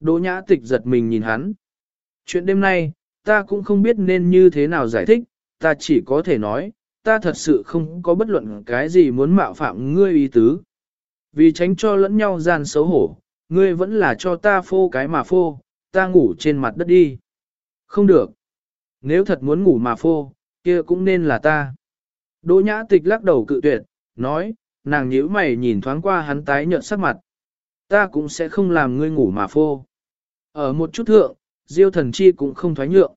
Đỗ nhã tịch giật mình nhìn hắn. Chuyện đêm nay, ta cũng không biết nên như thế nào giải thích, ta chỉ có thể nói, ta thật sự không có bất luận cái gì muốn mạo phạm ngươi ý tứ. Vì tránh cho lẫn nhau gian xấu hổ, ngươi vẫn là cho ta phô cái mà phô, ta ngủ trên mặt đất đi. Không được. Nếu thật muốn ngủ mà phô, kia cũng nên là ta. Đỗ nhã tịch lắc đầu cự tuyệt, nói, nàng nhíu mày nhìn thoáng qua hắn tái nhợt sắc mặt. Ta cũng sẽ không làm ngươi ngủ mà phô. Ở một chút thượng, diêu thần chi cũng không thoái nhượng.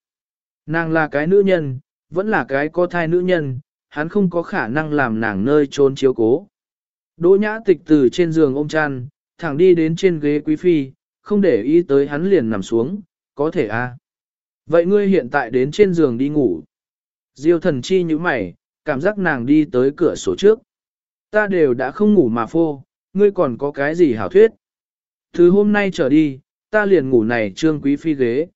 Nàng là cái nữ nhân, vẫn là cái có thai nữ nhân, hắn không có khả năng làm nàng nơi trốn chiếu cố. Đỗ nhã tịch từ trên giường ôm chăn, thẳng đi đến trên ghế quý phi, không để ý tới hắn liền nằm xuống, có thể a. À? Vậy ngươi hiện tại đến trên giường đi ngủ. Diêu thần chi như mày, cảm giác nàng đi tới cửa sổ trước. Ta đều đã không ngủ mà phô, ngươi còn có cái gì hảo thuyết. Từ hôm nay trở đi, ta liền ngủ này trương quý phi ghế.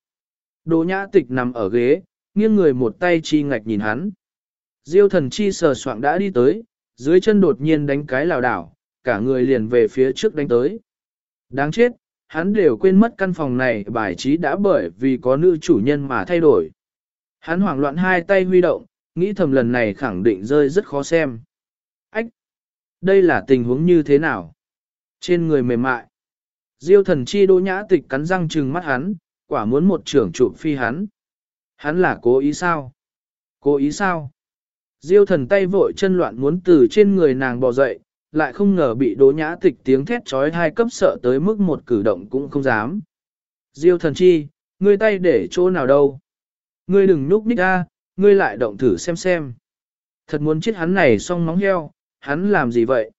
Đỗ nhã tịch nằm ở ghế, nghiêng người một tay chi ngạch nhìn hắn. Diêu thần chi sờ soạng đã đi tới, dưới chân đột nhiên đánh cái lảo đảo, cả người liền về phía trước đánh tới. Đáng chết, hắn đều quên mất căn phòng này bài trí đã bởi vì có nữ chủ nhân mà thay đổi. Hắn hoảng loạn hai tay huy động, nghĩ thầm lần này khẳng định rơi rất khó xem. Ách! Đây là tình huống như thế nào? Trên người mềm mại. Diêu thần chi đỗ nhã tịch cắn răng trừng mắt hắn, quả muốn một trưởng trụ phi hắn. Hắn là cố ý sao? Cố ý sao? Diêu thần tay vội chân loạn muốn từ trên người nàng bò dậy, lại không ngờ bị đỗ nhã tịch tiếng thét trói hai cấp sợ tới mức một cử động cũng không dám. Diêu thần chi, ngươi tay để chỗ nào đâu? Ngươi đừng núp ních ra, ngươi lại động thử xem xem. Thật muốn chết hắn này xong nóng heo, hắn làm gì vậy?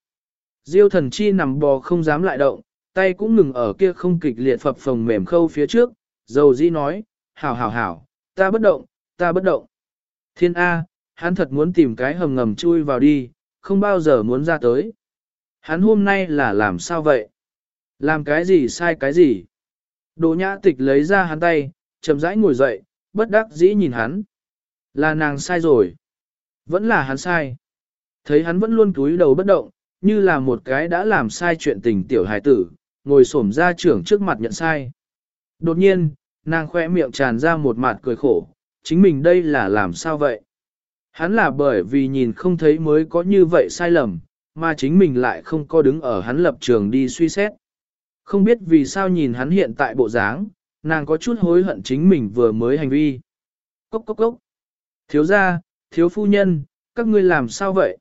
Diêu thần chi nằm bò không dám lại động, tay cũng ngừng ở kia không kịch liệt phập phồng mềm khâu phía trước, dầu dĩ nói, hảo hảo hảo, ta bất động, ta bất động. Thiên A, hắn thật muốn tìm cái hầm ngầm chui vào đi, không bao giờ muốn ra tới. Hắn hôm nay là làm sao vậy? Làm cái gì sai cái gì? Đỗ nhã tịch lấy ra hắn tay, chậm rãi ngồi dậy, bất đắc dĩ nhìn hắn. Là nàng sai rồi. Vẫn là hắn sai. Thấy hắn vẫn luôn cúi đầu bất động, như là một cái đã làm sai chuyện tình tiểu hài tử, ngồi xổm ra trưởng trước mặt nhận sai. Đột nhiên, nàng khoe miệng tràn ra một mặt cười khổ, chính mình đây là làm sao vậy? Hắn là bởi vì nhìn không thấy mới có như vậy sai lầm, mà chính mình lại không có đứng ở hắn lập trường đi suy xét. Không biết vì sao nhìn hắn hiện tại bộ dáng, nàng có chút hối hận chính mình vừa mới hành vi. Cốc cốc cốc. Thiếu gia, thiếu phu nhân, các ngươi làm sao vậy?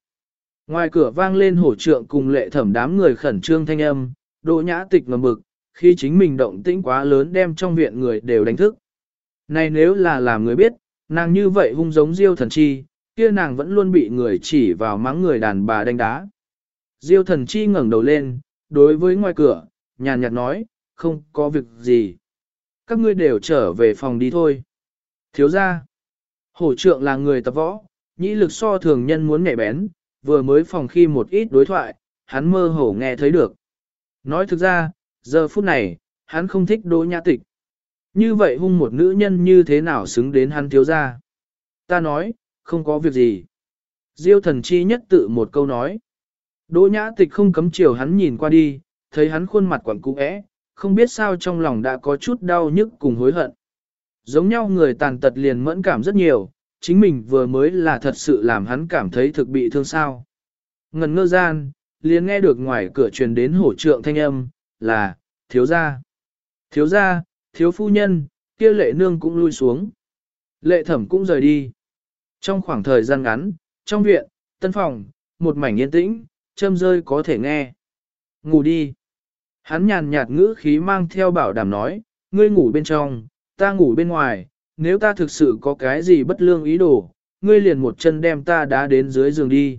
Ngoài cửa vang lên hổ trượng cùng lệ thẩm đám người khẩn trương thanh âm, đỗ nhã tịch ngầm mực. khi chính mình động tĩnh quá lớn đem trong viện người đều đánh thức. Này nếu là làm người biết, nàng như vậy hung giống diêu thần chi, kia nàng vẫn luôn bị người chỉ vào mắng người đàn bà đánh đá. Diêu thần chi ngẩng đầu lên, đối với ngoài cửa, nhàn nhạt nói, không có việc gì. Các ngươi đều trở về phòng đi thôi. Thiếu ra, hổ trượng là người tập võ, nhĩ lực so thường nhân muốn nhạy bén, vừa mới phòng khi một ít đối thoại, hắn mơ hồ nghe thấy được. Nói thực ra, giờ phút này, hắn không thích đỗ nhã tịch. Như vậy hung một nữ nhân như thế nào xứng đến hắn thiếu ra. Ta nói, không có việc gì. Diêu thần chi nhất tự một câu nói. Đỗ nhã tịch không cấm chiều hắn nhìn qua đi, thấy hắn khuôn mặt quẳng cũ ẽ, không biết sao trong lòng đã có chút đau nhức cùng hối hận. Giống nhau người tàn tật liền mẫn cảm rất nhiều, chính mình vừa mới là thật sự làm hắn cảm thấy thực bị thương sao. Ngần ngơ gian, liền nghe được ngoài cửa truyền đến hổ trượng thanh âm, là, thiếu gia. Thiếu gia, thiếu phu nhân, kia lệ nương cũng lui xuống. Lệ thẩm cũng rời đi. Trong khoảng thời gian ngắn, trong viện, tân phòng, một mảnh yên tĩnh, châm rơi có thể nghe. Ngủ đi. Hắn nhàn nhạt ngữ khí mang theo bảo đảm nói, ngươi ngủ bên trong, ta ngủ bên ngoài, nếu ta thực sự có cái gì bất lương ý đồ, ngươi liền một chân đem ta đá đến dưới giường đi.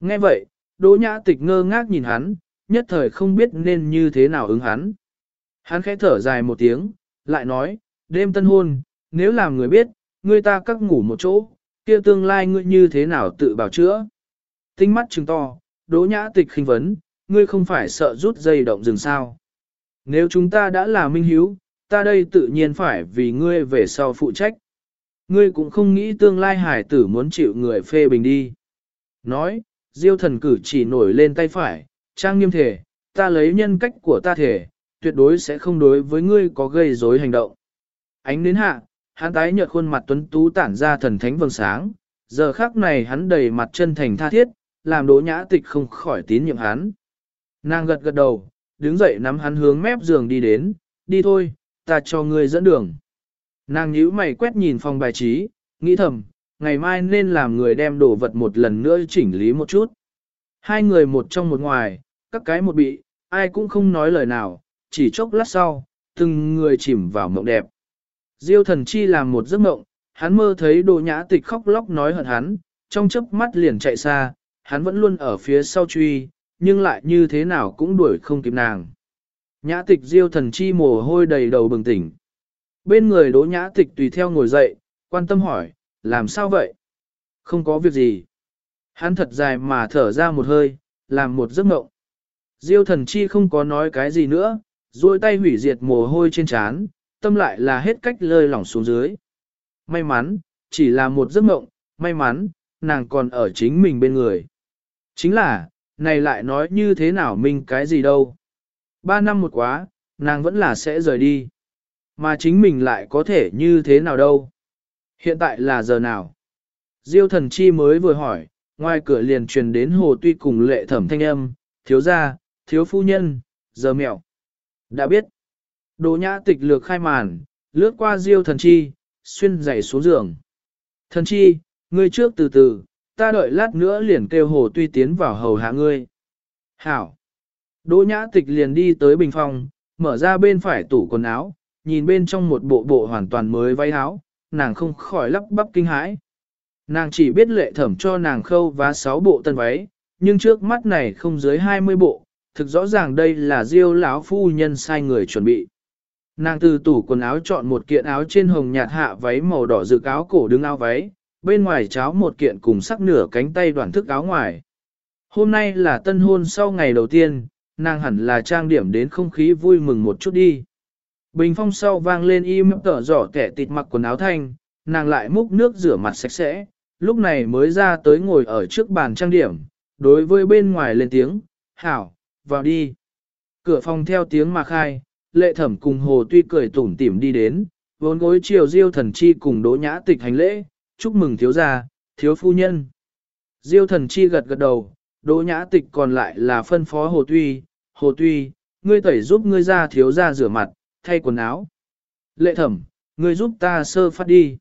Nghe vậy, Đỗ Nhã Tịch ngơ ngác nhìn hắn, nhất thời không biết nên như thế nào ứng hắn. Hắn khẽ thở dài một tiếng, lại nói, đêm tân hôn, nếu làm người biết, ngươi ta cắt ngủ một chỗ, kia tương lai ngươi như thế nào tự bảo chữa. Tinh mắt trừng to, Đỗ Nhã Tịch khinh vấn, ngươi không phải sợ rút dây động rừng sao. Nếu chúng ta đã là minh hiếu, ta đây tự nhiên phải vì ngươi về sau phụ trách. Ngươi cũng không nghĩ tương lai hải tử muốn chịu người phê bình đi. Nói, diêu thần cử chỉ nổi lên tay phải, trang nghiêm thể, ta lấy nhân cách của ta thể, tuyệt đối sẽ không đối với ngươi có gây rối hành động. Ánh đến hạ, hắn tái nhợt khuôn mặt tuấn tú tản ra thần thánh vầng sáng, giờ khắc này hắn đầy mặt chân thành tha thiết, làm đỗ nhã tịch không khỏi tín nhiệm hắn. Nàng gật gật đầu, đứng dậy nắm hắn hướng mép giường đi đến, đi thôi, ta cho ngươi dẫn đường. Nàng nhíu mày quét nhìn phòng bài trí, nghĩ thầm, ngày mai nên làm người đem đồ vật một lần nữa chỉnh lý một chút. Hai người một trong một ngoài, các cái một bị, ai cũng không nói lời nào, chỉ chốc lát sau, từng người chìm vào mộng đẹp. Diêu thần chi làm một giấc mộng, hắn mơ thấy đồ nhã tịch khóc lóc nói hận hắn, trong chớp mắt liền chạy xa, hắn vẫn luôn ở phía sau truy, nhưng lại như thế nào cũng đuổi không kịp nàng. Nhã tịch diêu thần chi mồ hôi đầy đầu bừng tỉnh. Bên người đỗ nhã tịch tùy theo ngồi dậy, quan tâm hỏi, làm sao vậy? Không có việc gì. Hắn thật dài mà thở ra một hơi, làm một giấc mộng. Diêu thần chi không có nói cái gì nữa, duỗi tay hủy diệt mồ hôi trên trán, tâm lại là hết cách lơi lỏng xuống dưới. May mắn, chỉ là một giấc mộng, may mắn, nàng còn ở chính mình bên người. Chính là, này lại nói như thế nào mình cái gì đâu. Ba năm một quá, nàng vẫn là sẽ rời đi. Mà chính mình lại có thể như thế nào đâu. Hiện tại là giờ nào? Diêu thần chi mới vừa hỏi, ngoài cửa liền truyền đến hồ tuy cùng lệ thẩm thanh âm, thiếu gia, thiếu phu nhân, giờ mẹo. Đã biết. Đồ nhã tịch lược khai màn, lướt qua diêu thần chi, xuyên giày xuống giường. Thần chi, ngươi trước từ từ, ta đợi lát nữa liền kêu hồ tuy tiến vào hầu hạ ngươi. Hảo. Đỗ nhã tịch liền đi tới bình phòng, mở ra bên phải tủ quần áo, nhìn bên trong một bộ bộ hoàn toàn mới váy áo, nàng không khỏi lắp bắp kinh hãi. Nàng chỉ biết lệ thẩm cho nàng khâu vá 6 bộ tân váy, nhưng trước mắt này không dưới 20 bộ, thực rõ ràng đây là diêu lão phu nhân sai người chuẩn bị. Nàng từ tủ quần áo chọn một kiện áo trên hồng nhạt hạ váy màu đỏ dự áo cổ đứng áo váy, bên ngoài cháo một kiện cùng sắc nửa cánh tay đoàn thức áo ngoài. Hôm nay là tân hôn sau ngày đầu tiên, nàng hẳn là trang điểm đến không khí vui mừng một chút đi. Bình phong sau vang lên im tở giỏ kẻ tịt mặc quần áo thanh, nàng lại múc nước rửa mặt sạch sẽ, lúc này mới ra tới ngồi ở trước bàn trang điểm, đối với bên ngoài lên tiếng, hảo, vào đi. Cửa phòng theo tiếng mà khai, lệ thẩm cùng hồ tuy cười tủm tỉm đi đến, vốn gối chiều diêu thần chi cùng đỗ nhã tịch hành lễ, chúc mừng thiếu gia, thiếu phu nhân. Diêu thần chi gật gật đầu, đỗ nhã tịch còn lại là phân phó hồ tuy, hồ tuy, ngươi tẩy giúp ngươi ra thiếu gia rửa mặt, thay quần áo. Lệ thẩm, ngươi giúp ta sơ phát đi.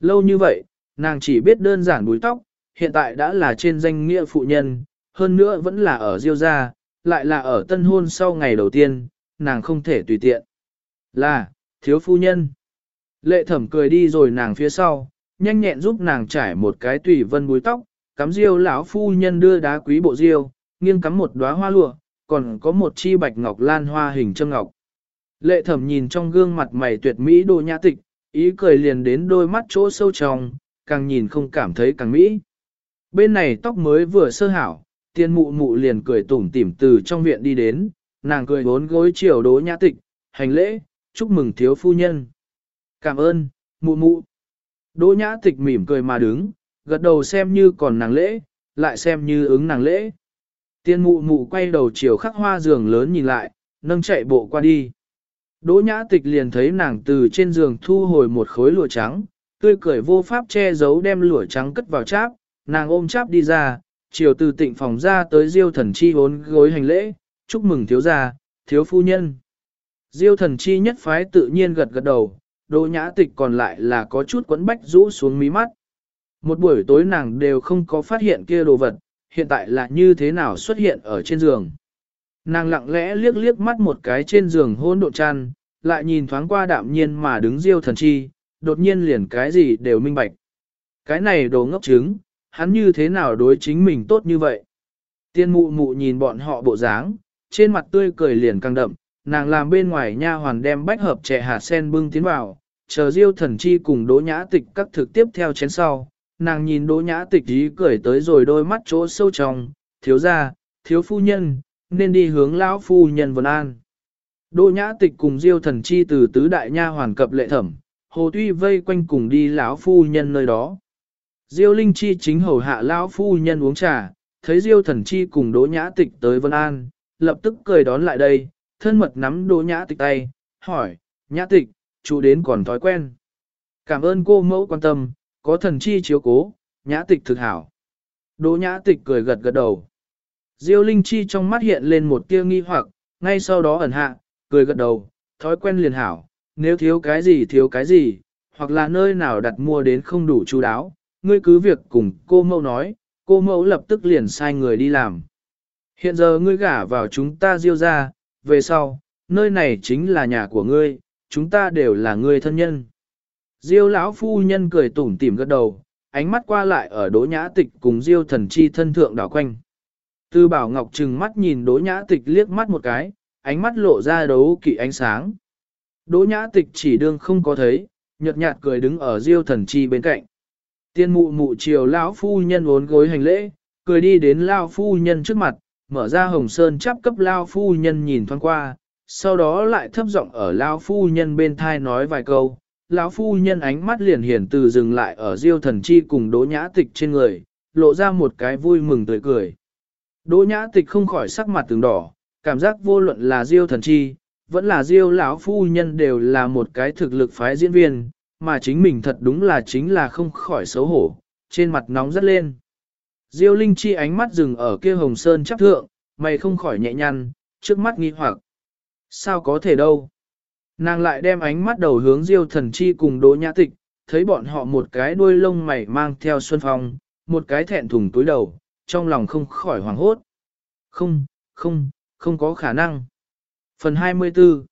Lâu như vậy, nàng chỉ biết đơn giản búi tóc, hiện tại đã là trên danh nghĩa phụ nhân, hơn nữa vẫn là ở diêu gia, lại là ở tân hôn sau ngày đầu tiên, nàng không thể tùy tiện. Là, thiếu phu nhân. Lệ thẩm cười đi rồi nàng phía sau, nhanh nhẹn giúp nàng trải một cái tùy vân búi tóc, cắm diêu lão phu nhân đưa đá quý bộ diêu, nghiêng cắm một đóa hoa lụa, còn có một chi bạch ngọc lan hoa hình châm ngọc. Lệ thẩm nhìn trong gương mặt mày tuyệt mỹ đồ nhã tịch, ý cười liền đến đôi mắt chỗ sâu trong, càng nhìn không cảm thấy càng mỹ. Bên này tóc mới vừa sơ hảo, tiên mụ mụ liền cười tủm tỉm từ trong viện đi đến, nàng cười bốn gối chiều đố nhã tịch, hành lễ, chúc mừng thiếu phu nhân. Cảm ơn, mụ mụ. Đỗ nhã tịch mỉm cười mà đứng, gật đầu xem như còn nàng lễ, lại xem như ứng nàng lễ. Tiên mụ mụ quay đầu chiều khắc hoa giường lớn nhìn lại, nâng chạy bộ qua đi. Đỗ nhã tịch liền thấy nàng từ trên giường thu hồi một khối lụa trắng, tươi cười vô pháp che giấu đem lụa trắng cất vào cháp, nàng ôm cháp đi ra, chiều từ tịnh phòng ra tới diêu thần chi hốn gối hành lễ, chúc mừng thiếu gia, thiếu phu nhân. Diêu thần chi nhất phái tự nhiên gật gật đầu, đỗ nhã tịch còn lại là có chút quấn bách rũ xuống mí mắt. Một buổi tối nàng đều không có phát hiện kia đồ vật, hiện tại là như thế nào xuất hiện ở trên giường. Nàng lặng lẽ liếc liếc mắt một cái trên giường hôn độn chăn, lại nhìn thoáng qua đạm nhiên mà đứng diêu thần chi, đột nhiên liền cái gì đều minh bạch. Cái này đồ ngốc trứng, hắn như thế nào đối chính mình tốt như vậy. Tiên mụ mụ nhìn bọn họ bộ dáng, trên mặt tươi cười liền căng đậm, nàng làm bên ngoài nha hoàn đem bách hợp trẻ hạt sen bưng tiến vào, chờ diêu thần chi cùng đỗ nhã tịch các thực tiếp theo chén sau. Nàng nhìn đỗ nhã tịch ý cười tới rồi đôi mắt chỗ sâu trong, thiếu gia, thiếu phu nhân, nên đi hướng lão phu nhân vân an. Đỗ nhã tịch cùng diêu thần chi từ tứ đại nha hoàn cập lệ thẩm, hồ tuy vây quanh cùng đi lão phu nhân nơi đó. Diêu linh chi chính hầu hạ lão phu nhân uống trà, thấy diêu thần chi cùng đỗ nhã tịch tới vân an, lập tức cười đón lại đây, thân mật nắm đỗ nhã tịch tay, hỏi, nhã tịch, chú đến còn thói quen. Cảm ơn cô mẫu quan tâm, có thần chi chiếu cố, nhã tịch thực hảo. Đỗ nhã tịch cười gật gật đầu. Diêu Linh Chi trong mắt hiện lên một tia nghi hoặc, ngay sau đó ẩn hạ, cười gật đầu, thói quen liền hảo, nếu thiếu cái gì thiếu cái gì, hoặc là nơi nào đặt mua đến không đủ chú đáo, ngươi cứ việc cùng cô mẫu nói, cô mẫu lập tức liền sai người đi làm. Hiện giờ ngươi gả vào chúng ta diêu ra, về sau, nơi này chính là nhà của ngươi, chúng ta đều là ngươi thân nhân. Diêu lão phu nhân cười tủm tỉm gật đầu, ánh mắt qua lại ở đỗ nhã tịch cùng diêu thần chi thân thượng đảo quanh. Tư bảo ngọc trừng mắt nhìn đỗ nhã tịch liếc mắt một cái, ánh mắt lộ ra đấu kỵ ánh sáng. Đỗ nhã tịch chỉ đương không có thấy, nhợt nhạt cười đứng ở diêu thần chi bên cạnh. Tiên mụ mụ chiều lão phu nhân uốn gối hành lễ, cười đi đến lão phu nhân trước mặt, mở ra hồng sơn chắp cấp lão phu nhân nhìn thoáng qua, sau đó lại thấp giọng ở lão phu nhân bên thai nói vài câu. Lão phu nhân ánh mắt liền hiển từ dừng lại ở diêu thần chi cùng đỗ nhã tịch trên người, lộ ra một cái vui mừng tươi cười. Đỗ nhã tịch không khỏi sắc mặt từng đỏ, cảm giác vô luận là diêu thần chi, vẫn là diêu lão phu nhân đều là một cái thực lực phái diễn viên, mà chính mình thật đúng là chính là không khỏi xấu hổ, trên mặt nóng rất lên. Diêu Linh Chi ánh mắt dừng ở kia hồng sơn chắc thượng, mày không khỏi nhẹ nhăn, trước mắt nghi hoặc. Sao có thể đâu? Nàng lại đem ánh mắt đầu hướng Diêu Thần Chi cùng Đỗ Nhã Tịch, thấy bọn họ một cái đuôi lông mày mang theo xuân phong, một cái thẹn thùng túi đầu, trong lòng không khỏi hoảng hốt. Không, không, không có khả năng. Phần 24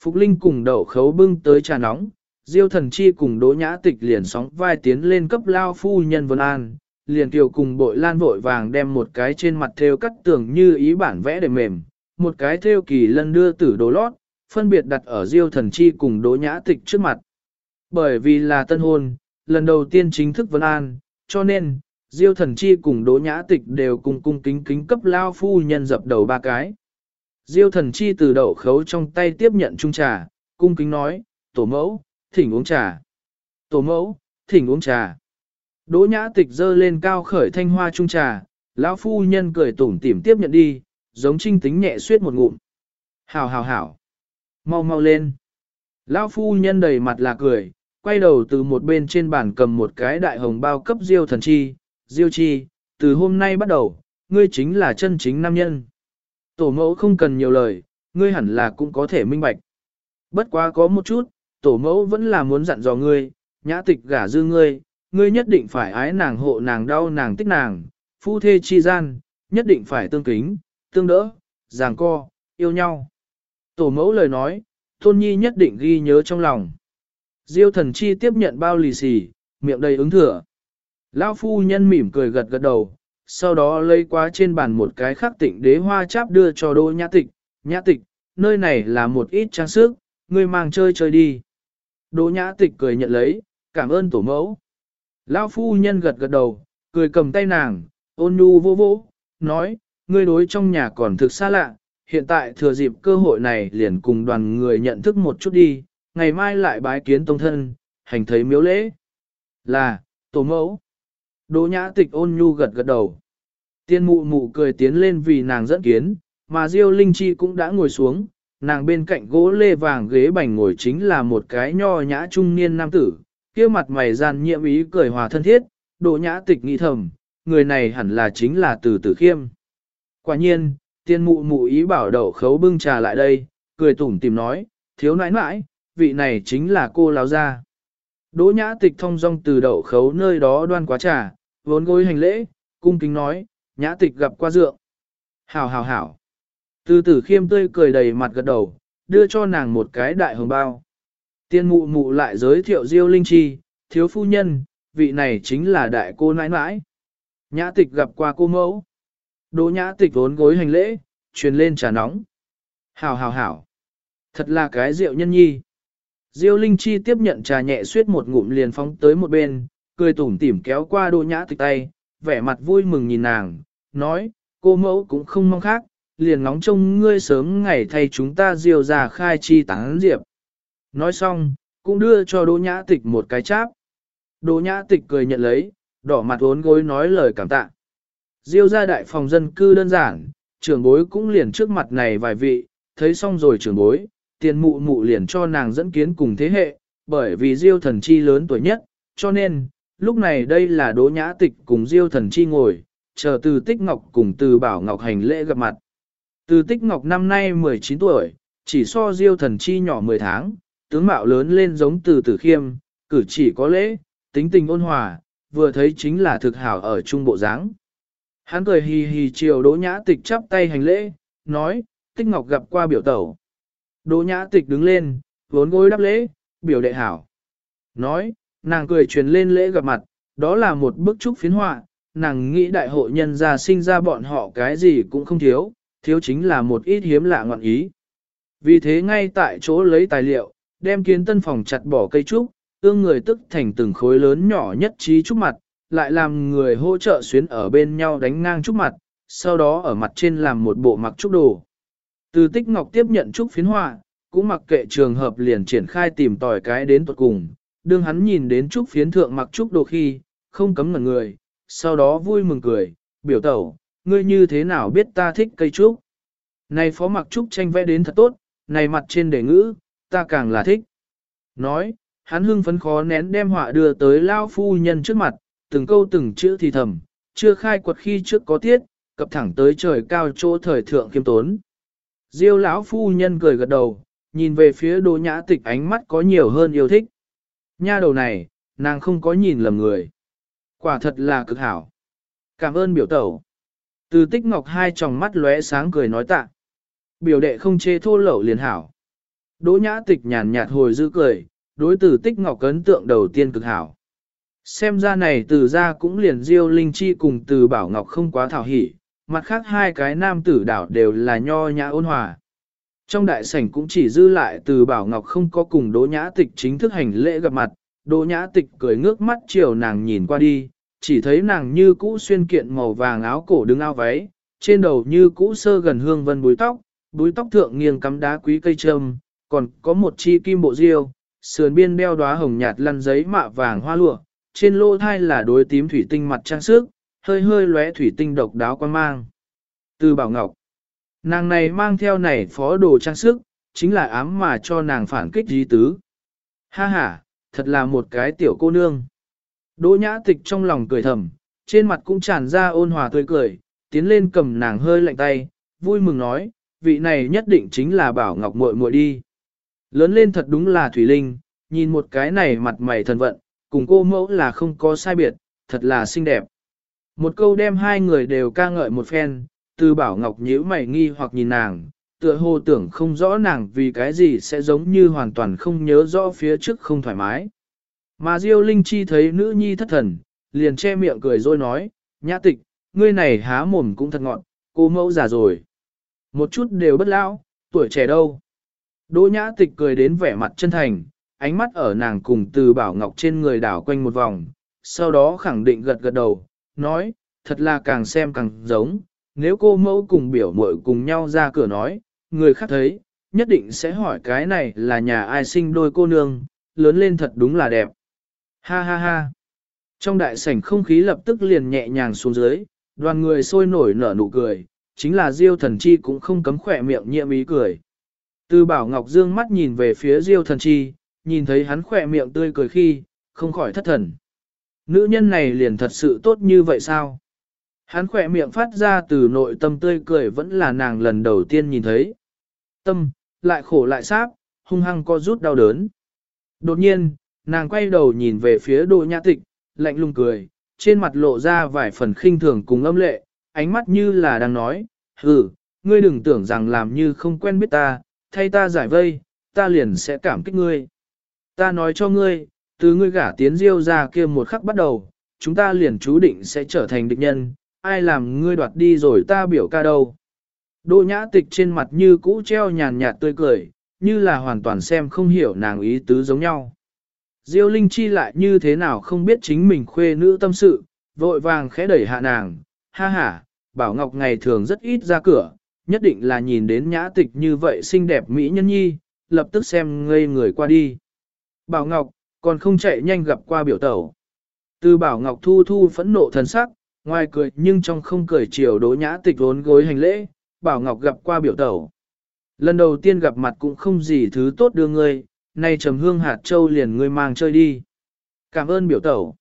Phục Linh cùng đậu khấu bưng tới trà nóng, Diêu thần chi cùng đỗ nhã tịch liền sóng vai tiến lên cấp lao phu nhân vân an, liền kiều cùng bội lan vội vàng đem một cái trên mặt theo cắt tường như ý bản vẽ để mềm, một cái theo kỳ lân đưa tử đồ lót, phân biệt đặt ở diêu thần chi cùng đỗ nhã tịch trước mặt. Bởi vì là tân hôn, lần đầu tiên chính thức vân an, cho nên, diêu thần chi cùng đỗ nhã tịch đều cùng cung kính kính cấp lao phu nhân dập đầu ba cái. Diêu thần chi từ đậu khấu trong tay tiếp nhận chung trà, cung kính nói, tổ mẫu, thỉnh uống trà. Tổ mẫu, thỉnh uống trà. Đỗ nhã tịch dơ lên cao khởi thanh hoa chung trà, lão phu nhân cười tủm tỉm tiếp nhận đi, giống trinh tính nhẹ suyết một ngụm. Hảo hảo hảo. Mau mau lên. Lão phu nhân đầy mặt là cười, quay đầu từ một bên trên bàn cầm một cái đại hồng bao cấp diêu thần chi, diêu chi, từ hôm nay bắt đầu, ngươi chính là chân chính nam nhân. Tổ mẫu không cần nhiều lời, ngươi hẳn là cũng có thể minh bạch. Bất quá có một chút, tổ mẫu vẫn là muốn dặn dò ngươi, nhã tịch gả dư ngươi, ngươi nhất định phải ái nàng hộ nàng đau nàng tích nàng, phu thê chi gian, nhất định phải tương kính, tương đỡ, giảng co, yêu nhau. Tổ mẫu lời nói, tôn nhi nhất định ghi nhớ trong lòng. Diêu thần chi tiếp nhận bao lì xì, miệng đầy ứng thừa. Lão phu nhân mỉm cười gật gật đầu, sau đó lấy qua trên bàn một cái khắc tịnh đế hoa cháp đưa cho đô nhã tịch. Nhã tịch, nơi này là một ít trang sức, ngươi mang chơi chơi đi. Đỗ nhã tịch cười nhận lấy, cảm ơn tổ mẫu. Lão phu nhân gật gật đầu, cười cầm tay nàng, ôn nhu vô vô, nói, ngươi đối trong nhà còn thực xa lạ, hiện tại thừa dịp cơ hội này liền cùng đoàn người nhận thức một chút đi, ngày mai lại bái kiến tông thân, hành thấy miếu lễ. Là, tổ mẫu. Đỗ nhã tịch ôn nhu gật gật đầu. Tiên mụ mụ cười tiến lên vì nàng dẫn kiến, mà Diêu Linh Chi cũng đã ngồi xuống, nàng bên cạnh gỗ lê vàng ghế bành ngồi chính là một cái nho nhã trung niên nam tử, kia mặt mày gian nhiệm ý cười hòa thân thiết, Đỗ nhã tịch nghĩ thầm, người này hẳn là chính là từ tử khiêm. Quả nhiên, tiên mụ mụ ý bảo đậu khấu bưng trà lại đây, cười tủm tìm nói, thiếu nãi nãi, vị này chính là cô láo gia. Đỗ nhã tịch thông dong từ đậu khấu nơi đó đoan quá trà, vốn gối hành lễ, cung kính nói, nhã tịch gặp qua dượng. Hảo hảo hảo. Từ tử khiêm tươi cười đầy mặt gật đầu, đưa cho nàng một cái đại hồng bao. Tiên mụ mụ lại giới thiệu Diêu Linh Chi, thiếu phu nhân, vị này chính là đại cô nãi nãi. Nhã tịch gặp qua cô mẫu. Đỗ nhã tịch vốn gối hành lễ, truyền lên trà nóng. Hảo hảo hảo. Thật là cái rượu nhân nhi. Diêu Linh Chi tiếp nhận trà nhẹ suýt một ngụm liền phóng tới một bên, cười tủm tỉm kéo qua đỗ nhã tịch tay, vẻ mặt vui mừng nhìn nàng, nói, cô mẫu cũng không mong khác, liền ngóng trông ngươi sớm ngày thay chúng ta Diêu ra khai chi tán diệp. Nói xong, cũng đưa cho Đỗ Nhã Tịch một cái cháp. Đỗ Nhã Tịch cười nhận lấy, đỏ mặt uốn gối nói lời cảm tạ. Diêu ra đại phòng dân cư đơn giản, trưởng bối cũng liền trước mặt này vài vị, thấy xong rồi trưởng bối, tiền mụ mụ liền cho nàng dẫn kiến cùng thế hệ, bởi vì diêu thần chi lớn tuổi nhất, cho nên, lúc này đây là đỗ nhã tịch cùng diêu thần chi ngồi, chờ từ tích ngọc cùng từ bảo ngọc hành lễ gặp mặt. Từ tích ngọc năm nay 19 tuổi, chỉ so diêu thần chi nhỏ 10 tháng, tướng mạo lớn lên giống từ tử khiêm, cử chỉ có lễ, tính tình ôn hòa, vừa thấy chính là thực hảo ở trung bộ dáng. Hắn cười hì hì chiều đỗ nhã tịch chắp tay hành lễ, nói, tích ngọc gặp qua biểu tẩu. Đỗ nhã tịch đứng lên, vốn gối đáp lễ, biểu đệ hảo. Nói, nàng cười truyền lên lễ gặp mặt, đó là một bức trúc phiến họa, nàng nghĩ đại hội nhân gia sinh ra bọn họ cái gì cũng không thiếu, thiếu chính là một ít hiếm lạ ngọn ý. Vì thế ngay tại chỗ lấy tài liệu, đem kiến tân phòng chặt bỏ cây trúc, ương người tức thành từng khối lớn nhỏ nhất trí trúc mặt, lại làm người hỗ trợ xuyến ở bên nhau đánh ngang trúc mặt, sau đó ở mặt trên làm một bộ mặc trúc đồ. Từ tích ngọc tiếp nhận trúc phiến họa, cũng mặc kệ trường hợp liền triển khai tìm tòi cái đến tuật cùng, đương hắn nhìn đến trúc phiến thượng mặc trúc đồ khi, không cấm ngẩn người, sau đó vui mừng cười, biểu tẩu, ngươi như thế nào biết ta thích cây trúc. Này phó mặc trúc tranh vẽ đến thật tốt, này mặt trên đề ngữ, ta càng là thích. Nói, hắn hưng phấn khó nén đem họa đưa tới lao phu nhân trước mặt, từng câu từng chữ thì thầm, chưa khai quật khi trước có tiết, cập thẳng tới trời cao chỗ thời thượng kiêm tốn. Diêu lão phu nhân cười gật đầu, nhìn về phía Đỗ Nhã Tịch ánh mắt có nhiều hơn yêu thích. Nha đầu này, nàng không có nhìn lầm người. Quả thật là cực hảo. Cảm ơn biểu tẩu. Từ tích ngọc hai tròng mắt lóe sáng cười nói tạ. Biểu đệ không chê thô lẩu liền hảo. Đỗ nhã tịch nhàn nhạt hồi giữ cười, đối từ tích ngọc ấn tượng đầu tiên cực hảo. Xem ra này từ ra cũng liền diêu linh chi cùng từ bảo ngọc không quá thảo hỉ, mặt khác hai cái nam tử đảo đều là nho nhã ôn hòa. Trong đại sảnh cũng chỉ dư lại từ bảo ngọc không có cùng đỗ nhã tịch chính thức hành lễ gặp mặt, đỗ nhã tịch cười ngước mắt chiều nàng nhìn qua đi, chỉ thấy nàng như cũ xuyên kiện màu vàng áo cổ đứng ao váy, trên đầu như cũ sơ gần hương vân búi tóc, búi tóc thượng nghiêng cắm đá quý cây trâm, còn có một chi kim bộ diêu, sườn biên đeo đóa hồng nhạt lăn giấy mạ vàng hoa lụa, trên lô thai là đối tím thủy tinh mặt trang sức, hơi hơi lóe thủy tinh độc đáo quan mang. Từ Bảo Ngọc, nàng này mang theo này phó đồ trang sức, chính là ám mà cho nàng phản kích dí tứ. Ha ha, thật là một cái tiểu cô nương. Đỗ nhã tịch trong lòng cười thầm, trên mặt cũng tràn ra ôn hòa tươi cười, tiến lên cầm nàng hơi lạnh tay, vui mừng nói, vị này nhất định chính là Bảo Ngọc muội muội đi. Lớn lên thật đúng là Thủy Linh, nhìn một cái này mặt mày thần vận, cùng cô mẫu là không có sai biệt, thật là xinh đẹp. Một câu đem hai người đều ca ngợi một phen, từ Bảo Ngọc nhíu mày nghi hoặc nhìn nàng, tựa hồ tưởng không rõ nàng vì cái gì sẽ giống như hoàn toàn không nhớ rõ phía trước không thoải mái. Mà Diêu Linh Chi thấy nữ nhi thất thần, liền che miệng cười rồi nói, nhã tịch, ngươi này há mồm cũng thật ngọn, cô mẫu già rồi. Một chút đều bất lão, tuổi trẻ đâu. Đỗ nhã tịch cười đến vẻ mặt chân thành, ánh mắt ở nàng cùng từ bảo ngọc trên người đảo quanh một vòng, sau đó khẳng định gật gật đầu, nói, thật là càng xem càng giống, nếu cô mẫu cùng biểu muội cùng nhau ra cửa nói, người khác thấy, nhất định sẽ hỏi cái này là nhà ai sinh đôi cô nương, lớn lên thật đúng là đẹp. Ha ha ha. Trong đại sảnh không khí lập tức liền nhẹ nhàng xuống dưới, đoàn người sôi nổi nở nụ cười, chính là Diêu thần chi cũng không cấm khỏe miệng nhiệm ý cười. Từ bảo Ngọc Dương mắt nhìn về phía Diêu thần chi, nhìn thấy hắn khỏe miệng tươi cười khi, không khỏi thất thần. Nữ nhân này liền thật sự tốt như vậy sao? Hắn khỏe miệng phát ra từ nội tâm tươi cười vẫn là nàng lần đầu tiên nhìn thấy. Tâm, lại khổ lại sáp, hung hăng co rút đau đớn. Đột nhiên, nàng quay đầu nhìn về phía đồ nhã tịch, lạnh lùng cười, trên mặt lộ ra vài phần khinh thường cùng âm lệ, ánh mắt như là đang nói, hừ, ngươi đừng tưởng rằng làm như không quen biết ta, thay ta giải vây, ta liền sẽ cảm kích ngươi. Ta nói cho ngươi, từ ngươi gả tiến diêu ra kia một khắc bắt đầu, chúng ta liền chú định sẽ trở thành địch nhân, ai làm ngươi đoạt đi rồi ta biểu ca đâu. Đỗ nhã tịch trên mặt như cũ treo nhàn nhạt tươi cười, như là hoàn toàn xem không hiểu nàng ý tứ giống nhau. Diêu Linh Chi lại như thế nào không biết chính mình khuê nữ tâm sự, vội vàng khẽ đẩy hạ nàng, ha ha, Bảo Ngọc ngày thường rất ít ra cửa, nhất định là nhìn đến nhã tịch như vậy xinh đẹp mỹ nhân nhi, lập tức xem ngây người qua đi. Bảo Ngọc, còn không chạy nhanh gặp qua biểu tẩu. Từ Bảo Ngọc thu thu phẫn nộ thần sắc, ngoài cười nhưng trong không cười chiều đố nhã tịch vốn gối hành lễ, Bảo Ngọc gặp qua biểu tẩu. Lần đầu tiên gặp mặt cũng không gì thứ tốt đưa ngươi, nay trầm hương hạt châu liền ngươi mang chơi đi. Cảm ơn biểu tẩu.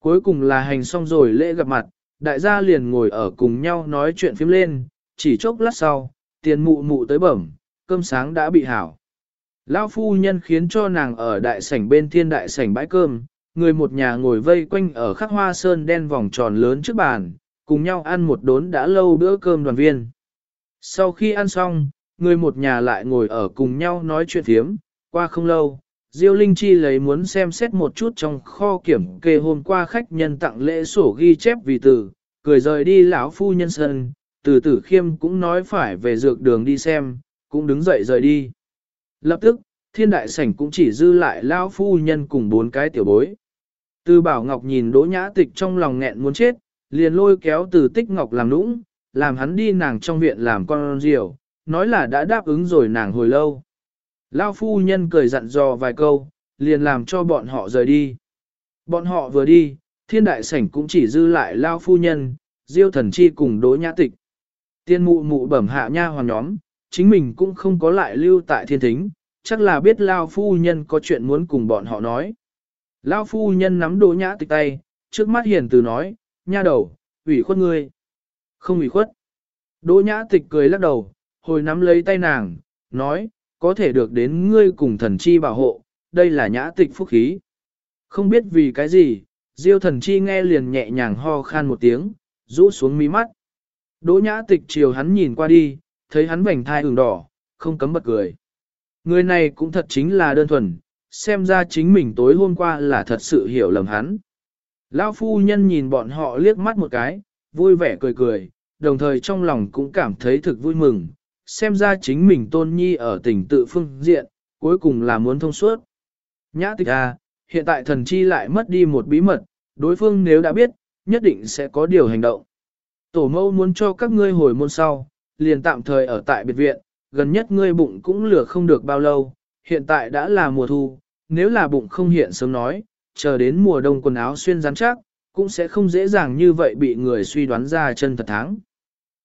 Cuối cùng là hành xong rồi lễ gặp mặt, đại gia liền ngồi ở cùng nhau nói chuyện phím lên, chỉ chốc lát sau, tiền mụ mụ tới bẩm, cơm sáng đã bị hảo. Lão phu nhân khiến cho nàng ở đại sảnh bên thiên đại sảnh bãi cơm, người một nhà ngồi vây quanh ở khắc hoa sơn đen vòng tròn lớn trước bàn, cùng nhau ăn một đốn đã lâu bữa cơm đoàn viên. Sau khi ăn xong, người một nhà lại ngồi ở cùng nhau nói chuyện thiếm, qua không lâu, Diêu Linh Chi lấy muốn xem xét một chút trong kho kiểm kê hôm qua khách nhân tặng lễ sổ ghi chép vì từ, cười rời đi lão phu nhân sân, từ tử khiêm cũng nói phải về dược đường đi xem, cũng đứng dậy rời đi. Lập tức, thiên đại sảnh cũng chỉ dư lại lao phu nhân cùng bốn cái tiểu bối. Từ bảo ngọc nhìn đỗ nhã tịch trong lòng nghẹn muốn chết, liền lôi kéo từ tích ngọc làm nũng, làm hắn đi nàng trong viện làm con diều, nói là đã đáp ứng rồi nàng hồi lâu. Lao phu nhân cười dặn dò vài câu, liền làm cho bọn họ rời đi. Bọn họ vừa đi, thiên đại sảnh cũng chỉ dư lại Lao phu nhân, diêu thần chi cùng đỗ nhã tịch. Tiên mụ mụ bẩm hạ nha hoàng nhóm, chính mình cũng không có lại lưu tại thiên thính, chắc là biết Lao phu nhân có chuyện muốn cùng bọn họ nói. Lao phu nhân nắm đỗ nhã tịch tay, trước mắt hiền từ nói, nha đầu, ủy khuất ngươi. Không ủy khuất. Đỗ nhã tịch cười lắc đầu, hồi nắm lấy tay nàng, nói, có thể được đến ngươi cùng thần chi bảo hộ, đây là nhã tịch phúc khí. Không biết vì cái gì, diêu thần chi nghe liền nhẹ nhàng ho khan một tiếng, rũ xuống mí mắt. Đỗ nhã tịch chiều hắn nhìn qua đi, thấy hắn vành thai ửng đỏ, không cấm bật cười. Người này cũng thật chính là đơn thuần, xem ra chính mình tối hôm qua là thật sự hiểu lầm hắn. Lão phu nhân nhìn bọn họ liếc mắt một cái, vui vẻ cười cười, đồng thời trong lòng cũng cảm thấy thực vui mừng, xem ra chính mình tôn nhi ở tỉnh tự phương diện, cuối cùng là muốn thông suốt. Nhã tịch à, hiện tại thần chi lại mất đi một bí mật, đối phương nếu đã biết, nhất định sẽ có điều hành động. Tổ mẫu muốn cho các ngươi hồi môn sau, liền tạm thời ở tại biệt viện, gần nhất ngươi bụng cũng lửa không được bao lâu, hiện tại đã là mùa thu, nếu là bụng không hiện sớm nói, chờ đến mùa đông quần áo xuyên rắn chắc, cũng sẽ không dễ dàng như vậy bị người suy đoán ra chân thật tháng.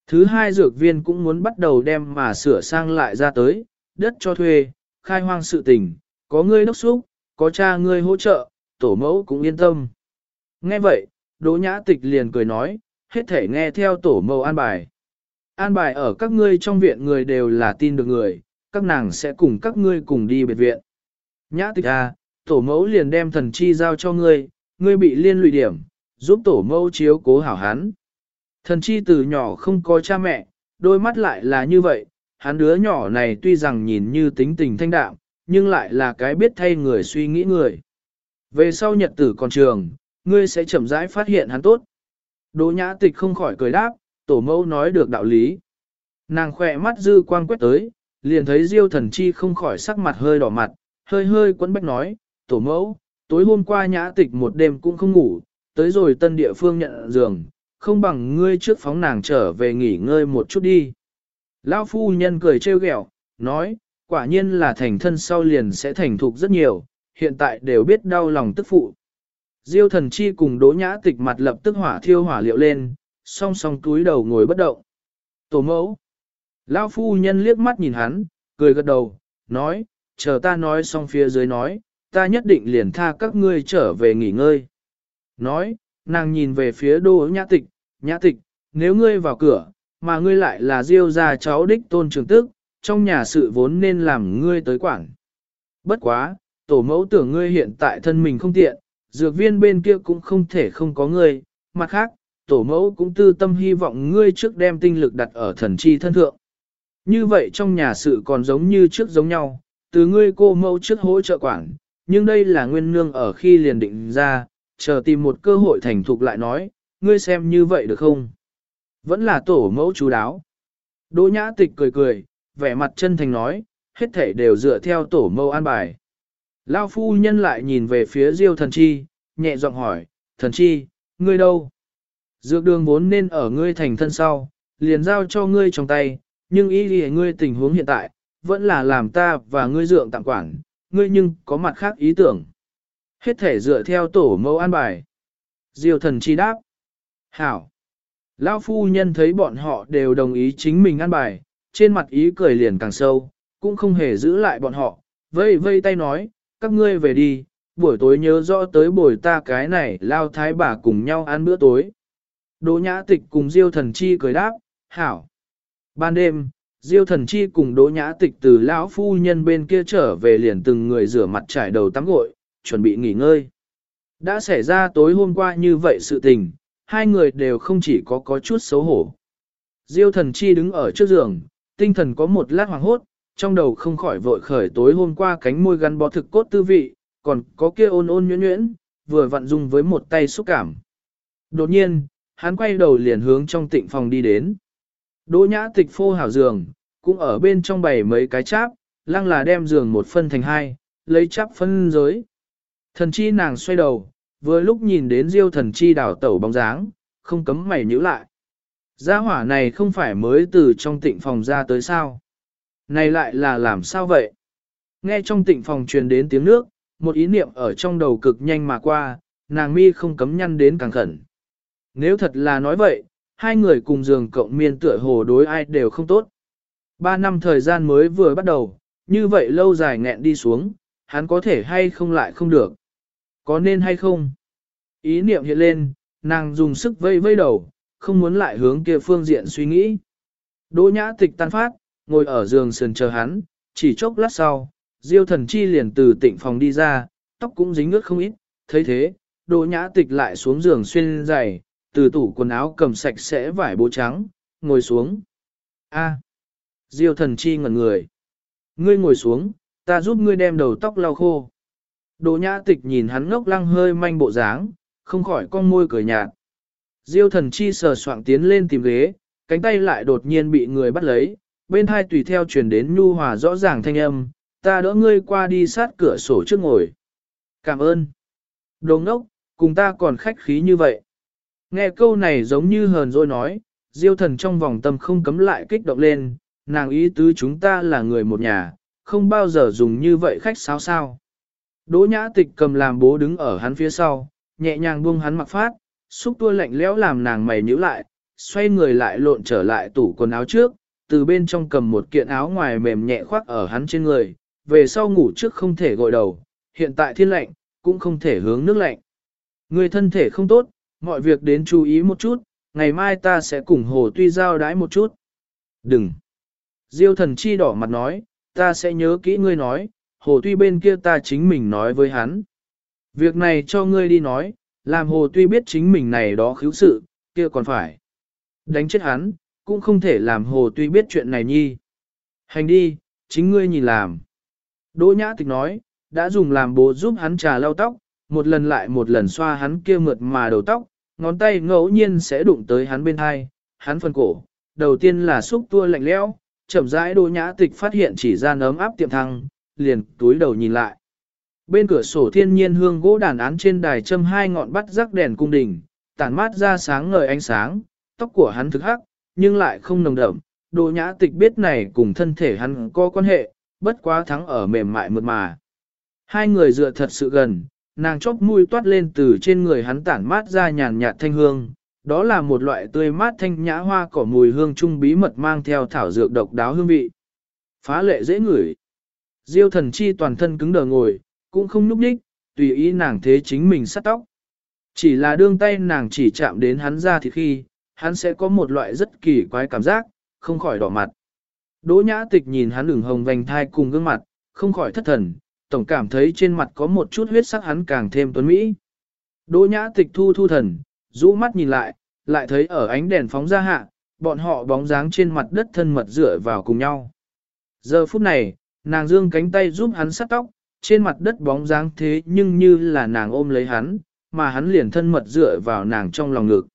Thứ hai dược viên cũng muốn bắt đầu đem mà sửa sang lại ra tới, đất cho thuê, khai hoang sự tình, có ngươi đốc xúc, có cha ngươi hỗ trợ, tổ mẫu cũng yên tâm. Nghe vậy, Đỗ Nhã Tịch liền cười nói, hết thể nghe theo tổ mẫu an bài. An bài ở các ngươi trong viện người đều là tin được người, các nàng sẽ cùng các ngươi cùng đi biệt viện. Nhã Tịch à, tổ mẫu liền đem thần chi giao cho ngươi, ngươi bị liên lụy điểm, giúp tổ mẫu chiếu cố hảo hắn. Thần chi từ nhỏ không có cha mẹ, đôi mắt lại là như vậy, hắn đứa nhỏ này tuy rằng nhìn như tính tình thanh đạm, nhưng lại là cái biết thay người suy nghĩ người. Về sau nhật tử còn trường, ngươi sẽ chậm rãi phát hiện hắn tốt. Đỗ nhã tịch không khỏi cười đáp, tổ mẫu nói được đạo lý. Nàng khỏe mắt dư quang quét tới, liền thấy diêu thần chi không khỏi sắc mặt hơi đỏ mặt, hơi hơi quấn bách nói, tổ mẫu, tối hôm qua nhã tịch một đêm cũng không ngủ, tới rồi tân địa phương nhận giường, không bằng ngươi trước phóng nàng trở về nghỉ ngơi một chút đi. Lão phu nhân cười trêu ghẹo, nói, quả nhiên là thành thân sau liền sẽ thành thục rất nhiều, hiện tại đều biết đau lòng tức phụ. Diêu thần chi cùng đỗ nhã tịch mặt lập tức hỏa thiêu hỏa liệu lên, song song túi đầu ngồi bất động. Tổ mẫu. Lão phu nhân liếc mắt nhìn hắn, cười gật đầu, nói, chờ ta nói xong phía dưới nói, ta nhất định liền tha các ngươi trở về nghỉ ngơi. Nói, nàng nhìn về phía đô nhã tịch, nhã tịch, nếu ngươi vào cửa, mà ngươi lại là diêu gia cháu đích tôn trường tức, trong nhà sự vốn nên làm ngươi tới quản. Bất quá, tổ mẫu tưởng ngươi hiện tại thân mình không tiện, dược viên bên kia cũng không thể không có ngươi, mặt khác, tổ mẫu cũng tư tâm hy vọng ngươi trước đem tinh lực đặt ở thần chi thân thượng. Như vậy trong nhà sự còn giống như trước giống nhau, từ ngươi cô mẫu trước hỗ trợ quản, nhưng đây là nguyên nương ở khi liền định ra, chờ tìm một cơ hội thành thục lại nói, ngươi xem như vậy được không? Vẫn là tổ mẫu chú đáo. Đỗ nhã tịch cười cười, vẻ mặt chân thành nói, hết thể đều dựa theo tổ mẫu an bài. Lao phu nhân lại nhìn về phía diêu thần chi, nhẹ giọng hỏi, thần chi, ngươi đâu? Dược đường vốn nên ở ngươi thành thân sau, liền giao cho ngươi trong tay, nhưng ý nghĩa ngươi tình huống hiện tại, vẫn là làm ta và ngươi dượng tặng quản, ngươi nhưng có mặt khác ý tưởng. Hết thể dựa theo tổ mẫu an bài. Diều thần chi đáp. Hảo. Lão phu nhân thấy bọn họ đều đồng ý chính mình an bài, trên mặt ý cười liền càng sâu, cũng không hề giữ lại bọn họ, vây vây tay nói, các ngươi về đi, buổi tối nhớ rõ tới buổi ta cái này lao thái bà cùng nhau ăn bữa tối. Đỗ nhã tịch cùng Diêu thần chi cười đáp, hảo. Ban đêm, Diêu thần chi cùng đỗ nhã tịch từ lão phu nhân bên kia trở về liền từng người rửa mặt trải đầu tắm gội, chuẩn bị nghỉ ngơi. Đã xảy ra tối hôm qua như vậy sự tình, hai người đều không chỉ có có chút xấu hổ. Diêu thần chi đứng ở trước giường, tinh thần có một lát hoàng hốt, trong đầu không khỏi vội khởi tối hôm qua cánh môi gắn bó thực cốt tư vị, còn có kia ôn ôn nhuyễn nhuyễn, vừa vặn dùng với một tay xúc cảm. Đột nhiên, hắn quay đầu liền hướng trong tịnh phòng đi đến. Đỗ nhã tịch phô hảo giường, cũng ở bên trong bày mấy cái cháp, lăng là đem giường một phân thành hai, lấy cháp phân giới. Thần chi nàng xoay đầu, vừa lúc nhìn đến diêu thần chi đảo tẩu bóng dáng, không cấm mày nhữ lại. Gia hỏa này không phải mới từ trong tịnh phòng ra tới sao? Này lại là làm sao vậy? Nghe trong tịnh phòng truyền đến tiếng nước, một ý niệm ở trong đầu cực nhanh mà qua, nàng mi không cấm nhăn đến càng khẩn. Nếu thật là nói vậy, hai người cùng giường cộng miên tựa hồ đối ai đều không tốt. Ba năm thời gian mới vừa bắt đầu, như vậy lâu dài nghẹn đi xuống, hắn có thể hay không lại không được. Có nên hay không? Ý niệm hiện lên, nàng dùng sức vây vây đầu, không muốn lại hướng kia phương diện suy nghĩ. Đỗ nhã tịch tan phát, ngồi ở giường sườn chờ hắn, chỉ chốc lát sau, diêu thần chi liền từ tịnh phòng đi ra, tóc cũng dính ướt không ít, thấy thế, đỗ nhã tịch lại xuống giường xuyên giày, từ tủ quần áo cầm sạch sẽ vải bố trắng, ngồi xuống. A. Diêu thần chi ngẩn người. Ngươi ngồi xuống, ta giúp ngươi đem đầu tóc lau khô. đồ nhã tịch nhìn hắn ngốc lăng hơi manh bộ dáng, không khỏi con môi cười nhạt. Diêu thần chi sờ soạng tiến lên tìm ghế, cánh tay lại đột nhiên bị người bắt lấy, bên hai tùy theo truyền đến nhu hòa rõ ràng thanh âm, ta đỡ ngươi qua đi sát cửa sổ trước ngồi. Cảm ơn. Đồ ngốc, cùng ta còn khách khí như vậy. Nghe câu này giống như hờn dỗi nói, diêu thần trong vòng tâm không cấm lại kích động lên, nàng ý tứ chúng ta là người một nhà, không bao giờ dùng như vậy khách sáo sao. Đỗ nhã tịch cầm làm bố đứng ở hắn phía sau, nhẹ nhàng buông hắn mặc phát, xúc tua lạnh lẽo làm nàng mày nhíu lại, xoay người lại lộn trở lại tủ quần áo trước, từ bên trong cầm một kiện áo ngoài mềm nhẹ khoác ở hắn trên người, về sau ngủ trước không thể gội đầu, hiện tại thiên lạnh, cũng không thể hướng nước lạnh. Người thân thể không tốt, mọi việc đến chú ý một chút, ngày mai ta sẽ cùng hồ tuy giao đái một chút. Đừng! Diêu thần chi đỏ mặt nói, ta sẽ nhớ kỹ ngươi nói, hồ tuy bên kia ta chính mình nói với hắn. Việc này cho ngươi đi nói, làm hồ tuy biết chính mình này đó khiếu sự, kia còn phải. Đánh chết hắn, cũng không thể làm hồ tuy biết chuyện này nhi. Hành đi, chính ngươi nhìn làm. Đỗ nhã tịch nói, đã dùng làm bố giúp hắn trà lau tóc, một lần lại một lần xoa hắn kia mượt mà đầu tóc, ngón tay ngẫu nhiên sẽ đụng tới hắn bên hai, hắn phân cổ. Đầu tiên là xúc tua lạnh lẽo, chậm rãi đỗ nhã tịch phát hiện chỉ ra ấm áp tiệm thăng, liền túi đầu nhìn lại. Bên cửa sổ thiên nhiên hương gỗ đàn án trên đài châm hai ngọn bắt rắc đèn cung đình, tản mát ra sáng ngời ánh sáng, tóc của hắn thực hắc, nhưng lại không nồng đậm. Đỗ nhã tịch biết này cùng thân thể hắn có quan hệ, bất quá thắng ở mềm mại mượt mà. Hai người dựa thật sự gần, nàng chóp mũi toát lên từ trên người hắn tản mát ra nhàn nhạt thanh hương. Đó là một loại tươi mát thanh nhã hoa cỏ mùi hương trung bí mật mang theo thảo dược độc đáo hương vị. Phá lệ dễ ngửi. Diêu thần chi toàn thân cứng đờ ngồi, cũng không núp đích, tùy ý nàng thế chính mình sắt tóc. Chỉ là đương tay nàng chỉ chạm đến hắn ra thì khi, hắn sẽ có một loại rất kỳ quái cảm giác, không khỏi đỏ mặt. Đỗ nhã tịch nhìn hắn ửng hồng vành thai cùng gương mặt, không khỏi thất thần, tổng cảm thấy trên mặt có một chút huyết sắc hắn càng thêm tuấn mỹ. Đỗ nhã tịch thu thu thần, rũ mắt nhìn lại, lại thấy ở ánh đèn phóng ra hạ, bọn họ bóng dáng trên mặt đất thân mật dựa vào cùng nhau. Giờ phút này, nàng dương cánh tay giúp hắn sắt tóc, trên mặt đất bóng dáng thế nhưng như là nàng ôm lấy hắn, mà hắn liền thân mật dựa vào nàng trong lòng ngực.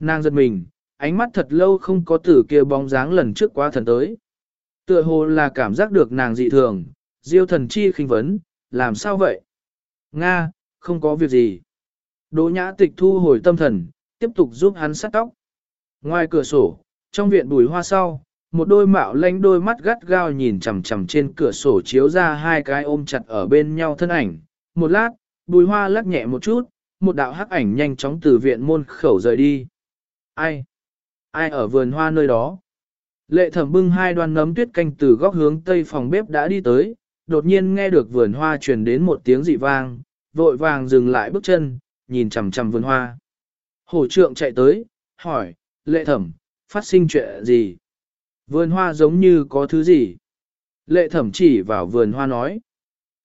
Nàng giật mình, ánh mắt thật lâu không có từ kia bóng dáng lần trước quá thần tới. Tựa hồ là cảm giác được nàng dị thường, diêu thần chi khinh vấn, làm sao vậy? Nga, không có việc gì. Đỗ nhã tịch thu hồi tâm thần, tiếp tục giúp hắn sát tóc. Ngoài cửa sổ, trong viện bùi hoa sau, một đôi mạo lanh đôi mắt gắt gao nhìn chằm chằm trên cửa sổ chiếu ra hai cái ôm chặt ở bên nhau thân ảnh. Một lát, bùi hoa lắc nhẹ một chút, một đạo hắc ảnh nhanh chóng từ viện môn khẩu rời đi. Ai? Ai ở vườn hoa nơi đó? Lệ thẩm bưng hai đoàn nấm tuyết canh từ góc hướng tây phòng bếp đã đi tới, đột nhiên nghe được vườn hoa truyền đến một tiếng dị vang, vội vàng dừng lại bước chân, nhìn chằm chằm vườn hoa. Hổ trượng chạy tới, hỏi, lệ thẩm, phát sinh chuyện gì? Vườn hoa giống như có thứ gì? Lệ thẩm chỉ vào vườn hoa nói.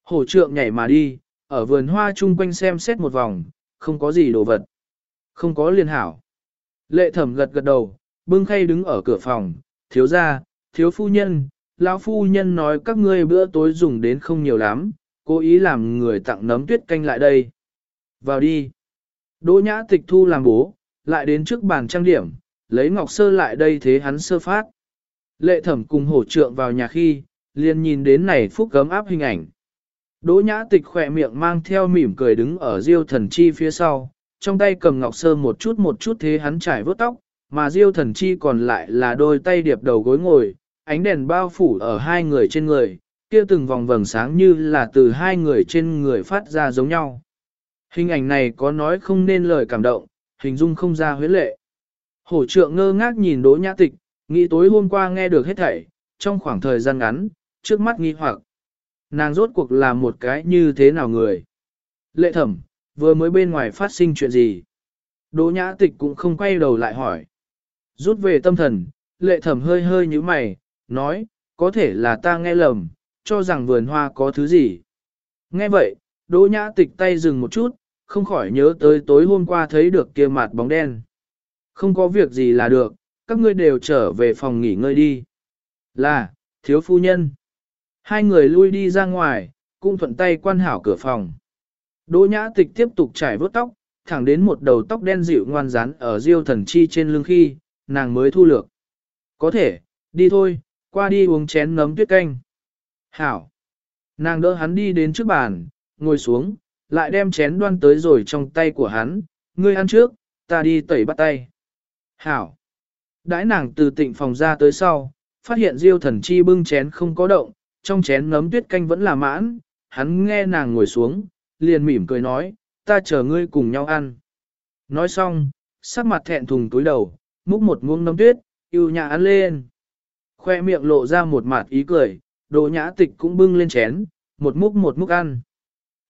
Hổ trượng nhảy mà đi, ở vườn hoa chung quanh xem xét một vòng, không có gì đồ vật. Không có liên hảo. Lệ thẩm gật gật đầu, bưng khay đứng ở cửa phòng, thiếu gia, thiếu phu nhân, lão phu nhân nói các ngươi bữa tối dùng đến không nhiều lắm, cố ý làm người tặng nấm tuyết canh lại đây. Vào đi. Đỗ nhã tịch thu làm bố, lại đến trước bàn trang điểm, lấy ngọc sơ lại đây thế hắn sơ phát. Lệ thẩm cùng hổ trượng vào nhà khi, liền nhìn đến này phúc gấm áp hình ảnh. Đỗ nhã tịch khỏe miệng mang theo mỉm cười đứng ở diêu thần chi phía sau, trong tay cầm ngọc sơ một chút một chút thế hắn trải vớt tóc, mà diêu thần chi còn lại là đôi tay điệp đầu gối ngồi, ánh đèn bao phủ ở hai người trên người, kia từng vòng vầng sáng như là từ hai người trên người phát ra giống nhau. Hình ảnh này có nói không nên lời cảm động, hình dung không ra huyết lệ. Hổ trượng ngơ ngác nhìn đỗ nhã tịch, nghĩ tối hôm qua nghe được hết thảy, trong khoảng thời gian ngắn, trước mắt nghi hoặc. Nàng rốt cuộc là một cái như thế nào người? Lệ thẩm, vừa mới bên ngoài phát sinh chuyện gì? Đỗ nhã tịch cũng không quay đầu lại hỏi. Rút về tâm thần, lệ thẩm hơi hơi như mày, nói, có thể là ta nghe lầm, cho rằng vườn hoa có thứ gì. Nghe vậy, đỗ nhã tịch tay dừng một chút, không khỏi nhớ tới tối hôm qua thấy được kia mặt bóng đen. Không có việc gì là được, các ngươi đều trở về phòng nghỉ ngơi đi. Là, thiếu phu nhân. Hai người lui đi ra ngoài, cũng thuận tay quan hảo cửa phòng. Đỗ nhã tịch tiếp tục trải vớt tóc, thẳng đến một đầu tóc đen dịu ngoan rán ở diêu thần chi trên lưng khi, nàng mới thu lược. Có thể, đi thôi, qua đi uống chén nấm tuyết canh. Hảo. Nàng đỡ hắn đi đến trước bàn, ngồi xuống, lại đem chén đoan tới rồi trong tay của hắn, ngươi ăn trước, ta đi tẩy bắt tay. Hảo. Đãi nàng từ tịnh phòng ra tới sau, phát hiện diêu thần chi bưng chén không có động, trong chén nấm tuyết canh vẫn là mãn, hắn nghe nàng ngồi xuống, liền mỉm cười nói, ta chờ ngươi cùng nhau ăn. Nói xong, sắc mặt thẹn thùng túi đầu, múc một muỗng nấm tuyết, yêu nhã ăn lên. Khoe miệng lộ ra một mặt ý cười, đồ nhã tịch cũng bưng lên chén, một múc một múc ăn.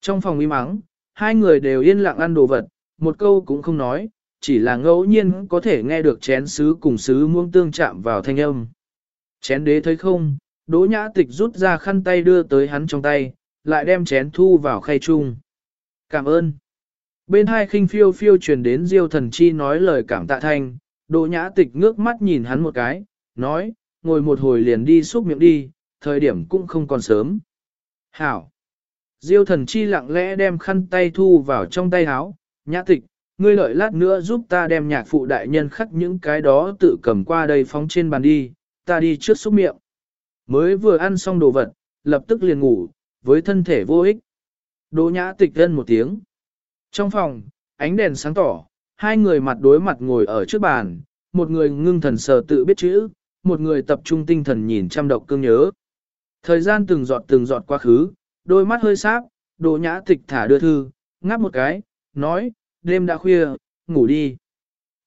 Trong phòng im mắng, hai người đều yên lặng ăn đồ vật, một câu cũng không nói, chỉ là ngẫu nhiên có thể nghe được chén sứ cùng sứ muông tương chạm vào thanh âm. Chén đế thấy không, đỗ nhã tịch rút ra khăn tay đưa tới hắn trong tay, lại đem chén thu vào khay chung. Cảm ơn. Bên hai khinh phiêu phiêu truyền đến diêu thần chi nói lời cảm tạ thanh, đỗ nhã tịch ngước mắt nhìn hắn một cái, nói, ngồi một hồi liền đi xúc miệng đi, thời điểm cũng không còn sớm. Hảo. Diêu thần chi lặng lẽ đem khăn tay thu vào trong tay áo, nhã tịch, ngươi lợi lát nữa giúp ta đem nhạc phụ đại nhân khắc những cái đó tự cầm qua đây phóng trên bàn đi, ta đi trước xúc miệng. Mới vừa ăn xong đồ vật, lập tức liền ngủ, với thân thể vô ích. Đỗ nhã tịch thân một tiếng. Trong phòng, ánh đèn sáng tỏ, hai người mặt đối mặt ngồi ở trước bàn, một người ngưng thần sờ tự biết chữ, một người tập trung tinh thần nhìn chăm độc cương nhớ. Thời gian từng giọt từng giọt quá khứ, đôi mắt hơi sáp, đồ nhã tịch thả đưa thư, ngáp một cái, nói, đêm đã khuya, ngủ đi.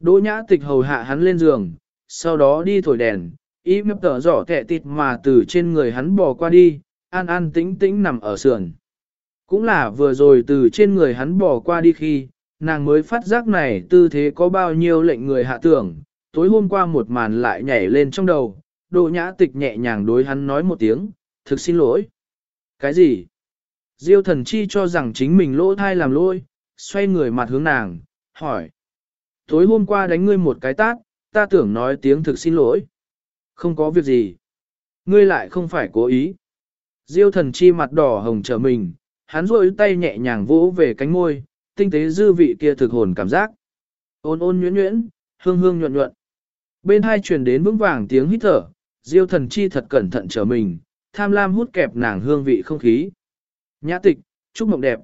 Đỗ nhã tịch hầu hạ hắn lên giường, sau đó đi thổi đèn, ý mếp tở giỏ kẹ tịt mà từ trên người hắn bò qua đi, an an tĩnh tĩnh nằm ở sườn. Cũng là vừa rồi từ trên người hắn bò qua đi khi, nàng mới phát giác này tư thế có bao nhiêu lệnh người hạ tưởng, tối hôm qua một màn lại nhảy lên trong đầu, Đỗ nhã tịch nhẹ nhàng đối hắn nói một tiếng, thực xin lỗi. Cái gì? Diêu thần chi cho rằng chính mình lỗ thai làm lôi, xoay người mặt hướng nàng, hỏi. Tối hôm qua đánh ngươi một cái tát, ta tưởng nói tiếng thực xin lỗi. Không có việc gì. Ngươi lại không phải cố ý. Diêu thần chi mặt đỏ hồng trở mình, hắn rôi tay nhẹ nhàng vỗ về cánh môi, tinh tế dư vị kia thực hồn cảm giác. Ôn ôn nhuyễn nhuyễn, hương hương nhuận nhuận. Bên hai truyền đến vững vàng tiếng hít thở, diêu thần chi thật cẩn thận trở mình, tham lam hút kẹp nàng hương vị không khí. Nhã tịch, chúc mộng đẹp.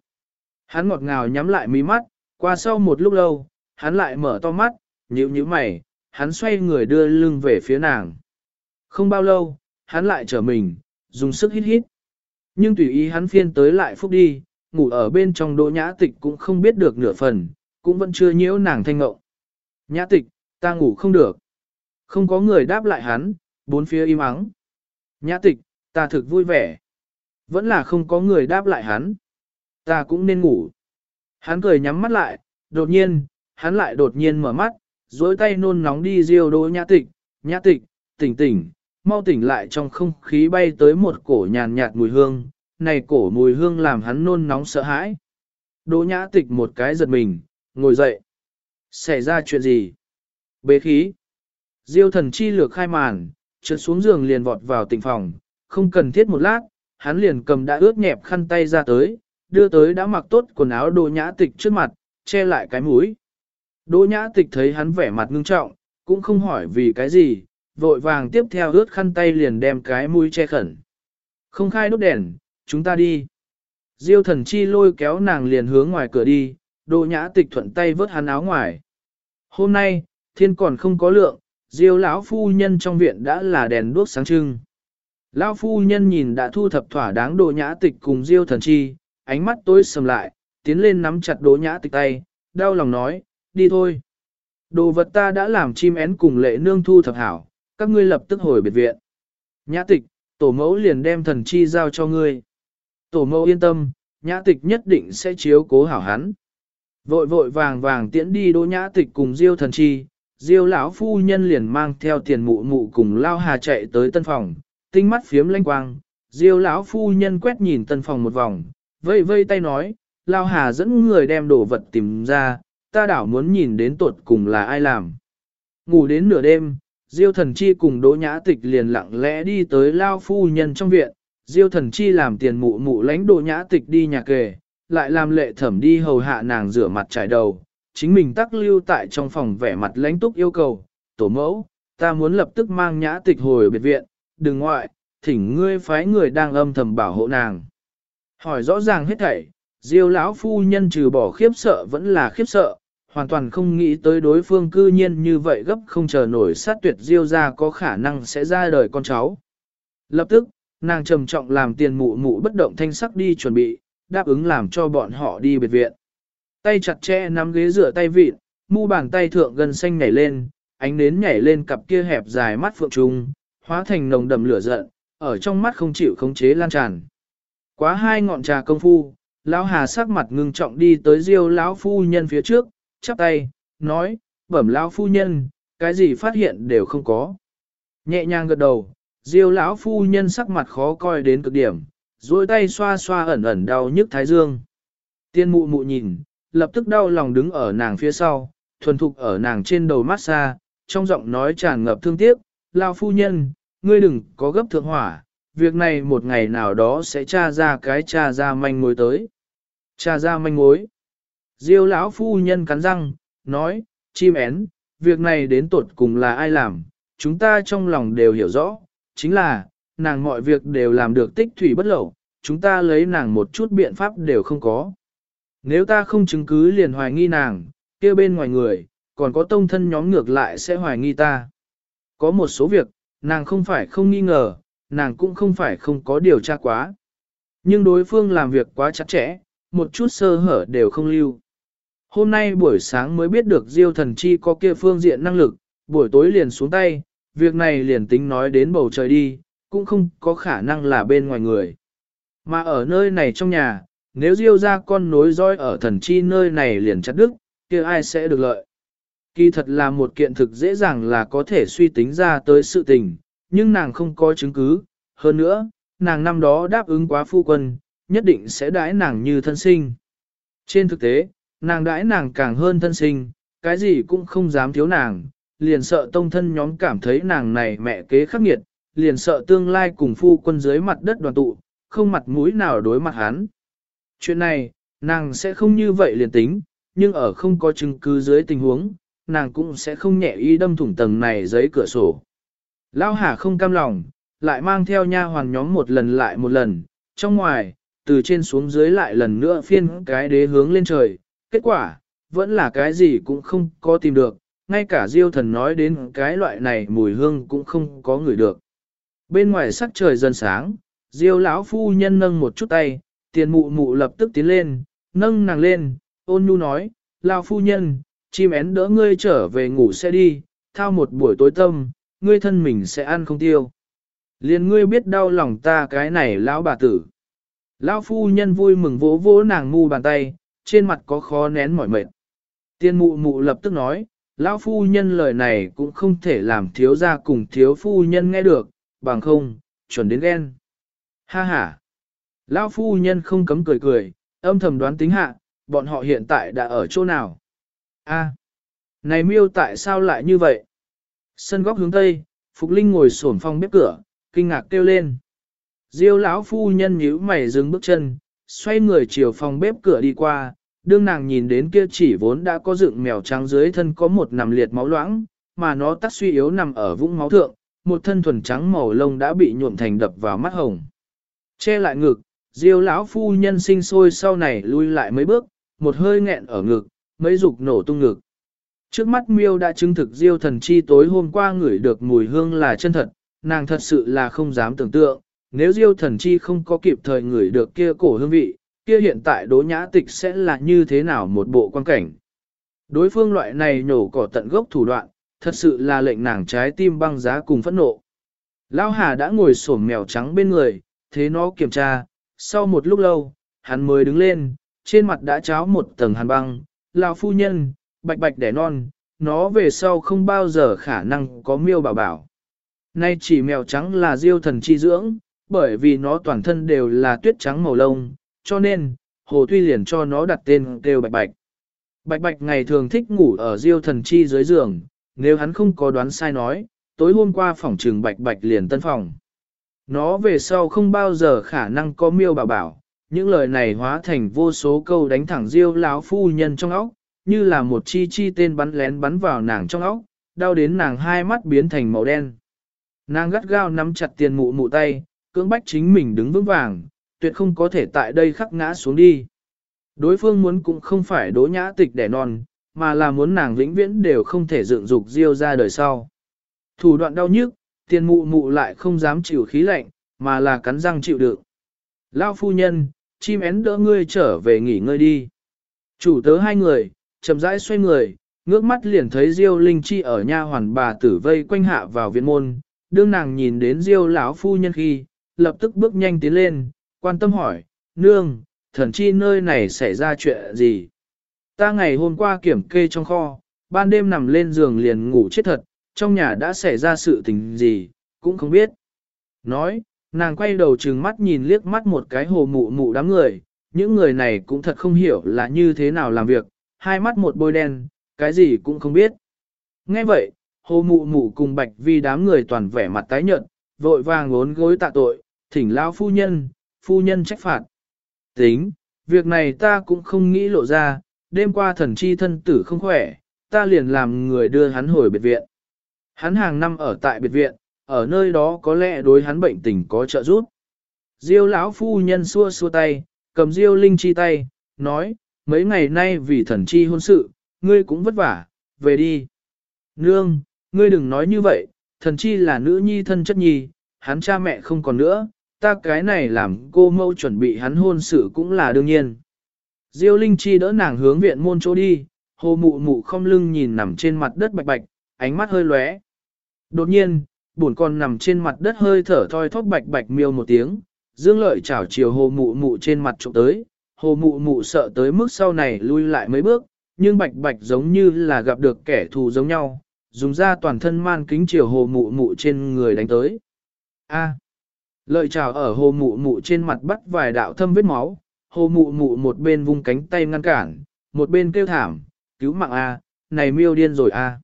Hắn ngọt ngào nhắm lại mí mắt, qua sau một lúc lâu, hắn lại mở to mắt, nhíu nhíu mày, hắn xoay người đưa lưng về phía nàng. Không bao lâu, hắn lại trở mình, dùng sức hít hít. Nhưng tùy ý hắn phiên tới lại phúc đi, ngủ ở bên trong đỗ nhã tịch cũng không biết được nửa phần, cũng vẫn chưa nhiễu nàng thanh ngộng. Nhã tịch, ta ngủ không được. Không có người đáp lại hắn, Bốn phía im ắng. Nhã tịch, ta thực vui vẻ. Vẫn là không có người đáp lại hắn. Ta cũng nên ngủ. Hắn cười nhắm mắt lại, đột nhiên, hắn lại đột nhiên mở mắt, dối tay nôn nóng đi riêu đỗ nhã tịch. Nhã tịch, tỉnh tỉnh, mau tỉnh lại trong không khí bay tới một cổ nhàn nhạt mùi hương. Này cổ mùi hương làm hắn nôn nóng sợ hãi. Đỗ nhã tịch một cái giật mình, ngồi dậy. Xảy ra chuyện gì? Bế khí. Diêu thần chi lược khai màn, trượt xuống giường liền vọt vào tỉnh phòng, không cần thiết một lát, hắn liền cầm đã ướt nhẹp khăn tay ra tới, đưa tới đã mặc tốt quần áo đỗ nhã tịch trước mặt, che lại cái mũi. Đỗ nhã tịch thấy hắn vẻ mặt ngưng trọng, cũng không hỏi vì cái gì, vội vàng tiếp theo ướt khăn tay liền đem cái mũi che khẩn. Không khai đốt đèn, chúng ta đi. Diêu thần chi lôi kéo nàng liền hướng ngoài cửa đi, đỗ nhã tịch thuận tay vớt hắn áo ngoài. Hôm nay, thiên còn không có lượng, diêu lão phu nhân trong viện đã là đèn đuốc sáng trưng. Lão phu nhân nhìn đã thu thập thỏa đáng đồ nhã tịch cùng diêu thần chi, ánh mắt tối sầm lại, tiến lên nắm chặt đồ nhã tịch tay, đau lòng nói, đi thôi. Đồ vật ta đã làm chim én cùng lệ nương thu thập hảo, các ngươi lập tức hồi biệt viện. Nhã tịch, tổ mẫu liền đem thần chi giao cho ngươi. Tổ mẫu yên tâm, nhã tịch nhất định sẽ chiếu cố hảo hắn. Vội vội vàng vàng tiễn đi đỗ nhã tịch cùng diêu thần chi, diêu lão phu nhân liền mang theo tiền mụ mụ cùng lao hà chạy tới tân phòng, tinh mắt phiếm lanh quang, diêu lão phu nhân quét nhìn tân phòng một vòng, vây vây tay nói, lao hà dẫn người đem đồ vật tìm ra, ta đảo muốn nhìn đến tuột cùng là ai làm. Ngủ đến nửa đêm, diêu thần chi cùng đỗ nhã tịch liền lặng lẽ đi tới lao phu nhân trong viện, diêu thần chi làm tiền mụ mụ lãnh đỗ nhã tịch đi nhà kề, lại làm lệ thẩm đi hầu hạ nàng rửa mặt trải đầu, chính mình tắc lưu tại trong phòng vẻ mặt lãnh túc yêu cầu, tổ mẫu, ta muốn lập tức mang nhã tịch hồi biệt viện, đừng ngoại, thỉnh ngươi phái người đang âm thầm bảo hộ nàng. Hỏi rõ ràng hết thảy, diêu lão phu nhân trừ bỏ khiếp sợ vẫn là khiếp sợ, hoàn toàn không nghĩ tới đối phương cư nhiên như vậy gấp không chờ nổi sát tuyệt diêu ra có khả năng sẽ ra đời con cháu. Lập tức, nàng trầm trọng làm tiền mụ mụ bất động thanh sắc đi chuẩn bị, đáp ứng làm cho bọn họ đi biệt viện. Tay chặt chẽ nắm ghế rửa tay vịn, mu bàn tay thượng gần xanh nhảy lên, ánh nến nhảy lên cặp kia hẹp dài mắt phượng trung, hóa thành nồng đậm lửa giận, ở trong mắt không chịu khống chế lan tràn. Quá hai ngọn trà công phu, lão Hà sắc mặt ngưng trọng đi tới Diêu lão phu nhân phía trước, chắp tay, nói, bẩm lão phu nhân, cái gì phát hiện đều không có. Nhẹ nhàng gật đầu, Diêu lão phu nhân sắc mặt khó coi đến cực điểm, duỗi tay xoa xoa ẩn ẩn đau nhức thái dương. Tiên mụ mụ nhìn, lập tức đau lòng đứng ở nàng phía sau, thuần thục ở nàng trên đầu massage, trong giọng nói tràn ngập thương tiếc, lao phu nhân, ngươi đừng có gấp thượng hỏa, việc này một ngày nào đó sẽ tra ra cái tra ra manh mối tới. Tra ra manh mối. Diêu lão phu nhân cắn răng, nói, chim én, việc này đến tột cùng là ai làm, chúng ta trong lòng đều hiểu rõ, chính là, nàng mọi việc đều làm được tích thủy bất lậu, chúng ta lấy nàng một chút biện pháp đều không có. Nếu ta không chứng cứ liền hoài nghi nàng, kia bên ngoài người, còn có tông thân nhóm ngược lại sẽ hoài nghi ta. Có một số việc, nàng không phải không nghi ngờ, nàng cũng không phải không có điều tra quá. Nhưng đối phương làm việc quá chặt chẽ, một chút sơ hở đều không lưu. Hôm nay buổi sáng mới biết được Diêu thần chi có kia phương diện năng lực, buổi tối liền xuống tay, việc này liền tính nói đến bầu trời đi, cũng không có khả năng là bên ngoài người. Mà ở nơi này trong nhà, nếu Diêu ra con nối roi ở thần chi nơi này liền chặt đức, kia ai sẽ được lợi. Kỳ thật là một kiện thực dễ dàng là có thể suy tính ra tới sự tình, nhưng nàng không có chứng cứ. Hơn nữa, nàng năm đó đáp ứng quá phu quân, nhất định sẽ đãi nàng như thân sinh. Trên thực tế, nàng đãi nàng càng hơn thân sinh, cái gì cũng không dám thiếu nàng, liền sợ tông thân nhóm cảm thấy nàng này mẹ kế khắc nghiệt, liền sợ tương lai cùng phu quân dưới mặt đất đoàn tụ, không mặt mũi nào đối mặt hắn. Chuyện này, nàng sẽ không như vậy liền tính, nhưng ở không có chứng cứ dưới tình huống, nàng cũng sẽ không nhẹ ý đâm thủng tầng này giấy cửa sổ. Lao Hà không cam lòng, lại mang theo nha hoàn nhóm một lần lại một lần, trong ngoài, từ trên xuống dưới lại lần nữa phiên cái đế hướng lên trời. Kết quả, vẫn là cái gì cũng không có tìm được, ngay cả diêu thần nói đến cái loại này mùi hương cũng không có người được. Bên ngoài sắc trời dần sáng, diêu lão phu nhân nâng một chút tay, tiền mụ mụ lập tức tiến lên, nâng nàng lên, ôn nhu nói, lao phu nhân, chim én đỡ ngươi trở về ngủ sẽ đi, thao một buổi tối tâm, ngươi thân mình sẽ ăn không tiêu. Liền ngươi biết đau lòng ta cái này lão bà tử. Lão phu nhân vui mừng vỗ vỗ nàng ngu bàn tay, trên mặt có khó nén mỏi mệt. Tiên mụ mụ lập tức nói, lão phu nhân lời này cũng không thể làm thiếu gia cùng thiếu phu nhân nghe được, bằng không, chuẩn đến ghen. Ha ha! Lão phu nhân không cấm cười cười, âm thầm đoán tính hạ, bọn họ hiện tại đã ở chỗ nào? A, này miêu tại sao lại như vậy? Sân góc hướng tây, Phục Linh ngồi xổm phòng bếp cửa, kinh ngạc kêu lên. Diêu lão phu nhân nhíu mày dừng bước chân, xoay người chiều phòng bếp cửa đi qua, đương nàng nhìn đến kia chỉ vốn đã có dựng mèo trắng dưới thân có một nằm liệt máu loãng, mà nó tắt suy yếu nằm ở vũng máu thượng, một thân thuần trắng màu lông đã bị nhuộm thành đập vào mắt hồng. Che lại ngực, Diêu lão phu nhân sinh sôi sau này lui lại mấy bước, một hơi nghẹn ở ngực, mấy dục nổ tung ngực. Trước mắt miêu đã chứng thực Diêu thần chi tối hôm qua ngửi được mùi hương là chân thật, nàng thật sự là không dám tưởng tượng, nếu Diêu thần chi không có kịp thời ngửi được kia cổ hương vị, kia hiện tại đỗ nhã tịch sẽ là như thế nào một bộ quan cảnh. Đối phương loại này nhổ cỏ tận gốc thủ đoạn, thật sự là lệnh nàng trái tim băng giá cùng phẫn nộ. Lão Hà đã ngồi xổm mèo trắng bên người, thế nó kiểm tra, sau một lúc lâu, hắn mới đứng lên, trên mặt đã cháo một tầng hàn băng, lão phu nhân, bạch bạch đẻ non, nó về sau không bao giờ khả năng có miêu bảo bảo. Nay chỉ mèo trắng là diêu thần chi dưỡng, bởi vì nó toàn thân đều là tuyết trắng màu lông, cho nên, Hồ Tuy liền cho nó đặt tên kêu bạch bạch. Bạch bạch ngày thường thích ngủ ở diêu thần chi dưới giường, nếu hắn không có đoán sai nói, tối hôm qua phòng trường bạch bạch liền tân phòng. Nó về sau không bao giờ khả năng có miêu bảo bảo, những lời này hóa thành vô số câu đánh thẳng diêu lão phu nhân trong óc, như là một chi chi tên bắn lén bắn vào nàng trong óc, đau đến nàng hai mắt biến thành màu đen. Nàng gắt gao nắm chặt tiền mụ mụ tay, cưỡng bách chính mình đứng vững vàng, tuyệt không có thể tại đây khắc ngã xuống đi. Đối phương muốn cũng không phải đỗ nhã tịch đẻ non, mà là muốn nàng vĩnh viễn đều không thể dựng dục diêu ra đời sau. Thủ đoạn đau nhức, tiền mụ mụ lại không dám chịu khí lạnh, mà là cắn răng chịu đựng. Lao phu nhân, chim én đỡ ngươi trở về nghỉ ngơi đi. Chủ tớ hai người, chậm rãi xoay người, ngước mắt liền thấy Diêu Linh Chi ở nha hoàn bà tử vây quanh hạ vào viện môn, đương nàng nhìn đến Diêu lão phu nhân khi, lập tức bước nhanh tiến lên, quan tâm hỏi, nương, thần chi nơi này xảy ra chuyện gì? Ta ngày hôm qua kiểm kê trong kho, ban đêm nằm lên giường liền ngủ chết thật, trong nhà đã xảy ra sự tình gì, cũng không biết. Nói, nàng quay đầu trừng mắt nhìn liếc mắt một cái hồ mụ mụ đám người, những người này cũng thật không hiểu là như thế nào làm việc, hai mắt một bôi đen, cái gì cũng không biết. Nghe vậy, hồ mụ mụ cùng bạch vi đám người toàn vẻ mặt tái nhợt, vội vàng ngốn gối tạ tội, thỉnh lao phu nhân, phu nhân trách phạt. Tính, việc này ta cũng không nghĩ lộ ra, đêm qua thần chi thân tử không khỏe, ta liền làm người đưa hắn hồi biệt viện. Hắn hàng năm ở tại biệt viện, ở nơi đó có lẽ đối hắn bệnh tình có trợ giúp. Diêu lão phu nhân xua xua tay, cầm Diêu Linh chi tay, nói, mấy ngày nay vì thần chi hôn sự, ngươi cũng vất vả, về đi. Nương, ngươi đừng nói như vậy, thần chi là nữ nhi thân chất nhi, hắn cha mẹ không còn nữa, ta cái này làm cô mâu chuẩn bị hắn hôn sự cũng là đương nhiên. Diêu Linh Chi đỡ nàng hướng viện môn chỗ đi, hồ mụ mụ không lưng nhìn nằm trên mặt đất bạch bạch, ánh mắt hơi lóe. Đột nhiên, buồn con nằm trên mặt đất hơi thở thoi thóp bạch bạch miêu một tiếng, dương lợi chảo chiều hồ mụ mụ trên mặt trộm tới, hồ mụ mụ sợ tới mức sau này lui lại mấy bước, nhưng bạch bạch giống như là gặp được kẻ thù giống nhau, dùng ra toàn thân man kính chiều hồ mụ mụ trên người đánh tới. A. À. Lợi chảo ở hồ mụ mụ trên mặt bắt vài đạo thâm vết máu, hồ mụ mụ một bên vung cánh tay ngăn cản, một bên kêu thảm, cứu mạng A, này miêu điên rồi A.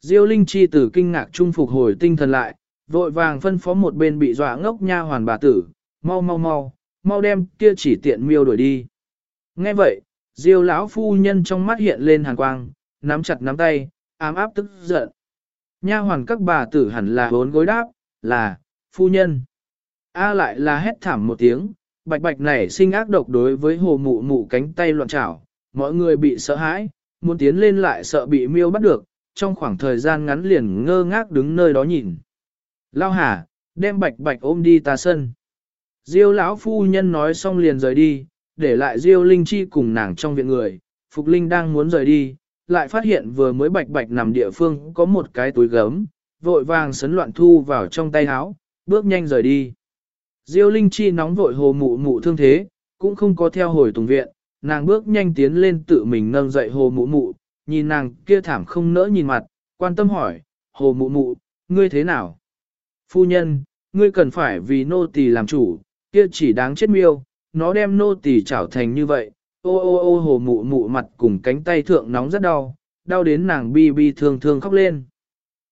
Diêu Linh Chi từ kinh ngạc trung phục hồi tinh thần lại, vội vàng phân phó một bên bị dọa ngốc nha hoàn bà tử, mau mau mau, mau đem kia chỉ tiện miêu đuổi đi. Nghe vậy, Diêu lão phu nhân trong mắt hiện lên hàn quang, nắm chặt nắm tay, ám áp tức giận. Nha hoàn các bà tử hẳn là bốn gối đáp, là, phu nhân. A lại là hét thảm một tiếng, bạch bạch này sinh ác độc đối với hồ mụ mụ cánh tay loạn trảo, mọi người bị sợ hãi, muốn tiến lên lại sợ bị miêu bắt được, trong khoảng thời gian ngắn liền ngơ ngác đứng nơi đó nhìn. Lao hả, đem bạch bạch ôm đi ta sân. Diêu lão phu nhân nói xong liền rời đi, để lại Diêu Linh Chi cùng nàng trong viện người, Phục Linh đang muốn rời đi, lại phát hiện vừa mới bạch bạch nằm địa phương có một cái túi gấm, vội vàng sấn loạn thu vào trong tay áo, bước nhanh rời đi. Diêu Linh Chi nóng vội hồ mụ mụ thương thế, cũng không có theo hồi tùng viện, nàng bước nhanh tiến lên tự mình nâng dậy hồ mụ mụ, nhìn nàng kia thảm không nỡ nhìn mặt, quan tâm hỏi, hồ mụ mụ, ngươi thế nào? Phu nhân, ngươi cần phải vì nô tỳ làm chủ, kia chỉ đáng chết miêu, nó đem nô tỳ chảo thành như vậy, ô ô ô hồ mụ mụ mặt cùng cánh tay thượng nóng rất đau, đau đến nàng bi bi thương thương khóc lên.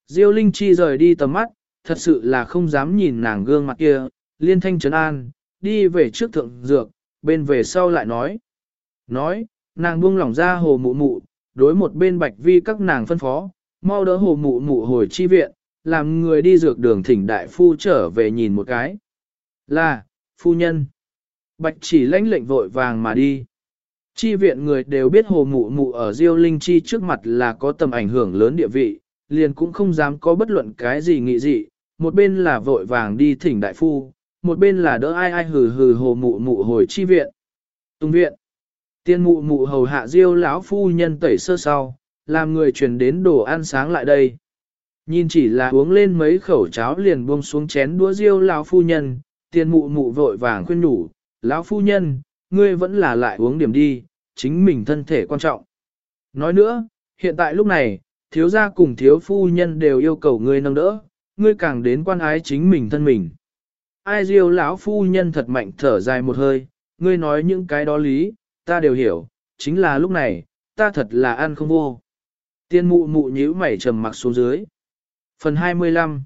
Diêu Linh Chi rời đi tầm mắt, thật sự là không dám nhìn nàng gương mặt kia, liên thanh trấn an, đi về trước thượng dược, bên về sau lại nói. Nói, nàng buông lỏng ra hồ mụ mụ, đối một bên bạch vi các nàng phân phó, mau đỡ hồ mụ mụ hồi chi viện, làm người đi dược đường thỉnh đại phu trở về nhìn một cái. Là, phu nhân. Bạch chỉ lãnh lệnh vội vàng mà đi. Chi viện người đều biết hồ mụ mụ ở Diêu Linh Chi trước mặt là có tầm ảnh hưởng lớn địa vị, liền cũng không dám có bất luận cái gì nghị dị, một bên là vội vàng đi thỉnh đại phu, một bên là đỡ ai ai hừ hừ hồ mụ mụ hồi chi viện. Tùng viện. Tiên mụ mụ hầu hạ Diêu lão phu nhân tẩy sơ sau, làm người truyền đến đồ ăn sáng lại đây. Nhìn chỉ là uống lên mấy khẩu cháo liền buông xuống chén đũa Diêu lão phu nhân, tiên mụ mụ vội vàng khuyên nhủ, lão phu nhân, ngươi vẫn là lại uống điểm đi, chính mình thân thể quan trọng. Nói nữa, hiện tại lúc này, thiếu gia cùng thiếu phu nhân đều yêu cầu ngươi nâng đỡ, ngươi càng đến quan ái chính mình thân mình. Ai diêu lão phu nhân thật mạnh thở dài một hơi, ngươi nói những cái đó lý, ta đều hiểu, chính là lúc này, ta thật là ăn không vô. Tiên mụ mụ nhíu mày trầm mặc xuống dưới. Phần 25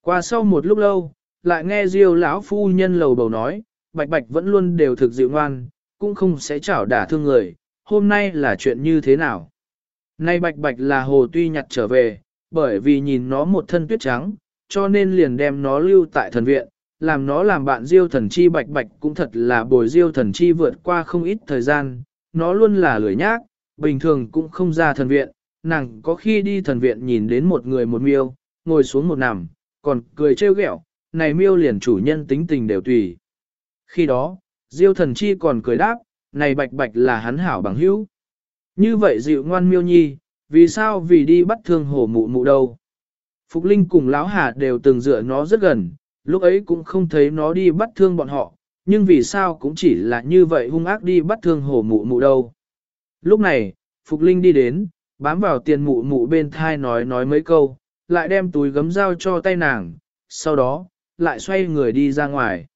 Qua sau một lúc lâu, lại nghe diêu lão phu nhân lầu bầu nói, bạch bạch vẫn luôn đều thực dịu ngoan, cũng không sẽ chảo đả thương người, hôm nay là chuyện như thế nào. Nay bạch bạch là hồ tuy nhặt trở về, bởi vì nhìn nó một thân tuyết trắng, cho nên liền đem nó lưu tại thần viện, làm nó làm bạn diêu thần chi bạch bạch cũng thật là bồi diêu thần chi vượt qua không ít thời gian, nó luôn là lười nhác, bình thường cũng không ra thần viện, nàng có khi đi thần viện nhìn đến một người một miêu, ngồi xuống một nằm, còn cười trêu ghẹo, này miêu liền chủ nhân tính tình đều tùy. Khi đó, diêu thần chi còn cười đáp, này bạch bạch là hắn hảo bằng hữu. Như vậy dịu ngoan miêu nhi, vì sao vì đi bắt thương hổ mụ mụ đâu. Phục Linh cùng Lão Hà đều từng dựa nó rất gần, lúc ấy cũng không thấy nó đi bắt thương bọn họ, nhưng vì sao cũng chỉ là như vậy hung ác đi bắt thương hổ mụ mụ đâu. Lúc này, Phục Linh đi đến, bám vào tiền mụ mụ bên thai nói nói mấy câu, lại đem túi gấm dao cho tay nàng, sau đó, lại xoay người đi ra ngoài.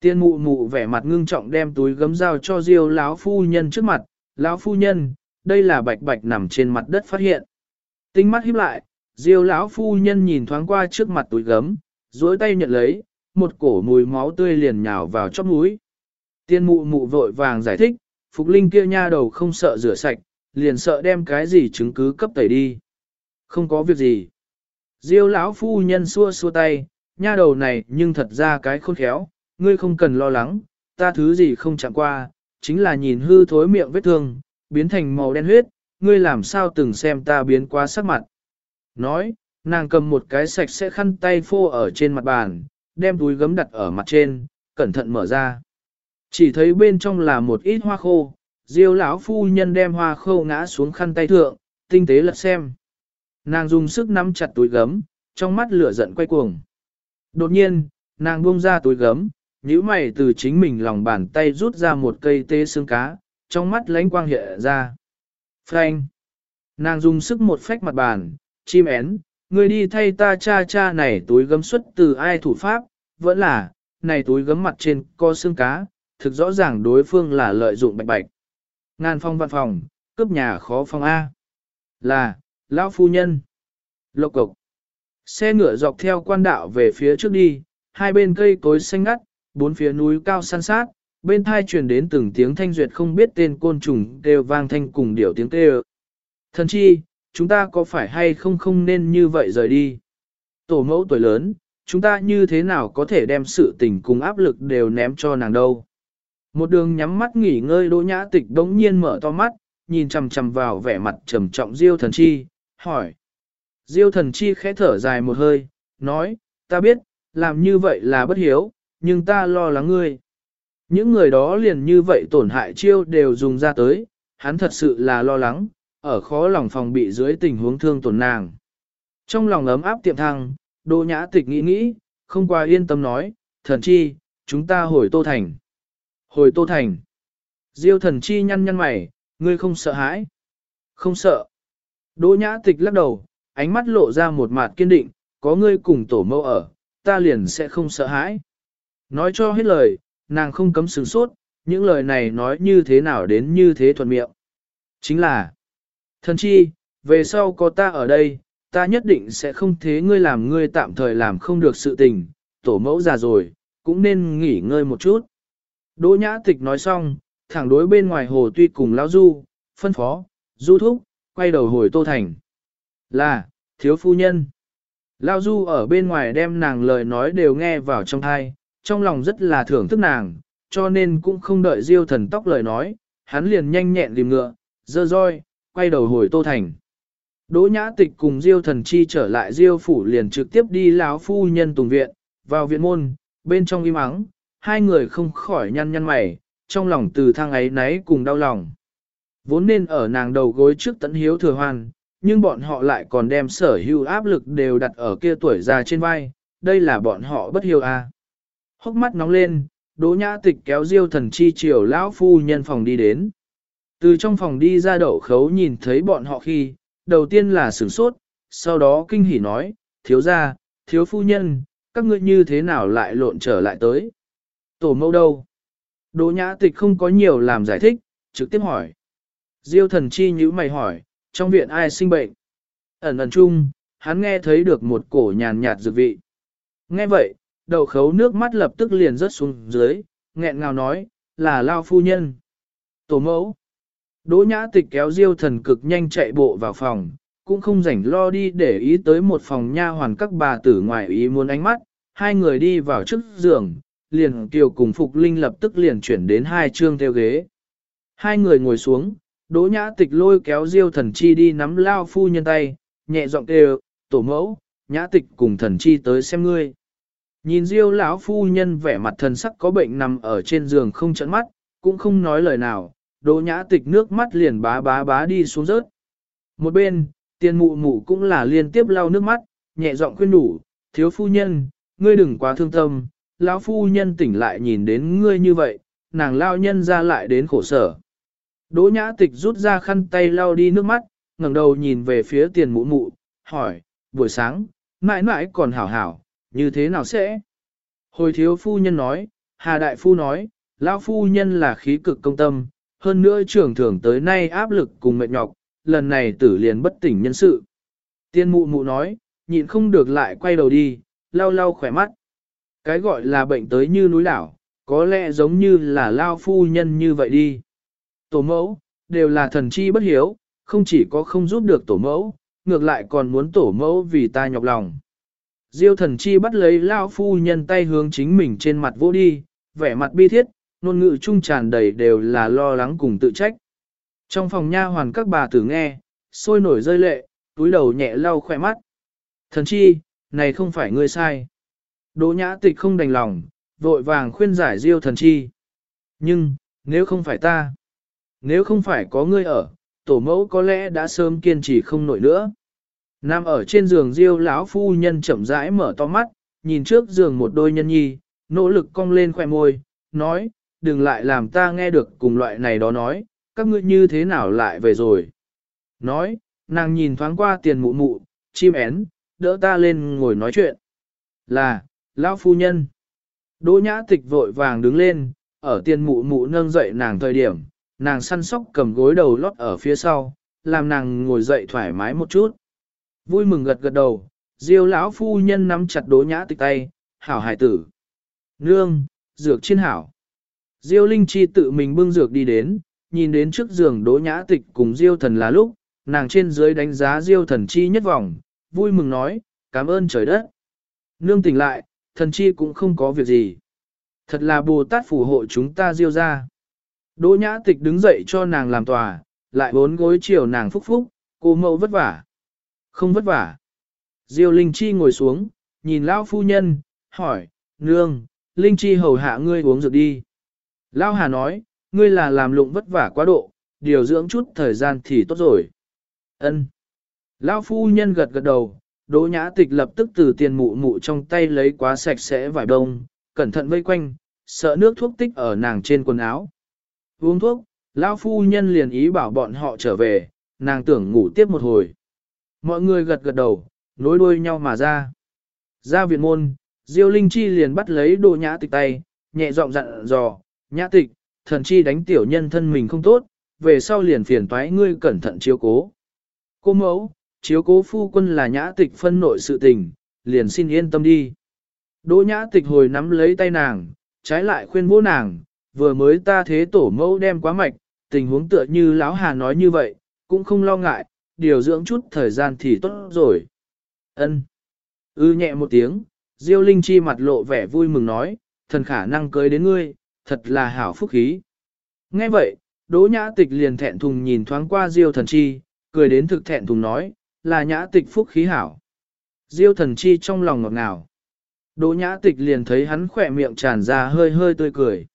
Tiên mụ mụ vẻ mặt ngưng trọng đem túi gấm dao cho Diêu lão phu nhân trước mặt, lão phu nhân, đây là bạch bạch nằm trên mặt đất phát hiện. Tinh mắt híp lại, Diêu lão phu nhân nhìn thoáng qua trước mặt túi gấm, duỗi tay nhận lấy, một cổ mùi máu tươi liền nhào vào chóp mũi. Tiên mụ mụ vội vàng giải thích, Phục Linh kia nha đầu không sợ rửa sạch, liền sợ đem cái gì chứng cứ cấp tẩy đi. Không có việc gì. Diêu lão phu nhân xua xua tay, nha đầu này nhưng thật ra cái khôn khéo, ngươi không cần lo lắng, ta thứ gì không chạm qua, chính là nhìn hư thối miệng vết thương, biến thành màu đen huyết, ngươi làm sao từng xem ta biến quá sắc mặt. Nói, nàng cầm một cái sạch sẽ khăn tay phô ở trên mặt bàn, đem túi gấm đặt ở mặt trên, cẩn thận mở ra. Chỉ thấy bên trong là một ít hoa khô, diêu lão phu nhân đem hoa khô ngã xuống khăn tay thượng, tinh tế lật xem. Nàng dùng sức nắm chặt túi gấm, trong mắt lửa giận quay cuồng. Đột nhiên, nàng buông ra túi gấm, nhíu mày từ chính mình lòng bàn tay rút ra một cây tê xương cá, trong mắt lánh quang hiện ra. Frank! Nàng dùng sức một phách mặt bàn, chim én, người đi thay ta cha cha này túi gấm xuất từ ai thủ pháp, vẫn là, này túi gấm mặt trên co xương cá, thực rõ ràng đối phương là lợi dụng bạch bạch. Ngàn phong văn phòng, cướp nhà khó phong A. Là, lão phu nhân. Lộc cộc. Xe ngựa dọc theo quan đạo về phía trước đi, hai bên cây cối xanh ngắt, bốn phía núi cao san sát, bên thai truyền đến từng tiếng thanh duyệt không biết tên côn trùng kêu vang thanh cùng điệu tiếng kêu. Thần chi, chúng ta có phải hay không không nên như vậy rời đi? Tổ mẫu tuổi lớn, chúng ta như thế nào có thể đem sự tình cùng áp lực đều ném cho nàng đâu? Một đường nhắm mắt nghỉ ngơi đỗ nhã tịch đống nhiên mở to mắt, nhìn chằm chằm vào vẻ mặt trầm trọng Diêu thần chi, hỏi. Diêu thần chi khẽ thở dài một hơi, nói, ta biết, làm như vậy là bất hiếu, nhưng ta lo lắng ngươi. Những người đó liền như vậy tổn hại chiêu đều dùng ra tới, hắn thật sự là lo lắng, ở khó lòng phòng bị dưới tình huống thương tổn nàng. Trong lòng ấm áp tiệm thăng, Đỗ Nhã Tịch nghĩ nghĩ, không qua yên tâm nói, thần chi, chúng ta hồi Tô Thành. Hồi Tô Thành. Diêu thần chi nhăn nhăn mày, ngươi không sợ hãi. Không sợ. Đỗ Nhã Tịch lắc đầu, ánh mắt lộ ra một mặt kiên định, có ngươi cùng tổ mẫu ở, ta liền sẽ không sợ hãi. Nói cho hết lời, nàng không cấm sừng sốt, những lời này nói như thế nào đến như thế thuận miệng. Chính là, thần chi, về sau có ta ở đây, ta nhất định sẽ không thế ngươi làm ngươi tạm thời làm không được sự tình, tổ mẫu già rồi, cũng nên nghỉ ngơi một chút. Đỗ nhã tịch nói xong, thẳng đối bên ngoài hồ tuy cùng lão du, phân phó, du thúc, quay đầu hồi tô thành. Là, thiếu phu nhân. Lao du ở bên ngoài đem nàng lời nói đều nghe vào trong thai, trong lòng rất là thưởng thức nàng, cho nên cũng không đợi diêu thần tóc lời nói, hắn liền nhanh nhẹn tìm ngựa, dơ roi, quay đầu hồi tô thành. Đỗ nhã tịch cùng diêu thần chi trở lại diêu phủ liền trực tiếp đi lão phu nhân tùng viện, vào viện môn, bên trong im lặng hai người không khỏi nhăn nhăn mày, trong lòng từ thang ấy náy cùng đau lòng. Vốn nên ở nàng đầu gối trước tận hiếu thừa hoàn, nhưng bọn họ lại còn đem sở hữu áp lực đều đặt ở kia tuổi già trên vai, đây là bọn họ bất hiếu à. Hốc mắt nóng lên, đỗ nhã tịch kéo diêu thần chi chiều lão phu nhân phòng đi đến. Từ trong phòng đi ra đậu khấu nhìn thấy bọn họ khi, đầu tiên là sửng sốt, sau đó kinh hỉ nói, thiếu gia, thiếu phu nhân, các ngươi như thế nào lại lộn trở lại tới? Tổ mẫu đâu? Đỗ nhã tịch không có nhiều làm giải thích, trực tiếp hỏi. Diêu thần chi nhữ mày hỏi, trong viện ai sinh bệnh? Ẩn ẩn chung, hắn nghe thấy được một cổ nhàn nhạt dược vị. Nghe vậy, đầu khấu nước mắt lập tức liền rớt xuống dưới, nghẹn ngào nói, là lao phu nhân. Tổ mẫu. Đỗ nhã tịch kéo diêu thần cực nhanh chạy bộ vào phòng, cũng không rảnh lo đi để ý tới một phòng nha hoàn các bà tử ngoài ý muốn ánh mắt, hai người đi vào trước giường, liền kiều cùng Phục Linh lập tức liền chuyển đến hai chương theo ghế. Hai người ngồi xuống, đỗ nhã tịch lôi kéo diêu thần chi đi nắm lao phu nhân tay, nhẹ giọng kêu, tổ mẫu, nhã tịch cùng thần chi tới xem ngươi. Nhìn diêu lão phu nhân vẻ mặt thần sắc có bệnh nằm ở trên giường không chẫn mắt, cũng không nói lời nào, đỗ nhã tịch nước mắt liền bá bá bá đi xuống rớt. Một bên, tiền mụ mụ cũng là liên tiếp lau nước mắt, nhẹ giọng khuyên đủ, thiếu phu nhân, ngươi đừng quá thương tâm, lão phu nhân tỉnh lại nhìn đến ngươi như vậy, nàng lao nhân ra lại đến khổ sở. Đỗ nhã tịch rút ra khăn tay lau đi nước mắt, ngẩng đầu nhìn về phía tiền mụ mụ, hỏi, buổi sáng, mãi mãi còn hảo hảo, như thế nào sẽ? Hồi thiếu phu nhân nói, Hà Đại Phu nói, lão phu nhân là khí cực công tâm, hơn nữa trưởng thưởng tới nay áp lực cùng mệt nhọc, lần này tử liền bất tỉnh nhân sự. Tiên mụ mụ nói, nhịn không được lại quay đầu đi, lau lau khỏe mắt. Cái gọi là bệnh tới như núi đảo, có lẽ giống như là lao phu nhân như vậy đi. Tổ mẫu, đều là thần chi bất hiếu, không chỉ có không giúp được tổ mẫu, ngược lại còn muốn tổ mẫu vì ta nhọc lòng. Diêu thần chi bắt lấy lao phu nhân tay hướng chính mình trên mặt vô đi, vẻ mặt bi thiết, ngôn ngữ trung tràn đầy đều là lo lắng cùng tự trách. Trong phòng nha hoàn các bà tử nghe, sôi nổi rơi lệ, túi đầu nhẹ lau khỏe mắt. Thần chi, này không phải ngươi sai. Đỗ nhã tịch không đành lòng, vội vàng khuyên giải diêu thần chi. Nhưng, nếu không phải ta, nếu không phải có ngươi ở, tổ mẫu có lẽ đã sớm kiên trì không nổi nữa. Nam ở trên giường diêu lão phu nhân chậm rãi mở to mắt, nhìn trước giường một đôi nhân nhi, nỗ lực cong lên khỏe môi, nói, đừng lại làm ta nghe được cùng loại này đó nói, các ngươi như thế nào lại về rồi. Nói, nàng nhìn thoáng qua tiền mụ mụ, chim én, đỡ ta lên ngồi nói chuyện. Là, lão phu nhân. Đỗ nhã tịch vội vàng đứng lên, ở tiền mụ mụ nâng dậy nàng thời điểm, nàng săn sóc cầm gối đầu lót ở phía sau, làm nàng ngồi dậy thoải mái một chút. Vui mừng gật gật đầu, diêu lão phu nhân nắm chặt đỗ nhã tịch tay, hảo hải tử. Nương, dược trên hảo. Diêu Linh Chi tự mình bưng dược đi đến, nhìn đến trước giường đỗ nhã tịch cùng Diêu thần là lúc, nàng trên dưới đánh giá Diêu thần chi nhất vòng, vui mừng nói, cảm ơn trời đất. Nương tỉnh lại, thần chi cũng không có việc gì. Thật là Bồ Tát phù hộ chúng ta Diêu ra. Đỗ nhã tịch đứng dậy cho nàng làm tòa, lại bốn gối chiều nàng phúc phúc, cô mẫu vất vả. Không vất vả. Diêu Linh Chi ngồi xuống, nhìn Lão phu nhân, hỏi, nương, Linh Chi hầu hạ ngươi uống dược đi. Lão Hà nói, ngươi là làm lụng vất vả quá độ, điều dưỡng chút thời gian thì tốt rồi. Ân. Lão phu nhân gật gật đầu, Đỗ nhã tịch lập tức từ tiền mụ mụ trong tay lấy quá sạch sẽ vải đông, cẩn thận vây quanh, sợ nước thuốc tích ở nàng trên quần áo. Uống thuốc, lão phu nhân liền ý bảo bọn họ trở về, nàng tưởng ngủ tiếp một hồi. Mọi người gật gật đầu, nối đuôi nhau mà ra. Ra viện môn, Diêu Linh Chi liền bắt lấy Đỗ nhã tịch tay, nhẹ giọng dặn dò, nhã tịch, thần chi đánh tiểu nhân thân mình không tốt, về sau liền phiền toái ngươi cẩn thận chiếu cố. Cô mẫu, chiếu cố phu quân là nhã tịch phân nội sự tình, liền xin yên tâm đi. Đỗ nhã tịch hồi nắm lấy tay nàng, trái lại khuyên bố nàng, vừa mới ta thế tổ mẫu đem quá mạch, tình huống tựa như lão hà nói như vậy, cũng không lo ngại, điều dưỡng chút thời gian thì tốt rồi. Ân. Ư nhẹ một tiếng, Diêu Linh Chi mặt lộ vẻ vui mừng nói, thần khả năng cưới đến ngươi, thật là hảo phúc khí. Nghe vậy, Đỗ Nhã Tịch liền thẹn thùng nhìn thoáng qua Diêu Thần Chi, cười đến thực thẹn thùng nói, là Nhã Tịch phúc khí hảo. Diêu Thần Chi trong lòng ngọt ngào. Đỗ Nhã Tịch liền thấy hắn khỏe miệng tràn ra hơi hơi tươi cười.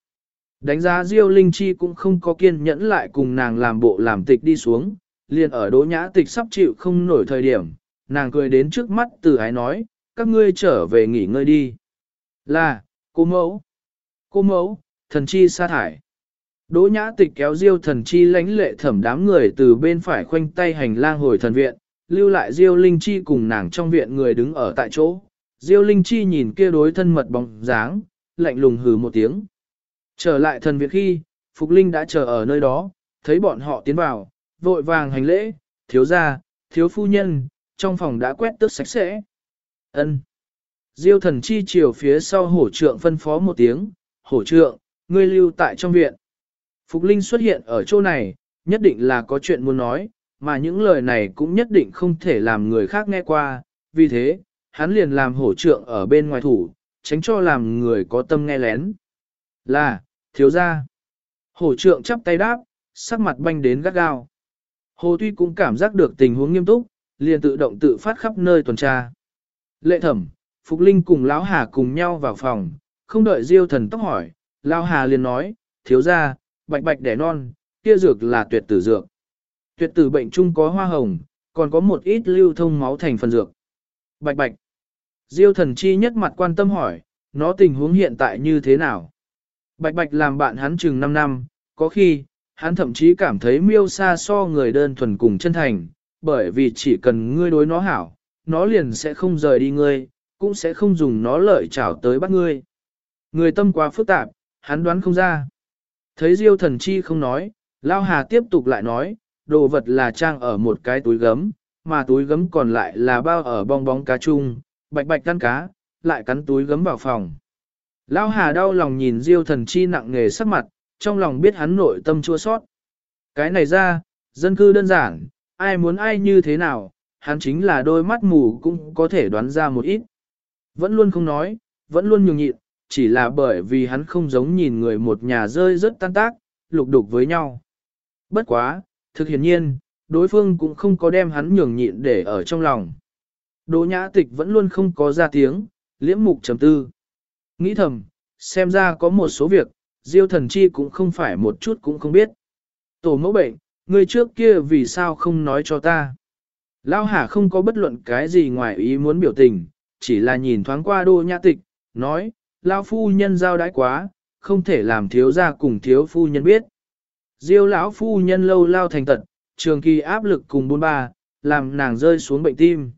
Đánh giá Diêu Linh Chi cũng không có kiên nhẫn lại cùng nàng làm bộ làm tịch đi xuống, liền ở Đỗ Nhã Tịch sắp chịu không nổi thời điểm, nàng cười đến trước mắt từ ái nói, các ngươi trở về nghỉ ngơi đi. Là, cô mẫu, cô mẫu, thần chi sa thải. Đỗ nhã tịch kéo diêu thần chi lãnh lệ thẩm đám người từ bên phải khoanh tay hành lang hồi thần viện, lưu lại diêu linh chi cùng nàng trong viện người đứng ở tại chỗ. Diêu linh chi nhìn kia đối thân mật bóng dáng, lạnh lùng hừ một tiếng. Trở lại thần viện khi, Phục Linh đã chờ ở nơi đó, thấy bọn họ tiến vào, vội vàng hành lễ, thiếu gia, thiếu phu nhân, trong phòng đã quét tước sạch sẽ. Ân. Diêu thần chi chiều phía sau hổ trượng phân phó một tiếng, hổ trượng, ngươi lưu tại trong viện. Phục Linh xuất hiện ở chỗ này, nhất định là có chuyện muốn nói, mà những lời này cũng nhất định không thể làm người khác nghe qua, vì thế, hắn liền làm hổ trượng ở bên ngoài thủ, tránh cho làm người có tâm nghe lén. Là, thiếu gia. Hổ trượng chắp tay đáp, sắc mặt banh đến gắt gao. Hồ Tuy cũng cảm giác được tình huống nghiêm túc, liền tự động tự phát khắp nơi tuần tra. Lệ thẩm, Phục Linh cùng Lão Hà cùng nhau vào phòng, không đợi Diêu thần tóc hỏi, Lão Hà liền nói, thiếu gia, bạch bạch đẻ non, kia dược là tuyệt tử dược. Tuyệt tử bệnh chung có hoa hồng, còn có một ít lưu thông máu thành phần dược. Bạch bạch. Diêu thần chi nhất mặt quan tâm hỏi, nó tình huống hiện tại như thế nào? Bạch bạch làm bạn hắn chừng 5 năm, có khi, hắn thậm chí cảm thấy miêu xa so người đơn thuần cùng chân thành, bởi vì chỉ cần ngươi đối nó hảo, nó liền sẽ không rời đi ngươi, cũng sẽ không dùng nó lợi chảo tới bắt ngươi. Người tâm quá phức tạp, hắn đoán không ra. Thấy Diêu thần chi không nói, Lao Hà tiếp tục lại nói, đồ vật là trang ở một cái túi gấm, mà túi gấm còn lại là bao ở bong bóng cá chung, bạch bạch căn cá, lại cắn túi gấm vào phòng. Lao Hà đau lòng nhìn Diêu thần chi nặng nghề sắc mặt, trong lòng biết hắn nội tâm chua sót. Cái này ra, dân cư đơn giản, ai muốn ai như thế nào, hắn chính là đôi mắt mù cũng có thể đoán ra một ít. Vẫn luôn không nói, vẫn luôn nhường nhịn, chỉ là bởi vì hắn không giống nhìn người một nhà rơi rất tan tác, lục đục với nhau. Bất quá, thực hiển nhiên, đối phương cũng không có đem hắn nhường nhịn để ở trong lòng. Đỗ nhã tịch vẫn luôn không có ra tiếng, liễm mục trầm tư. Nghĩ thầm, xem ra có một số việc, diêu thần chi cũng không phải một chút cũng không biết. Tổ mẫu bệnh, người trước kia vì sao không nói cho ta. Lao Hà không có bất luận cái gì ngoài ý muốn biểu tình, chỉ là nhìn thoáng qua đô nhã tịch, nói, Lao phu nhân giao đãi quá, không thể làm thiếu gia cùng thiếu phu nhân biết. Diêu lão phu nhân lâu lao thành tật, trường kỳ áp lực cùng buôn ba, làm nàng rơi xuống bệnh tim.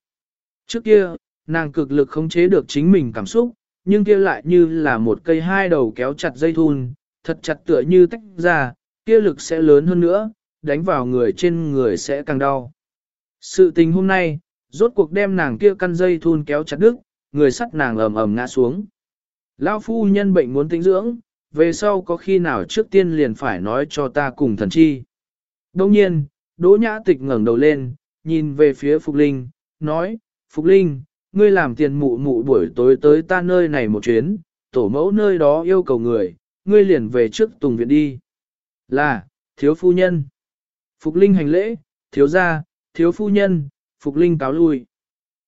Trước kia, nàng cực lực khống chế được chính mình cảm xúc, nhưng kia lại như là một cây hai đầu kéo chặt dây thun, thật chặt tựa như tách ra, kia lực sẽ lớn hơn nữa, đánh vào người trên người sẽ càng đau. Sự tình hôm nay, rốt cuộc đem nàng kia căn dây thun kéo chặt đứt, người sắt nàng ầm ầm ngã xuống. Lão phu nhân bệnh muốn tĩnh dưỡng, về sau có khi nào trước tiên liền phải nói cho ta cùng thần chi. Đông nhiên, Đỗ Nhã Tịch ngẩng đầu lên, nhìn về phía Phục Linh, nói, Phục Linh, ngươi làm tiền mụ mụ buổi tối tới ta nơi này một chuyến, tổ mẫu nơi đó yêu cầu người, ngươi liền về trước tùng viện đi. Là, thiếu phu nhân. Phục Linh hành lễ, thiếu gia, thiếu phu nhân, Phục Linh cáo lui.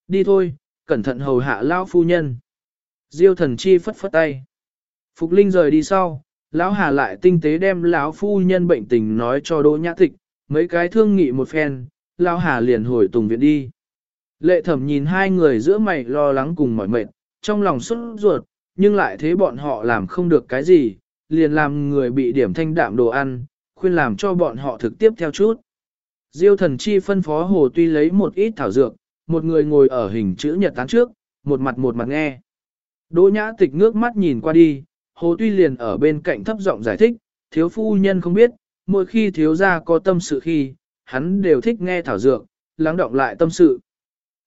Đi thôi, cẩn thận hầu hạ lão phu nhân. Diêu thần chi phất phất tay. Phục Linh rời đi sau, lão Hà lại tinh tế đem lão phu nhân bệnh tình nói cho Đỗ Nhã Tịch, mấy cái thương nghị một phen, lão Hà liền hồi tùng viện đi. Lệ thẩm nhìn hai người giữa mày lo lắng cùng mỏi mệt, trong lòng xuất ruột, nhưng lại thế bọn họ làm không được cái gì, liền làm người bị điểm thanh đạm đồ ăn, khuyên làm cho bọn họ thực tiếp theo chút. Diêu thần chi phân phó hồ tuy lấy một ít thảo dược, một người ngồi ở hình chữ nhật tán trước, một mặt một mặt nghe. Đỗ nhã tịch ngước mắt nhìn qua đi, hồ tuy liền ở bên cạnh thấp giọng giải thích, thiếu phu nhân không biết, mỗi khi thiếu gia có tâm sự khi, hắn đều thích nghe thảo dược, lắng động lại tâm sự.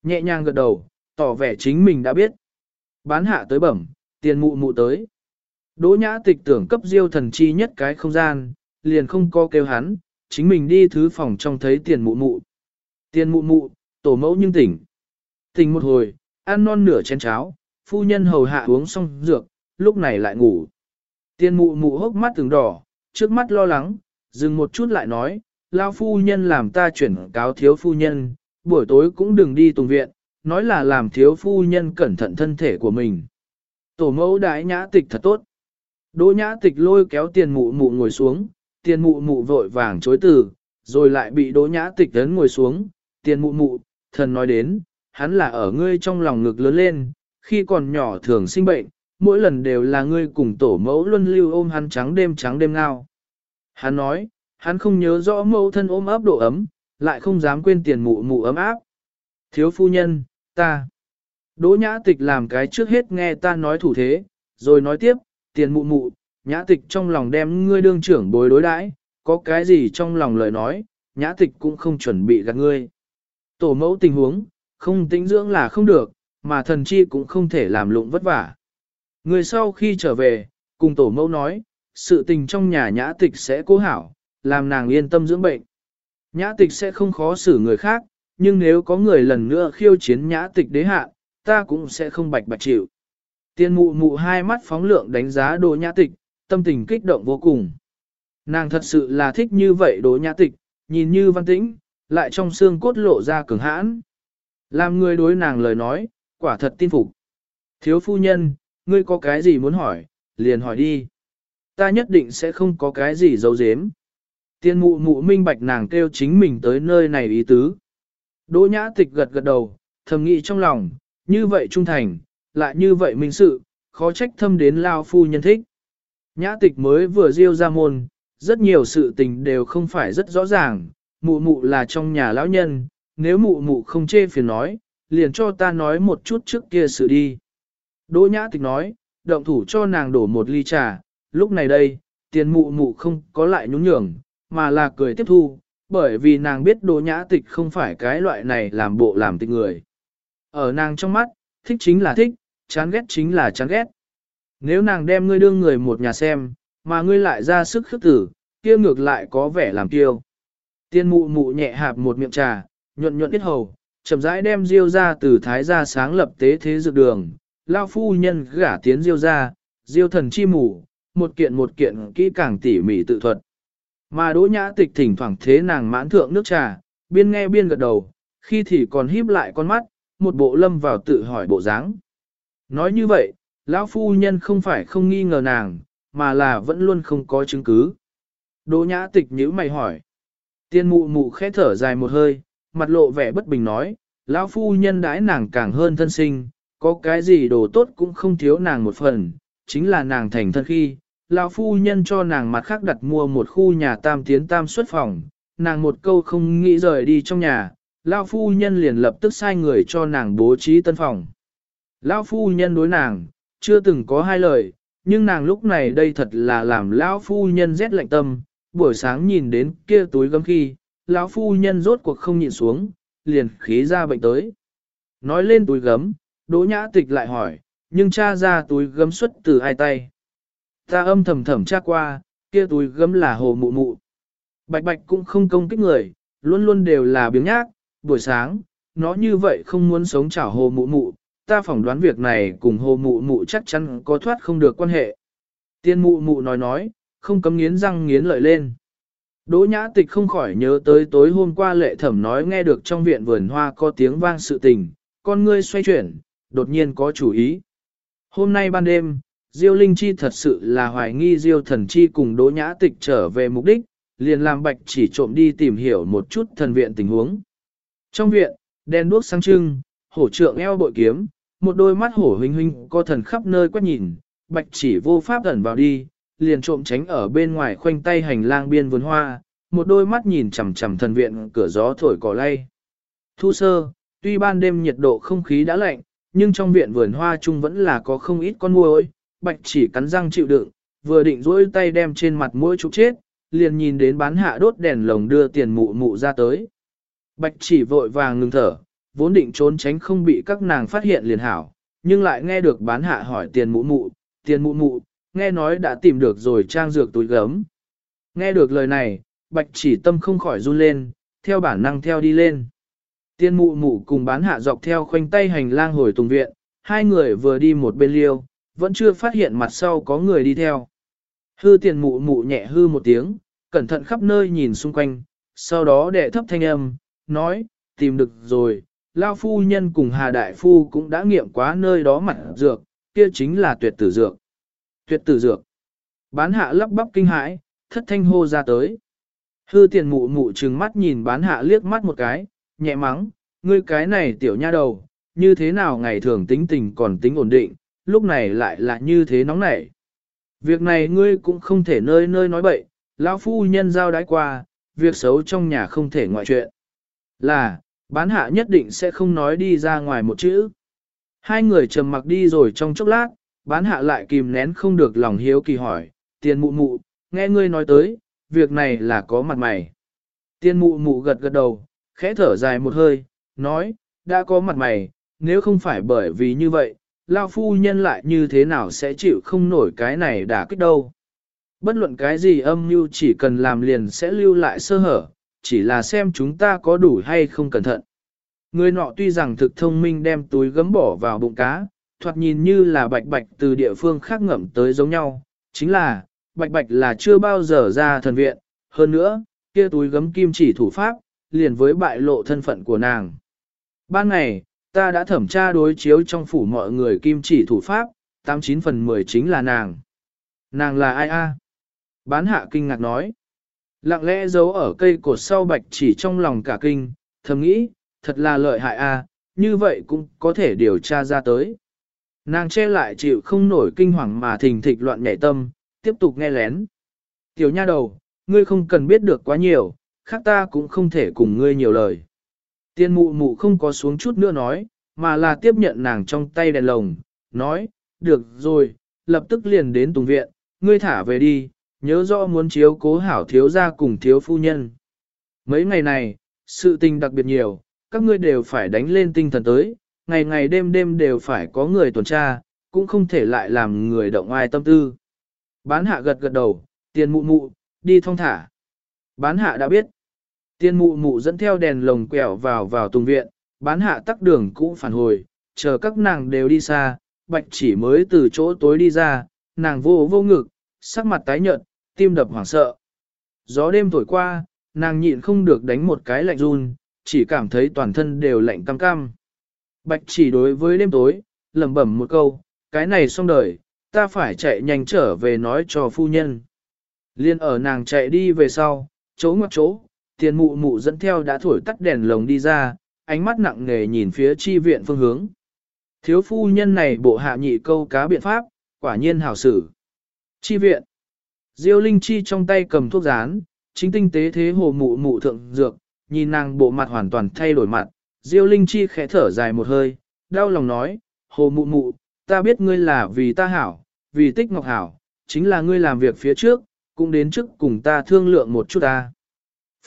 Nhẹ nhàng gật đầu, tỏ vẻ chính mình đã biết. Bán hạ tới bẩm, tiền mụ mụ tới. Đỗ nhã tịch tưởng cấp diêu thần chi nhất cái không gian, liền không có kêu hắn, chính mình đi thứ phòng trong thấy tiền mụ mụ. Tiền mụ mụ, tổ mẫu nhưng tỉnh. Tỉnh một hồi, ăn non nửa chén cháo, phu nhân hầu hạ uống xong dược, lúc này lại ngủ. Tiên mụ mụ hốc mắt từng đỏ, trước mắt lo lắng, dừng một chút lại nói, lao phu nhân làm ta chuyển cáo thiếu phu nhân, buổi tối cũng đừng đi tùng viện, nói là làm thiếu phu nhân cẩn thận thân thể của mình. Tổ mẫu đái nhã tịch thật tốt. Đỗ nhã tịch lôi kéo tiền mụ mụ ngồi xuống, tiền mụ mụ vội vàng chối từ, rồi lại bị đỗ nhã tịch đến ngồi xuống, tiền mụ mụ, thần nói đến, hắn là ở ngươi trong lòng ngực lớn lên, khi còn nhỏ thường sinh bệnh, mỗi lần đều là ngươi cùng tổ mẫu luân lưu ôm hắn trắng đêm trắng đêm ngao. Hắn nói, hắn không nhớ rõ mẫu thân ôm ấp độ ấm, lại không dám quên tiền mụ mụ ấm áp. Thiếu phu nhân, ta. Đỗ nhã tịch làm cái trước hết nghe ta nói thủ thế, rồi nói tiếp, tiền mụ mụ, nhã tịch trong lòng đem ngươi đương trưởng bối đối đãi, có cái gì trong lòng lời nói, nhã tịch cũng không chuẩn bị gạt ngươi. Tổ mẫu tình huống, không tính dưỡng là không được, mà thần chi cũng không thể làm lụng vất vả. Người sau khi trở về, cùng tổ mẫu nói, sự tình trong nhà nhã tịch sẽ cố hảo, làm nàng yên tâm dưỡng bệnh. Nhã tịch sẽ không khó xử người khác, nhưng nếu có người lần nữa khiêu chiến nhã tịch đế hạ, ta cũng sẽ không bạch bạch chịu. Tiên mụ mụ hai mắt phóng lượng đánh giá đồ nhã tịch, tâm tình kích động vô cùng. Nàng thật sự là thích như vậy đồ nhã tịch, nhìn như văn tĩnh, lại trong xương cốt lộ ra cường hãn. Làm người đối nàng lời nói, quả thật tin phục. Thiếu phu nhân, ngươi có cái gì muốn hỏi, liền hỏi đi. Ta nhất định sẽ không có cái gì giấu giếm. Tiên mụ mụ minh bạch nàng kêu chính mình tới nơi này ý tứ. Đỗ nhã tịch gật gật đầu, thầm nghĩ trong lòng, như vậy trung thành, lại như vậy minh sự, khó trách thâm đến lao phu nhân thích. Nhã tịch mới vừa diêu ra môn, rất nhiều sự tình đều không phải rất rõ ràng, mụ mụ là trong nhà lão nhân, nếu mụ mụ không chê phiền nói, liền cho ta nói một chút trước kia sự đi. Đỗ nhã tịch nói, động thủ cho nàng đổ một ly trà, lúc này đây, tiền mụ mụ không có lại nhún nhường, mà là cười tiếp thu, bởi vì nàng biết đỗ nhã tịch không phải cái loại này làm bộ làm tịch người. Ở nàng trong mắt, thích chính là thích, chán ghét chính là chán ghét. Nếu nàng đem ngươi đương người một nhà xem, mà ngươi lại ra sức khước tử, kia ngược lại có vẻ làm kiêu. Tiên mụ mụ nhẹ hạp một miệng trà, nhuận nhuận tiết hầu, chậm rãi đem diêu ra từ thái gia sáng lập tế thế dược đường, lao phu nhân gả tiến diêu ra, diêu thần chi mù, một kiện một kiện kỹ càng tỉ mỉ tự thuật. Mà đỗ nhã tịch thỉnh thoảng thế nàng mãn thượng nước trà, biên nghe biên gật đầu, khi thì còn híp lại con mắt, một bộ lâm vào tự hỏi bộ dáng. Nói như vậy, lão phu nhân không phải không nghi ngờ nàng, mà là vẫn luôn không có chứng cứ. Đỗ nhã tịch nhíu mày hỏi. Tiên mụ mụ khẽ thở dài một hơi, mặt lộ vẻ bất bình nói, lão phu nhân đãi nàng càng hơn thân sinh, có cái gì đồ tốt cũng không thiếu nàng một phần, chính là nàng thành thân khi, lão phu nhân cho nàng mặt khác đặt mua một khu nhà tam tiến tam xuất phòng, nàng một câu không nghĩ rời đi trong nhà, lão phu nhân liền lập tức sai người cho nàng bố trí tân phòng. Lão phu nhân đối nàng, chưa từng có hai lời, nhưng nàng lúc này đây thật là làm lão phu nhân rét lạnh tâm, buổi sáng nhìn đến kia túi gấm khi, lão phu nhân rốt cuộc không nhịn xuống, liền khí ra bệnh tới. Nói lên túi gấm, Đỗ Nhã Tịch lại hỏi, nhưng cha ra túi gấm xuất từ hai tay. Ta âm thầm thầm tra qua, kia túi gấm là hồ mụ mụ. Bạch bạch cũng không công kích người, luôn luôn đều là biếng nhác, buổi sáng, nó như vậy không muốn sống chảo hồ mụ mụ, ta phỏng đoán việc này cùng hồ mụ mụ chắc chắn có thoát không được quan hệ. Tiên mụ mụ nói nói, không cấm nghiến răng nghiến lợi lên. Đỗ nhã tịch không khỏi nhớ tới tối hôm qua lệ thẩm nói nghe được trong viện vườn hoa có tiếng vang sự tình, con ngươi xoay chuyển, đột nhiên có chủ ý. Hôm nay ban đêm, Diêu Linh Chi thật sự là hoài nghi Diêu Thần Chi cùng Đỗ Nhã Tịch trở về mục đích, liền làm bạch chỉ trộm đi tìm hiểu một chút thần viện tình huống. Trong viện, đèn đuốc sáng trưng, hổ trượng eo bội kiếm, một đôi mắt hổ huynh huynh có thần khắp nơi quét nhìn, bạch chỉ vô pháp ẩn vào đi, liền trộm tránh ở bên ngoài khoanh tay hành lang biên vườn hoa, một đôi mắt nhìn chằm chằm thần viện cửa gió thổi cỏ lay. Thu sơ, tuy ban đêm nhiệt độ không khí đã lạnh, nhưng trong viện vườn hoa chung vẫn là có không ít con muỗi, bạch chỉ cắn răng chịu đựng, vừa định duỗi tay đem trên mặt mũi trục chết, liền nhìn đến bán hạ đốt đèn lồng đưa tiền mụ mụ ra tới. Bạch chỉ vội vàng ngừng thở, vốn định trốn tránh không bị các nàng phát hiện liền hảo, nhưng lại nghe được bán hạ hỏi tiền mụ mụ, tiền mụ mụ, nghe nói đã tìm được rồi trang dược túi gấm. Nghe được lời này, bạch chỉ tâm không khỏi run lên, theo bản năng theo đi lên. tiên mụ mụ cùng bán hạ dọc theo khoanh tay hành lang hồi tùng viện, hai người vừa đi một bên liêu, vẫn chưa phát hiện mặt sau có người đi theo. Hư tiền mụ mụ nhẹ hư một tiếng, cẩn thận khắp nơi nhìn xung quanh, sau đó đệ thấp thanh âm, nói, tìm được rồi, Lao phu nhân cùng Hà Đại Phu cũng đã nghiệm quá nơi đó mặt dược, kia chính là tuyệt tử dược. Tuyệt tử dược. Bán hạ lắp bắp kinh hãi, thất thanh hô ra tới. Hư tiền mụ mụ trừng mắt nhìn bán hạ liếc mắt một cái, nhẹ mắng, ngươi cái này tiểu nha đầu, như thế nào ngày thường tính tình còn tính ổn định, lúc này lại là như thế nóng nảy. Việc này ngươi cũng không thể nơi nơi nói bậy, lão phu nhân giao đái qua, việc xấu trong nhà không thể ngoại chuyện. Là, bán hạ nhất định sẽ không nói đi ra ngoài một chữ. Hai người trầm mặc đi rồi trong chốc lát, bán hạ lại kìm nén không được lòng hiếu kỳ hỏi, tiền mụ mụ, nghe ngươi nói tới, việc này là có mặt mày. Tiền mụ mụ gật gật đầu, khẽ thở dài một hơi, nói, đã có mặt mày, nếu không phải bởi vì như vậy, lao phu nhân lại như thế nào sẽ chịu không nổi cái này đả kích đâu. Bất luận cái gì âm mưu chỉ cần làm liền sẽ lưu lại sơ hở, chỉ là xem chúng ta có đủ hay không cẩn thận. Người nọ tuy rằng thực thông minh đem túi gấm bỏ vào bụng cá, thoạt nhìn như là bạch bạch từ địa phương khác ngậm tới giống nhau, chính là, bạch bạch là chưa bao giờ ra thần viện, hơn nữa, kia túi gấm kim chỉ thủ pháp, liền với bại lộ thân phận của nàng. Ban ngày, ta đã thẩm tra đối chiếu trong phủ mọi người kim chỉ thủ pháp, 89 phần 10 chính là nàng. Nàng là ai a? Bán hạ kinh ngạc nói. Lặng lẽ giấu ở cây cột sau bạch chỉ trong lòng cả kinh, thầm nghĩ, thật là lợi hại a, như vậy cũng có thể điều tra ra tới. Nàng che lại chịu không nổi kinh hoàng mà thình thịch loạn nhảy tâm, tiếp tục nghe lén. Tiểu nha đầu, ngươi không cần biết được quá nhiều, khác ta cũng không thể cùng ngươi nhiều lời. Tiên mụ mụ không có xuống chút nữa nói, mà là tiếp nhận nàng trong tay đèn lồng, nói, được rồi, lập tức liền đến tùng viện, ngươi thả về đi, nhớ rõ muốn chiếu cố hảo thiếu gia cùng thiếu phu nhân. Mấy ngày này, sự tình đặc biệt nhiều, các ngươi đều phải đánh lên tinh thần tới, ngày ngày đêm đêm đều phải có người tuần tra, cũng không thể lại làm người động ai tâm tư. Bán hạ gật gật đầu, tiền mụ mụ, đi thong thả. Bán hạ đã biết. tiên mụ mụ dẫn theo đèn lồng quẹo vào vào tùng viện, bán hạ tắc đường cũ phản hồi, chờ các nàng đều đi xa, bạch chỉ mới từ chỗ tối đi ra, nàng vô vô ngực, sắc mặt tái nhợt, tim đập hoảng sợ. Gió đêm thổi qua, nàng nhịn không được đánh một cái lạnh run, chỉ cảm thấy toàn thân đều lạnh cam cam. Bạch chỉ đối với đêm tối, lẩm bẩm một câu, cái này xong đời, ta phải chạy nhanh trở về nói cho phu nhân. Liên ở nàng chạy đi về sau, chỗ ngoặc chỗ, tiền mụ mụ dẫn theo đã thổi tắt đèn lồng đi ra, ánh mắt nặng nề nhìn phía chi viện phương hướng. Thiếu phu nhân này bộ hạ nhị câu cá biện pháp, quả nhiên hảo sử. Chi viện. Diêu Linh Chi trong tay cầm thuốc rán, chính tinh tế thế hồ mụ mụ thượng dược, nhìn nàng bộ mặt hoàn toàn thay đổi mặt. Diêu Linh Chi khẽ thở dài một hơi, đau lòng nói, hồ mụ mụ, ta biết ngươi là vì ta hảo, vì tích ngọc hảo, chính là ngươi làm việc phía trước, cũng đến trước cùng ta thương lượng một chút ta.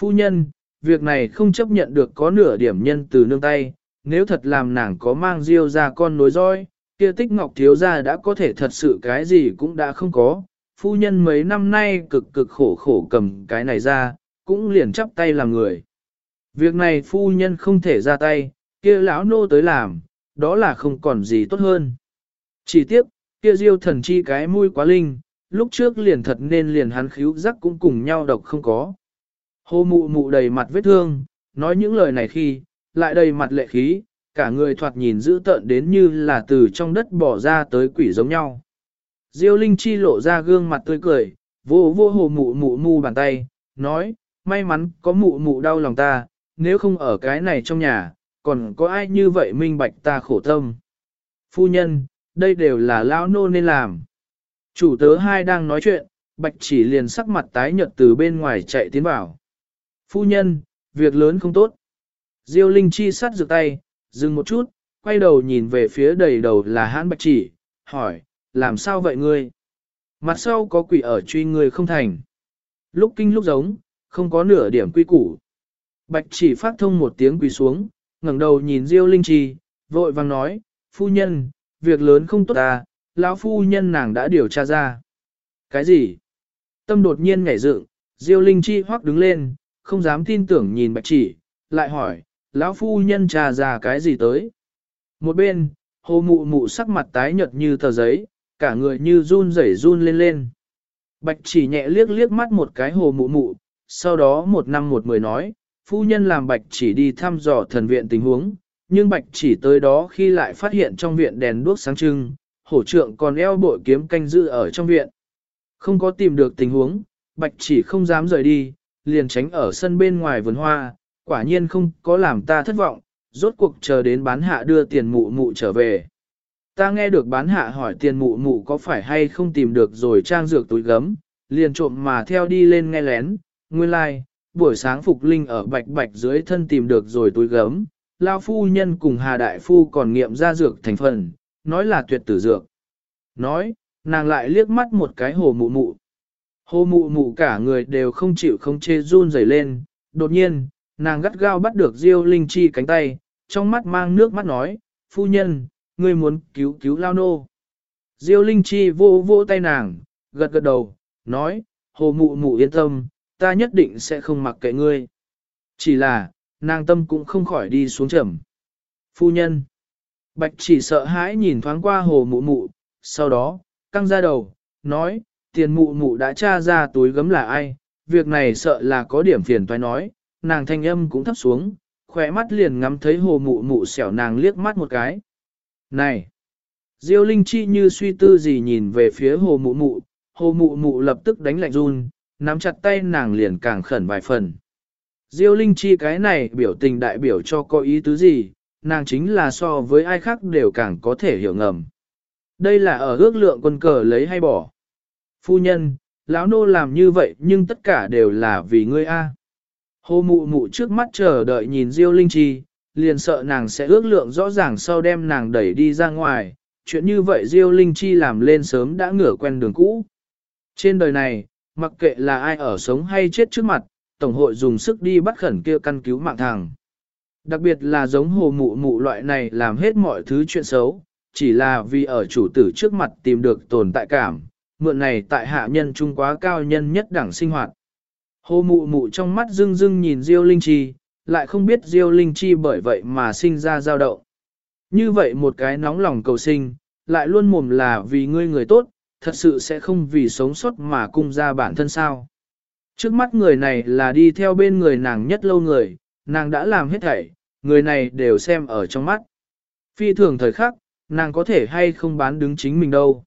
Phu nhân, việc này không chấp nhận được có nửa điểm nhân từ nương tay, nếu thật làm nàng có mang diêu ra con nối roi, kia tích ngọc thiếu ra đã có thể thật sự cái gì cũng đã không có. Phu nhân mấy năm nay cực cực khổ khổ cầm cái này ra, cũng liền chắp tay làm người. Việc này phu nhân không thể ra tay, kia lão nô tới làm, đó là không còn gì tốt hơn. Chỉ tiếc, kia diêu thần chi cái mũi quá linh, lúc trước liền thật nên liền hắn khíu rắc cũng cùng nhau độc không có. Hồ mụ mụ đầy mặt vết thương, nói những lời này khi, lại đầy mặt lệ khí, cả người thoạt nhìn dữ tợn đến như là từ trong đất bỏ ra tới quỷ giống nhau. Diêu Linh Chi lộ ra gương mặt tươi cười, vô vô hồ mụ mụ mu bàn tay, nói, may mắn có mụ mụ đau lòng ta, nếu không ở cái này trong nhà, còn có ai như vậy minh bạch ta khổ tâm. Phu nhân, đây đều là lão nô nên làm. Chủ tớ hai đang nói chuyện, bạch chỉ liền sắc mặt tái nhợt từ bên ngoài chạy tiến vào. Phu nhân, việc lớn không tốt. Diêu Linh Chi sắt dược tay, dừng một chút, quay đầu nhìn về phía đầy đầu là hãn bạch chỉ, hỏi, làm sao vậy ngươi? Mặt sau có quỷ ở truy ngươi không thành. Lúc kinh lúc giống, không có nửa điểm quy củ. Bạch chỉ phát thông một tiếng quỳ xuống, ngẩng đầu nhìn Diêu Linh Chi, vội vang nói, phu nhân, việc lớn không tốt à? lão phu nhân nàng đã điều tra ra. Cái gì? Tâm đột nhiên nhảy dựng, Diêu Linh Chi hoắc đứng lên, không dám tin tưởng nhìn bạch chỉ, lại hỏi, lão phu nhân tra ra cái gì tới? Một bên, hồ mụ mụ sắc mặt tái nhợt như tờ giấy, cả người như run rẩy run lên lên. Bạch chỉ nhẹ liếc liếc mắt một cái hồ mụ mụ, sau đó một năm một mười nói, phu nhân làm bạch chỉ đi thăm dò thần viện tình huống, nhưng bạch chỉ tới đó khi lại phát hiện trong viện đèn đuốc sáng trưng, hổ trượng còn eo bội kiếm canh giữ ở trong viện. Không có tìm được tình huống, bạch chỉ không dám rời đi, liền tránh ở sân bên ngoài vườn hoa, quả nhiên không có làm ta thất vọng, rốt cuộc chờ đến bán hạ đưa tiền mụ mụ trở về. Ta nghe được bán hạ hỏi tiền mụ mụ có phải hay không tìm được rồi trang dược túi gấm, liền trộm mà theo đi lên nghe lén, nguyên lai, like, buổi sáng Phục Linh ở bạch bạch dưới thân tìm được rồi túi gấm, Lao Phu Nhân cùng Hà Đại Phu còn nghiệm ra dược thành phần, nói là tuyệt tử dược. Nói, nàng lại liếc mắt một cái hồ mụ mụ. Hồ mụ mụ cả người đều không chịu không chê run rẩy lên, đột nhiên, nàng gắt gao bắt được Diêu Linh Chi cánh tay, trong mắt mang nước mắt nói, phu nhân, ngươi muốn cứu cứu lao nô. Diêu Linh Chi vô vô tay nàng, gật gật đầu, nói, hồ mụ mụ yên tâm, ta nhất định sẽ không mặc kệ ngươi. Chỉ là, nàng tâm cũng không khỏi đi xuống trầm. Phu nhân, bạch chỉ sợ hãi nhìn thoáng qua hồ mụ mụ, sau đó, căng ra đầu, nói, tiền mụ mụ đã tra ra túi gấm là ai, việc này sợ là có điểm phiền toái nói, nàng thanh âm cũng thấp xuống, khỏe mắt liền ngắm thấy hồ mụ mụ xẻo nàng liếc mắt một cái. Này! Diêu Linh Chi như suy tư gì nhìn về phía hồ mụ mụ, hồ mụ mụ lập tức đánh lạnh run, nắm chặt tay nàng liền càng khẩn vài phần. Diêu Linh Chi cái này biểu tình đại biểu cho có ý tứ gì, nàng chính là so với ai khác đều càng có thể hiểu ngầm. Đây là ở ước lượng quân cờ lấy hay bỏ. Phu nhân, lão nô làm như vậy nhưng tất cả đều là vì ngươi a. Hồ mụ mụ trước mắt chờ đợi nhìn Diêu Linh Chi, liền sợ nàng sẽ ước lượng rõ ràng sau đem nàng đẩy đi ra ngoài, chuyện như vậy Diêu Linh Chi làm lên sớm đã ngửa quen đường cũ. Trên đời này, mặc kệ là ai ở sống hay chết trước mặt, Tổng hội dùng sức đi bắt khẩn kia căn cứu mạng thằng. Đặc biệt là giống hồ mụ mụ loại này làm hết mọi thứ chuyện xấu, chỉ là vì ở chủ tử trước mặt tìm được tồn tại cảm, mượn này tại hạ nhân trung quá cao nhân nhất đẳng sinh hoạt. Hồ mụ mụ trong mắt rưng rưng nhìn Diêu Linh Chi, lại không biết Diêu Linh Chi bởi vậy mà sinh ra dao động. Như vậy một cái nóng lòng cầu sinh, lại luôn mồm là vì ngươi người tốt, thật sự sẽ không vì sống sót mà cung ra bản thân sao. Trước mắt người này là đi theo bên người nàng nhất lâu người, nàng đã làm hết thảy, người này đều xem ở trong mắt. Phi thường thời khắc, nàng có thể hay không bán đứng chính mình đâu.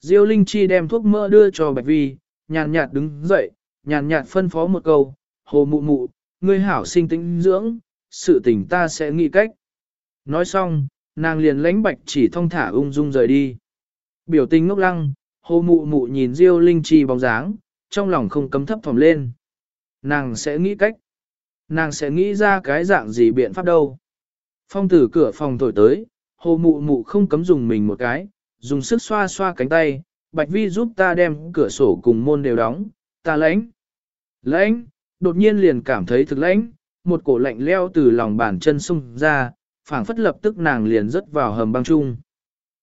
Diêu Linh Chi đem thuốc mỡ đưa cho Bạch Vi, nhàn nhạt đứng dậy, nhàn nhạt phân phó một câu, hồ mụ mụ, ngươi hảo sinh tĩnh dưỡng, sự tình ta sẽ nghĩ cách. Nói xong, nàng liền lánh bạch chỉ thong thả ung dung rời đi. Biểu tình ngốc lăng, hồ mụ mụ nhìn Diêu Linh Chi bóng dáng, trong lòng không cấm thấp thỏm lên. Nàng sẽ nghĩ cách. Nàng sẽ nghĩ ra cái dạng gì biện pháp đâu. Phong tử cửa phòng thổi tới, hồ mụ mụ không cấm dùng mình một cái, dùng sức xoa xoa cánh tay, Bạch Vi giúp ta đem cửa sổ cùng môn đều đóng, ta lãnh. Lãnh, đột nhiên liền cảm thấy thực lãnh, một cổ lạnh leo từ lòng bàn chân sung ra, phảng phất lập tức nàng liền rớt vào hầm băng chung.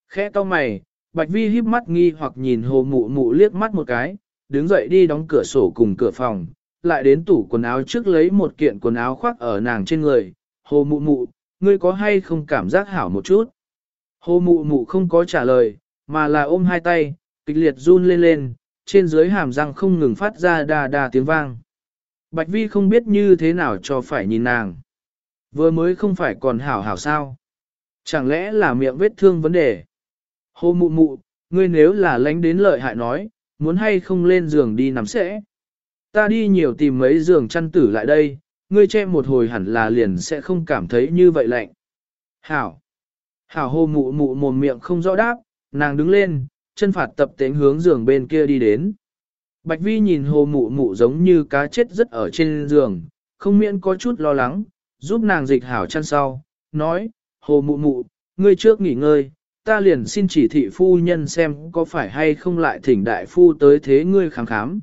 Khẽ to mày, Bạch Vi híp mắt nghi hoặc nhìn hồ mụ mụ liếc mắt một cái, đứng dậy đi đóng cửa sổ cùng cửa phòng, lại đến tủ quần áo trước lấy một kiện quần áo khoác ở nàng trên người. Hồ mụ mụ, ngươi có hay không cảm giác hảo một chút? Hồ mụ mụ không có trả lời, mà là ôm hai tay, kịch liệt run lên lên, trên dưới hàm răng không ngừng phát ra đà đà tiếng vang. Bạch Vi không biết như thế nào cho phải nhìn nàng. Vừa mới không phải còn hảo hảo sao. Chẳng lẽ là miệng vết thương vấn đề? Hô mụ mụ, ngươi nếu là lánh đến lợi hại nói, muốn hay không lên giường đi nằm sẽ. Ta đi nhiều tìm mấy giường chăn tử lại đây, ngươi che một hồi hẳn là liền sẽ không cảm thấy như vậy lạnh. Hảo. Hảo hô mụ mụ mồm miệng không rõ đáp, nàng đứng lên, chân phạt tập tễnh hướng giường bên kia đi đến. Bạch vi nhìn hồ mụ mụ giống như cá chết rất ở trên giường, không miễn có chút lo lắng, giúp nàng dịch hảo chăn sau, nói, hồ mụ mụ, ngươi trước nghỉ ngơi, ta liền xin chỉ thị phu nhân xem có phải hay không lại thỉnh đại phu tới thế ngươi khám khám.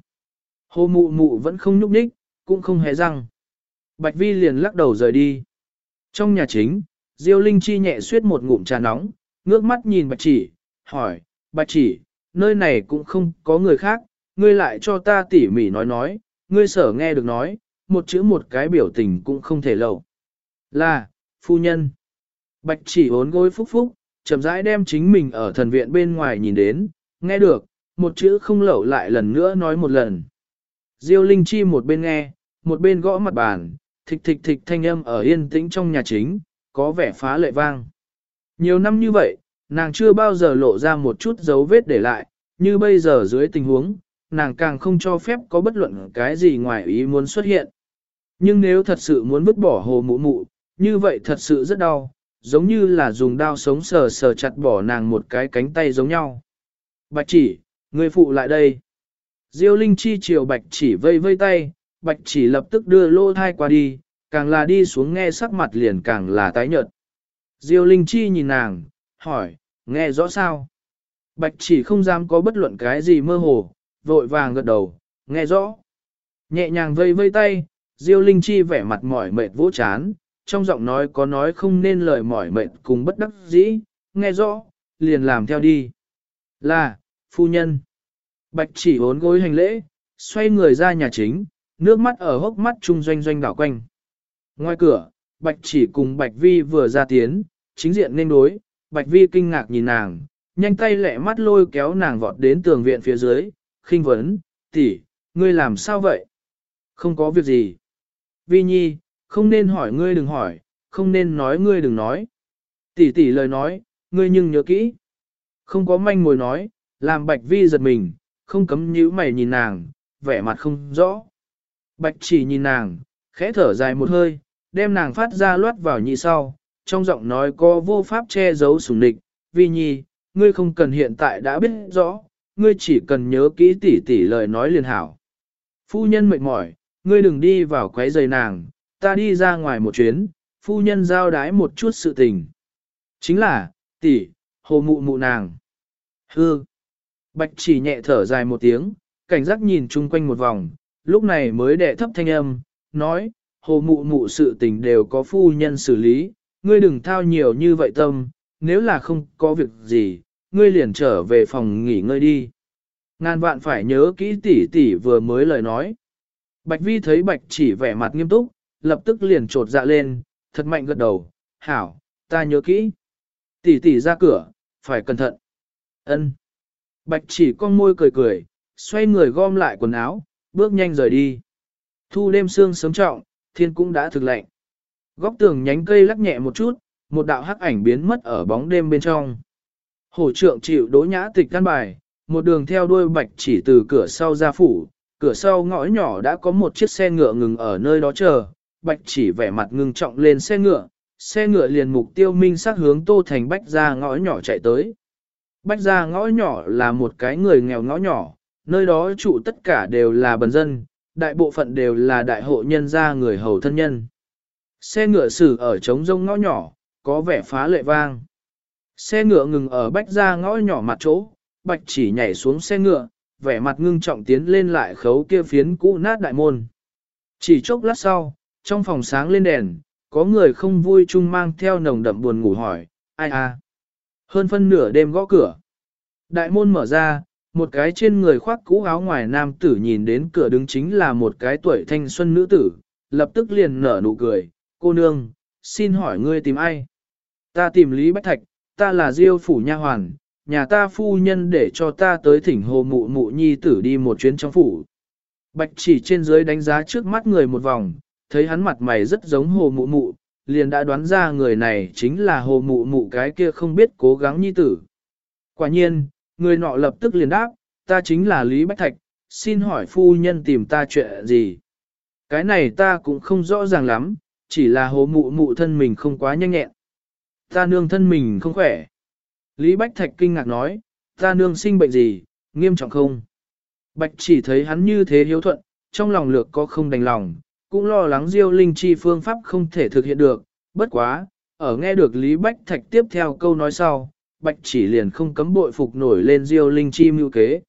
Hồ mụ mụ vẫn không nhúc nhích, cũng không hề răng. Bạch vi liền lắc đầu rời đi. Trong nhà chính, Diêu Linh Chi nhẹ suyết một ngụm trà nóng, ngước mắt nhìn bạch chỉ, hỏi, bạch chỉ, nơi này cũng không có người khác, ngươi lại cho ta tỉ mỉ nói nói, ngươi sở nghe được nói, một chữ một cái biểu tình cũng không thể lầu. Là, phu nhân. Bạch chỉ ốn gối phúc phúc, chậm rãi đem chính mình ở thần viện bên ngoài nhìn đến, nghe được, một chữ không lẩu lại lần nữa nói một lần. Diêu Linh Chi một bên nghe, một bên gõ mặt bàn, thịch thịch thịch thanh âm ở yên tĩnh trong nhà chính, có vẻ phá lệ vang. Nhiều năm như vậy, nàng chưa bao giờ lộ ra một chút dấu vết để lại, như bây giờ dưới tình huống, nàng càng không cho phép có bất luận cái gì ngoài ý muốn xuất hiện. Nhưng nếu thật sự muốn vứt bỏ hồ mụ mụ, như vậy thật sự rất đau, giống như là dùng đao sống sờ sờ chặt bỏ nàng một cái cánh tay giống nhau. Bạch chỉ, người phụ lại đây. Diêu Linh Chi chiều bạch chỉ vây vây tay, bạch chỉ lập tức đưa lô thai qua đi, càng là đi xuống nghe sắc mặt liền càng là tái nhợt. Diêu Linh Chi nhìn nàng, hỏi, nghe rõ sao? Bạch chỉ không dám có bất luận cái gì mơ hồ, vội vàng gật đầu, nghe rõ. Nhẹ nhàng vây vây tay, Diêu Linh Chi vẻ mặt mỏi mệt vỗ chán, trong giọng nói có nói không nên lời mỏi mệt cùng bất đắc dĩ, nghe rõ, liền làm theo đi. Là, phu nhân. Bạch chỉ bốn gối hành lễ, xoay người ra nhà chính, nước mắt ở hốc mắt trung doanh doanh đảo quanh. Ngoài cửa, Bạch chỉ cùng Bạch Vi vừa ra tiến, chính diện nên đối, Bạch Vi kinh ngạc nhìn nàng, nhanh tay lẹ mắt lôi kéo nàng vọt đến tường viện phía dưới, khinh vấn, tỷ, ngươi làm sao vậy? Không có việc gì. Vi Nhi, không nên hỏi ngươi đừng hỏi, không nên nói ngươi đừng nói. Tỷ tỷ lời nói, ngươi nhưng nhớ kỹ. Không có manh mối nói, làm Bạch Vi giật mình, không cấm nhíu mày nhìn nàng, vẻ mặt không rõ. Bạch chỉ nhìn nàng, khẽ thở dài một hơi, đem nàng phát ra loát vào nhị sau, trong giọng nói có vô pháp che giấu sủng địch, Vi Nhi, ngươi không cần hiện tại đã biết rõ, ngươi chỉ cần nhớ kỹ tỷ tỷ lời nói liền hảo. Phu nhân mệt mỏi, ngươi đừng đi vào quấy giày nàng, ta đi ra ngoài một chuyến, phu nhân giao đái một chút sự tình. Chính là, tỷ, hồ mụ mụ nàng. Hư. Bạch chỉ nhẹ thở dài một tiếng, cảnh giác nhìn chung quanh một vòng, lúc này mới đệ thấp thanh âm, nói, hồ mụ mụ sự tình đều có phu nhân xử lý, ngươi đừng thao nhiều như vậy tâm, nếu là không có việc gì, ngươi liền trở về phòng nghỉ ngơi đi. Ngàn vạn phải nhớ kỹ tỷ tỷ vừa mới lời nói. Bạch vi thấy bạch chỉ vẻ mặt nghiêm túc, lập tức liền trột dạ lên, thật mạnh gật đầu, hảo, ta nhớ kỹ. Tỷ tỷ ra cửa, phải cẩn thận. Ân. Bạch chỉ con môi cười cười, xoay người gom lại quần áo, bước nhanh rời đi. Thu đêm sương sớm trọng, thiên cũng đã thực lạnh. Góc tường nhánh cây lắc nhẹ một chút, một đạo hắc ảnh biến mất ở bóng đêm bên trong. Hổ trượng chịu đối nhã tịch căn bài, một đường theo đuôi bạch chỉ từ cửa sau ra phủ, cửa sau ngõ nhỏ đã có một chiếc xe ngựa ngừng ở nơi đó chờ, bạch chỉ vẻ mặt ngưng trọng lên xe ngựa, xe ngựa liền mục tiêu minh sát hướng tô thành bách ra ngõ nhỏ chạy tới. Bách ra ngõ nhỏ là một cái người nghèo ngõ nhỏ, nơi đó trụ tất cả đều là bần dân, đại bộ phận đều là đại hộ nhân gia người hầu thân nhân. Xe ngựa xử ở trống rông ngõ nhỏ, có vẻ phá lệ vang. Xe ngựa ngừng ở bách ra ngõ nhỏ mặt chỗ, bạch chỉ nhảy xuống xe ngựa, vẻ mặt ngưng trọng tiến lên lại khấu kia phiến cũ nát đại môn. Chỉ chốc lát sau, trong phòng sáng lên đèn, có người không vui chung mang theo nồng đậm buồn ngủ hỏi, ai à? Hơn phân nửa đêm gõ cửa. Đại môn mở ra, một cái trên người khoác cũ áo ngoài nam tử nhìn đến cửa đứng chính là một cái tuổi thanh xuân nữ tử, lập tức liền nở nụ cười, cô nương, xin hỏi ngươi tìm ai? Ta tìm Lý Bách Thạch, ta là Diêu phủ nha hoàn, nhà ta phu nhân để cho ta tới thỉnh hồ mụ mụ nhi tử đi một chuyến trong phủ. Bạch chỉ trên dưới đánh giá trước mắt người một vòng, thấy hắn mặt mày rất giống hồ mụ mụ, liền đã đoán ra người này chính là hồ mụ mụ cái kia không biết cố gắng nhi tử. Quả nhiên, người nọ lập tức liền đáp, ta chính là Lý Bách Thạch, xin hỏi phu nhân tìm ta chuyện gì. Cái này ta cũng không rõ ràng lắm, chỉ là hồ mụ mụ thân mình không quá nhanh nhẹn. Ta nương thân mình không khỏe. Lý Bách Thạch kinh ngạc nói, ta nương sinh bệnh gì, nghiêm trọng không? Bạch chỉ thấy hắn như thế hiếu thuận, trong lòng lược có không đành lòng, cũng lo lắng Diêu Linh Chi phương pháp không thể thực hiện được, bất quá, ở nghe được Lý Bách Thạch tiếp theo câu nói sau, Bạch chỉ liền không cấm bội phục nổi lên Diêu Linh Chi mưu kế.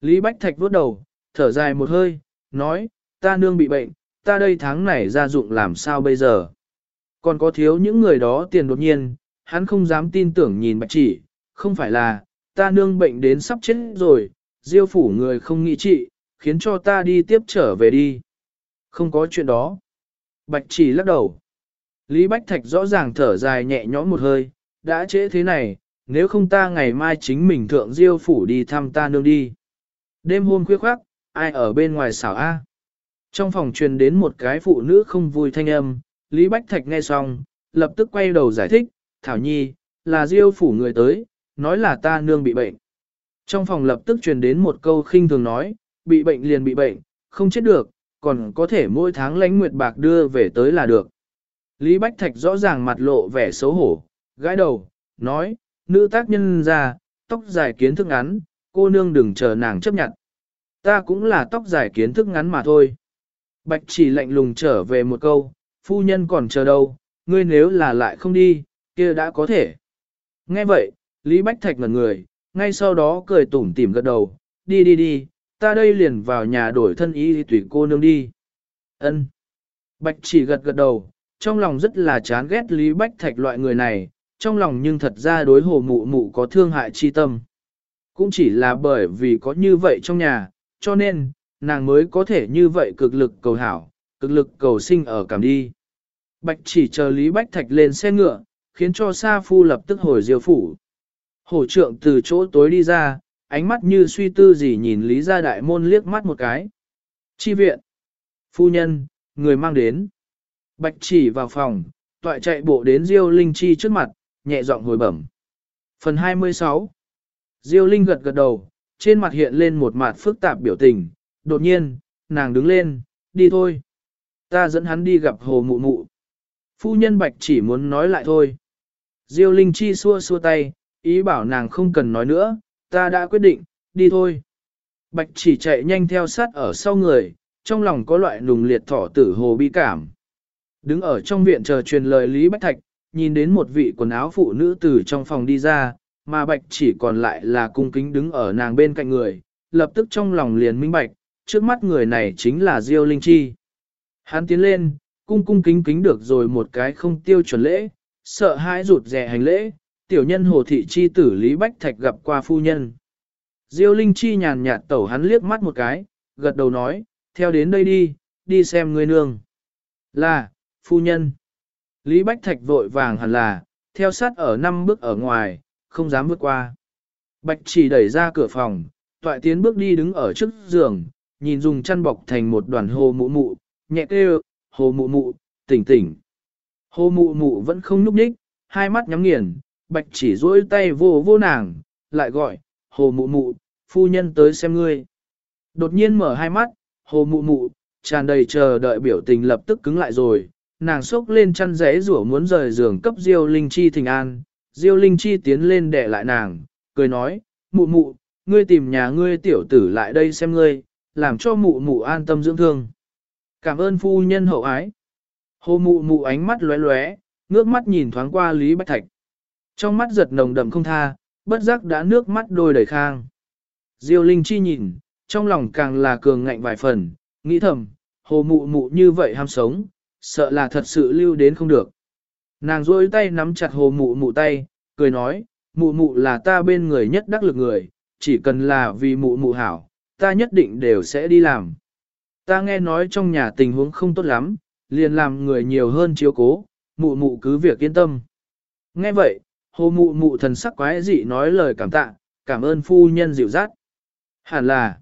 Lý Bách Thạch vuốt đầu, thở dài một hơi, nói, ta nương bị bệnh, ta đây tháng này ra dụng làm sao bây giờ? Còn có thiếu những người đó tiền đột nhiên, hắn không dám tin tưởng nhìn Bạch chỉ, không phải là, ta nương bệnh đến sắp chết rồi, Diêu phủ người không nghĩ trị, khiến cho ta đi tiếp trở về đi. Không có chuyện đó. Bạch chỉ lắc đầu. Lý Bách Thạch rõ ràng thở dài nhẹ nhõm một hơi, đã trễ thế này, nếu không ta ngày mai chính mình thượng diêu phủ đi thăm ta nương đi. Đêm hôm khuya khoác, ai ở bên ngoài xảo A. Trong phòng truyền đến một cái phụ nữ không vui thanh âm, Lý Bách Thạch nghe xong, lập tức quay đầu giải thích, Thảo Nhi, là diêu phủ người tới, nói là ta nương bị bệnh. Trong phòng lập tức truyền đến một câu khinh thường nói, bị bệnh liền bị bệnh, không chết được, còn có thể mỗi tháng lãnh nguyệt bạc đưa về tới là được. Lý Bách Thạch rõ ràng mặt lộ vẻ xấu hổ, gãi đầu, nói, nữ tác nhân ra, tóc dài kiến thức ngắn, cô nương đừng chờ nàng chấp nhận. Ta cũng là tóc dài kiến thức ngắn mà thôi. Bạch chỉ lạnh lùng trở về một câu, phu nhân còn chờ đâu, ngươi nếu là lại không đi, kia đã có thể. Nghe vậy, Lý Bách Thạch ngẩn người, ngay sau đó cười tủm tỉm gật đầu, đi đi đi, ta đây liền vào nhà đổi thân y tùy cô nương đi. Ân. Bạch chỉ gật gật đầu, trong lòng rất là chán ghét Lý Bách Thạch loại người này, trong lòng nhưng thật ra đối hồ mụ mụ có thương hại chi tâm. Cũng chỉ là bởi vì có như vậy trong nhà, cho nên, nàng mới có thể như vậy cực lực cầu hảo, cực lực cầu sinh ở cảm đi. Bạch chỉ chờ Lý Bách Thạch lên xe ngựa, khiến cho Sa Phu lập tức hồi diêu phủ. Hổ trượng từ chỗ tối đi ra, ánh mắt như suy tư gì nhìn Lý gia đại môn liếc mắt một cái. Chi viện. Phu nhân, người mang đến. Bạch chỉ vào phòng, toại chạy bộ đến Diêu Linh Chi trước mặt, nhẹ giọng hồi bẩm. Phần 26 Diêu Linh gật gật đầu, trên mặt hiện lên một mặt phức tạp biểu tình, đột nhiên, nàng đứng lên, đi thôi. Ta dẫn hắn đi gặp hồ mụ mụ. Phu nhân Bạch chỉ muốn nói lại thôi. Diêu Linh Chi xua xua tay, ý bảo nàng không cần nói nữa, ta đã quyết định, đi thôi. Bạch chỉ chạy nhanh theo sát ở sau người, trong lòng có loại nùng liệt thỏ tử hồ bi cảm. Đứng ở trong viện chờ truyền lời Lý Bách Thạch, nhìn đến một vị quần áo phụ nữ từ trong phòng đi ra, mà Bạch chỉ còn lại là cung kính đứng ở nàng bên cạnh người, lập tức trong lòng liền minh bạch, trước mắt người này chính là Diêu Linh Chi. Hắn tiến lên, cung cung kính kính được rồi một cái không tiêu chuẩn lễ, sợ hãi rụt rè hành lễ, tiểu nhân hồ thị chi tử Lý Bách Thạch gặp qua phu nhân. Diêu Linh Chi nhàn nhạt tẩu hắn liếc mắt một cái, gật đầu nói, theo đến đây đi, đi xem người nương. Là, phu nhân. Lý Bách Thạch vội vàng hẳn là, theo sát ở năm bước ở ngoài, không dám bước qua. Bạch chỉ đẩy ra cửa phòng, toại tiến bước đi đứng ở trước giường, nhìn dùng chăn bọc thành một đoàn hồ mụ mụ, nhẹ kêu, hồ mụ mụ, tỉnh tỉnh. Hồ mụ mụ vẫn không nhúc nhích, hai mắt nhắm nghiền, bạch chỉ duỗi tay vô vô nàng, lại gọi, hồ mụ mụ, phu nhân tới xem ngươi. Đột nhiên mở hai mắt, hồ mụ mụ, tràn đầy chờ đợi biểu tình lập tức cứng lại rồi, nàng sốc lên chăn rẽ rủa muốn rời giường cấp Diêu Linh Chi thình an, Diêu Linh Chi tiến lên đè lại nàng, cười nói, mụ mụ, ngươi tìm nhà ngươi tiểu tử lại đây xem ngươi, làm cho mụ mụ an tâm dưỡng thương. Cảm ơn phu nhân hậu ái. Hồ mụ mụ ánh mắt lóe lóe, ngước mắt nhìn thoáng qua Lý Bách Thạch. Trong mắt giật nồng đậm không tha, bất giác đã nước mắt đôi đầy khang. Diêu Linh Chi nhìn, trong lòng càng là cường ngạnh vài phần, nghĩ thầm, hồ mụ mụ như vậy ham sống, sợ là thật sự lưu đến không được. Nàng rôi tay nắm chặt hồ mụ mụ tay, cười nói, mụ mụ là ta bên người nhất đắc lực người, chỉ cần là vì mụ mụ hảo, ta nhất định đều sẽ đi làm. Ta nghe nói trong nhà tình huống không tốt lắm, liền làm người nhiều hơn chiếu cố, mụ mụ cứ việc yên tâm. Nghe vậy, hồ mụ mụ thần sắc quái dị nói lời cảm tạ, cảm ơn phu nhân dịu dắt. Hẳn là,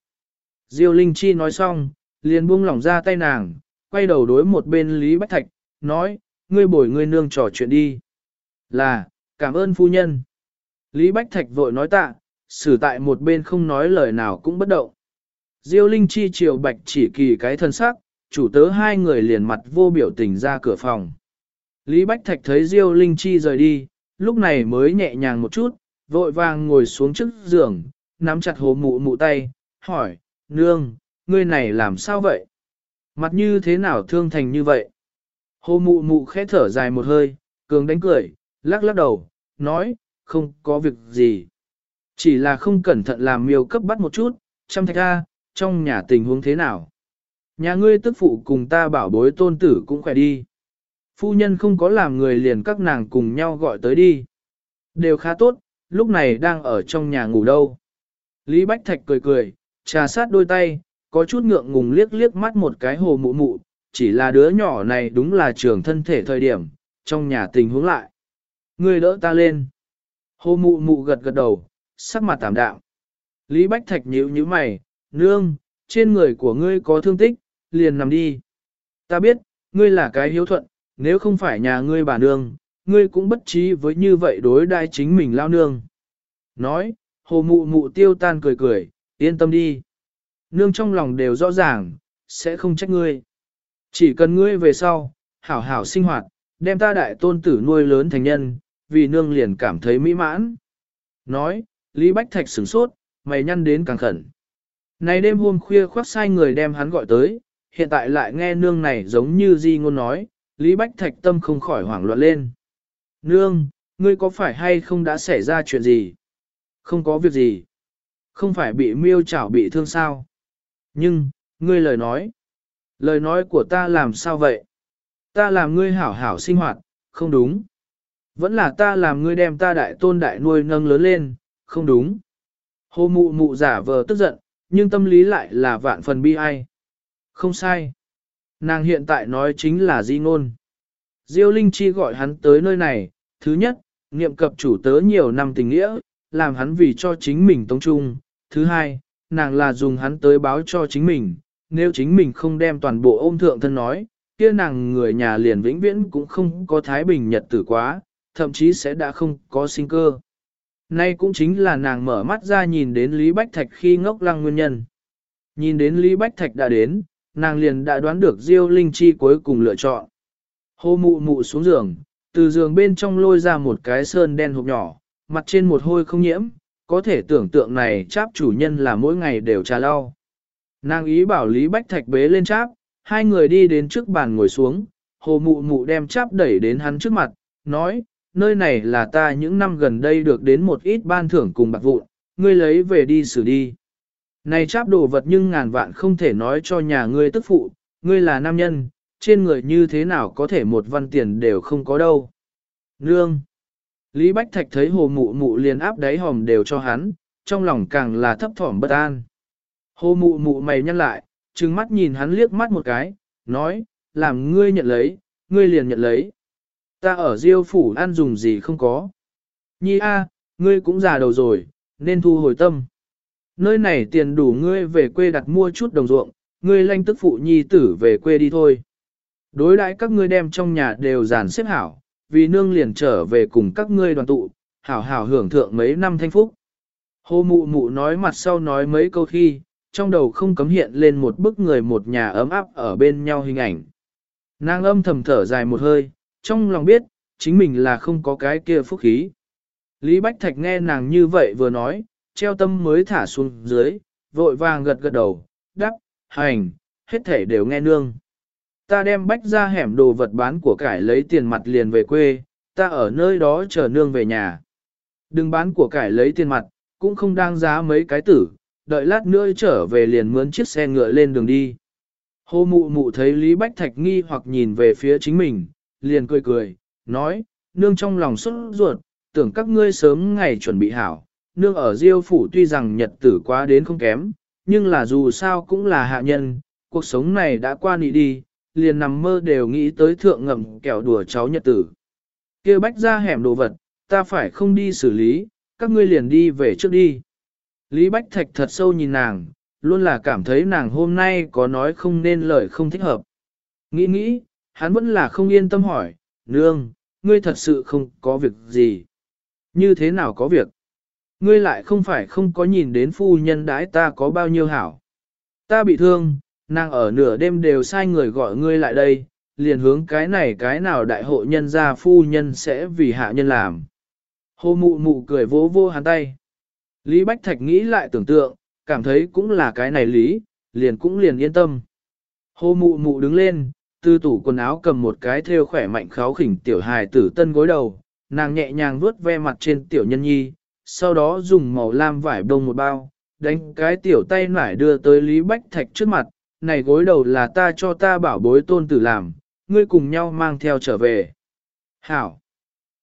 Diêu Linh Chi nói xong, liền buông lỏng ra tay nàng, quay đầu đối một bên Lý Bách Thạch, nói, ngươi bồi ngươi nương trò chuyện đi. Là, cảm ơn phu nhân. Lý Bách Thạch vội nói tạ, xử tại một bên không nói lời nào cũng bất động. Diêu Linh Chi chiều Bạch chỉ kỳ cái thân sắc, chủ tớ hai người liền mặt vô biểu tình ra cửa phòng. Lý Bách Thạch thấy Diêu Linh Chi rời đi, lúc này mới nhẹ nhàng một chút, vội vàng ngồi xuống trước giường, nắm chặt hồ mụ mụ tay, hỏi, nương, ngươi này làm sao vậy? Mặt như thế nào thương thành như vậy? Hồ mụ mụ khẽ thở dài một hơi, cường đánh cười, lắc lắc đầu, nói, không có việc gì. Chỉ là không cẩn thận làm miêu cấp bắt một chút, chăm thạch ra, trong nhà tình huống thế nào? Nhà ngươi tức phụ cùng ta bảo bối tôn tử cũng khỏe đi. Phu nhân không có làm người liền các nàng cùng nhau gọi tới đi. Đều khá tốt, lúc này đang ở trong nhà ngủ đâu. Lý Bách Thạch cười cười, trà sát đôi tay, có chút ngượng ngùng liếc liếc mắt một cái hồ mụ mụ, chỉ là đứa nhỏ này đúng là trường thân thể thời điểm, trong nhà tình huống lại. Người đỡ ta lên. Hồ mụ mụ gật gật đầu, sắc mặt tạm đạm. Lý Bách Thạch nhíu nhíu mày, nương, trên người của ngươi có thương tích, liền nằm đi. Ta biết, ngươi là cái hiếu thuận, nếu không phải nhà ngươi bà nương, ngươi cũng bất trí với như vậy đối đai chính mình lao nương. Nói, hồ mụ mụ tiêu tan cười cười, yên tâm đi. Nương trong lòng đều rõ ràng, sẽ không trách ngươi. Chỉ cần ngươi về sau, hảo hảo sinh hoạt, đem ta đại tôn tử nuôi lớn thành nhân, vì nương liền cảm thấy mỹ mãn. Nói, Lý Bách Thạch sửng sốt, mày nhăn đến càng khẩn. Này đêm hôm khuya khoác sai người đem hắn gọi tới, hiện tại lại nghe nương này giống như di ngôn nói, Lý Bách Thạch tâm không khỏi hoảng loạn lên. Nương, ngươi có phải hay không đã xảy ra chuyện gì? Không có việc gì. Không phải bị miêu chảo bị thương sao? Nhưng, ngươi lời nói. Lời nói của ta làm sao vậy? Ta làm ngươi hảo hảo sinh hoạt, không đúng. Vẫn là ta làm ngươi đem ta đại tôn đại nuôi nâng lớn lên, không đúng. Hồ mụ mụ giả vờ tức giận, nhưng tâm lý lại là vạn phần bi ai. Không sai. Nàng hiện tại nói chính là di ngôn. Diêu Linh Chi gọi hắn tới nơi này, thứ nhất, niệm cập chủ tớ nhiều năm tình nghĩa, làm hắn vì cho chính mình tống trung. Thứ hai, nàng là dùng hắn tới báo cho chính mình, nếu chính mình không đem toàn bộ ôm thượng thân nói, kia nàng người nhà liền vĩnh viễn cũng không có thái bình nhật tử quá, thậm chí sẽ đã không có sinh cơ. Nay cũng chính là nàng mở mắt ra nhìn đến Lý Bách Thạch khi ngốc lăng nguyên nhân. Nhìn đến Lý Bách Thạch đã đến, nàng liền đã đoán được Diêu Linh Chi cuối cùng lựa chọn. Hô mụ mụ xuống giường, từ giường bên trong lôi ra một cái sơn đen hộp nhỏ, mặt trên một hôi không nhiễm, có thể tưởng tượng này cháp chủ nhân là mỗi ngày đều trà lau. Nàng ý bảo Lý Bách Thạch bế lên cháp, hai người đi đến trước bàn ngồi xuống, hồ mụ mụ đem cháp đẩy đến hắn trước mặt, nói, nơi này là ta những năm gần đây được đến một ít ban thưởng cùng bạc vụn, ngươi lấy về đi xử đi. Này cháp đồ vật nhưng ngàn vạn không thể nói cho nhà ngươi tức phụ, ngươi là nam nhân, trên người như thế nào có thể một văn tiền đều không có đâu. Nương! Lý Bách Thạch thấy hồ mụ mụ liền áp đáy hòm đều cho hắn, trong lòng càng là thấp thỏm bất an. Hồ mụ mụ mày nhăn lại, trừng mắt nhìn hắn liếc mắt một cái, nói, làm ngươi nhận lấy, ngươi liền nhận lấy. Ta ở diêu phủ ăn dùng gì không có. Nhi a, ngươi cũng già đầu rồi, nên thu hồi tâm. Nơi này tiền đủ ngươi về quê đặt mua chút đồng ruộng, ngươi lanh tức phụ nhi tử về quê đi thôi. Đối đãi các ngươi đem trong nhà đều dàn xếp hảo, vì nương liền trở về cùng các ngươi đoàn tụ, hảo hảo hưởng thượng mấy năm thanh phúc. Hồ mụ mụ nói mặt sau nói mấy câu khi, trong đầu không cấm hiện lên một bức người một nhà ấm áp ở bên nhau hình ảnh. Nàng âm thầm thở dài một hơi, trong lòng biết, chính mình là không có cái kia phúc khí. Lý Bách Thạch nghe nàng như vậy vừa nói, treo tâm mới thả xuống dưới, vội vàng gật gật đầu, đắp, hành, hết thể đều nghe nương. Ta đem bách ra hẻm đồ vật bán của cải lấy tiền mặt liền về quê, ta ở nơi đó chờ nương về nhà. Đừng bán của cải lấy tiền mặt, cũng không đáng giá mấy cái tử, đợi lát nữa trở về liền mướn chiếc xe ngựa lên đường đi. hô mụ mụ thấy Lý Bách Thạch nghi hoặc nhìn về phía chính mình, liền cười cười, nói, nương trong lòng xuất ruột, tưởng các ngươi sớm ngày chuẩn bị hảo, nương ở Diêu phủ tuy rằng nhật tử quá đến không kém, nhưng là dù sao cũng là hạ nhân, cuộc sống này đã qua nị đi, liền nằm mơ đều nghĩ tới thượng ngậm kẹo đùa cháu nhật tử. kia bách ra hẻm đồ vật, ta phải không đi xử lý, các ngươi liền đi về trước đi. Lý Bách Thạch thật sâu nhìn nàng, luôn là cảm thấy nàng hôm nay có nói không nên lời không thích hợp. Nghĩ nghĩ, hắn vẫn là không yên tâm hỏi, nương, ngươi thật sự không có việc gì. Như thế nào có việc? Ngươi lại không phải không có nhìn đến phu nhân đãi ta có bao nhiêu hảo. Ta bị thương, nàng ở nửa đêm đều sai người gọi ngươi lại đây, liền hướng cái này cái nào đại hộ nhân gia phu nhân sẽ vì hạ nhân làm. Hồ mụ mụ cười vỗ vô hắn tay. Lý Bách Thạch nghĩ lại tưởng tượng, cảm thấy cũng là cái này lý, liền cũng liền yên tâm. Hồ mụ mụ đứng lên, từ tủ quần áo cầm một cái thêu khỏe mạnh kháo khỉnh tiểu hài tử tân gối đầu, nàng nhẹ nhàng vuốt ve mặt trên tiểu nhân nhi, sau đó dùng màu lam vải bông một bao, đánh cái tiểu tay nải đưa tới Lý Bách Thạch trước mặt, này gối đầu là ta cho ta bảo bối tôn tử làm, ngươi cùng nhau mang theo trở về. Hảo!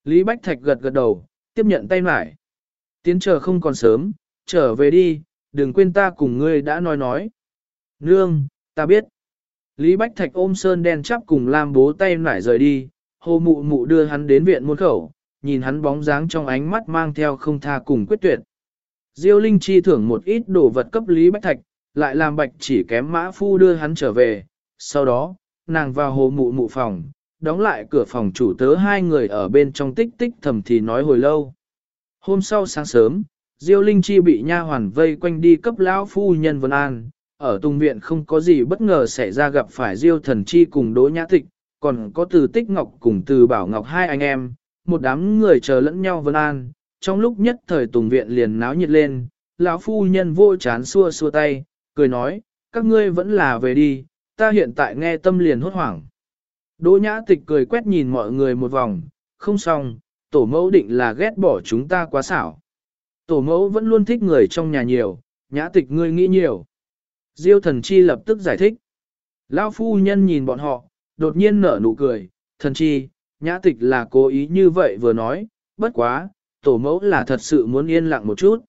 Lý Bách Thạch gật gật đầu, tiếp nhận tay nải. Tiến chờ không còn sớm, trở về đi, đừng quên ta cùng ngươi đã nói nói. Nương, ta biết. Lý Bách Thạch ôm sơn đen chắp cùng Lam bố tay nải rời đi, hồ mụ mụ đưa hắn đến viện muôn khẩu, nhìn hắn bóng dáng trong ánh mắt mang theo không tha cùng quyết tuyệt. Diêu Linh chi thưởng một ít đồ vật cấp Lý Bách Thạch, lại làm bạch chỉ kém mã phu đưa hắn trở về, sau đó, nàng vào hồ mụ mụ phòng, đóng lại cửa phòng chủ tớ hai người ở bên trong tích tích thầm thì nói hồi lâu. Hôm sau sáng sớm, Diêu Linh Chi bị nha hoàn vây quanh đi cấp lão phu nhân Vân An, ở Tùng Viện không có gì bất ngờ xảy ra gặp phải Diêu Thần Chi cùng Đỗ Nhã Tịch, còn có Từ Tích Ngọc cùng Từ Bảo Ngọc hai anh em, một đám người chờ lẫn nhau Vân An. Trong lúc nhất thời Tùng Viện liền náo nhiệt lên, lão phu nhân vô chán xua xua tay, cười nói, các ngươi vẫn là về đi, ta hiện tại nghe tâm liền hốt hoảng. Đỗ Nhã Tịch cười quét nhìn mọi người một vòng, không xong, tổ mẫu định là ghét bỏ chúng ta quá xảo. Tổ mẫu vẫn luôn thích người trong nhà nhiều, nhã tịch ngươi nghĩ nhiều. Diêu thần chi lập tức giải thích. Lão phu nhân nhìn bọn họ, đột nhiên nở nụ cười, thần chi, nhã tịch là cố ý như vậy vừa nói, bất quá, tổ mẫu là thật sự muốn yên lặng một chút.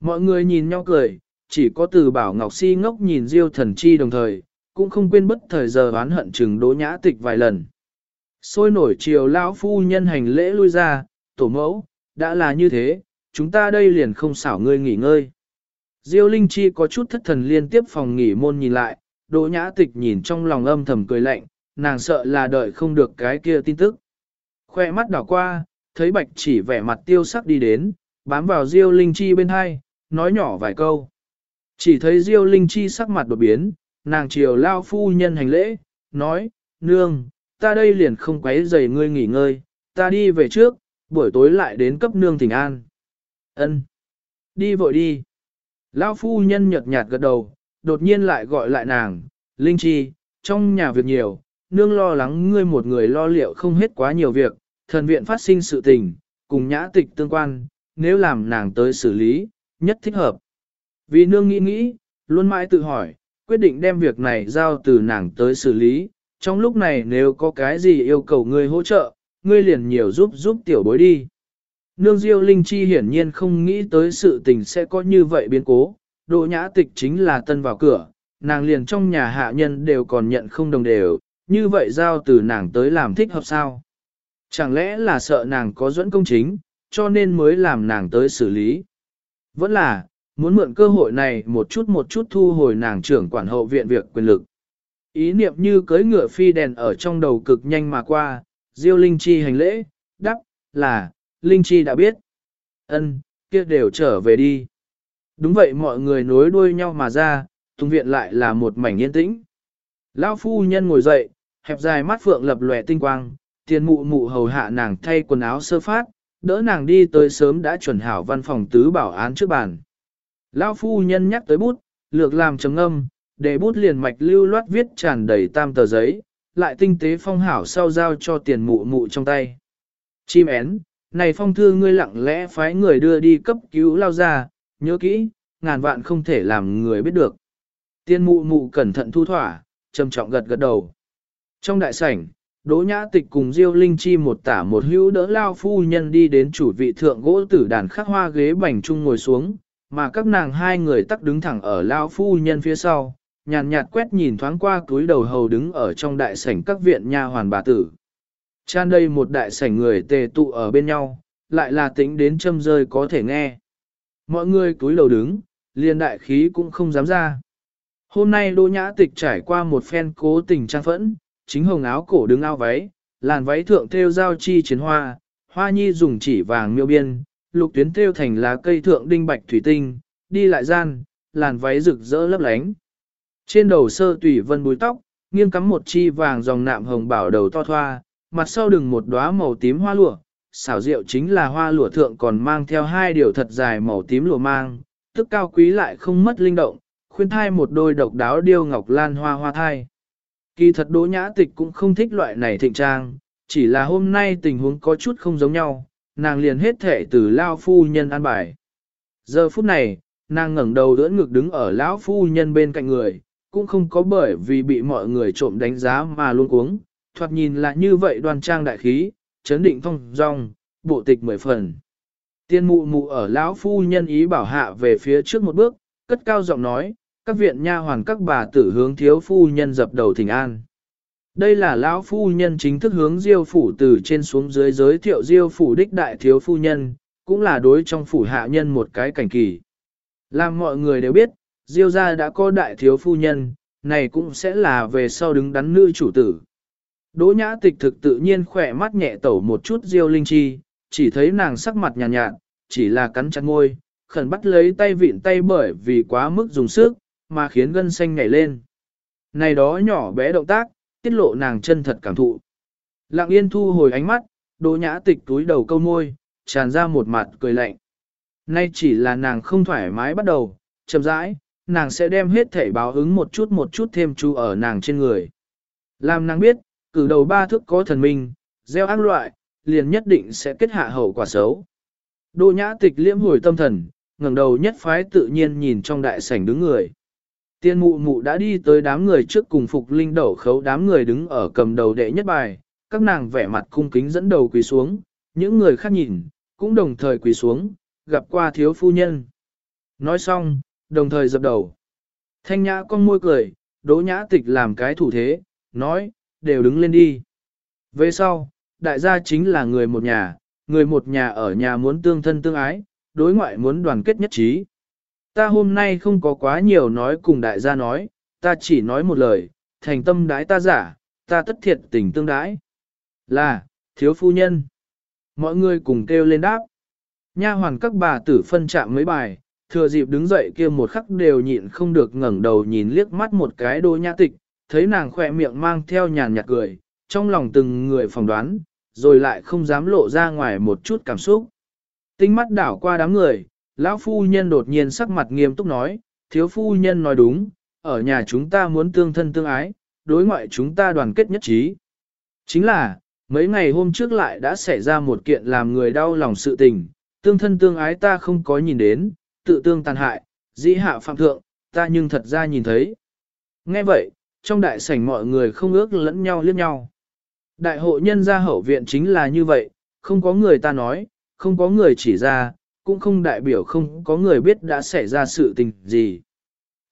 Mọi người nhìn nhau cười, chỉ có từ bảo ngọc si ngốc nhìn diêu thần chi đồng thời, cũng không quên bất thời giờ oán hận chừng đỗ nhã tịch vài lần. Sôi nổi chiều lão phu nhân hành lễ lui ra, tổ mẫu, đã là như thế, chúng ta đây liền không xảo ngươi nghỉ ngơi. Diêu Linh Chi có chút thất thần liên tiếp phòng nghỉ môn nhìn lại, Đỗ Nhã Tịch nhìn trong lòng âm thầm cười lạnh, nàng sợ là đợi không được cái kia tin tức. Khoe mắt đảo qua, thấy Bạch chỉ vẻ mặt tiêu sắc đi đến, bám vào Diêu Linh Chi bên hai, nói nhỏ vài câu. Chỉ thấy Diêu Linh Chi sắc mặt đột biến, nàng chiều lao phu nhân hành lễ, nói, nương, ta đây liền không quấy rầy ngươi nghỉ ngơi, ta đi về trước, buổi tối lại đến cấp nương thỉnh an. Ân, Đi vội đi. Lão phu nhân nhợt nhạt gật đầu, đột nhiên lại gọi lại nàng, Linh Chi, trong nhà việc nhiều, nương lo lắng ngươi một người lo liệu không hết quá nhiều việc, thần viện phát sinh sự tình, cùng nhã tịch tương quan, nếu làm nàng tới xử lý, nhất thích hợp. Vì nương nghĩ nghĩ, luôn mãi tự hỏi, quyết định đem việc này giao từ nàng tới xử lý, trong lúc này nếu có cái gì yêu cầu ngươi hỗ trợ, ngươi liền nhiều giúp giúp tiểu bối đi. Nương Diêu Linh Chi hiển nhiên không nghĩ tới sự tình sẽ có như vậy biến cố, độ nhã tịch chính là tân vào cửa, nàng liền trong nhà hạ nhân đều còn nhận không đồng đều, như vậy giao từ nàng tới làm thích hợp sao? Chẳng lẽ là sợ nàng có dẫn công chính, cho nên mới làm nàng tới xử lý? Vẫn là, muốn mượn cơ hội này một chút một chút thu hồi nàng trưởng quản hậu viện việc quyền lực. Ý niệm như cưới ngựa phi đèn ở trong đầu cực nhanh mà qua, Diêu Linh Chi hành lễ, đắc, là, Linh Chi đã biết. ân kia đều trở về đi. Đúng vậy mọi người nối đuôi nhau mà ra, tung viện lại là một mảnh yên tĩnh. Lão phu nhân ngồi dậy, hẹp dài mắt phượng lập lòe tinh quang, tiền mụ mụ hầu hạ nàng thay quần áo sơ phát, đỡ nàng đi tới sớm đã chuẩn hảo văn phòng tứ bảo án trước bàn. Lão phu nhân nhắc tới bút, lược làm trầm âm, để bút liền mạch lưu loát viết tràn đầy tam tờ giấy, lại tinh tế phong hảo sau giao cho tiền mụ mụ trong tay. Chim én, này phong thư ngươi lặng lẽ phái người đưa đi cấp cứu lao ra, nhớ kỹ, ngàn vạn không thể làm người biết được. Tiên mụ mụ cẩn thận thu thỏa, trầm trọng gật gật đầu. Trong đại sảnh, Đỗ Nhã Tịch cùng Diêu Linh Chi một tả một hữu đỡ lao phu nhân đi đến chủ vị thượng gỗ tử đàn khắc hoa ghế bành trung ngồi xuống, mà các nàng hai người tắc đứng thẳng ở lao phu nhân phía sau, nhàn nhạt quét nhìn thoáng qua túi đầu hầu đứng ở trong đại sảnh các viện nha hoàn bà tử. Chan đây một đại sảnh người tề tụ ở bên nhau, lại là tính đến châm rơi có thể nghe. Mọi người túi đầu đứng, liền đại khí cũng không dám ra. Hôm nay đỗ nhã tịch trải qua một phen cố tình trang phẫn, chính hồng áo cổ đứng ao váy, làn váy thượng thêu giao chi chiến hoa, hoa nhi dùng chỉ vàng miêu biên, lục tuyến thêu thành lá cây thượng đinh bạch thủy tinh, đi lại gian, làn váy rực rỡ lấp lánh. Trên đầu sơ tùy vân búi tóc, nghiêng cắm một chi vàng dòng nạm hồng bảo đầu to thoa, mặt sau đừng một đóa màu tím hoa lụa, xảo diệu chính là hoa lụa thượng còn mang theo hai điều thật dài màu tím lụa mang, tức cao quý lại không mất linh động, khuyên thai một đôi độc đáo điêu ngọc lan hoa hoa thai. Kỳ thật đỗ nhã tịch cũng không thích loại này thịnh trang, chỉ là hôm nay tình huống có chút không giống nhau, nàng liền hết thể từ lao phu nhân an bài. Giờ phút này, nàng ngẩng đầu đỡ ngực đứng ở lão phu nhân bên cạnh người, cũng không có bởi vì bị mọi người trộm đánh giá mà luôn cuống, thoạt nhìn là như vậy đoan trang đại khí, chấn định phong dong, bộ tịch mười phần. Tiên mụ mụ ở lão phu nhân ý bảo hạ về phía trước một bước, cất cao giọng nói, các viện nha hoàn các bà tử hướng thiếu phu nhân dập đầu thỉnh an. Đây là lão phu nhân chính thức hướng diêu phủ từ trên xuống dưới giới thiệu diêu phủ đích đại thiếu phu nhân, cũng là đối trong phủ hạ nhân một cái cảnh kỳ. Làm mọi người đều biết, diêu gia đã có đại thiếu phu nhân, này cũng sẽ là về sau đứng đắn nữ chủ tử. Đỗ nhã tịch thực tự nhiên khỏe mắt nhẹ tẩu một chút diêu linh chi, chỉ thấy nàng sắc mặt nhàn nhạt, nhạt, chỉ là cắn chặt môi khẩn bắt lấy tay vịn tay bởi vì quá mức dùng sức, mà khiến gân xanh nhảy lên. Này đó nhỏ bé động tác, tiết lộ nàng chân thật cảm thụ. Lặng yên thu hồi ánh mắt, đỗ nhã tịch túi đầu câu môi, tràn ra một mặt cười lạnh. Nay chỉ là nàng không thoải mái bắt đầu, chậm rãi, nàng sẽ đem hết thể báo ứng một chút một chút thêm chú ở nàng trên người. Làm nàng biết, cử đầu ba thước có thần minh, gieo ác loại, liền nhất định sẽ kết hạ hậu quả xấu. Đỗ nhã tịch liễm hồi tâm thần, ngẩng đầu nhất phái tự nhiên nhìn trong đại sảnh đứng người. Tiên mụ mụ đã đi tới đám người trước cùng phục linh đậu khấu đám người đứng ở cầm đầu đệ nhất bài, các nàng vẻ mặt cung kính dẫn đầu quỳ xuống, những người khác nhìn, cũng đồng thời quỳ xuống, gặp qua thiếu phu nhân. Nói xong, đồng thời dập đầu. Thanh nhã con môi cười, đỗ nhã tịch làm cái thủ thế, nói, đều đứng lên đi. Về sau, đại gia chính là người một nhà, người một nhà ở nhà muốn tương thân tương ái, đối ngoại muốn đoàn kết nhất trí. Ta hôm nay không có quá nhiều nói cùng đại gia nói, ta chỉ nói một lời, thành tâm đái ta giả, ta tất thiệt tình tương đái. Là, thiếu phu nhân. Mọi người cùng kêu lên đáp. Nha hoàn các bà tử phân chạm mấy bài, thừa dịp đứng dậy kia một khắc đều nhịn không được ngẩng đầu nhìn liếc mắt một cái đôi nhã tịch, thấy nàng khỏe miệng mang theo nhàn nhạt cười, trong lòng từng người phỏng đoán, rồi lại không dám lộ ra ngoài một chút cảm xúc. Tinh mắt đảo qua đám người, lão phu nhân đột nhiên sắc mặt nghiêm túc nói, thiếu phu nhân nói đúng, ở nhà chúng ta muốn tương thân tương ái, đối ngoại chúng ta đoàn kết nhất trí. Chính là, mấy ngày hôm trước lại đã xảy ra một kiện làm người đau lòng sự tình, tương thân tương ái ta không có nhìn đến, tự tương tàn hại, dĩ hạ phạm thượng, ta nhưng thật ra nhìn thấy. Nghe vậy, trong đại sảnh mọi người không ước lẫn nhau liếc nhau. Đại hộ nhân gia hậu viện chính là như vậy, không có người ta nói, không có người chỉ ra, cũng không đại biểu không có người biết đã xảy ra sự tình gì.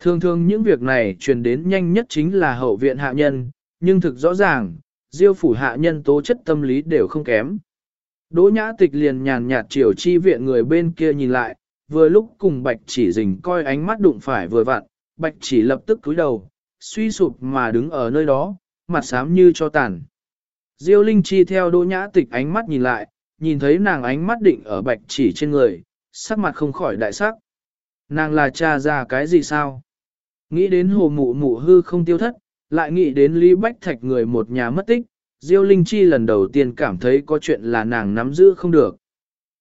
Thường thường những việc này truyền đến nhanh nhất chính là hậu viện hạ nhân, nhưng thực rõ ràng, diêu phủ hạ nhân tố chất tâm lý đều không kém. Đỗ nhã tịch liền nhàn nhạt chiều chi viện người bên kia nhìn lại, vừa lúc cùng bạch chỉ rình coi ánh mắt đụng phải vừa vặn, bạch chỉ lập tức cúi đầu, suy sụp mà đứng ở nơi đó, mặt xám như cho tàn. Diêu Linh Chi theo đỗ nhã tịch ánh mắt nhìn lại, nhìn thấy nàng ánh mắt định ở bạch chỉ trên người, sắc mặt không khỏi đại sắc. Nàng là cha ra cái gì sao? Nghĩ đến hồ mụ mụ hư không tiêu thất, lại nghĩ đến Lý Bách Thạch người một nhà mất tích, Diêu Linh Chi lần đầu tiên cảm thấy có chuyện là nàng nắm giữ không được.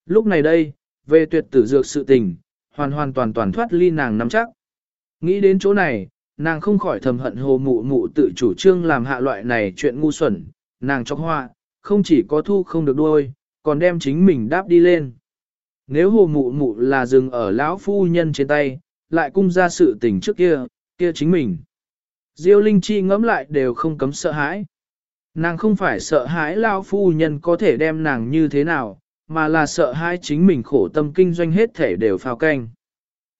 Lúc này đây, về tuyệt tử dược sự tình, hoàn hoàn toàn toàn thoát ly nàng nắm chắc. Nghĩ đến chỗ này, nàng không khỏi thầm hận hồ mụ mụ tự chủ trương làm hạ loại này chuyện ngu xuẩn, nàng chọc hoa, không chỉ có thu không được đuôi, còn đem chính mình đáp đi lên. Nếu hồ mụ mụ là dừng ở lão phu nhân trên tay, lại cung ra sự tình trước kia, kia chính mình. Diêu Linh Chi ngẫm lại đều không cấm sợ hãi. Nàng không phải sợ hãi lão phu nhân có thể đem nàng như thế nào, mà là sợ hãi chính mình khổ tâm kinh doanh hết thể đều phao canh.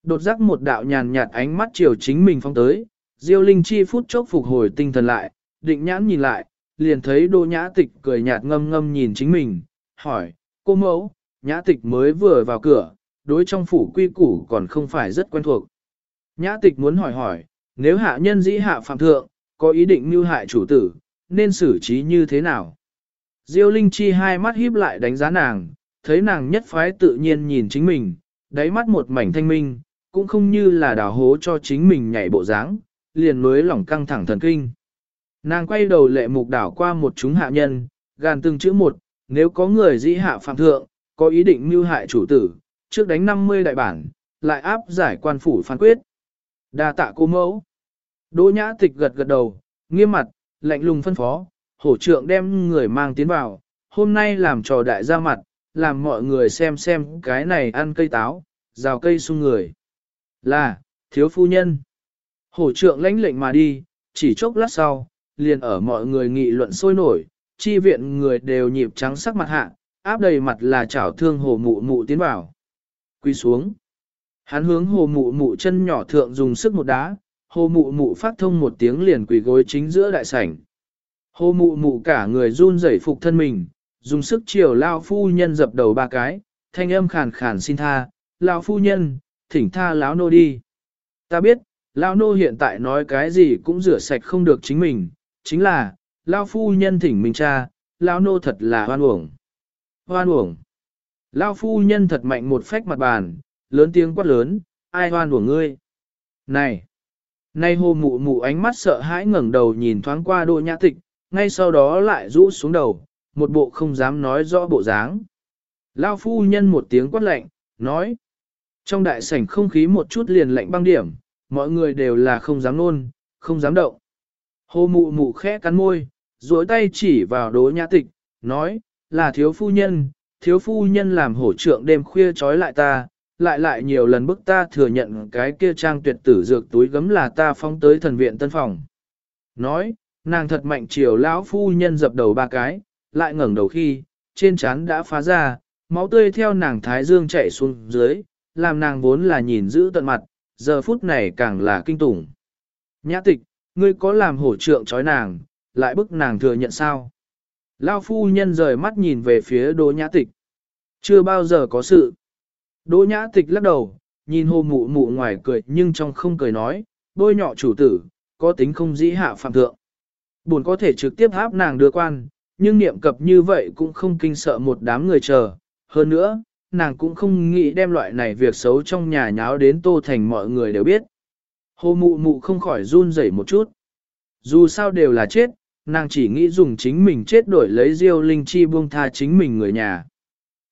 Đột giác một đạo nhàn nhạt ánh mắt chiều chính mình phong tới, Diêu Linh Chi phút chốc phục hồi tinh thần lại, định nhãn nhìn lại, liền thấy Đỗ Nhã Tịch cười nhạt ngâm ngâm nhìn chính mình, hỏi, cô mẫu, Nhã Tịch mới vừa vào cửa, đối trong phủ quy củ còn không phải rất quen thuộc. Nhã Tịch muốn hỏi hỏi, nếu hạ nhân dĩ hạ phạm thượng, có ý định mưu hại chủ tử, nên xử trí như thế nào? Diêu Linh Chi hai mắt híp lại đánh giá nàng, thấy nàng nhất phái tự nhiên nhìn chính mình, đáy mắt một mảnh thanh minh, cũng không như là đào hố cho chính mình nhảy bộ dáng, liền mới lỏng căng thẳng thần kinh. Nàng quay đầu lệ mục đảo qua một chúng hạ nhân, gàn từng chữ một, nếu có người dĩ hạ phạm thượng, có ý định mưu hại chủ tử, trước đánh 50 đại bản, lại áp giải quan phủ phán quyết. đa tạ cô mẫu. Đỗ nhã tịch gật gật đầu, nghiêm mặt, lạnh lùng phân phó, hổ trượng đem người mang tiến vào, hôm nay làm trò đại ra mặt, làm mọi người xem xem cái này ăn cây táo, rào cây sung người. Là, thiếu phu nhân. Hổ trượng lãnh lệnh mà đi, chỉ chốc lát sau, liền ở mọi người nghị luận sôi nổi, chi viện người đều nhịp trắng sắc mặt hạ, áp đầy mặt là chảo thương hồ mụ mụ tiến vào. Quy xuống. Hắn hướng hồ mụ mụ chân nhỏ thượng dùng sức một đá, hồ mụ mụ phát thông một tiếng liền quỳ gối chính giữa đại sảnh. Hồ mụ mụ cả người run rẩy phục thân mình, dùng sức chiều lao phu nhân dập đầu ba cái, thanh âm khàn khàn xin tha, lao phu nhân, thỉnh tha lão nô đi. Ta biết, lao nô hiện tại nói cái gì cũng rửa sạch không được chính mình, chính là, lao phu nhân thỉnh mình cha, lao nô thật là hoan uổng. Hoan uổng. Lao phu nhân thật mạnh một phách mặt bàn, lớn tiếng quát lớn, ai hoan uổng ngươi. Này! Nay hồ mụ mụ ánh mắt sợ hãi ngẩng đầu nhìn thoáng qua đôi nhã tịch, ngay sau đó lại rũ xuống đầu, một bộ không dám nói rõ bộ dáng. Lao phu nhân một tiếng quát lạnh, nói. Trong đại sảnh không khí một chút liền lạnh băng điểm, mọi người đều là không dám nôn, không dám động. Hồ mụ mụ khẽ cắn môi, duỗi tay chỉ vào đố nhã tịch, nói, là thiếu phu nhân, thiếu phu nhân làm hổ trượng đêm khuya trói lại ta, lại lại nhiều lần bức ta thừa nhận cái kia trang tuyệt tử dược túi gấm là ta phóng tới thần viện tân phòng. Nói, nàng thật mạnh chiều lão phu nhân dập đầu ba cái, lại ngẩng đầu khi, trên trán đã phá ra, máu tươi theo nàng thái dương chảy xuống dưới, làm nàng vốn là nhìn giữ tận mặt, giờ phút này càng là kinh tủng. Nhã tịch, ngươi có làm hổ trượng trói nàng, lại bức nàng thừa nhận sao? Lao phu nhân rời mắt nhìn về phía đỗ nhã tịch. Chưa bao giờ có sự. Đỗ nhã tịch lắc đầu, nhìn hồ mụ mụ ngoài cười nhưng trong không cười nói, bôi nhọ chủ tử, có tính không dĩ hạ phạm thượng. Buồn có thể trực tiếp áp nàng đưa quan, nhưng niệm cập như vậy cũng không kinh sợ một đám người chờ. Hơn nữa, nàng cũng không nghĩ đem loại này việc xấu trong nhà nháo đến tô thành mọi người đều biết. Hồ mụ mụ không khỏi run rẩy một chút. Dù sao đều là chết, nàng chỉ nghĩ dùng chính mình chết đổi lấy diêu linh chi buông tha chính mình người nhà.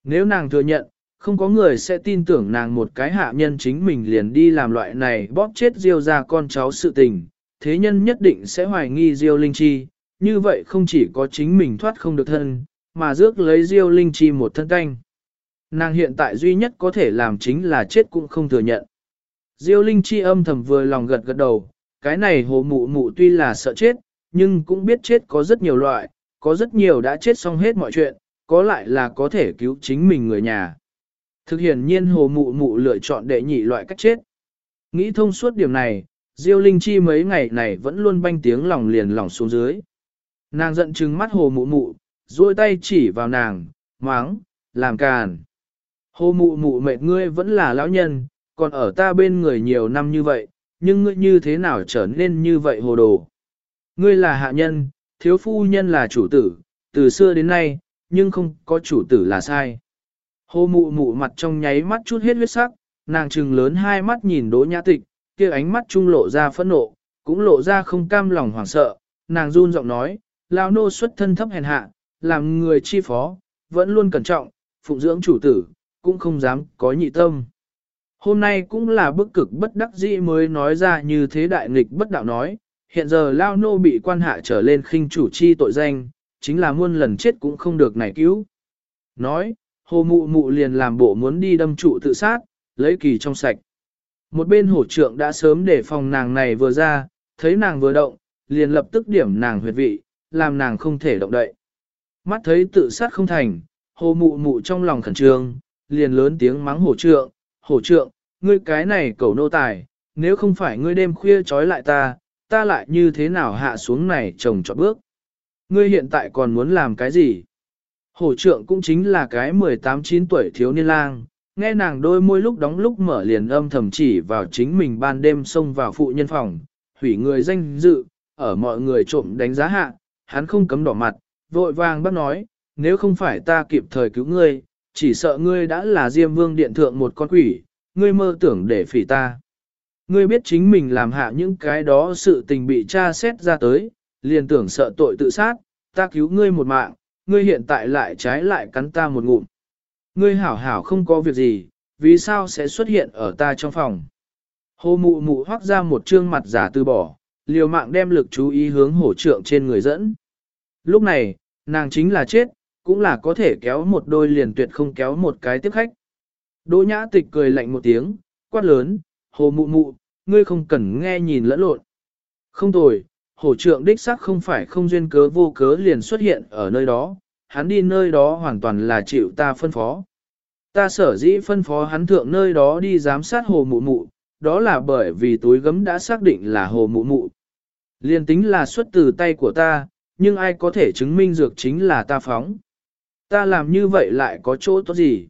Nếu nàng thừa nhận, không có người sẽ tin tưởng nàng một cái hạ nhân chính mình liền đi làm loại này bóp chết diêu ra con cháu sự tình, thế nhân nhất định sẽ hoài nghi diêu linh chi, như vậy không chỉ có chính mình thoát không được thân, mà rước lấy diêu linh chi một thân canh. Nàng hiện tại duy nhất có thể làm chính là chết cũng không thừa nhận. Diêu Linh Chi âm thầm vừa lòng gật gật đầu, cái này hồ mụ mụ tuy là sợ chết, nhưng cũng biết chết có rất nhiều loại, có rất nhiều đã chết xong hết mọi chuyện, có lại là có thể cứu chính mình người nhà. Thực hiện nhiên hồ mụ mụ lựa chọn đệ nhị loại cách chết. Nghĩ thông suốt điểm này, Diêu Linh Chi mấy ngày này vẫn luôn banh tiếng lòng liền lòng xuống dưới. Nàng giận trừng mắt hồ mụ mụ, duỗi tay chỉ vào nàng, máng, làm càn. Hồ mụ mụ mệt ngươi vẫn là lão nhân, còn ở ta bên người nhiều năm như vậy, nhưng ngươi như thế nào trở nên như vậy hồ đồ. Ngươi là hạ nhân, thiếu phu nhân là chủ tử, từ xưa đến nay, nhưng không có chủ tử là sai. Hồ mụ mụ mặt trong nháy mắt chút hết huyết sắc, nàng trừng lớn hai mắt nhìn đỗ nhã tịch, kia ánh mắt trung lộ ra phẫn nộ, cũng lộ ra không cam lòng hoảng sợ, nàng run giọng nói, lão nô xuất thân thấp hèn hạ, làm người chi phó, vẫn luôn cẩn trọng, phụng dưỡng chủ tử, cũng không dám có nhị tâm. Hôm nay cũng là bức cực bất đắc dĩ mới nói ra như thế đại nghịch bất đạo nói, hiện giờ Lao Nô bị quan hạ trở lên khinh chủ chi tội danh, chính là muôn lần chết cũng không được nảy cứu. Nói, hồ mụ mụ liền làm bộ muốn đi đâm trụ tự sát, lấy kỳ trong sạch. Một bên hổ trượng đã sớm để phòng nàng này vừa ra, thấy nàng vừa động, liền lập tức điểm nàng huyệt vị, làm nàng không thể động đậy. Mắt thấy tự sát không thành, hồ mụ mụ trong lòng khẩn trương, liền lớn tiếng mắng hổ trượng, hổ trượng, ngươi cái này cầu nô tài, nếu không phải ngươi đêm khuya trói lại ta, ta lại như thế nào hạ xuống này trồng trọt bước. Ngươi hiện tại còn muốn làm cái gì? Hổ trượng cũng chính là cái 18-9 tuổi thiếu niên lang, nghe nàng đôi môi lúc đóng lúc mở liền âm thầm chỉ vào chính mình ban đêm xông vào phụ nhân phòng, hủy người danh dự, ở mọi người trộm đánh giá hạ, hắn không cấm đỏ mặt, vội vàng bắt nói, nếu không phải ta kịp thời cứu ngươi, chỉ sợ ngươi đã là Diêm Vương Điện Thượng một con quỷ, ngươi mơ tưởng để phỉ ta. Ngươi biết chính mình làm hạ những cái đó sự tình bị tra xét ra tới, liền tưởng sợ tội tự sát, ta cứu ngươi một mạng, ngươi hiện tại lại trái lại cắn ta một ngụm. Ngươi hảo hảo không có việc gì, vì sao sẽ xuất hiện ở ta trong phòng. Hồ mụ mụ hoác ra một trương mặt giả từ bỏ, liều mạng đem lực chú ý hướng hổ trượng trên người dẫn. Lúc này, nàng chính là chết, cũng là có thể kéo một đôi liền tuyệt không kéo một cái tiếp khách. Đỗ nhã tịch cười lạnh một tiếng, quát lớn, hồ mụ mụ, ngươi không cần nghe nhìn lẫn lộn. Không tồi, hổ trượng đích xác không phải không duyên cớ vô cớ liền xuất hiện ở nơi đó, hắn đi nơi đó hoàn toàn là chịu ta phân phó. Ta sở dĩ phân phó hắn thượng nơi đó đi giám sát hồ mụ mụ, đó là bởi vì túi gấm đã xác định là hồ mụ mụ. Liên tính là xuất từ tay của ta, nhưng ai có thể chứng minh dược chính là ta phóng. Ta làm như vậy lại có chỗ tốt gì?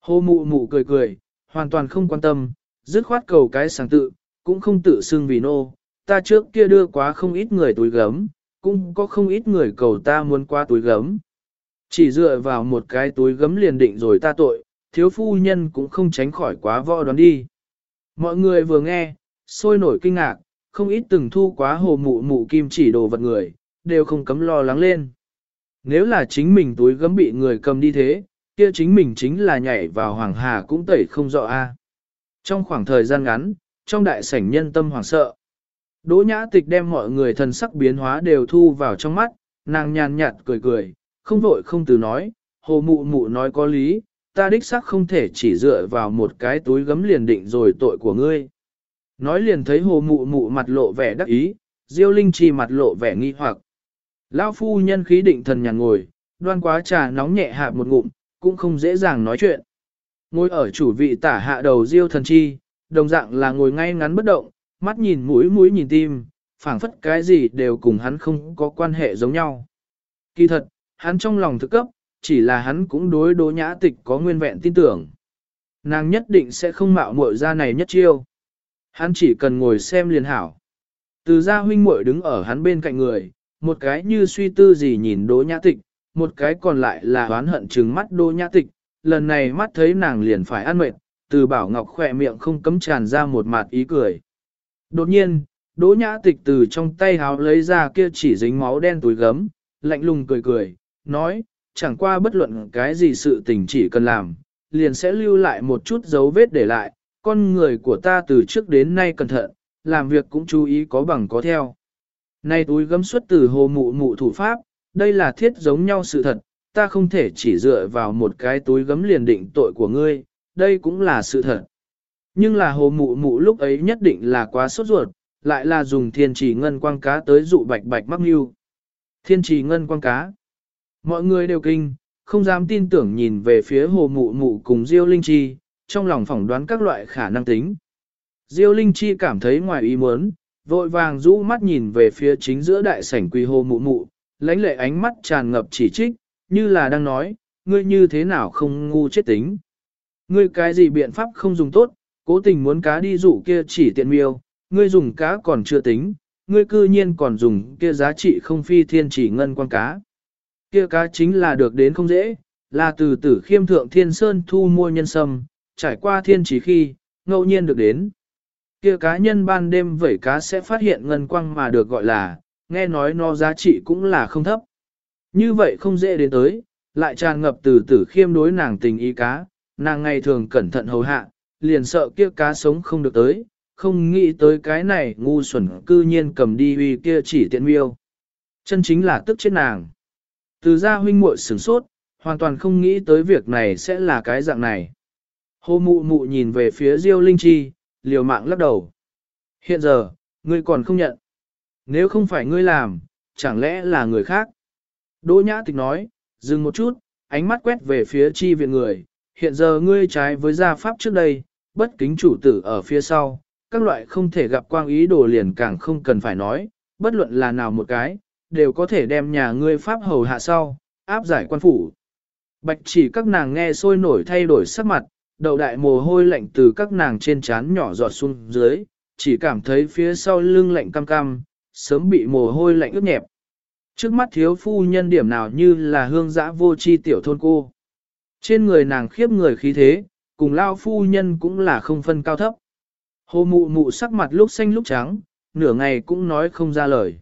Hồ mụ mụ cười cười, hoàn toàn không quan tâm, dứt khoát cầu cái sáng tự, cũng không tự xưng vì nô. Ta trước kia đưa quá không ít người túi gấm, cũng có không ít người cầu ta muốn qua túi gấm. Chỉ dựa vào một cái túi gấm liền định rồi ta tội, thiếu phu nhân cũng không tránh khỏi quá võ đoán đi. Mọi người vừa nghe, sôi nổi kinh ngạc, không ít từng thu quá hồ mụ mụ kim chỉ đồ vật người, đều không cấm lo lắng lên. Nếu là chính mình túi gấm bị người cầm đi thế, kia chính mình chính là nhảy vào hoàng hà cũng tẩy không rõ a. Trong khoảng thời gian ngắn, trong đại sảnh nhân tâm hoảng sợ. Đỗ nhã tịch đem mọi người thần sắc biến hóa đều thu vào trong mắt, nàng nhàn nhạt cười cười, không vội không từ nói, hồ mụ mụ nói có lý, ta đích xác không thể chỉ dựa vào một cái túi gấm liền định rồi tội của ngươi. Nói liền thấy hồ mụ mụ mặt lộ vẻ đắc ý, diêu linh chi mặt lộ vẻ nghi hoặc. Lão phu nhân khí định thần nhàn ngồi, đoan quá trà nóng nhẹ hạ một ngụm, cũng không dễ dàng nói chuyện. Ngồi ở chủ vị tả hạ đầu diêu thần chi, đồng dạng là ngồi ngay ngắn bất động, mắt nhìn mũi mũi nhìn tim, phảng phất cái gì đều cùng hắn không có quan hệ giống nhau. Kỳ thật, hắn trong lòng thực cấp, chỉ là hắn cũng đối đỗ nhã tịch có nguyên vẹn tin tưởng. Nàng nhất định sẽ không mạo muội ra này nhất chiêu. Hắn chỉ cần ngồi xem liền hảo. Từ gia huynh muội đứng ở hắn bên cạnh người, một cái như suy tư gì nhìn đỗ nhã tịch, một cái còn lại là oán hận trừng mắt đỗ nhã tịch, lần này mắt thấy nàng liền phải ăn mệt, từ bảo ngọc khỏe miệng không cấm tràn ra một mặt ý cười. Đột nhiên, đỗ nhã tịch từ trong tay háo lấy ra kia chỉ dính máu đen túi gấm, lạnh lùng cười cười, nói, chẳng qua bất luận cái gì sự tình chỉ cần làm, liền sẽ lưu lại một chút dấu vết để lại, con người của ta từ trước đến nay cẩn thận, làm việc cũng chú ý có bằng có theo. Này túi gấm xuất từ hồ mụ mụ thủ pháp, đây là thiết giống nhau sự thật, ta không thể chỉ dựa vào một cái túi gấm liền định tội của ngươi, đây cũng là sự thật. Nhưng là hồ mụ mụ lúc ấy nhất định là quá sốt ruột, lại là dùng thiên trì ngân quang cá tới dụ bạch bạch mắc mưu. Thiên trì ngân quang cá. Mọi người đều kinh, không dám tin tưởng nhìn về phía hồ mụ mụ cùng Diêu Linh Chi, trong lòng phỏng đoán các loại khả năng tính. Diêu Linh Chi cảm thấy ngoài ý muốn, vội vàng rũ mắt nhìn về phía chính giữa đại sảnh quy hồ mụ mụ, lãnh lệ ánh mắt tràn ngập chỉ trích, như là đang nói, ngươi như thế nào không ngu chết tính. Ngươi cái gì biện pháp không dùng tốt, cố tình muốn cá đi dụ kia chỉ tiện miêu, ngươi dùng cá còn chưa tính, ngươi cư nhiên còn dùng kia giá trị không phi thiên chỉ ngân quan cá. Kia cá chính là được đến không dễ, là từ tử khiêm thượng thiên sơn thu mua nhân sâm, trải qua thiên chỉ khi, ngẫu nhiên được đến. Kia cá nhân ban đêm vẩy cá sẽ phát hiện ngân quang mà được gọi là, nghe nói nó giá trị cũng là không thấp. Như vậy không dễ đến tới, lại tràn ngập từ tử khiêm đối nàng tình ý cá, nàng ngày thường cẩn thận hầu hạ, liền sợ kia cá sống không được tới, không nghĩ tới cái này ngu xuẩn cư nhiên cầm đi uy kia chỉ tiện miêu. Chân chính là tức chết nàng. Từ gia huynh muội sửng sốt, hoàn toàn không nghĩ tới việc này sẽ là cái dạng này. Hồ mụ mụ nhìn về phía Diêu Linh Chi, liều mạng lắc đầu. Hiện giờ, ngươi còn không nhận. Nếu không phải ngươi làm, chẳng lẽ là người khác? Đỗ nhã tịch nói, dừng một chút, ánh mắt quét về phía chi viện người. Hiện giờ ngươi trái với gia pháp trước đây, bất kính chủ tử ở phía sau, các loại không thể gặp quang ý đồ liền càng không cần phải nói, bất luận là nào một cái, đều có thể đem nhà ngươi pháp hầu hạ sau, áp giải quan phủ. Bạch chỉ các nàng nghe sôi nổi thay đổi sắc mặt, đầu đại mồ hôi lạnh từ các nàng trên trán nhỏ giọt xuống dưới, chỉ cảm thấy phía sau lưng lạnh cam cam, sớm bị mồ hôi lạnh ướt nhẹp. Trước mắt thiếu phu nhân điểm nào như là hương dã vô chi tiểu thôn cô. Trên người nàng khiếp người khí thế, cùng lao phu nhân cũng là không phân cao thấp. Hồ mụ mụ sắc mặt lúc xanh lúc trắng, nửa ngày cũng nói không ra lời.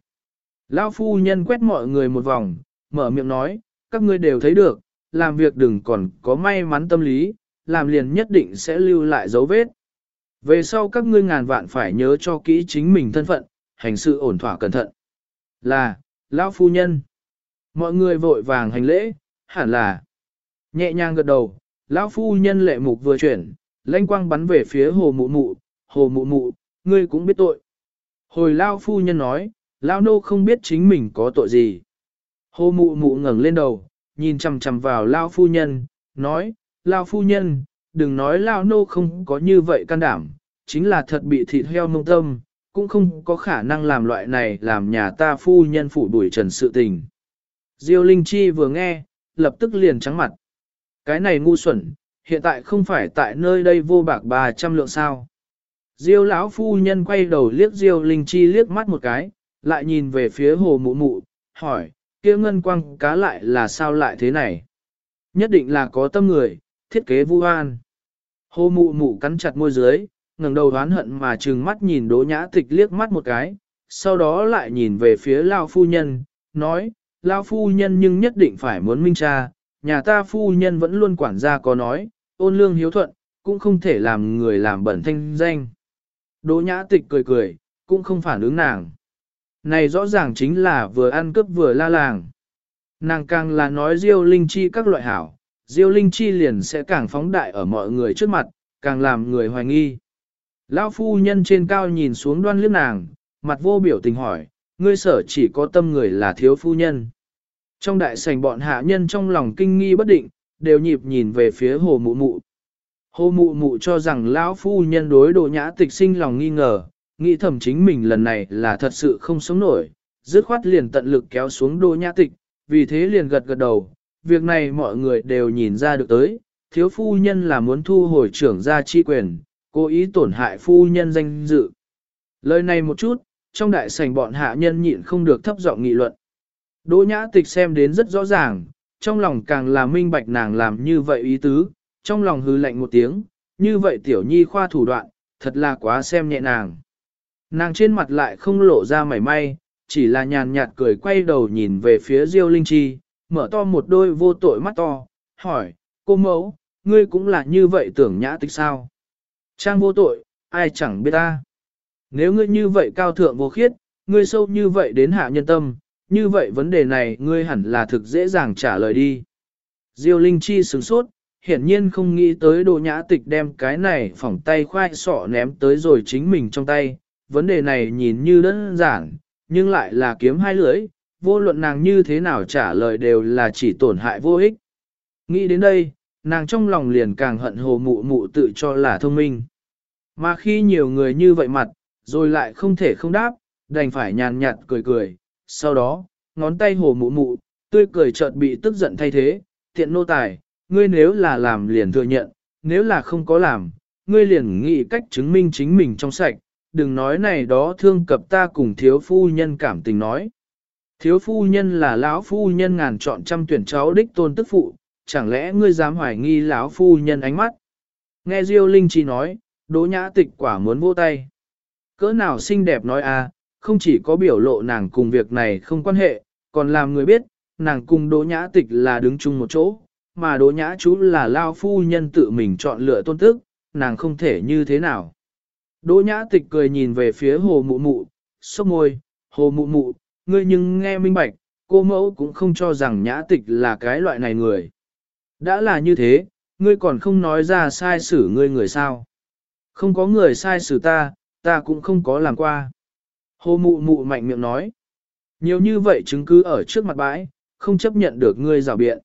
lao phu nhân quét mọi người một vòng, mở miệng nói, các ngươi đều thấy được, làm việc đừng còn có may mắn tâm lý, làm liền nhất định sẽ lưu lại dấu vết. Về sau các ngươi ngàn vạn phải nhớ cho kỹ chính mình thân phận, hành sự ổn thỏa cẩn thận. Là, lão phu nhân. Mọi người vội vàng hành lễ, hẳn là. Nhẹ nhàng gật đầu, lão phu nhân lệ mục vừa chuyển, lãnh quang bắn về phía hồ mụ mụ, hồ mụ mụ, ngươi cũng biết tội. Hồi lão phu nhân nói, lão nô không biết chính mình có tội gì. Hồ mụ mụ ngẩng lên đầu, nhìn chằm chằm vào lão phu nhân, nói, lão phu nhân, đừng nói lão nô không có như vậy can đảm, chính là thật bị thịt heo mông tâm, cũng không có khả năng làm loại này làm nhà ta phu nhân phủ đuổi trần sự tình. Diêu Linh Chi vừa nghe, lập tức liền trắng mặt. Cái này ngu xuẩn, hiện tại không phải tại nơi đây vô bạc 300 lượng sao. Diêu lão phu nhân quay đầu liếc Diêu Linh Chi liếc mắt một cái, lại nhìn về phía hồ mụ mụ, hỏi, kia ngân quang cá lại là sao lại thế này? Nhất định là có tâm người, thiết kế vu oan. Hồ mụ mụ cắn chặt môi dưới, ngẩng đầu đoán hận mà trừng mắt nhìn đỗ nhã tịch liếc mắt một cái, sau đó lại nhìn về phía lao phu nhân, nói, lao phu nhân nhưng nhất định phải muốn minh cha, nhà ta phu nhân vẫn luôn quản gia có nói, ôn lương hiếu thuận, cũng không thể làm người làm bẩn thanh danh. Đỗ nhã tịch cười cười, cũng không phản ứng nàng. Này rõ ràng chính là vừa ăn cướp vừa la làng. Nàng càng là nói Diêu Linh Chi các loại hảo, Diêu Linh Chi liền sẽ càng phóng đại ở mọi người trước mặt, càng làm người hoài nghi. Lão phu nhân trên cao nhìn xuống đoan liếc nàng, mặt vô biểu tình hỏi, ngươi sở chỉ có tâm người là thiếu phu nhân. Trong đại sảnh bọn hạ nhân trong lòng kinh nghi bất định, đều nhịp nhìn về phía hồ mụ mụ. Hồ mụ mụ cho rằng lão phu nhân đối đồ nhã tịch sinh lòng nghi ngờ, nghĩ thầm chính mình lần này là thật sự không sống nổi, dứt khoát liền tận lực kéo xuống đồ nhã tịch, vì thế liền gật gật đầu, việc này mọi người đều nhìn ra được tới, thiếu phu nhân là muốn thu hồi trưởng gia chi quyền, cố ý tổn hại phu nhân danh dự. Lời này một chút, trong đại sảnh bọn hạ nhân nhịn không được thấp giọng nghị luận. Đỗ nhã tịch xem đến rất rõ ràng, trong lòng càng là minh bạch nàng làm như vậy ý tứ, trong lòng hư lạnh một tiếng, như vậy tiểu nhi khoa thủ đoạn, thật là quá xem nhẹ nàng. Nàng trên mặt lại không lộ ra mảy may, chỉ là nhàn nhạt cười quay đầu nhìn về phía Diêu Linh Chi, mở to một đôi vô tội mắt to, hỏi, cô mẫu, ngươi cũng là như vậy tưởng nhã tịch sao? Trang vô tội, ai chẳng biết ta. Nếu ngươi như vậy cao thượng vô khiết, ngươi sâu như vậy đến hạ nhân tâm, như vậy vấn đề này ngươi hẳn là thực dễ dàng trả lời đi. Diêu Linh Chi sửng sốt, hiển nhiên không nghĩ tới đồ nhã tịch đem cái này phỏng tay khoai sọ ném tới rồi chính mình trong tay. Vấn đề này nhìn như đơn giản, nhưng lại là kiếm hai lưỡi, vô luận nàng như thế nào trả lời đều là chỉ tổn hại vô ích. Nghĩ đến đây, nàng trong lòng liền càng hận hồ mụ mụ tự cho là thông minh. Mà khi nhiều người như vậy mặt, rồi lại không thể không đáp, đành phải nhàn nhạt cười cười, sau đó, ngón tay hồ mụ mụ, tươi cười chợt bị tức giận thay thế, tiện nô tài, ngươi nếu là làm liền thừa nhận, nếu là không có làm, ngươi liền nghĩ cách chứng minh chính mình trong sạch, đừng nói này đó thương cập ta cùng thiếu phu nhân cảm tình nói. Thiếu phu nhân là lão phu nhân ngàn chọn trăm tuyển cháu đích tôn tức phụ, chẳng lẽ ngươi dám hoài nghi lão phu nhân ánh mắt? Nghe Diêu Linh chi nói, Đỗ Nhã Tịch quả muốn vô tay. Cỡ nào xinh đẹp nói a, không chỉ có biểu lộ nàng cùng việc này không quan hệ, còn làm người biết, nàng cùng Đỗ Nhã Tịch là đứng chung một chỗ, mà Đỗ Nhã chú là lao phu nhân tự mình chọn lựa tôn tức, nàng không thể như thế nào. Đỗ Nhã Tịch cười nhìn về phía hồ mụ mụ, sốc môi, hồ mụ mụ, ngươi nhưng nghe minh bạch, cô mẫu cũng không cho rằng Nhã Tịch là cái loại này người. Đã là như thế, ngươi còn không nói ra sai xử ngươi người sao. Không có người sai xử ta, ta cũng không có làm qua. Hồ mụ mụ mạnh miệng nói. Nhiều như vậy chứng cứ ở trước mặt bãi, không chấp nhận được ngươi rào biện.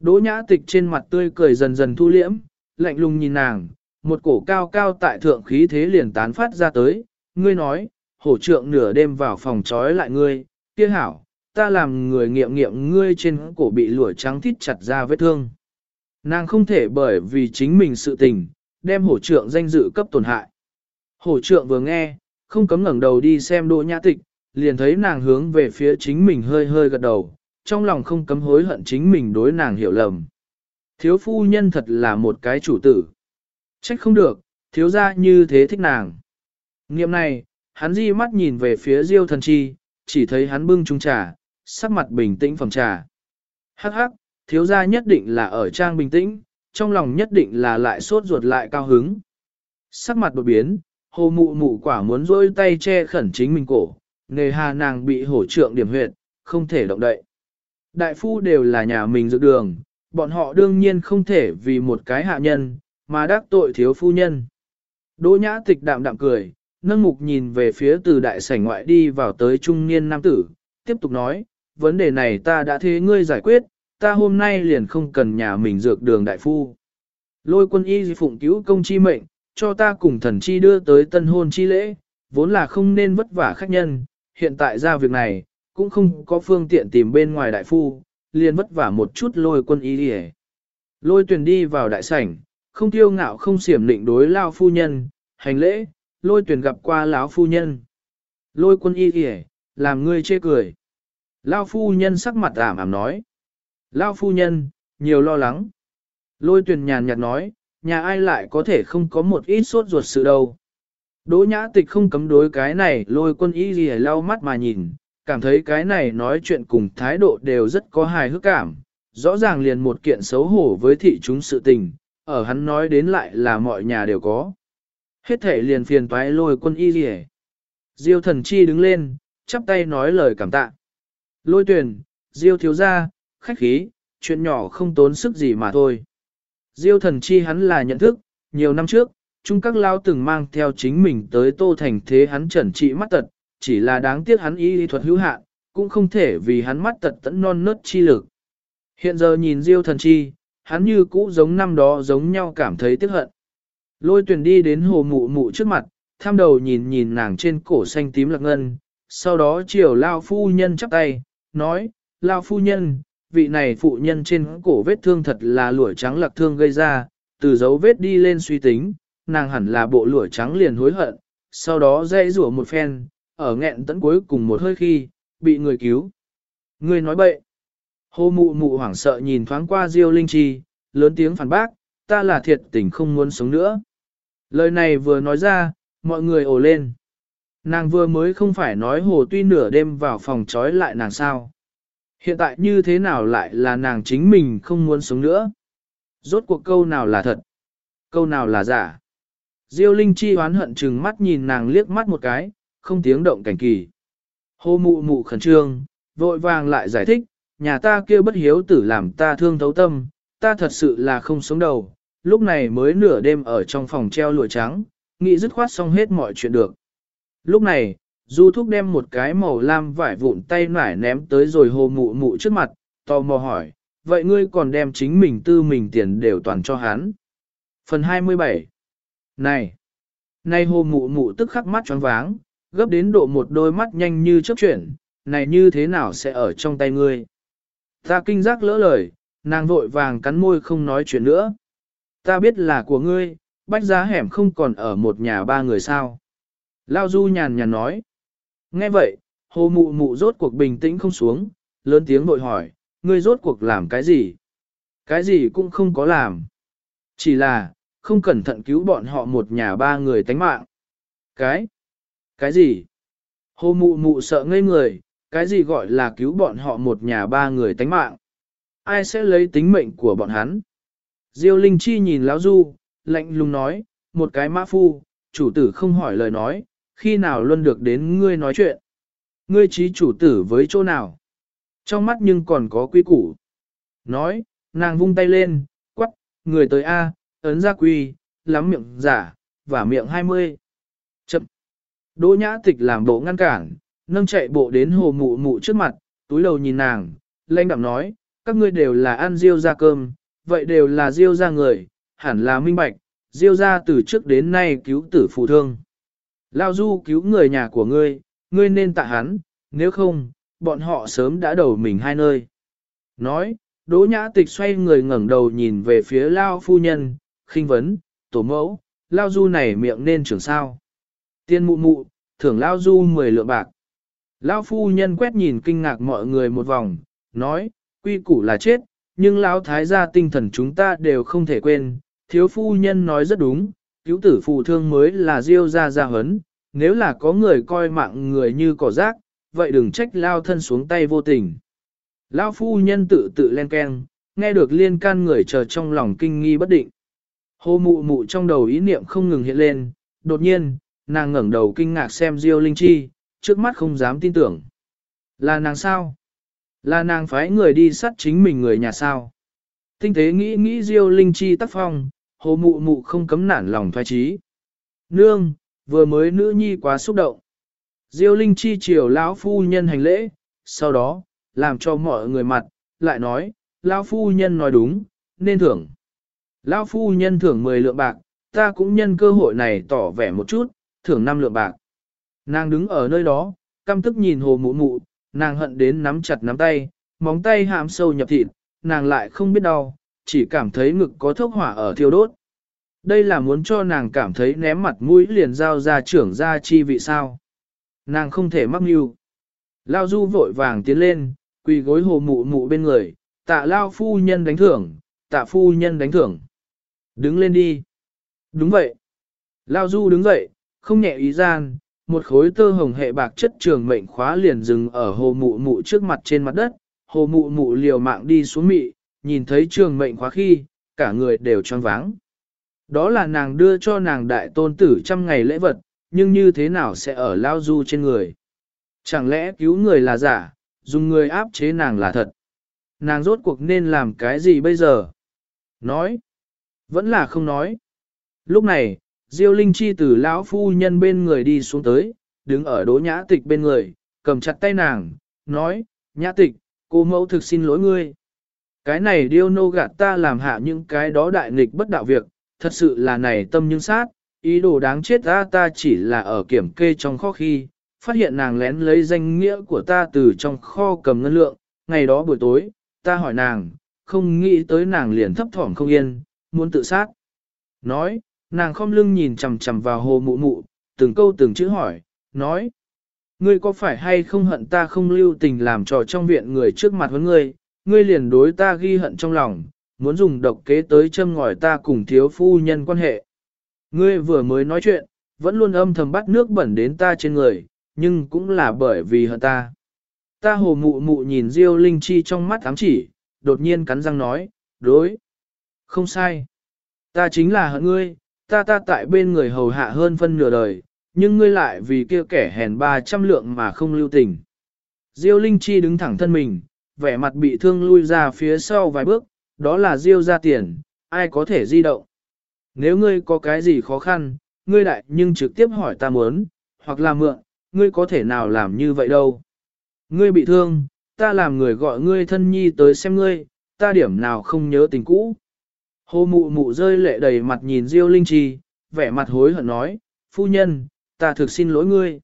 Đỗ nhã tịch trên mặt tươi cười dần dần thu liễm, lạnh lùng nhìn nàng, một cổ cao cao tại thượng khí thế liền tán phát ra tới. Ngươi nói, hổ trượng nửa đêm vào phòng trói lại ngươi, kia hảo, ta làm người nghiệm nghiệm ngươi trên cổ bị lụa trắng thít chặt ra vết thương. Nàng không thể bởi vì chính mình sự tình, đem hổ trượng danh dự cấp tổn hại. Hổ trượng vừa nghe, không cấm ngẩng đầu đi xem đỗ nhã tịch, liền thấy nàng hướng về phía chính mình hơi hơi gật đầu, trong lòng không cấm hối hận chính mình đối nàng hiểu lầm. Thiếu phu nhân thật là một cái chủ tử. Trách không được, thiếu ra như thế thích nàng. Nghiệm này, hắn di mắt nhìn về phía diêu thần chi, chỉ thấy hắn bưng trung trà, sắc mặt bình tĩnh phòng trà. Hắc hắc, thiếu gia nhất định là ở trang bình tĩnh, trong lòng nhất định là lại sốt ruột lại cao hứng. Sắc mặt đột biến, hồ mụ mụ quả muốn rôi tay che khẩn chính mình cổ, nề hà nàng bị hổ trượng điểm huyệt, không thể động đậy. Đại phu đều là nhà mình dự đường, bọn họ đương nhiên không thể vì một cái hạ nhân, mà đắc tội thiếu phu nhân. Đỗ nhã tịch đạm đạm cười, nâng mục nhìn về phía từ đại sảnh ngoại đi vào tới trung niên nam tử, tiếp tục nói, vấn đề này ta đã thế ngươi giải quyết, ta hôm nay liền không cần nhà mình dược đường đại phu. Lôi quân y phụng cứu công chi mệnh, cho ta cùng thần chi đưa tới tân hôn chi lễ, vốn là không nên vất vả khách nhân, hiện tại ra việc này, cũng không có phương tiện tìm bên ngoài đại phu, liền vất vả một chút lôi quân y đi Lôi tuyển đi vào đại sảnh, không tiêu ngạo không xiểm định đối lao phu nhân, hành lễ, lôi tuyển gặp qua lão phu nhân. Lôi quân y đi làm ngươi chê cười. Lao phu nhân sắc mặt ảm ảm nói. Lao phu nhân, nhiều lo lắng. Lôi tuyển nhàn nhạt nói, nhà ai lại có thể không có một ít sốt ruột sự đâu. Đỗ nhã tịch không cấm đối cái này lôi quân y gì lau mắt mà nhìn, cảm thấy cái này nói chuyện cùng thái độ đều rất có hài hước cảm, rõ ràng liền một kiện xấu hổ với thị chúng sự tình, ở hắn nói đến lại là mọi nhà đều có. Hết thể liền phiền toái lôi quân y gì Diêu thần chi đứng lên, chắp tay nói lời cảm tạ. Lôi tuyển, Diêu thiếu gia, khách khí, chuyện nhỏ không tốn sức gì mà thôi. Diêu thần chi hắn là nhận thức, nhiều năm trước, chung các lao từng mang theo chính mình tới tô thành thế hắn trần trị mắt tật, chỉ là đáng tiếc hắn y thuật hữu hạn, cũng không thể vì hắn mắt tật tẫn non nớt chi lực. Hiện giờ nhìn Diêu thần chi, hắn như cũ giống năm đó giống nhau cảm thấy tiếc hận. Lôi tuyển đi đến hồ mụ mụ trước mặt, tham đầu nhìn nhìn nàng trên cổ xanh tím lạc ngân, sau đó chiều lao phu nhân chắp tay, nói, lao phu nhân, vị này phụ nhân trên cổ vết thương thật là lũa trắng lạc thương gây ra, từ dấu vết đi lên suy tính, nàng hẳn là bộ lũa trắng liền hối hận, sau đó dây rủa một phen, ở nghẹn tận cuối cùng một hơi khi, bị người cứu. Người nói bậy. Hô mụ mụ hoảng sợ nhìn thoáng qua Diêu Linh Chi, lớn tiếng phản bác, ta là thiệt tình không muốn sống nữa. Lời này vừa nói ra, mọi người ồ lên. Nàng vừa mới không phải nói hồ tuy nửa đêm vào phòng trói lại nàng sao. Hiện tại như thế nào lại là nàng chính mình không muốn sống nữa? Rốt cuộc câu nào là thật? Câu nào là giả? Diêu Linh Chi hoán hận chừng mắt nhìn nàng liếc mắt một cái, không tiếng động cảnh kỳ. Hô mụ mụ khẩn trương, vội vàng lại giải thích, nhà ta kia bất hiếu tử làm ta thương thấu tâm, ta thật sự là không sống đầu, lúc này mới nửa đêm ở trong phòng treo lụa trắng, nghĩ dứt khoát xong hết mọi chuyện được. Lúc này, Du Thúc đem một cái màu lam vải vụn tay nải ném tới rồi hồ mụ mụ trước mặt, tò mò hỏi, vậy ngươi còn đem chính mình tư mình tiền đều toàn cho hắn. Phần 27 Này! Này hồ mụ mụ tức khắc mắt choáng váng, gấp đến độ một đôi mắt nhanh như chớp chuyển, này như thế nào sẽ ở trong tay ngươi? Ta kinh giác lỡ lời, nàng vội vàng cắn môi không nói chuyện nữa. Ta biết là của ngươi, bách giá hẻm không còn ở một nhà ba người sao. Lao Du nhàn nhàn nói. Nghe vậy, hồ mụ mụ rốt cuộc bình tĩnh không xuống, lớn tiếng vội hỏi, ngươi rốt cuộc làm cái gì? Cái gì cũng không có làm. Chỉ là, không cẩn thận cứu bọn họ một nhà ba người tánh mạng. Cái? Cái gì? Hồ mụ mụ sợ ngây người, cái gì gọi là cứu bọn họ một nhà ba người tánh mạng? Ai sẽ lấy tính mệnh của bọn hắn? Diêu Linh Chi nhìn Lão Du, lạnh lùng nói, một cái mã phu, chủ tử không hỏi lời nói, khi nào luôn được đến ngươi nói chuyện. Ngươi trí chủ tử với chỗ nào? Trong mắt nhưng còn có quy củ. Nói, nàng vung tay lên, quắc, người tới A, ấn ra quy, lắm miệng giả, và miệng hai mươi. Chậm. Đỗ nhã tịch làm bộ ngăn cản, nâng chạy bộ đến hồ mụ mụ trước mặt, túi đầu nhìn nàng, lãnh đạm nói, các ngươi đều là ăn riêu ra cơm, vậy đều là riêu ra người, hẳn là minh bạch, riêu ra từ trước đến nay cứu tử phụ thương. Lao du cứu người nhà của ngươi, ngươi nên tạ hắn, nếu không, bọn họ sớm đã đầu mình hai nơi. Nói, đỗ nhã tịch xoay người ngẩng đầu nhìn về phía Lao phu nhân, khinh vấn, tổ mẫu, Lao du này miệng nên trưởng sao. Tiên mụ mụ, thưởng Lao du 10 lượng bạc. Lao phu nhân quét nhìn kinh ngạc mọi người một vòng, nói, quy củ là chết, nhưng Lão thái gia tinh thần chúng ta đều không thể quên, thiếu phu nhân nói rất đúng, cứu tử phù thương mới là diêu ra gia hấn, nếu là có người coi mạng người như cỏ rác, vậy đừng trách lao thân xuống tay vô tình. Lao phu nhân tự tự len keng, nghe được liên can người chờ trong lòng kinh nghi bất định. hô mụ mụ trong đầu ý niệm không ngừng hiện lên, đột nhiên, nàng ngẩng đầu kinh ngạc xem Diêu Linh Chi, trước mắt không dám tin tưởng. Là nàng sao? Là nàng phái người đi sát chính mình người nhà sao? Tinh tế nghĩ nghĩ Diêu Linh Chi tác phong, hồ mụ mụ không cấm nản lòng thoái trí. Nương, vừa mới nữ nhi quá xúc động. Diêu Linh Chi chiều lão phu nhân hành lễ, sau đó, làm cho mọi người mặt, lại nói, lão phu nhân nói đúng, nên thưởng. Lão phu nhân thưởng 10 lượng bạc, ta cũng nhân cơ hội này tỏ vẻ một chút, thưởng 5 lượng bạc. Nàng đứng ở nơi đó, căm tức nhìn hồ mụ mụ, nàng hận đến nắm chặt nắm tay, móng tay hãm sâu nhập thịt, nàng lại không biết đau, chỉ cảm thấy ngực có thốc hỏa ở thiêu đốt. Đây là muốn cho nàng cảm thấy ném mặt mũi liền giao ra trưởng ra chi vị sao. Nàng không thể mắc mưu. Lao du vội vàng tiến lên, quỳ gối hồ mụ mụ bên người, tạ lao phu nhân đánh thưởng, tạ phu nhân đánh thưởng. Đứng lên đi. Đúng vậy. Lao du đứng dậy, không nhẹ ý gian, một khối tơ hồng hệ bạc chất trường mệnh khóa liền dừng ở hồ mụ mụ trước mặt trên mặt đất, hồ mụ mụ liều mạng đi xuống mị, nhìn thấy trường mệnh khóa khi, cả người đều choáng váng. Đó là nàng đưa cho nàng đại tôn tử trăm ngày lễ vật, nhưng như thế nào sẽ ở lao du trên người? Chẳng lẽ cứu người là giả, dùng người áp chế nàng là thật? Nàng rốt cuộc nên làm cái gì bây giờ? Nói. Vẫn là không nói. Lúc này, Diêu Linh Chi từ lão phu nhân bên người đi xuống tới, đứng ở đỗ nhã tịch bên người, cầm chặt tay nàng, nói, nhã tịch, cô mẫu thực xin lỗi ngươi. Cái này điêu nô gạt ta làm hạ những cái đó đại nghịch bất đạo việc, thật sự là này tâm nhưng sát, ý đồ đáng chết ta ta chỉ là ở kiểm kê trong kho khi, phát hiện nàng lén lấy danh nghĩa của ta từ trong kho cầm ngân lượng, ngày đó buổi tối, ta hỏi nàng, không nghĩ tới nàng liền thấp thỏm không yên, muốn tự sát. Nói, nàng khom lưng nhìn chằm chằm vào hồ mụ mụ, từng câu từng chữ hỏi, nói, ngươi có phải hay không hận ta không lưu tình làm trò trong viện người trước mặt với ngươi, ngươi liền đối ta ghi hận trong lòng, muốn dùng độc kế tới châm ngòi ta cùng thiếu phu nhân quan hệ. Ngươi vừa mới nói chuyện, vẫn luôn âm thầm bắt nước bẩn đến ta trên người, nhưng cũng là bởi vì hận ta. Ta hồ mụ mụ nhìn Diêu Linh Chi trong mắt ám chỉ, đột nhiên cắn răng nói, đối. Không sai. Ta chính là hận ngươi, ta ta tại bên người hầu hạ hơn phân nửa đời, nhưng ngươi lại vì kia kẻ hèn 300 lượng mà không lưu tình. Diêu Linh Chi đứng thẳng thân mình, vẻ mặt bị thương lui ra phía sau vài bước, đó là Diêu ra tiền, ai có thể di động. Nếu ngươi có cái gì khó khăn, ngươi đại nhưng trực tiếp hỏi ta muốn, hoặc là mượn, ngươi có thể nào làm như vậy đâu. Ngươi bị thương, ta làm người gọi ngươi thân nhi tới xem ngươi, ta điểm nào không nhớ tình cũ. Hồ mụ mụ rơi lệ đầy mặt nhìn Diêu Linh trì, vẻ mặt hối hận nói, phu nhân, ta thực xin lỗi ngươi.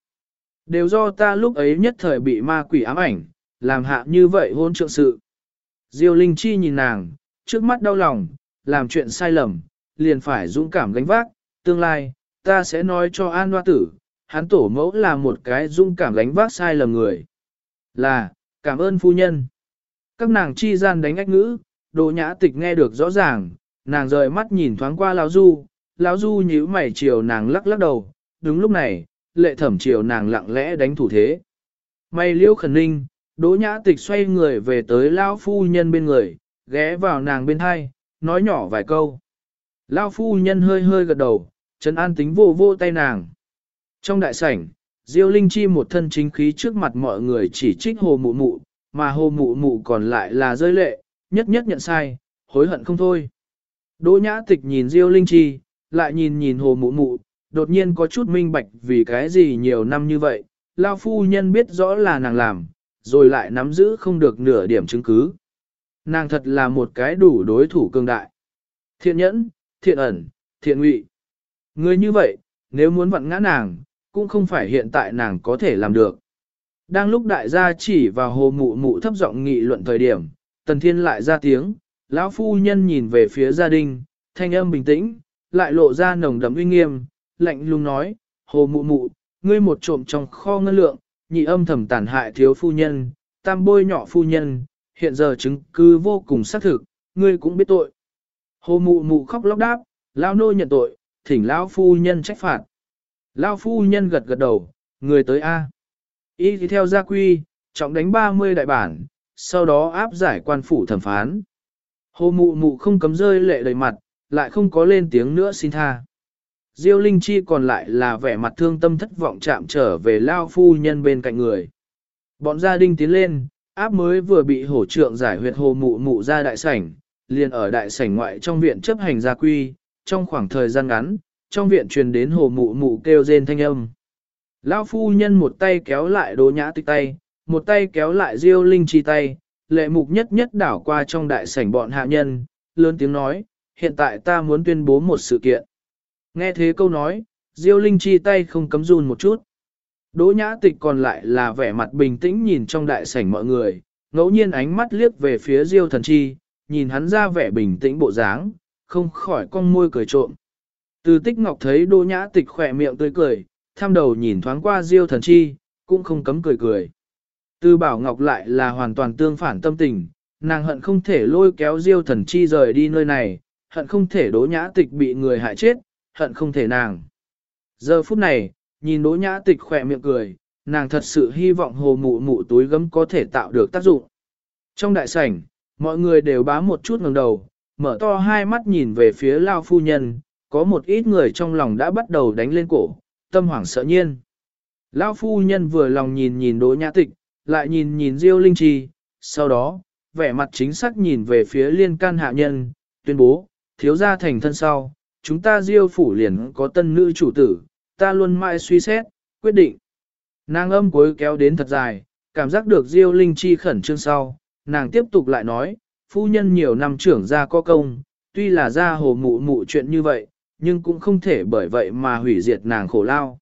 Đều do ta lúc ấy nhất thời bị ma quỷ ám ảnh, làm hạ như vậy hôn trượng sự. Diêu Linh Chi nhìn nàng, trước mắt đau lòng, làm chuyện sai lầm, liền phải dũng cảm gánh vác, tương lai, ta sẽ nói cho An Hoa Tử, hắn tổ mẫu là một cái dũng cảm gánh vác sai lầm người. Là, cảm ơn phu nhân. Các nàng chi gian đánh ách ngữ, đồ nhã tịch nghe được rõ ràng, nàng rời mắt nhìn thoáng qua lão du, lão du nhíu mày chiều nàng lắc lắc đầu, đúng lúc này, lệ thẩm chiều nàng lặng lẽ đánh thủ thế. Mày liêu khẩn ninh, đỗ nhã tịch xoay người về tới lão phu nhân bên người, ghé vào nàng bên hai, nói nhỏ vài câu. Lão phu nhân hơi hơi gật đầu, Trần An tính vô vô tay nàng. Trong đại sảnh, Diêu Linh Chi một thân chính khí trước mặt mọi người chỉ trích hồ mụ mụ, mà hồ mụ mụ còn lại là rơi lệ, nhất nhất nhận sai, hối hận không thôi. Đỗ nhã tịch nhìn Diêu Linh Chi, lại nhìn nhìn hồ mụ mụ, đột nhiên có chút minh bạch vì cái gì nhiều năm như vậy, Lao phu nhân biết rõ là nàng làm, rồi lại nắm giữ không được nửa điểm chứng cứ. Nàng thật là một cái đủ đối thủ cương đại. Thiện nhẫn, thiện ẩn, thiện ngụy. Người như vậy, nếu muốn vặn ngã nàng, cũng không phải hiện tại nàng có thể làm được. Đang lúc đại gia chỉ vào hồ mụ mụ thấp giọng nghị luận thời điểm, tần thiên lại ra tiếng, lão phu nhân nhìn về phía gia đình, thanh âm bình tĩnh, lại lộ ra nồng đậm uy nghiêm, lạnh lùng nói, hồ mụ mụ, ngươi một trộm trong kho ngân lượng, nhị âm thầm tàn hại thiếu phu nhân, tam bôi nhỏ phu nhân, hiện giờ chứng cứ vô cùng xác thực, ngươi cũng biết tội. Hồ mụ mụ khóc lóc đáp, lão nô nhận tội, thỉnh lão phu nhân trách phạt. Lao phu nhân gật gật đầu, người tới A. Y thì theo gia quy, trọng đánh 30 đại bản, sau đó áp giải quan phủ thẩm phán. Hồ mụ mụ không cấm rơi lệ đầy mặt, lại không có lên tiếng nữa xin tha. Diêu Linh Chi còn lại là vẻ mặt thương tâm thất vọng chạm trở về Lao phu nhân bên cạnh người. Bọn gia đình tiến lên, áp mới vừa bị hổ trượng giải huyệt hồ mụ mụ ra đại sảnh, liền ở đại sảnh ngoại trong viện chấp hành gia quy, trong khoảng thời gian ngắn, trong viện truyền đến hồ mụ mụ kêu rên thanh âm. Lão phu nhân một tay kéo lại đỗ nhã tịch tay, một tay kéo lại diêu linh chi tay, lệ mục nhất nhất đảo qua trong đại sảnh bọn hạ nhân, lớn tiếng nói, hiện tại ta muốn tuyên bố một sự kiện. Nghe thế câu nói, diêu linh chi tay không cấm run một chút. Đỗ nhã tịch còn lại là vẻ mặt bình tĩnh nhìn trong đại sảnh mọi người, ngẫu nhiên ánh mắt liếc về phía diêu thần chi, nhìn hắn ra vẻ bình tĩnh bộ dáng, không khỏi cong môi cười trộm. Từ tích ngọc thấy đỗ nhã tịch khỏe miệng tươi cười, tham đầu nhìn thoáng qua diêu thần chi, cũng không cấm cười cười. Từ bảo ngọc lại là hoàn toàn tương phản tâm tình, nàng hận không thể lôi kéo diêu thần chi rời đi nơi này, hận không thể đỗ nhã tịch bị người hại chết, hận không thể nàng. Giờ phút này, nhìn đỗ nhã tịch khỏe miệng cười, nàng thật sự hy vọng hồ mụ mụ túi gấm có thể tạo được tác dụng. Trong đại sảnh, mọi người đều bá một chút ngẩng đầu, mở to hai mắt nhìn về phía lao phu nhân, có một ít người trong lòng đã bắt đầu đánh lên cổ, tâm hoảng sợ nhiên. Lão phu nhân vừa lòng nhìn nhìn Đỗ Nhã Tịch, lại nhìn nhìn Diêu Linh Chi, sau đó, vẻ mặt chính xác nhìn về phía liên can hạ nhân, tuyên bố, thiếu gia thành thân sau, chúng ta Diêu phủ liền có tân nữ chủ tử, ta luôn mãi suy xét, quyết định. Nàng âm cuối kéo đến thật dài, cảm giác được Diêu Linh Chi khẩn trương sau, nàng tiếp tục lại nói, phu nhân nhiều năm trưởng gia có công, tuy là gia hồ mụ mụ chuyện như vậy, nhưng cũng không thể bởi vậy mà hủy diệt nàng khổ lao.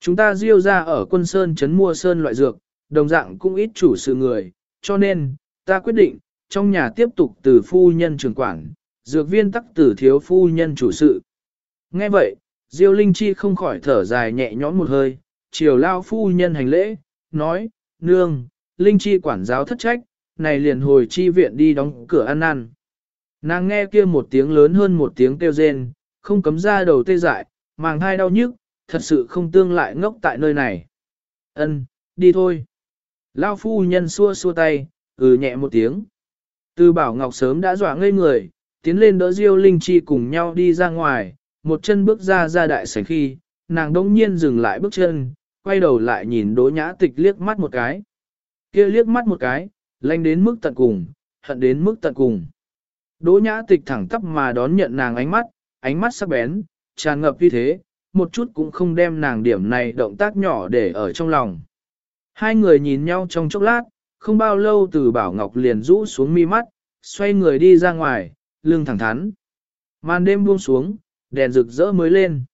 Chúng ta diêu ra ở quân sơn chấn mua sơn loại dược, đồng dạng cũng ít chủ sự người, cho nên, ta quyết định, trong nhà tiếp tục từ phu nhân trưởng quản, dược viên tắc tử thiếu phu nhân chủ sự. Nghe vậy, diêu linh chi không khỏi thở dài nhẹ nhõm một hơi, chiều lao phu nhân hành lễ, nói, nương, linh chi quản giáo thất trách, này liền hồi chi viện đi đóng cửa ăn ăn. Nàng nghe kia một tiếng lớn hơn một tiếng kêu rên, không cấm ra đầu tê dại, màng thai đau nhức, thật sự không tương lại ngốc tại nơi này. Ân, đi thôi. Lao phu nhân xua xua tay, ừ nhẹ một tiếng. Từ bảo ngọc sớm đã dọa ngây người, tiến lên đỡ Diêu Linh Chi cùng nhau đi ra ngoài, một chân bước ra ra đại sảnh khi, nàng đông nhiên dừng lại bước chân, quay đầu lại nhìn đỗ nhã tịch liếc mắt một cái. kia liếc mắt một cái, lanh đến mức tận cùng, hận đến mức tận cùng. Đỗ nhã tịch thẳng tắp mà đón nhận nàng ánh mắt, ánh mắt sắc bén, tràn ngập như thế, một chút cũng không đem nàng điểm này động tác nhỏ để ở trong lòng. Hai người nhìn nhau trong chốc lát, không bao lâu từ Bảo Ngọc liền rũ xuống mi mắt, xoay người đi ra ngoài, lưng thẳng thắn. Màn đêm buông xuống, đèn rực rỡ mới lên.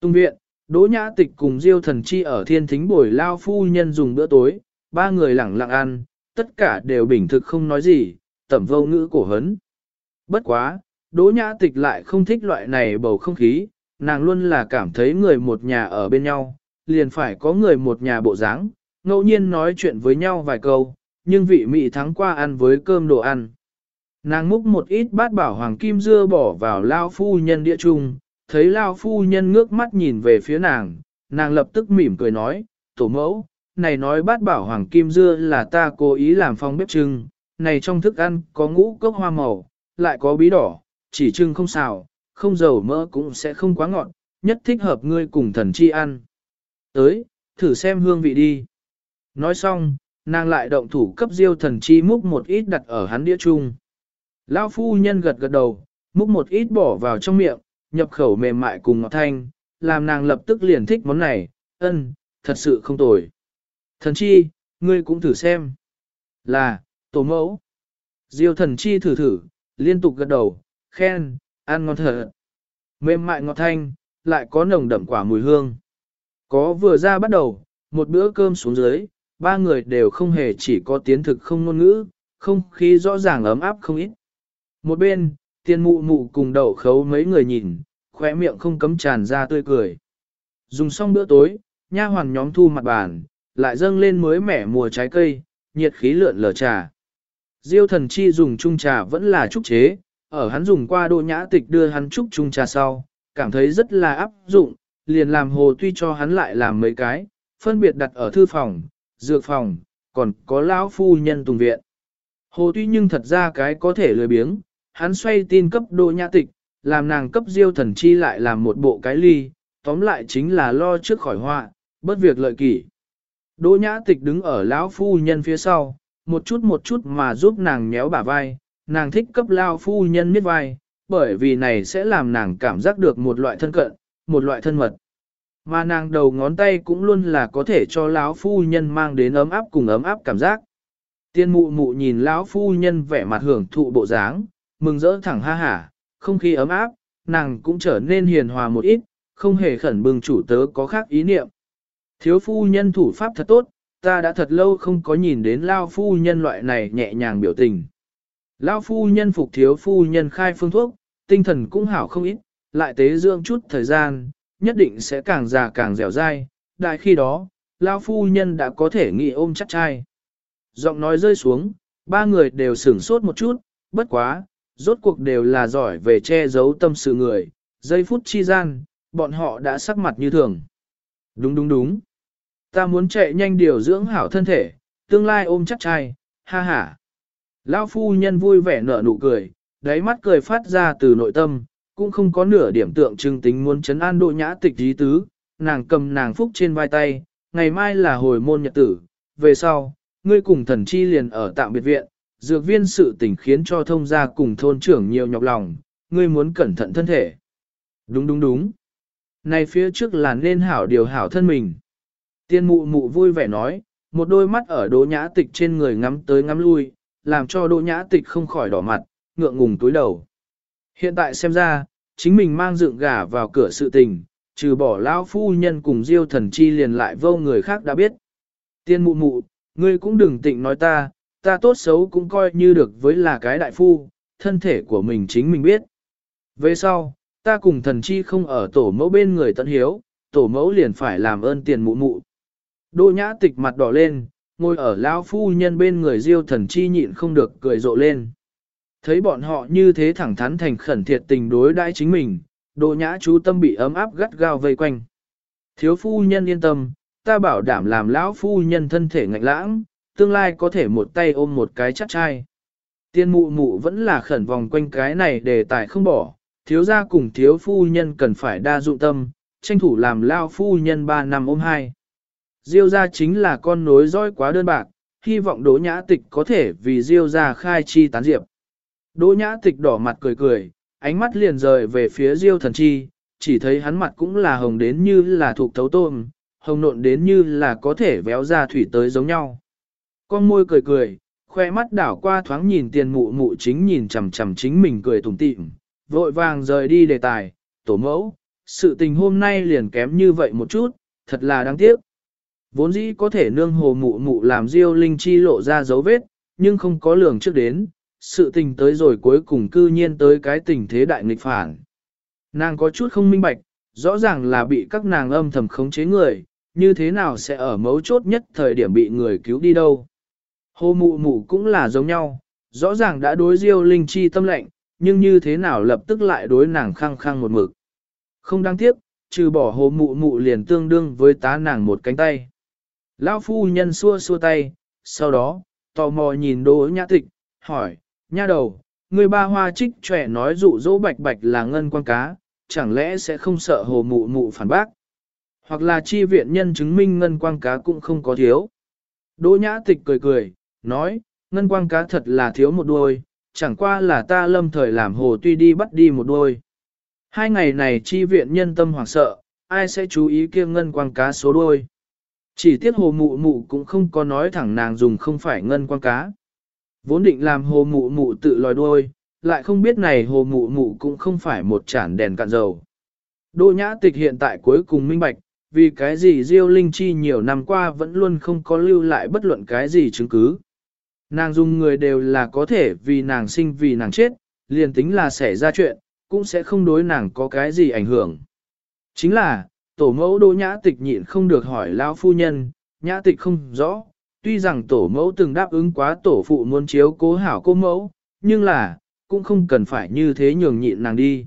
Tung viện, Đỗ Nhã Tịch cùng Diêu Thần Chi ở thiên thính bồi lao phu nhân dùng bữa tối, ba người lẳng lặng ăn, tất cả đều bình thực không nói gì, tẩm vô ngữ cổ hấn. Bất quá, Đỗ Nhã Tịch lại không thích loại này bầu không khí, nàng luôn là cảm thấy người một nhà ở bên nhau, liền phải có người một nhà bộ dáng, ngẫu nhiên nói chuyện với nhau vài câu, nhưng vị mị thắng qua ăn với cơm đồ ăn. Nàng múc một ít bát bảo hoàng kim dưa bỏ vào lao phu nhân địa trung, thấy lao phu nhân ngước mắt nhìn về phía nàng, nàng lập tức mỉm cười nói, tổ mẫu, này nói bát bảo hoàng kim dưa là ta cố ý làm phong bếp trưng, này trong thức ăn có ngũ cốc hoa màu, lại có bí đỏ, chỉ trưng không xào, không dầu mỡ cũng sẽ không quá ngọt, nhất thích hợp ngươi cùng thần chi ăn. Tới, thử xem hương vị đi. Nói xong, nàng lại động thủ cấp diêu thần chi múc một ít đặt ở hắn đĩa chung. Lão phu nhân gật gật đầu, múc một ít bỏ vào trong miệng, nhập khẩu mềm mại cùng ngọt thanh, làm nàng lập tức liền thích món này, ân, thật sự không tồi. Thần chi, ngươi cũng thử xem. Là, tổ mẫu. Diêu thần chi thử thử, liên tục gật đầu, khen, ăn ngon thật. Mềm mại ngọt thanh, lại có nồng đậm quả mùi hương. Có vừa ra bắt đầu, một bữa cơm xuống dưới, ba người đều không hề chỉ có tiến thực không ngôn ngữ, không khí rõ ràng ấm áp không ít. Một bên, tiên mụ mụ cùng đậu khấu mấy người nhìn, khóe miệng không cấm tràn ra tươi cười. Dùng xong bữa tối, nha hoàn nhóm thu mặt bàn, lại dâng lên mới mẻ mùa trái cây, nhiệt khí lượn lờ trà. Diêu thần chi dùng chung trà vẫn là trúc chế, ở hắn dùng qua đô nhã tịch đưa hắn trúc chung trà sau, cảm thấy rất là áp dụng, liền làm hồ tuy cho hắn lại làm mấy cái, phân biệt đặt ở thư phòng, dược phòng, còn có lão phu nhân tùng viện. Hồ tuy nhưng thật ra cái có thể lười biếng, hắn xoay tin cấp đô nhã tịch, làm nàng cấp diêu thần chi lại làm một bộ cái ly, tóm lại chính là lo trước khỏi họa, bất việc lợi kỷ. Đỗ nhã tịch đứng ở lão phu nhân phía sau, một chút một chút mà giúp nàng nhéo bả vai, nàng thích cấp lao phu nhân miết vai, bởi vì này sẽ làm nàng cảm giác được một loại thân cận, một loại thân mật. Mà nàng đầu ngón tay cũng luôn là có thể cho lão phu nhân mang đến ấm áp cùng ấm áp cảm giác. Tiên mụ mụ nhìn lão phu nhân vẻ mặt hưởng thụ bộ dáng, mừng rỡ thẳng ha hả, không khí ấm áp, nàng cũng trở nên hiền hòa một ít, không hề khẩn bừng chủ tớ có khác ý niệm. Thiếu phu nhân thủ pháp thật tốt, ta đã thật lâu không có nhìn đến lao phu nhân loại này nhẹ nhàng biểu tình. Lao phu nhân phục thiếu phu nhân khai phương thuốc, tinh thần cũng hảo không ít, lại tế dưỡng chút thời gian, nhất định sẽ càng già càng dẻo dai, đại khi đó, Lao phu nhân đã có thể nghĩ ôm chắc trai. Giọng nói rơi xuống, ba người đều sửng sốt một chút, bất quá, rốt cuộc đều là giỏi về che giấu tâm sự người, giây phút chi gian, bọn họ đã sắc mặt như thường. Đúng đúng đúng. Ta muốn chạy nhanh điều dưỡng hảo thân thể, tương lai ôm chắc trai, ha ha. Lão phu nhân vui vẻ nở nụ cười, đáy mắt cười phát ra từ nội tâm, cũng không có nửa điểm tượng trưng tính muốn chấn an độ nhã tịch dí tứ, nàng cầm nàng phúc trên vai tay, ngày mai là hồi môn nhật tử, về sau, ngươi cùng thần chi liền ở tạm biệt viện, dược viên sự tình khiến cho thông gia cùng thôn trưởng nhiều nhọc lòng, ngươi muốn cẩn thận thân thể. Đúng đúng đúng. Này phía trước là nên hảo điều hảo thân mình. Tiên mụ mụ vui vẻ nói, một đôi mắt ở đỗ nhã tịch trên người ngắm tới ngắm lui, làm cho đỗ nhã tịch không khỏi đỏ mặt, ngượng ngùng túi đầu. Hiện tại xem ra, chính mình mang dựng gà vào cửa sự tình, trừ bỏ lão phu nhân cùng diêu thần chi liền lại vô người khác đã biết. Tiên mụ mụ, ngươi cũng đừng tịnh nói ta, ta tốt xấu cũng coi như được với là cái đại phu, thân thể của mình chính mình biết. Về sau, ta cùng thần chi không ở tổ mẫu bên người tận hiếu, tổ mẫu liền phải làm ơn tiền mụ mụ. Đỗ nhã tịch mặt đỏ lên, ngồi ở lão phu nhân bên người diêu thần chi nhịn không được cười rộ lên. Thấy bọn họ như thế thẳng thắn thành khẩn thiệt tình đối đãi chính mình, đỗ nhã chú tâm bị ấm áp gắt gao vây quanh. Thiếu phu nhân yên tâm, ta bảo đảm làm lão phu nhân thân thể ngạnh lãng, tương lai có thể một tay ôm một cái chắc chai. Tiên mụ mụ vẫn là khẩn vòng quanh cái này để tài không bỏ, thiếu gia cùng thiếu phu nhân cần phải đa dụng tâm, tranh thủ làm lao phu nhân ba năm ôm hai. Diêu gia chính là con nối dõi quá đơn bạc, hy vọng Đỗ Nhã Tịch có thể vì Diêu gia khai chi tán diệp. Đỗ Nhã Tịch đỏ mặt cười cười, ánh mắt liền rời về phía Diêu thần chi, chỉ thấy hắn mặt cũng là hồng đến như là thuộc thấu tôm, hồng nộn đến như là có thể véo ra thủy tới giống nhau. Con môi cười cười, khoe mắt đảo qua thoáng nhìn tiền mụ mụ chính nhìn chằm chằm chính mình cười tủm tỉm, vội vàng rời đi đề tài, tổ mẫu, sự tình hôm nay liền kém như vậy một chút, thật là đáng tiếc. Vốn dĩ có thể nương hồ mụ mụ làm diêu linh chi lộ ra dấu vết, nhưng không có lường trước đến, sự tình tới rồi cuối cùng cư nhiên tới cái tình thế đại nghịch phản. Nàng có chút không minh bạch, rõ ràng là bị các nàng âm thầm khống chế người, như thế nào sẽ ở mấu chốt nhất thời điểm bị người cứu đi đâu. Hồ mụ mụ cũng là giống nhau, rõ ràng đã đối diêu linh chi tâm lệnh, nhưng như thế nào lập tức lại đối nàng khăng khăng một mực. Không đáng tiếc, trừ bỏ hồ mụ mụ liền tương đương với tá nàng một cánh tay. Lão phu nhân xua xua tay, sau đó, tò mò nhìn đỗ nhã tịch, hỏi, nha đầu, người ba hoa trích trẻ nói dụ dỗ bạch bạch là ngân quan cá, chẳng lẽ sẽ không sợ hồ mụ mụ phản bác? Hoặc là chi viện nhân chứng minh ngân quang cá cũng không có thiếu. Đỗ nhã tịch cười cười, nói, ngân quang cá thật là thiếu một đuôi, chẳng qua là ta lâm thời làm hồ tuy đi bắt đi một đuôi. Hai ngày này chi viện nhân tâm hoảng sợ, ai sẽ chú ý kia ngân quang cá số đuôi. Chỉ tiếc hồ mụ mụ cũng không có nói thẳng nàng dùng không phải ngân quang cá. Vốn định làm hồ mụ mụ tự lòi đuôi, lại không biết này hồ mụ mụ cũng không phải một chản đèn cạn dầu. Đỗ nhã tịch hiện tại cuối cùng minh bạch, vì cái gì Diêu Linh Chi nhiều năm qua vẫn luôn không có lưu lại bất luận cái gì chứng cứ. Nàng dùng người đều là có thể vì nàng sinh vì nàng chết, liền tính là xảy ra chuyện, cũng sẽ không đối nàng có cái gì ảnh hưởng. Chính là, tổ mẫu đỗ nhã tịch nhịn không được hỏi lão phu nhân, nhã tịch không rõ, tuy rằng tổ mẫu từng đáp ứng quá tổ phụ muốn chiếu cố hảo cô mẫu, nhưng là, cũng không cần phải như thế nhường nhịn nàng đi.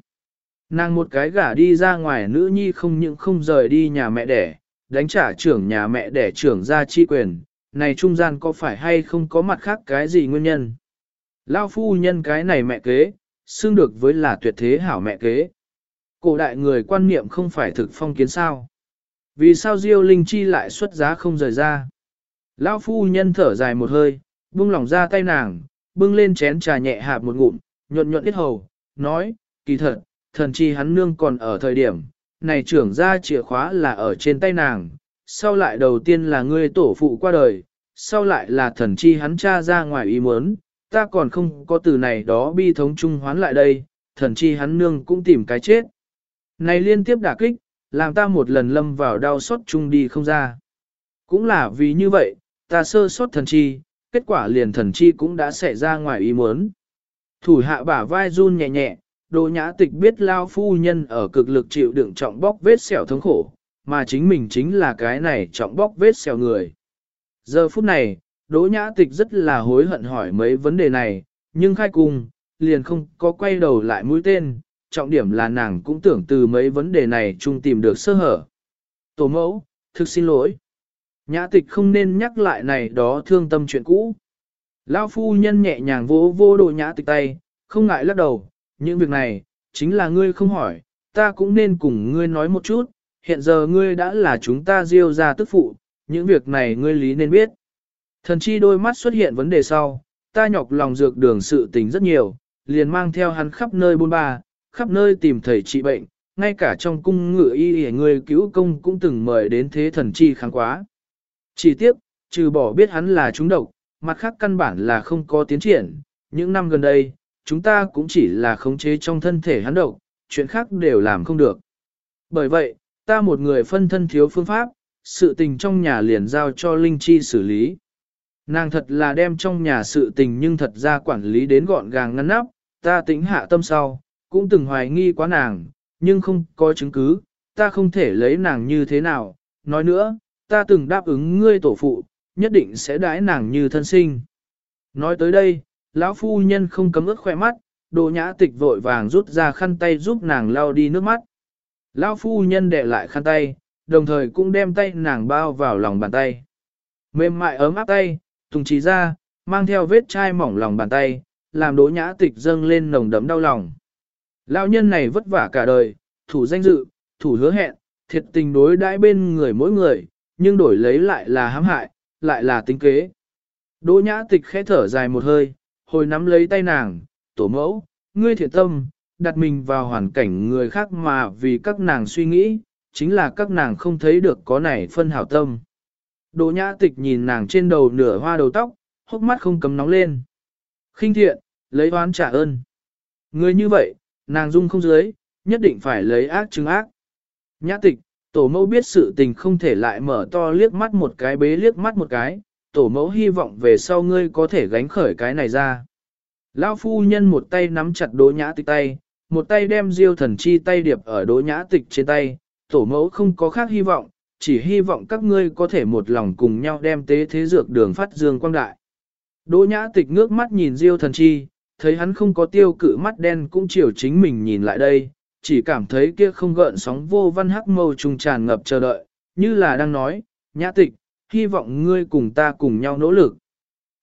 Nàng một cái gả đi ra ngoài nữ nhi không những không rời đi nhà mẹ đẻ, đánh trả trưởng nhà mẹ đẻ trưởng ra chi quyền, này trung gian có phải hay không có mặt khác cái gì nguyên nhân. Lao phu nhân cái này mẹ kế, xưng được với là tuyệt thế hảo mẹ kế. Cổ đại người quan niệm không phải thực phong kiến sao. Vì sao Diêu Linh Chi lại xuất giá không rời ra? Lão phu nhân thở dài một hơi, buông lỏng ra tay nàng, bưng lên chén trà nhẹ hạp một ngụm, nhuận nhuận ít hầu, nói, kỳ thật, thần chi hắn nương còn ở thời điểm, này trưởng ra chìa khóa là ở trên tay nàng, sau lại đầu tiên là ngươi tổ phụ qua đời, sau lại là thần chi hắn cha ra ngoài ý muốn, ta còn không có từ này đó bi thống trung hoán lại đây, thần chi hắn nương cũng tìm cái chết. Này liên tiếp đả kích, làm ta một lần lâm vào đau xót chung đi không ra. Cũng là vì như vậy, ta sơ sót thần chi, kết quả liền thần chi cũng đã xảy ra ngoài ý muốn. Thủ hạ bả vai run nhẹ nhẹ, đồ nhã tịch biết lao phu nhân ở cực lực chịu đựng trọng bóc vết sẹo thống khổ, mà chính mình chính là cái này trọng bóc vết sẹo người. Giờ phút này, đỗ nhã tịch rất là hối hận hỏi mấy vấn đề này, nhưng khai cùng, liền không có quay đầu lại mũi tên, trọng điểm là nàng cũng tưởng từ mấy vấn đề này chung tìm được sơ hở. Tổ mẫu, thực xin lỗi. Nhã tịch không nên nhắc lại này đó thương tâm chuyện cũ. Lão phu nhân nhẹ nhàng vỗ vô đỗ nhã tịch tay, không ngại lắc đầu, những việc này, chính là ngươi không hỏi, ta cũng nên cùng ngươi nói một chút, hiện giờ ngươi đã là chúng ta diêu ra tức phụ, những việc này ngươi lý nên biết. Thần chi đôi mắt xuất hiện vấn đề sau, ta nhọc lòng dược đường sự tình rất nhiều, liền mang theo hắn khắp nơi buôn ba, khắp nơi tìm thầy trị bệnh, ngay cả trong cung ngự y y người cứu công cũng từng mời đến thế thần chi kháng quá. Chỉ tiếc, trừ bỏ biết hắn là trúng độc, mặt khác căn bản là không có tiến triển, những năm gần đây, chúng ta cũng chỉ là khống chế trong thân thể hắn độc, chuyện khác đều làm không được. Bởi vậy, ta một người phân thân thiếu phương pháp, sự tình trong nhà liền giao cho Linh Chi xử lý. Nàng thật là đem trong nhà sự tình nhưng thật ra quản lý đến gọn gàng ngăn nắp, ta tính hạ tâm sau, cũng từng hoài nghi quá nàng, nhưng không có chứng cứ, ta không thể lấy nàng như thế nào. Nói nữa, ta từng đáp ứng ngươi tổ phụ, nhất định sẽ đãi nàng như thân sinh. Nói tới đây, lão phu nhân không cấm ướt khỏe mắt, đồ nhã tịch vội vàng rút ra khăn tay giúp nàng lau đi nước mắt. Lão phu nhân để lại khăn tay, đồng thời cũng đem tay nàng bao vào lòng bàn tay. Mềm mại ấm áp tay, tùng trí ra, mang theo vết chai mỏng lòng bàn tay, làm đỗ nhã tịch dâng lên nồng đấm đau lòng. Lão nhân này vất vả cả đời, thủ danh dự, thủ hứa hẹn, thiệt tình đối đãi bên người mỗi người, nhưng đổi lấy lại là hãm hại, lại là tính kế. Đỗ nhã tịch khẽ thở dài một hơi, hồi nắm lấy tay nàng, tổ mẫu, ngươi thiện tâm, đặt mình vào hoàn cảnh người khác mà vì các nàng suy nghĩ, chính là các nàng không thấy được có này phân hảo tâm. Đỗ nhã tịch nhìn nàng trên đầu nửa hoa đầu tóc, hốc mắt không cấm nóng lên. khinh thiện, lấy oán trả ơn. Người như vậy, nàng dung không dưới, nhất định phải lấy ác chứng ác. Nhã tịch, tổ mẫu biết sự tình không thể lại mở to liếc mắt một cái bế liếc mắt một cái, tổ mẫu hy vọng về sau ngươi có thể gánh khởi cái này ra. Lão phu nhân một tay nắm chặt đỗ nhã tịch tay, một tay đem diêu thần chi tay điệp ở đỗ nhã tịch trên tay, tổ mẫu không có khác hy vọng, chỉ hy vọng các ngươi có thể một lòng cùng nhau đem tế thế dược đường phát dương quang đại. Đỗ nhã tịch ngước mắt nhìn diêu thần chi, thấy hắn không có tiêu cự mắt đen cũng chiều chính mình nhìn lại đây, chỉ cảm thấy kia không gợn sóng vô văn hắc mâu trùng tràn ngập chờ đợi, như là đang nói, nhã tịch, hy vọng ngươi cùng ta cùng nhau nỗ lực.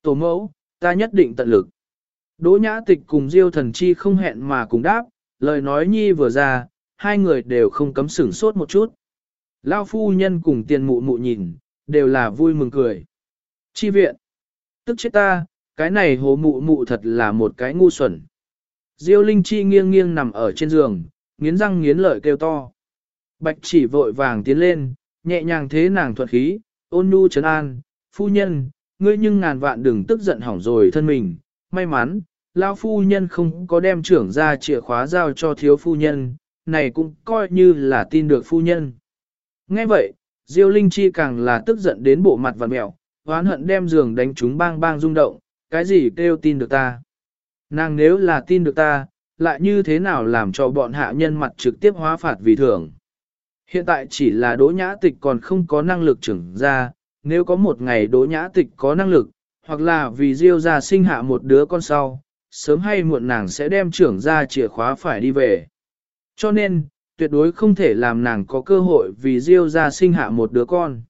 Tổ mẫu, ta nhất định tận lực. Đỗ nhã tịch cùng diêu thần chi không hẹn mà cùng đáp, lời nói nhi vừa ra, hai người đều không cấm sửng sốt một chút. Lao phu nhân cùng tiền mụ mụ nhìn, đều là vui mừng cười. Chi viện, tức chết ta, cái này hồ mụ mụ thật là một cái ngu xuẩn. Diêu Linh Chi nghiêng nghiêng nằm ở trên giường, nghiến răng nghiến lợi kêu to. Bạch chỉ vội vàng tiến lên, nhẹ nhàng thế nàng thuật khí, ôn nhu trấn an, phu nhân, ngươi nhưng ngàn vạn đừng tức giận hỏng rồi thân mình, may mắn, lao phu nhân không có đem trưởng ra chìa khóa giao cho thiếu phu nhân, này cũng coi như là tin được phu nhân. Nghe vậy, Diêu Linh Chi càng là tức giận đến bộ mặt vặn mẹo, oán hận đem giường đánh chúng bang bang rung động, cái gì kêu tin được ta. Nàng nếu là tin được ta, lại như thế nào làm cho bọn hạ nhân mặt trực tiếp hóa phạt vì thưởng? Hiện tại chỉ là đỗ nhã tịch còn không có năng lực trưởng ra, nếu có một ngày đỗ nhã tịch có năng lực, hoặc là vì Diêu ra sinh hạ một đứa con sau, sớm hay muộn nàng sẽ đem trưởng ra chìa khóa phải đi về. Cho nên, tuyệt đối không thể làm nàng có cơ hội vì Diêu ra sinh hạ một đứa con.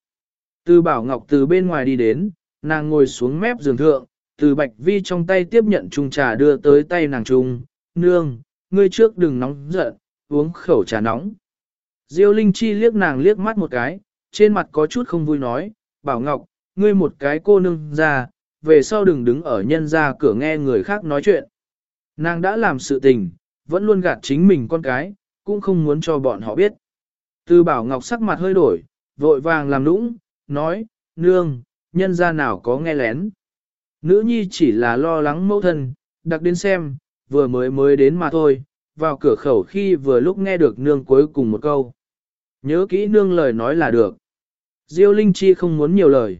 Từ Bảo Ngọc từ bên ngoài đi đến, nàng ngồi xuống mép giường thượng, từ Bạch Vi trong tay tiếp nhận chung trà đưa tới tay nàng chung, nương, ngươi trước đừng nóng giận, uống khẩu trà nóng. Diêu Linh Chi liếc nàng liếc mắt một cái, trên mặt có chút không vui nói, Bảo Ngọc, ngươi một cái cô nương ra, về sau đừng đứng ở nhân ra cửa nghe người khác nói chuyện. Nàng đã làm sự tình, vẫn luôn gạt chính mình con cái, cũng không muốn cho bọn họ biết. Từ Bảo Ngọc sắc mặt hơi đổi, vội vàng làm nũng, nói, nương, nhân ra nào có nghe lén. Nữ nhi chỉ là lo lắng mẫu thân, đặc đến xem, vừa mới mới đến mà thôi, vào cửa khẩu khi vừa lúc nghe được nương cuối cùng một câu. Nhớ kỹ nương lời nói là được. Diêu Linh Chi không muốn nhiều lời.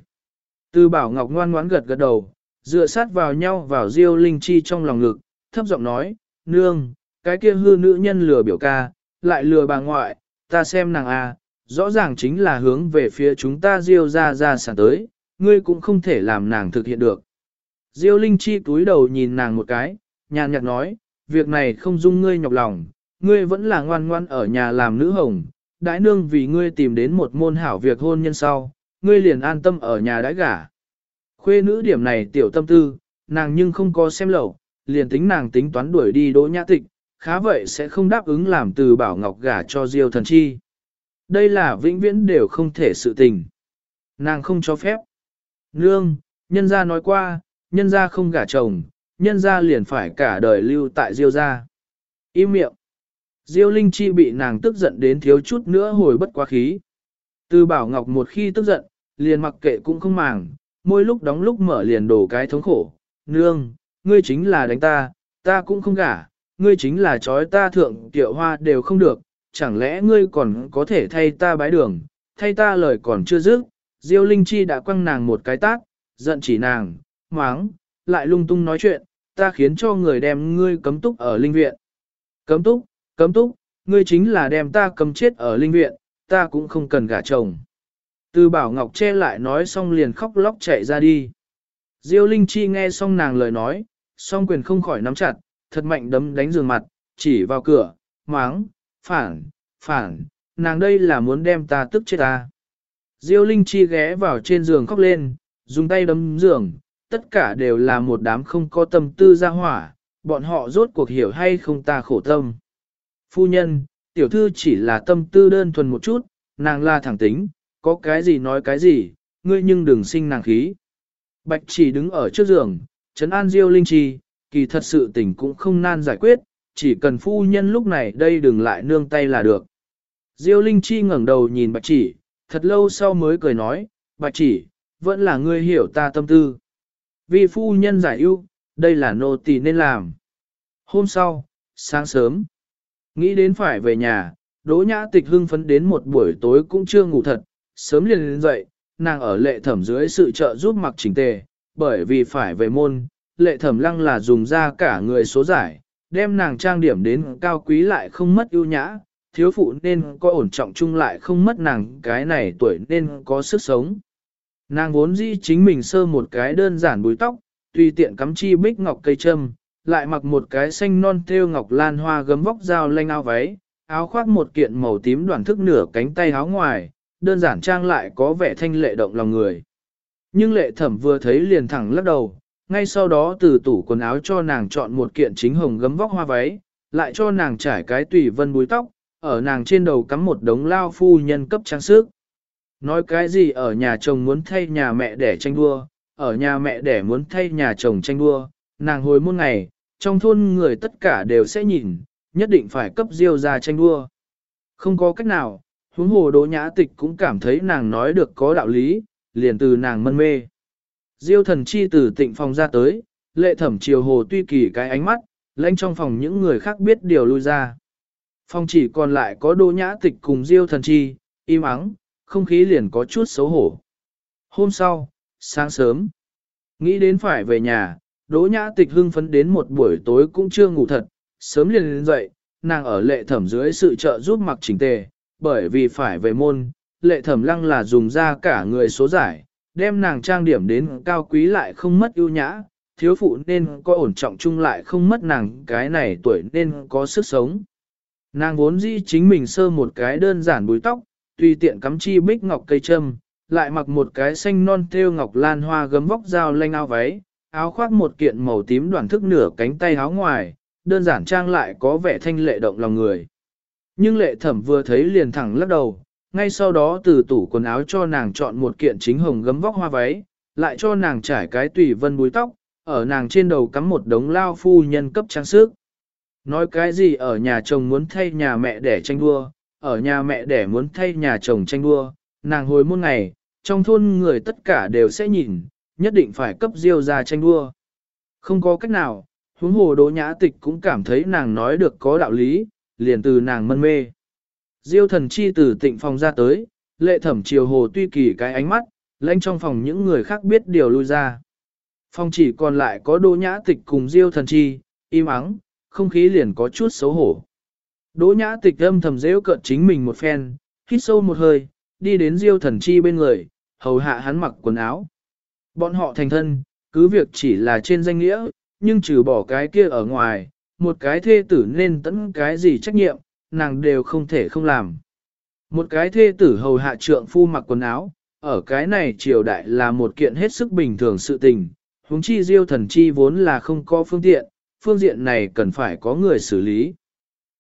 Từ Bảo Ngọc ngoan ngoãn gật gật đầu, dựa sát vào nhau vào Diêu Linh Chi trong lòng ngực, thấp giọng nói, nương, cái kia hư nữ nhân lừa biểu ca, lại lừa bà ngoại, ta xem nàng a, à, rõ ràng chính là hướng về phía chúng ta Diêu ra ra sản tới, ngươi cũng không thể làm nàng thực hiện được. Diêu Linh Chi túi đầu nhìn nàng một cái, nhàn nhạt nói, việc này không dung ngươi nhọc lòng, ngươi vẫn là ngoan ngoan ở nhà làm nữ hồng, đãi nương vì ngươi tìm đến một môn hảo việc hôn nhân sau, ngươi liền an tâm ở nhà đãi gả. Khuê nữ điểm này tiểu tâm tư, nàng nhưng không có xem lẩu, liền tính nàng tính toán đuổi đi đỗ nhã tịch, khá vậy sẽ không đáp ứng làm từ bảo ngọc gả cho diêu thần chi. Đây là vĩnh viễn đều không thể sự tình. Nàng không cho phép. Nương, nhân gia nói qua, nhân gia không gả chồng, nhân gia liền phải cả đời lưu tại diêu gia. Im miệng. Diêu Linh Chi bị nàng tức giận đến thiếu chút nữa hồi bất quá khí. Từ Bảo Ngọc một khi tức giận, liền mặc kệ cũng không màng, môi lúc đóng lúc mở liền đổ cái thống khổ. Nương, ngươi chính là đánh ta, ta cũng không gả, ngươi chính là trói ta thượng tiệu hoa đều không được, chẳng lẽ ngươi còn có thể thay ta bái đường, thay ta lời còn chưa dứt. Diêu Linh Chi đã quăng nàng một cái tát, giận chỉ nàng, máng, lại lung tung nói chuyện, ta khiến cho người đem ngươi cấm túc ở linh viện. Cấm túc, cấm túc, ngươi chính là đem ta cấm chết ở linh viện, ta cũng không cần gả chồng. Từ Bảo Ngọc che lại nói xong liền khóc lóc chạy ra đi. Diêu Linh Chi nghe xong nàng lời nói, song quyền không khỏi nắm chặt, thật mạnh đấm đánh giường mặt, chỉ vào cửa, máng, phản, phản, nàng đây là muốn đem ta tức chết ta. Diêu Linh Chi ghé vào trên giường khóc lên, dùng tay đấm giường, tất cả đều là một đám không có tâm tư ra hỏa, bọn họ rốt cuộc hiểu hay không ta khổ tâm. Phu nhân, tiểu thư chỉ là tâm tư đơn thuần một chút, nàng là thẳng tính, có cái gì nói cái gì, ngươi nhưng đừng sinh nàng khí. Bạch chỉ đứng ở trước giường, trấn an Diêu Linh Chi, kỳ thật sự tình cũng không nan giải quyết, chỉ cần phu nhân lúc này đây đừng lại nương tay là được. Diêu Linh Chi ngẩng đầu nhìn bạch chỉ, thật lâu sau mới cười nói, bạch chỉ, vẫn là ngươi hiểu ta tâm tư. Vì phu nhân giải ưu, đây là nô tỳ nên làm. Hôm sau, sáng sớm, nghĩ đến phải về nhà, Đỗ Nhã Tịch hưng phấn đến một buổi tối cũng chưa ngủ thật, sớm liền lên dậy, nàng ở lệ thẩm dưới sự trợ giúp mặc chỉnh tề, bởi vì phải về môn, lệ thẩm lăng là dùng ra cả người số giải, đem nàng trang điểm đến cao quý lại không mất ưu nhã, thiếu phụ nên có ổn trọng chung lại không mất nàng cái này tuổi nên có sức sống. Nàng vốn dĩ chính mình sơ một cái đơn giản búi tóc, tùy tiện cắm chi bích ngọc cây châm, lại mặc một cái xanh non thêu ngọc lan hoa gấm vóc dao lanh ao váy, áo khoác một kiện màu tím đoàn thức nửa cánh tay áo ngoài, đơn giản trang lại có vẻ thanh lệ động lòng người. Nhưng lệ thẩm vừa thấy liền thẳng lắc đầu, ngay sau đó từ tủ quần áo cho nàng chọn một kiện chính hồng gấm vóc hoa váy, lại cho nàng trải cái tùy vân búi tóc, ở nàng trên đầu cắm một đống lao phu nhân cấp trang sức. Nói cái gì ở nhà chồng muốn thay nhà mẹ để tranh đua, ở nhà mẹ để muốn thay nhà chồng tranh đua, nàng hồi muôn ngày, trong thôn người tất cả đều sẽ nhìn, nhất định phải cấp diêu ra tranh đua. Không có cách nào, huống hồ đỗ nhã tịch cũng cảm thấy nàng nói được có đạo lý, liền từ nàng mân mê. Diêu thần chi từ tịnh phòng ra tới, lệ thẩm chiều hồ tuy kỳ cái ánh mắt, lãnh trong phòng những người khác biết điều lui ra. Phòng chỉ còn lại có đỗ nhã tịch cùng diêu thần chi, im ắng, không khí liền có chút xấu hổ. Hôm sau, sáng sớm, nghĩ đến phải về nhà, đỗ nhã tịch hưng phấn đến một buổi tối cũng chưa ngủ thật, sớm liền lên dậy, nàng ở lệ thẩm dưới sự trợ giúp mặc chỉnh tề, bởi vì phải về môn, lệ thẩm lăng là dùng ra cả người số giải, đem nàng trang điểm đến cao quý lại không mất ưu nhã, thiếu phụ nên có ổn trọng chung lại không mất nàng cái này tuổi nên có sức sống. Nàng vốn dĩ chính mình sơ một cái đơn giản búi tóc, tùy tiện cắm chi bích ngọc cây châm, lại mặc một cái xanh non thêu ngọc lan hoa gấm vóc dao lanh áo váy, áo khoác một kiện màu tím đoàn thức nửa cánh tay áo ngoài, đơn giản trang lại có vẻ thanh lệ động lòng người. Nhưng lệ thẩm vừa thấy liền thẳng lắc đầu, ngay sau đó từ tủ quần áo cho nàng chọn một kiện chính hồng gấm vóc hoa váy, lại cho nàng trải cái tùy vân búi tóc, ở nàng trên đầu cắm một đống lao phu nhân cấp trang sức. Nói cái gì ở nhà chồng muốn thay nhà mẹ để tranh đua, ở nhà mẹ để muốn thay nhà chồng tranh đua, nàng hồi muôn ngày, trong thôn người tất cả đều sẽ nhìn, nhất định phải cấp diêu ra tranh đua. Không có cách nào, huống hồ đỗ nhã tịch cũng cảm thấy nàng nói được có đạo lý, liền từ nàng mân mê. Diêu thần chi từ tịnh phòng ra tới, lệ thẩm chiều hồ tuy kỳ cái ánh mắt, lãnh trong phòng những người khác biết điều lui ra. Phòng chỉ còn lại có đỗ nhã tịch cùng diêu thần chi, im ắng, không khí liền có chút xấu hổ. Đỗ nhã tịch âm thầm dễ cợt chính mình một phen, hít sâu một hơi, đi đến diêu thần chi bên người, hầu hạ hắn mặc quần áo. Bọn họ thành thân, cứ việc chỉ là trên danh nghĩa, nhưng trừ bỏ cái kia ở ngoài, một cái thê tử nên tẫn cái gì trách nhiệm, nàng đều không thể không làm. Một cái thê tử hầu hạ trượng phu mặc quần áo, ở cái này triều đại là một kiện hết sức bình thường sự tình, huống chi diêu thần chi vốn là không có phương tiện, phương diện này cần phải có người xử lý.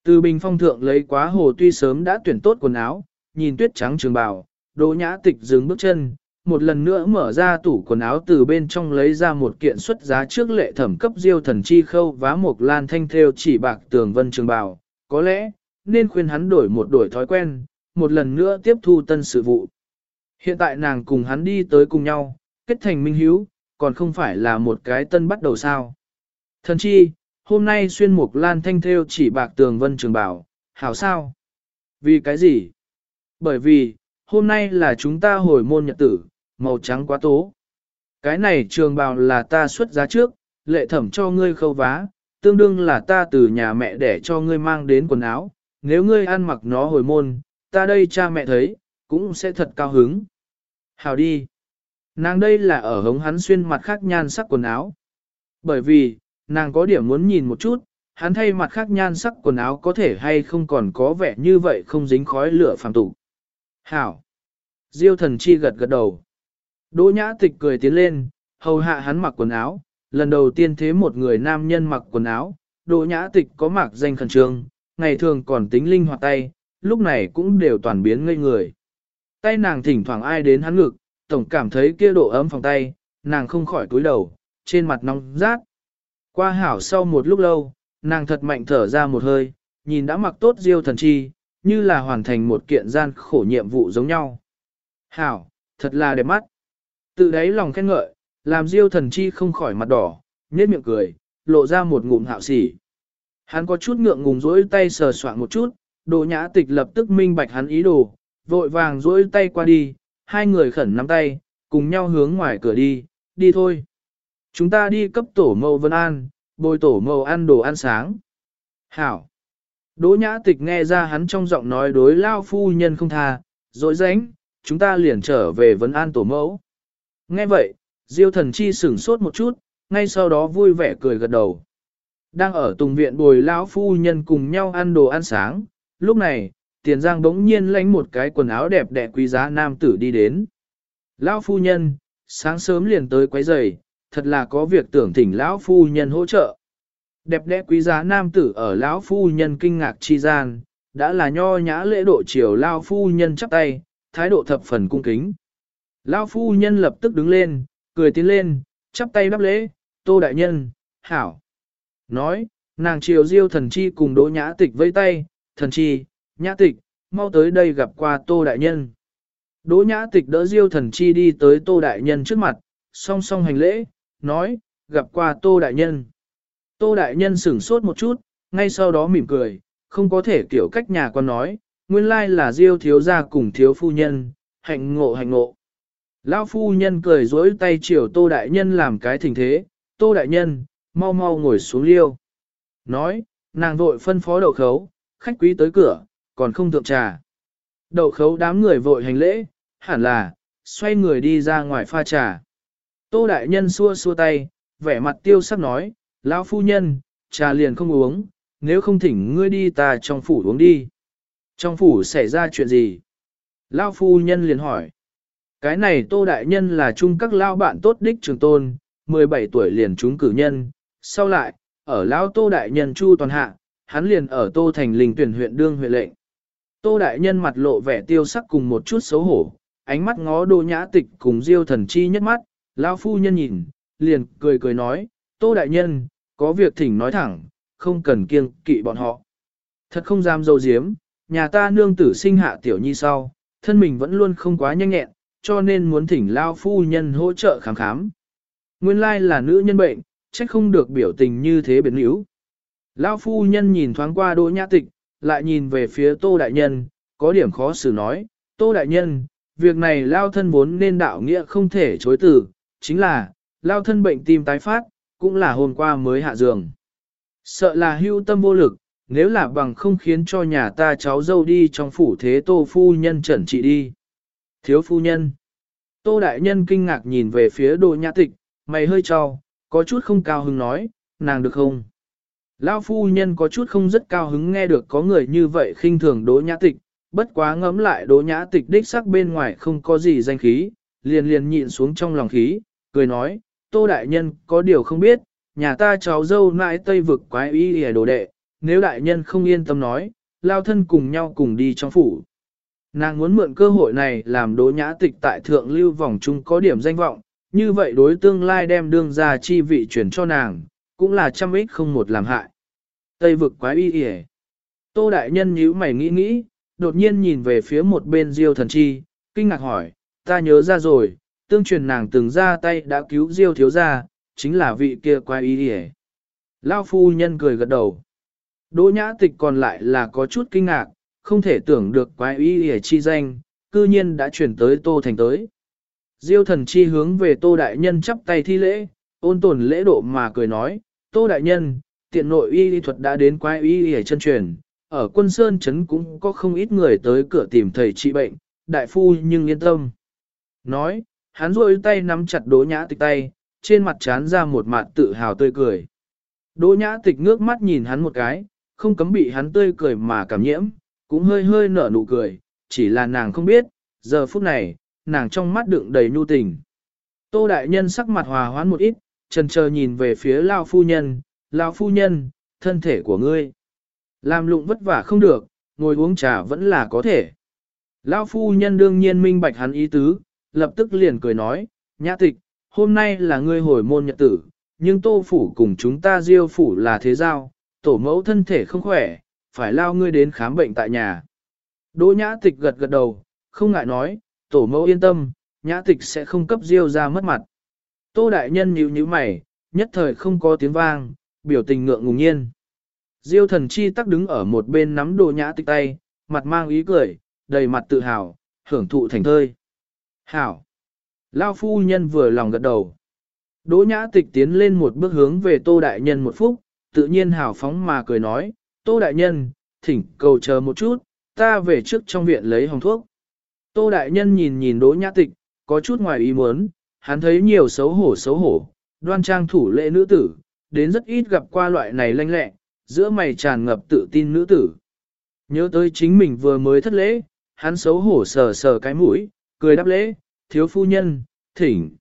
Từ bình phong thượng lấy quá hồ tuy sớm đã tuyển tốt quần áo, nhìn tuyết trắng trường bào, đỗ nhã tịch dừng bước chân, một lần nữa mở ra tủ quần áo từ bên trong lấy ra một kiện xuất giá trước lệ thẩm cấp diêu thần chi khâu vá một lan thanh theo chỉ bạc tường vân trường bào, có lẽ, nên khuyên hắn đổi một đổi thói quen, một lần nữa tiếp thu tân sự vụ. Hiện tại nàng cùng hắn đi tới cùng nhau, kết thành minh hiếu, còn không phải là một cái tân bắt đầu sao. Thần chi, hôm nay xuyên mục lan thanh theo chỉ bạc tường vân trường bảo, hảo sao? Vì cái gì? Bởi vì, hôm nay là chúng ta hồi môn nhật tử, màu trắng quá tố. Cái này trường bào là ta xuất giá trước, lệ thẩm cho ngươi khâu vá, tương đương là ta từ nhà mẹ để cho ngươi mang đến quần áo, nếu ngươi ăn mặc nó hồi môn, ta đây cha mẹ thấy, cũng sẽ thật cao hứng. Hào đi. Nàng đây là ở hống hắn xuyên mặt khác nhan sắc quần áo. Bởi vì, nàng có điểm muốn nhìn một chút, hắn thay mặt khác nhan sắc quần áo có thể hay không còn có vẻ như vậy không dính khói lửa phàm tục. Hảo. Diêu thần chi gật gật đầu. Đỗ nhã tịch cười tiến lên, hầu hạ hắn mặc quần áo, lần đầu tiên thế một người nam nhân mặc quần áo, đỗ nhã tịch có mặc danh khẩn trương, ngày thường còn tính linh hoạt tay, lúc này cũng đều toàn biến ngây người. Tay nàng thỉnh thoảng ai đến hắn ngực, tổng cảm thấy kia độ ấm phòng tay, nàng không khỏi cúi đầu, trên mặt nóng rát. Qua hảo sau một lúc lâu, nàng thật mạnh thở ra một hơi, nhìn đã mặc tốt diêu thần chi, như là hoàn thành một kiện gian khổ nhiệm vụ giống nhau. Hảo, thật là đẹp mắt. Tự đáy lòng khen ngợi, làm diêu thần chi không khỏi mặt đỏ, nhếch miệng cười, lộ ra một ngụm hạo sỉ. Hắn có chút ngượng ngùng rỗi tay sờ soạn một chút, đồ nhã tịch lập tức minh bạch hắn ý đồ, vội vàng rỗi tay qua đi, hai người khẩn nắm tay, cùng nhau hướng ngoài cửa đi, đi thôi. Chúng ta đi cấp tổ mẫu Vân An, bồi tổ mẫu ăn đồ ăn sáng. Hảo. Đỗ nhã tịch nghe ra hắn trong giọng nói đối lao phu nhân không tha, rồi ránh, chúng ta liền trở về Vân An tổ mẫu. Nghe vậy, Diêu thần chi sửng sốt một chút, ngay sau đó vui vẻ cười gật đầu. Đang ở tùng viện bồi lão phu nhân cùng nhau ăn đồ ăn sáng, lúc này, tiền giang bỗng nhiên lánh một cái quần áo đẹp đẽ quý giá nam tử đi đến. Lão phu nhân, sáng sớm liền tới quấy giày, thật là có việc tưởng thỉnh lão phu nhân hỗ trợ. Đẹp đẽ quý giá nam tử ở lão phu nhân kinh ngạc chi gian, đã là nho nhã lễ độ chiều lão phu nhân chắp tay, thái độ thập phần cung kính. Lão phu nhân lập tức đứng lên, cười tiến lên, chắp tay đáp lễ, tô đại nhân, hảo. Nói, nàng triều diêu thần chi cùng đỗ nhã tịch vây tay, thần chi, nhã tịch, mau tới đây gặp qua tô đại nhân. Đỗ nhã tịch đỡ diêu thần chi đi tới tô đại nhân trước mặt, song song hành lễ, nói, gặp qua tô đại nhân. Tô đại nhân sửng sốt một chút, ngay sau đó mỉm cười, không có thể kiểu cách nhà con nói, nguyên lai là diêu thiếu gia cùng thiếu phu nhân, hạnh ngộ hạnh ngộ. Lão phu nhân cười dối tay chiều tô đại nhân làm cái thỉnh thế, tô đại nhân, mau mau ngồi xuống liêu. Nói, nàng vội phân phó đậu khấu, khách quý tới cửa, còn không thượng trà. Đậu khấu đám người vội hành lễ, hẳn là, xoay người đi ra ngoài pha trà. Tô đại nhân xua xua tay, vẻ mặt tiêu sắc nói, lão phu nhân, trà liền không uống, nếu không thỉnh ngươi đi ta trong phủ uống đi. Trong phủ xảy ra chuyện gì? Lão phu nhân liền hỏi. Cái này tô đại nhân là chung các lao bạn tốt đích trường tôn, 17 tuổi liền trúng cử nhân, sau lại, ở lao tô đại nhân chu toàn hạ, hắn liền ở tô thành linh tuyển huyện đương huyện lệnh. Tô đại nhân mặt lộ vẻ tiêu sắc cùng một chút xấu hổ, ánh mắt ngó đô nhã tịch cùng diêu thần chi nhất mắt, lao phu nhân nhìn, liền cười cười nói, tô đại nhân, có việc thỉnh nói thẳng, không cần kiêng kỵ bọn họ. Thật không dám dâu diếm, nhà ta nương tử sinh hạ tiểu nhi sau, thân mình vẫn luôn không quá nhanh nhẹn, cho nên muốn thỉnh lao phu nhân hỗ trợ khám khám. Nguyên lai là nữ nhân bệnh, trách không được biểu tình như thế biến yếu. Lao phu nhân nhìn thoáng qua đỗ nhã tịch, lại nhìn về phía tô đại nhân, có điểm khó xử nói, tô đại nhân, việc này lao thân vốn nên đạo nghĩa không thể chối từ, chính là, lao thân bệnh tim tái phát, cũng là hôm qua mới hạ giường. Sợ là hưu tâm vô lực, nếu là bằng không khiến cho nhà ta cháu dâu đi trong phủ thế tô phu nhân trần trị đi. Thiếu phu nhân. Tô đại nhân kinh ngạc nhìn về phía đồ nhã tịch, mày hơi cho, có chút không cao hứng nói, nàng được không? Lão phu nhân có chút không rất cao hứng nghe được có người như vậy khinh thường đỗ nhã tịch, bất quá ngẫm lại đỗ nhã tịch đích sắc bên ngoài không có gì danh khí, liền liền nhịn xuống trong lòng khí, cười nói, tô đại nhân có điều không biết, nhà ta cháu dâu nãi tây vực quái y hề đồ đệ, nếu đại nhân không yên tâm nói, lao thân cùng nhau cùng đi trong phủ. Nàng muốn mượn cơ hội này làm đỗ nhã tịch tại thượng lưu vòng chung có điểm danh vọng, như vậy đối tương lai đem đương ra chi vị chuyển cho nàng, cũng là trăm ích không một làm hại. Tây vực quái y hề. Tô đại nhân nhíu mày nghĩ nghĩ, đột nhiên nhìn về phía một bên diêu thần chi, kinh ngạc hỏi, ta nhớ ra rồi, tương truyền nàng từng ra tay đã cứu diêu thiếu gia, chính là vị kia quái y hề. Lao phu nhân cười gật đầu. Đỗ nhã tịch còn lại là có chút kinh ngạc, không thể tưởng được quái y hề chi danh, cư nhiên đã chuyển tới tô thành tới. Diêu thần chi hướng về tô đại nhân chắp tay thi lễ, ôn tồn lễ độ mà cười nói, tô đại nhân, tiện nội y lý thuật đã đến quái y hề chân truyền, ở quân sơn chấn cũng có không ít người tới cửa tìm thầy trị bệnh, đại phu nhưng yên tâm. Nói, hắn rôi tay nắm chặt đỗ nhã tịch tay, trên mặt chán ra một mặt tự hào tươi cười. Đỗ nhã tịch ngước mắt nhìn hắn một cái, không cấm bị hắn tươi cười mà cảm nhiễm, cũng hơi hơi nở nụ cười, chỉ là nàng không biết, giờ phút này, nàng trong mắt đựng đầy nhu tình. Tô đại nhân sắc mặt hòa hoãn một ít, trần chờ nhìn về phía Lao phu nhân, Lao phu nhân, thân thể của ngươi. Làm lụng vất vả không được, ngồi uống trà vẫn là có thể. Lao phu nhân đương nhiên minh bạch hắn ý tứ, lập tức liền cười nói, nhã tịch, hôm nay là ngươi hồi môn nhật tử, nhưng tô phủ cùng chúng ta diêu phủ là thế giao, tổ mẫu thân thể không khỏe, phải lao ngươi đến khám bệnh tại nhà. Đỗ nhã tịch gật gật đầu, không ngại nói, tổ mẫu yên tâm, nhã tịch sẽ không cấp diêu ra mất mặt. Tô đại nhân nhíu nhíu mày, nhất thời không có tiếng vang, biểu tình ngượng ngùng nhiên. Diêu thần chi tắc đứng ở một bên nắm đồ nhã tịch tay, mặt mang ý cười, đầy mặt tự hào, hưởng thụ thành thơi. Hảo! Lao phu nhân vừa lòng gật đầu. Đỗ nhã tịch tiến lên một bước hướng về tô đại nhân một phút, tự nhiên hào phóng mà cười nói, tô đại nhân, thỉnh cầu chờ một chút, ta về trước trong viện lấy hồng thuốc. Tô đại nhân nhìn nhìn đỗ nhã tịch, có chút ngoài ý muốn, hắn thấy nhiều xấu hổ xấu hổ, đoan trang thủ lệ nữ tử, đến rất ít gặp qua loại này lanh lẹ, giữa mày tràn ngập tự tin nữ tử. Nhớ tới chính mình vừa mới thất lễ, hắn xấu hổ sờ sờ cái mũi, cười đáp lễ, thiếu phu nhân, thỉnh.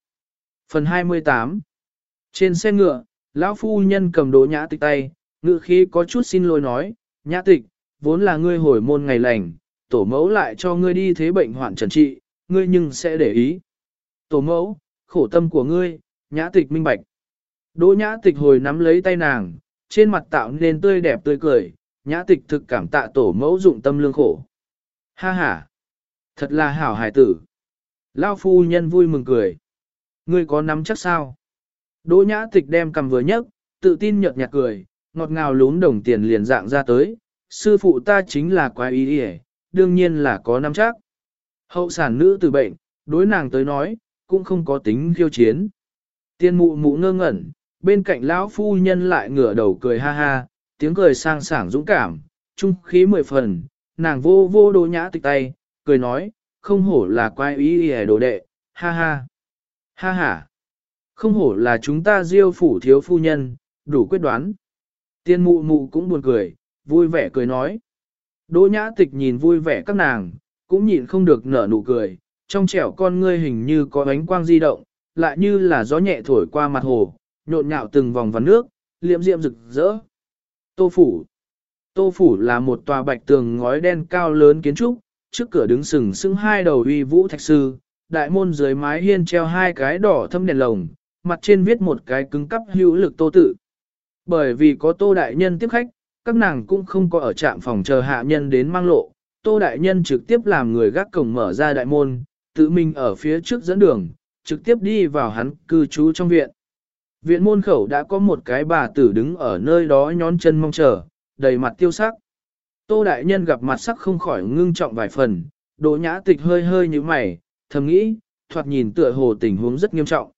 Phần 28 Trên xe ngựa, lão phu nhân cầm đỗ nhã tịch tay, ngựa khí có chút xin lỗi nói, nhã tịch, vốn là ngươi hồi môn ngày lành, tổ mẫu lại cho ngươi đi thế bệnh hoạn trần trị, ngươi nhưng sẽ để ý. Tổ mẫu, khổ tâm của ngươi, nhã tịch minh bạch. Đỗ nhã tịch hồi nắm lấy tay nàng, trên mặt tạo nên tươi đẹp tươi cười, nhã tịch thực cảm tạ tổ mẫu dụng tâm lương khổ. Ha ha, thật là hảo hài tử. Lao phu nhân vui mừng cười. Ngươi có nắm chắc sao? Đỗ nhã tịch đem cầm vừa nhấc, tự tin nhợt nhạt cười, ngọt ngào lún đồng tiền liền dạng ra tới. Sư phụ ta chính là quái ý đi đương nhiên là có nắm chắc. Hậu sản nữ từ bệnh, đối nàng tới nói, cũng không có tính khiêu chiến. Tiên mụ mụ ngơ ngẩn, bên cạnh lão phu nhân lại ngửa đầu cười ha ha, tiếng cười sang sảng dũng cảm, trung khí mười phần, nàng vô vô đỗ nhã tịch tay, cười nói, không hổ là quái ý hề đồ đệ, ha ha. Ha ha. Không hổ là chúng ta diêu phủ thiếu phu nhân, đủ quyết đoán. Tiên mụ mụ cũng buồn cười, vui vẻ cười nói. Đỗ nhã tịch nhìn vui vẻ các nàng, cũng nhịn không được nở nụ cười, trong trẻo con ngươi hình như có ánh quang di động, lại như là gió nhẹ thổi qua mặt hồ, nhộn nhạo từng vòng vắn nước, liệm diệm rực rỡ. Tô Phủ Tô Phủ là một tòa bạch tường ngói đen cao lớn kiến trúc, trước cửa đứng sừng sững hai đầu uy vũ thạch sư, đại môn dưới mái hiên treo hai cái đỏ thâm đèn lồng, mặt trên viết một cái cứng cắp hữu lực tô tự. Bởi vì có tô đại nhân tiếp khách, các nàng cũng không có ở trạm phòng chờ hạ nhân đến mang lộ, tô đại nhân trực tiếp làm người gác cổng mở ra đại môn, tự mình ở phía trước dẫn đường, trực tiếp đi vào hắn cư trú trong viện. Viện môn khẩu đã có một cái bà tử đứng ở nơi đó nhón chân mong chờ, đầy mặt tiêu sắc. Tô đại nhân gặp mặt sắc không khỏi ngưng trọng vài phần, đỗ nhã tịch hơi hơi như mày, thầm nghĩ, thoạt nhìn tựa hồ tình huống rất nghiêm trọng.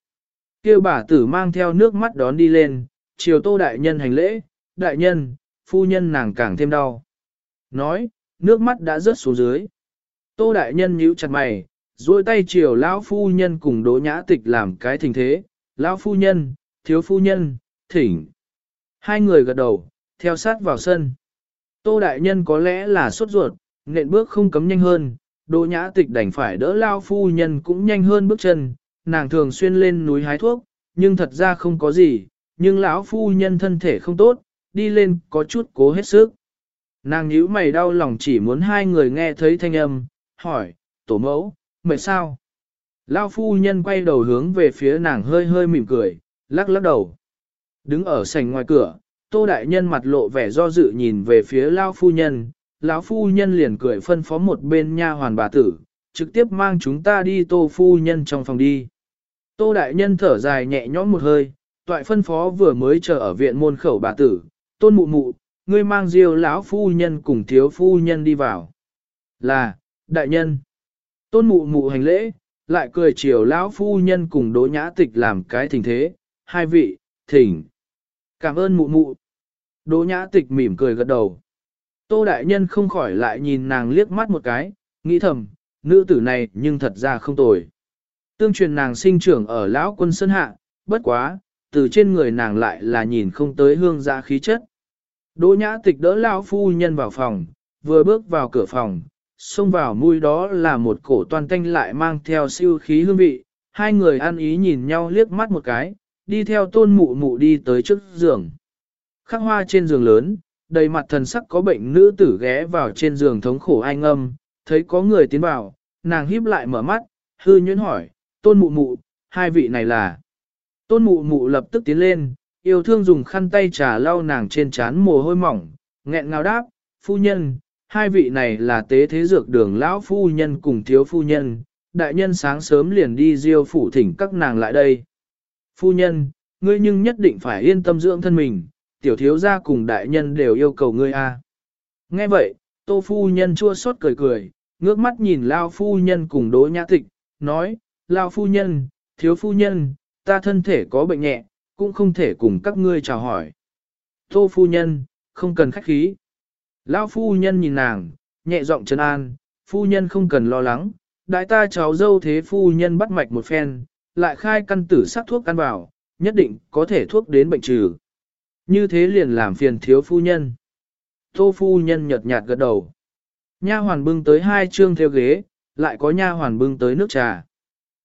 Kêu bà tử mang theo nước mắt đón đi lên, chiều tô đại nhân hành lễ, đại nhân, phu nhân nàng càng thêm đau. Nói, nước mắt đã rớt xuống dưới. Tô đại nhân nhíu chặt mày, duỗi tay chiều lão phu nhân cùng đỗ nhã tịch làm cái thình thế, lão phu nhân, thiếu phu nhân, thỉnh. Hai người gật đầu, theo sát vào sân. Tô đại nhân có lẽ là sốt ruột, nện bước không cấm nhanh hơn, đỗ nhã tịch đành phải đỡ lao phu nhân cũng nhanh hơn bước chân, nàng thường xuyên lên núi hái thuốc, nhưng thật ra không có gì, nhưng lão phu nhân thân thể không tốt, đi lên có chút cố hết sức. Nàng nhíu mày đau lòng chỉ muốn hai người nghe thấy thanh âm, hỏi, tổ mẫu, mệt sao? Lão phu nhân quay đầu hướng về phía nàng hơi hơi mỉm cười, lắc lắc đầu. Đứng ở sảnh ngoài cửa, tô đại nhân mặt lộ vẻ do dự nhìn về phía lão phu nhân, lão phu nhân liền cười phân phó một bên nha hoàn bà tử, trực tiếp mang chúng ta đi tô phu nhân trong phòng đi. Tô đại nhân thở dài nhẹ nhõm một hơi, toại phân phó vừa mới chờ ở viện môn khẩu bà tử, tôn mụ mụ, ngươi mang diêu lão phu nhân cùng thiếu phu nhân đi vào. Là, đại nhân. Tôn mụ mụ hành lễ, lại cười chiều lão phu nhân cùng đỗ nhã tịch làm cái thỉnh thế, hai vị, thỉnh. Cảm ơn mụ mụ. Đỗ nhã tịch mỉm cười gật đầu. Tô đại nhân không khỏi lại nhìn nàng liếc mắt một cái, nghĩ thầm, nữ tử này nhưng thật ra không tồi. Tương truyền nàng sinh trưởng ở lão quân sơn hạ, bất quá, từ trên người nàng lại là nhìn không tới hương gia khí chất. Đỗ nhã tịch đỡ lão phu nhân vào phòng, vừa bước vào cửa phòng, xông vào mũi đó là một cổ toàn tanh lại mang theo siêu khí hương vị, hai người ăn ý nhìn nhau liếc mắt một cái, đi theo tôn mụ mụ đi tới trước giường. Khắc hoa trên giường lớn, đầy mặt thần sắc có bệnh nữ tử ghé vào trên giường thống khổ ai ngâm, thấy có người tiến vào, nàng híp lại mở mắt, hư nhuyễn hỏi, tôn mụ mụ, hai vị này là. Tôn mụ mụ lập tức tiến lên, yêu thương dùng khăn tay trà lau nàng trên trán mồ hôi mỏng, nghẹn ngào đáp, phu nhân, hai vị này là tế thế dược đường lão phu nhân cùng thiếu phu nhân, đại nhân sáng sớm liền đi diêu phủ thỉnh các nàng lại đây. Phu nhân, ngươi nhưng nhất định phải yên tâm dưỡng thân mình, tiểu thiếu gia cùng đại nhân đều yêu cầu ngươi a. Nghe vậy, tô phu nhân chua xót cười cười, ngước mắt nhìn lao phu nhân cùng đỗ nhã tịch, nói, lao phu nhân, thiếu phu nhân, ta thân thể có bệnh nhẹ, cũng không thể cùng các ngươi chào hỏi. Tô phu nhân, không cần khách khí. Lão phu nhân nhìn nàng, nhẹ giọng trấn an, phu nhân không cần lo lắng, đại ta cháu dâu thế phu nhân bắt mạch một phen, lại khai căn tử sắc thuốc căn vào, nhất định có thể thuốc đến bệnh trừ. Như thế liền làm phiền thiếu phu nhân. Tô phu nhân nhợt nhạt gật đầu. Nha hoàn bưng tới hai trương theo ghế, lại có nha hoàn bưng tới nước trà.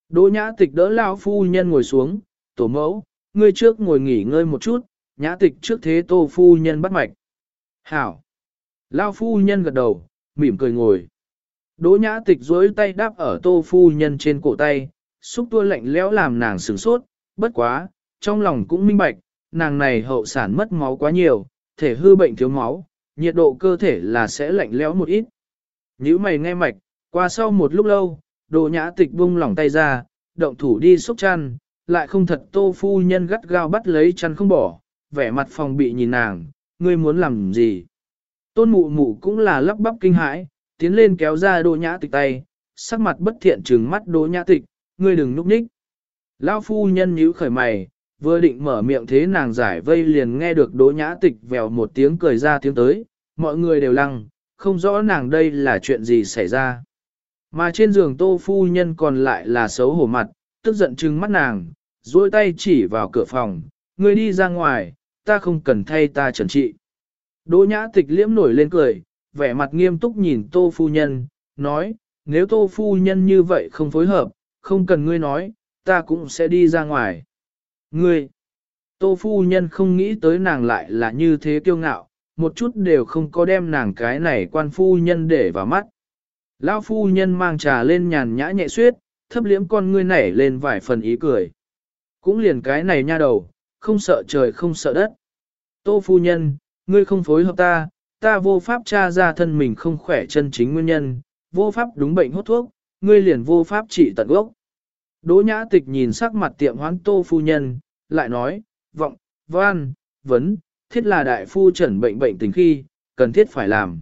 Đỗ nhã tịch đỡ lão phu nhân ngồi xuống, tổ mẫu, ngươi trước ngồi nghỉ ngơi một chút, nhã tịch trước thế tô phu nhân bắt mạch. Hảo. Lão phu nhân gật đầu, mỉm cười ngồi. Đỗ nhã tịch duỗi tay đáp ở tô phu nhân trên cổ tay, xúc tua lạnh lẽo làm nàng sửng sốt, bất quá, trong lòng cũng minh bạch, nàng này hậu sản mất máu quá nhiều, thể hư bệnh thiếu máu, nhiệt độ cơ thể là sẽ lạnh lẽo một ít. Nếu mày nghe mạch, qua sau một lúc lâu, đồ nhã tịch buông lỏng tay ra, động thủ đi xúc chăn, lại không thật tô phu nhân gắt gao bắt lấy chăn không bỏ, vẻ mặt phòng bị nhìn nàng, ngươi muốn làm gì. Tôn mụ mụ cũng là lắp bắp kinh hãi, tiến lên kéo ra đồ nhã tịch tay, sắc mặt bất thiện trừng mắt đồ nhã tịch, ngươi đừng núp ních. Lão phu nhân nhíu khởi mày, vừa định mở miệng thế nàng giải vây liền nghe được đỗ nhã tịch vèo một tiếng cười ra tiếng tới, mọi người đều lăng, không rõ nàng đây là chuyện gì xảy ra. Mà trên giường tô phu nhân còn lại là xấu hổ mặt, tức giận trừng mắt nàng, duỗi tay chỉ vào cửa phòng, người đi ra ngoài, ta không cần thay ta trần trị. Đỗ nhã tịch liễm nổi lên cười, vẻ mặt nghiêm túc nhìn tô phu nhân, nói, nếu tô phu nhân như vậy không phối hợp, không cần ngươi nói, ta cũng sẽ đi ra ngoài. Ngươi, tô phu nhân không nghĩ tới nàng lại là như thế kiêu ngạo, một chút đều không có đem nàng cái này quan phu nhân để vào mắt. Lão phu nhân mang trà lên nhàn nhã nhẹ suyết, thấp liễm con ngươi nảy lên vài phần ý cười. Cũng liền cái này nha đầu, không sợ trời không sợ đất. Tô phu nhân, ngươi không phối hợp ta, ta vô pháp tra ra thân mình không khỏe chân chính nguyên nhân, vô pháp đúng bệnh hốt thuốc, ngươi liền vô pháp trị tận gốc. Đỗ nhã tịch nhìn sắc mặt tiệm hoán tô phu nhân, lại nói, vọng, văn, vấn, thiết là đại phu trần bệnh bệnh tình khi, cần thiết phải làm.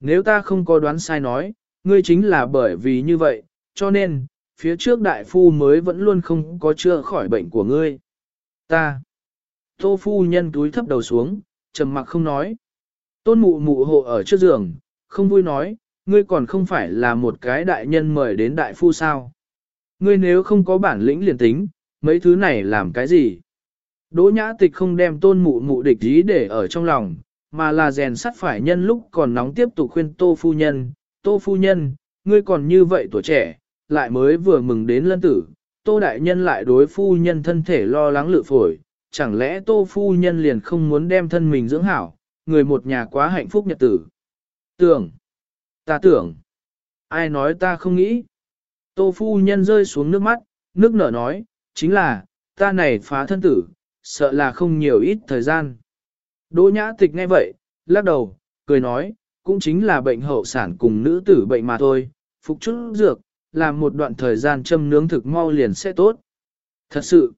Nếu ta không có đoán sai nói, ngươi chính là bởi vì như vậy, cho nên, phía trước đại phu mới vẫn luôn không có chữa khỏi bệnh của ngươi. Ta. Tô phu nhân túi thấp đầu xuống, trầm mặc không nói. Tôn mụ mụ hộ ở trước giường, không vui nói, ngươi còn không phải là một cái đại nhân mời đến đại phu sao. Ngươi nếu không có bản lĩnh liền tính, mấy thứ này làm cái gì? Đỗ nhã tịch không đem tôn mụ mụ địch ý để ở trong lòng, mà là rèn sắt phải nhân lúc còn nóng tiếp tục khuyên tô phu nhân. Tô phu nhân, ngươi còn như vậy tuổi trẻ, lại mới vừa mừng đến lân tử, tô đại nhân lại đối phu nhân thân thể lo lắng lự phổi, chẳng lẽ tô phu nhân liền không muốn đem thân mình dưỡng hảo, người một nhà quá hạnh phúc nhật tử. Tưởng, ta tưởng, ai nói ta không nghĩ. Tô phu nhân rơi xuống nước mắt, nước nở nói, chính là, ta này phá thân tử, sợ là không nhiều ít thời gian. Đỗ nhã tịch nghe vậy, lắc đầu, cười nói, cũng chính là bệnh hậu sản cùng nữ tử bệnh mà thôi, phục chút dược, làm một đoạn thời gian châm nướng thực mau liền sẽ tốt. Thật sự,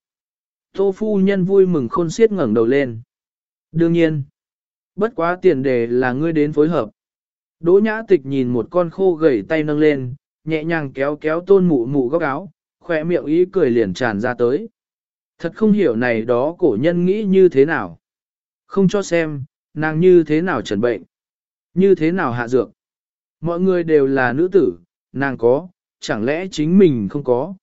tô phu nhân vui mừng khôn xiết ngẩng đầu lên. Đương nhiên, bất quá tiền đề là ngươi đến phối hợp. Đỗ nhã tịch nhìn một con khô gầy tay nâng lên, nhẹ nhàng kéo kéo tôn mụ mụ góc áo, khỏe miệng ý cười liền tràn ra tới. Thật không hiểu này đó cổ nhân nghĩ như thế nào. Không cho xem, nàng như thế nào trần bệnh, như thế nào hạ dược. Mọi người đều là nữ tử, nàng có, chẳng lẽ chính mình không có.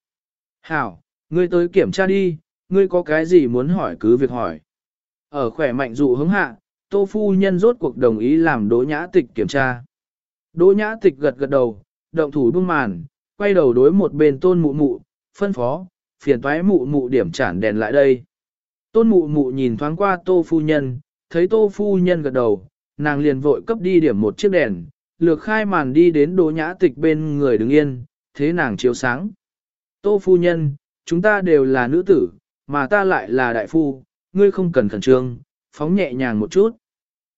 Hảo, ngươi tới kiểm tra đi, ngươi có cái gì muốn hỏi cứ việc hỏi. Ở khỏe mạnh dụ hướng hạ, tô phu nhân rốt cuộc đồng ý làm đỗ nhã tịch kiểm tra. Đỗ nhã tịch gật gật đầu, động thủ buông màn, quay đầu đối một bên tôn mụ mụ, phân phó, phiền toái mụ mụ điểm chản đèn lại đây. Tôn mụ mụ nhìn thoáng qua tô phu nhân, thấy tô phu nhân gật đầu, nàng liền vội cấp đi điểm một chiếc đèn, lược khai màn đi đến đỗ nhã tịch bên người đứng yên, thế nàng chiếu sáng. Tô phu nhân, chúng ta đều là nữ tử, mà ta lại là đại phu, ngươi không cần khẩn trương, phóng nhẹ nhàng một chút.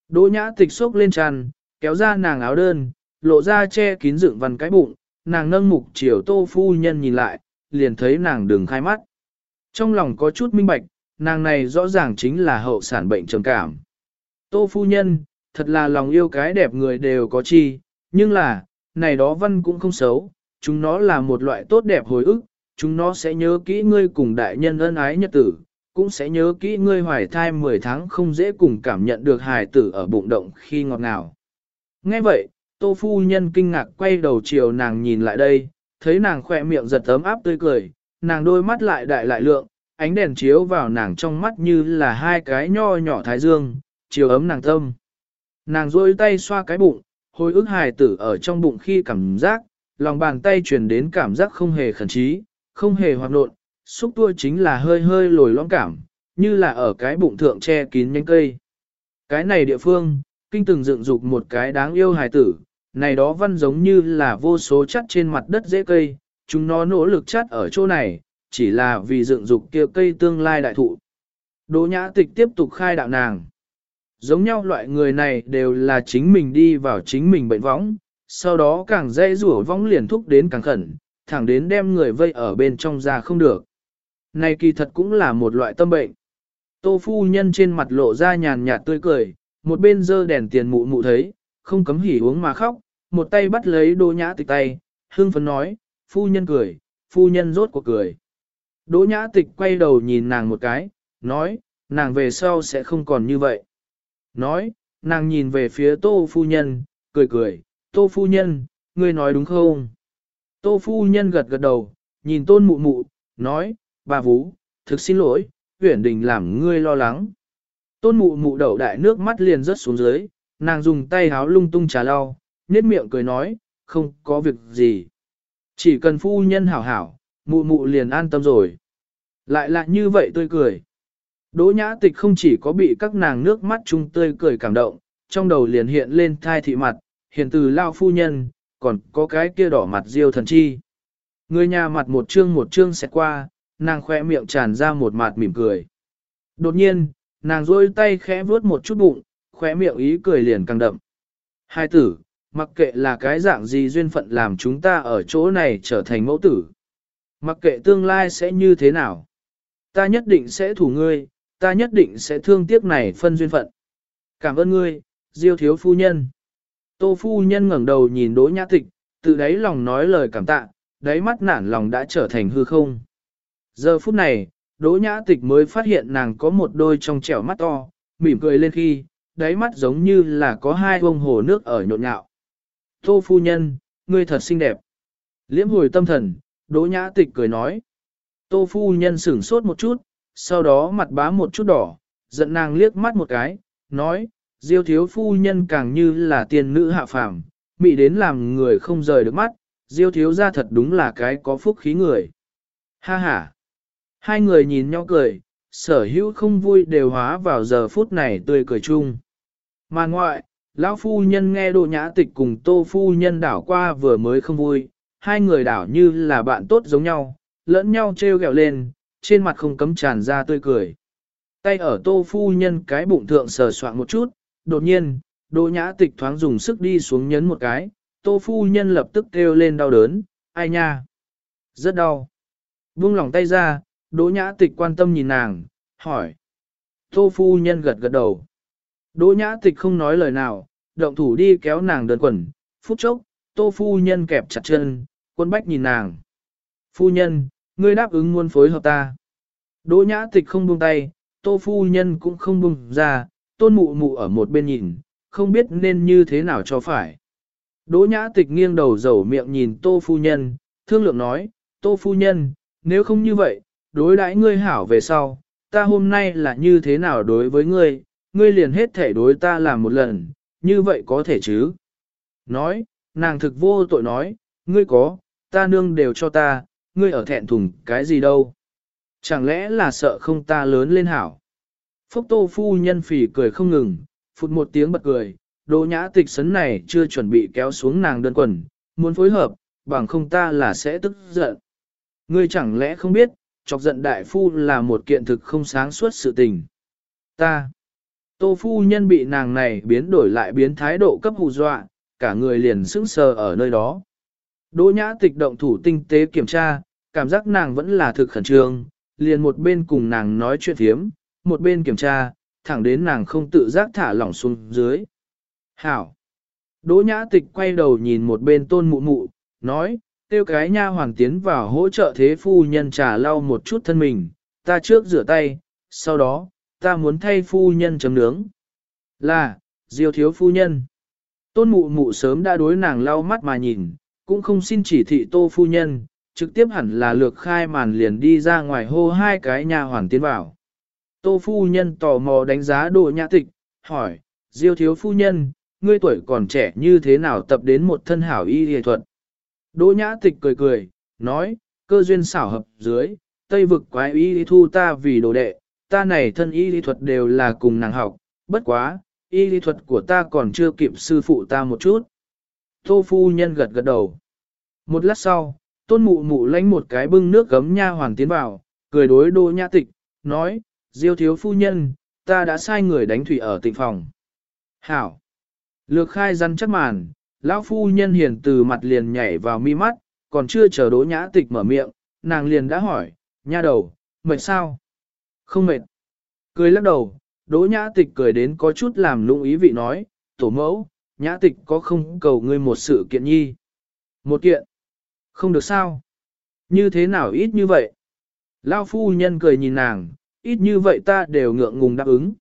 Đỗ nhã tịch xốc lên tràn, kéo ra nàng áo đơn, lộ ra che kín dựng văn cái bụng, nàng nâng mục chiều tô phu nhân nhìn lại, liền thấy nàng đừng khai mắt. Trong lòng có chút minh bạch, nàng này rõ ràng chính là hậu sản bệnh trầm cảm. Tô phu nhân, thật là lòng yêu cái đẹp người đều có chi, nhưng là, này đó văn cũng không xấu, chúng nó là một loại tốt đẹp hồi ức, chúng nó sẽ nhớ kỹ ngươi cùng đại nhân ân ái nhật tử, cũng sẽ nhớ kỹ ngươi hoài thai 10 tháng không dễ cùng cảm nhận được hài tử ở bụng động khi ngọt ngào. Nghe vậy, tô phu nhân kinh ngạc quay đầu chiều nàng nhìn lại đây, thấy nàng khỏe miệng giật ấm áp tươi cười, nàng đôi mắt lại đại lại lượng, ánh đèn chiếu vào nàng trong mắt như là hai cái nho nhỏ thái dương, chiều ấm nàng tâm. Nàng rôi tay xoa cái bụng, hồi ức hài tử ở trong bụng khi cảm giác, lòng bàn tay truyền đến cảm giác không hề khẩn trí, không hề hoạt nộn, xúc tua chính là hơi hơi lồi lõm cảm, như là ở cái bụng thượng che kín nhánh cây. Cái này địa phương, kinh từng dựng dục một cái đáng yêu hài tử, này đó văn giống như là vô số chất trên mặt đất dễ cây, chúng nó nỗ lực chất ở chỗ này, chỉ là vì dựng dục kia cây tương lai đại thụ. Đỗ nhã tịch tiếp tục khai đạo nàng. Giống nhau loại người này đều là chính mình đi vào chính mình bệnh võng, sau đó càng dễ rủa võng liền thúc đến càng khẩn, thẳng đến đem người vây ở bên trong ra không được. Này kỳ thật cũng là một loại tâm bệnh. Tô phu nhân trên mặt lộ ra nhàn nhạt tươi cười, một bên dơ đèn tiền mụ mụ thấy, không cấm hỉ uống mà khóc, một tay bắt lấy đỗ nhã tịch tay, hương phấn nói, phu nhân cười, phu nhân rốt cuộc cười. Đỗ nhã tịch quay đầu nhìn nàng một cái, nói, nàng về sau sẽ không còn như vậy. Nói, nàng nhìn về phía tô phu nhân, cười cười, tô phu nhân, ngươi nói đúng không? Tô phu nhân gật gật đầu, nhìn tôn mụ mụ, nói, bà Vũ, thực xin lỗi, huyển đình làm ngươi lo lắng. Tôn mụ mụ đậu đại nước mắt liền rớt xuống dưới, nàng dùng tay háo lung tung trà lau, nết miệng cười nói, không có việc gì. Chỉ cần phu nhân hảo hảo, mụ mụ liền an tâm rồi. Lại lại như vậy tôi cười. Đỗ nhã tịch không chỉ có bị các nàng nước mắt chung tươi cười cảm động, trong đầu liền hiện lên thai thị mặt, hiện từ lao phu nhân, còn có cái kia đỏ mặt diêu thần chi. Người nhà mặt một chương một chương xẹt qua, nàng khoe miệng tràn ra một mặt mỉm cười. Đột nhiên, nàng rôi tay khẽ vuốt một chút bụng, khoe miệng ý cười liền càng đậm. Hai tử, mặc kệ là cái dạng gì duyên phận làm chúng ta ở chỗ này trở thành mẫu tử. Mặc kệ tương lai sẽ như thế nào. Ta nhất định sẽ thủ ngươi, ta nhất định sẽ thương tiếc này phân duyên phận. Cảm ơn ngươi, Diêu thiếu phu nhân. Tô phu nhân ngẩng đầu nhìn Đỗ Nhã Tịch, tự đáy lòng nói lời cảm tạ, đáy mắt nản lòng đã trở thành hư không. Giờ phút này, Đỗ Nhã Tịch mới phát hiện nàng có một đôi trong trẻo mắt to, mỉm cười lên khi, đáy mắt giống như là có hai bông hồ nước ở nhộn nhạo. Tô phu nhân, ngươi thật xinh đẹp. Liễm hồi tâm thần, Đỗ Nhã Tịch cười nói. Tô phu nhân sửng sốt một chút, sau đó mặt bá một chút đỏ, giận nàng liếc mắt một cái, nói, Diêu thiếu phu nhân càng như là tiên nữ hạ phàm, mị đến làm người không rời được mắt, Diêu thiếu ra thật đúng là cái có phúc khí người. Ha ha! Hai người nhìn nhau cười, sở hữu không vui đều hóa vào giờ phút này tươi cười chung. Mà ngoại, lão phu nhân nghe đồ nhã tịch cùng tô phu nhân đảo qua vừa mới không vui, hai người đảo như là bạn tốt giống nhau, lẫn nhau treo gẹo lên, trên mặt không cấm tràn ra tươi cười. Tay ở tô phu nhân cái bụng thượng sờ soạn một chút, đột nhiên, Đỗ Nhã Tịch thoáng dùng sức đi xuống nhấn một cái, Tô phu nhân lập tức kêu lên đau đớn, ai nha? Rất đau. Buông lòng tay ra, Đỗ Nhã Tịch quan tâm nhìn nàng, hỏi. Tô phu nhân gật gật đầu. Đỗ Nhã Tịch không nói lời nào, động thủ đi kéo nàng đơn quần, phút chốc, Tô phu nhân kẹp chặt chân, quân bách nhìn nàng. Phu nhân, ngươi đáp ứng muốn phối hợp ta. Đỗ Nhã Tịch không buông tay, Tô phu nhân cũng không buông ra, tôn mụ mụ ở một bên nhìn, không biết nên như thế nào cho phải. Đỗ nhã tịch nghiêng đầu dầu miệng nhìn tô phu nhân, thương lượng nói, tô phu nhân, nếu không như vậy, đối đãi ngươi hảo về sau, ta hôm nay là như thế nào đối với ngươi, ngươi liền hết thể đối ta làm một lần, như vậy có thể chứ? Nói, nàng thực vô tội nói, ngươi có, ta nương đều cho ta, ngươi ở thẹn thùng cái gì đâu? Chẳng lẽ là sợ không ta lớn lên hảo? Phúc tô phu nhân phỉ cười không ngừng, phụt một tiếng bật cười, đồ nhã tịch sấn này chưa chuẩn bị kéo xuống nàng đơn quần, muốn phối hợp, bằng không ta là sẽ tức giận. Ngươi chẳng lẽ không biết, chọc giận đại phu là một kiện thực không sáng suốt sự tình. Ta, tô phu nhân bị nàng này biến đổi lại biến thái độ cấp hù dọa, cả người liền sững sờ ở nơi đó. Đỗ nhã tịch động thủ tinh tế kiểm tra, cảm giác nàng vẫn là thực khẩn trương, liền một bên cùng nàng nói chuyện thiếm, một bên kiểm tra, thẳng đến nàng không tự giác thả lỏng xuống dưới. Hảo! Đỗ nhã tịch quay đầu nhìn một bên tôn mụ mụ, nói, tiêu cái nha hoàng tiến vào hỗ trợ thế phu nhân trà lau một chút thân mình, ta trước rửa tay, sau đó, ta muốn thay phu nhân chấm nướng. Là, diêu thiếu phu nhân. Tôn mụ mụ sớm đã đối nàng lau mắt mà nhìn, cũng không xin chỉ thị tô phu nhân, trực tiếp hẳn là lược khai màn liền đi ra ngoài hô hai cái nha hoàng tiến vào. Tô phu nhân tò mò đánh giá đồ nhã tịch, hỏi, diêu thiếu phu nhân, ngươi tuổi còn trẻ như thế nào tập đến một thân hảo y y thuật. Đỗ nhã tịch cười cười, nói, cơ duyên xảo hợp dưới, tây vực quái y thu ta vì đồ đệ, ta này thân y lý thuật đều là cùng nàng học, bất quá, y lý thuật của ta còn chưa kịp sư phụ ta một chút. Tô phu nhân gật gật đầu. Một lát sau, tôn mụ mụ lánh một cái bưng nước gấm nha hoàn tiến vào, cười đối đô nhã tịch, nói, Diêu thiếu phu nhân, ta đã sai người đánh thủy ở tịnh phòng. Hảo. Lược khai răn chắc màn, lão phu nhân hiền từ mặt liền nhảy vào mi mắt, còn chưa chờ đỗ nhã tịch mở miệng, nàng liền đã hỏi, nha đầu, mệt sao? Không mệt. Cười lắc đầu, đỗ nhã tịch cười đến có chút làm lung ý vị nói, tổ mẫu, nhã tịch có không cầu ngươi một sự kiện nhi? Một kiện. Không được sao? Như thế nào ít như vậy? lao phu nhân cười nhìn nàng, ít như vậy ta đều ngượng ngùng đáp ứng.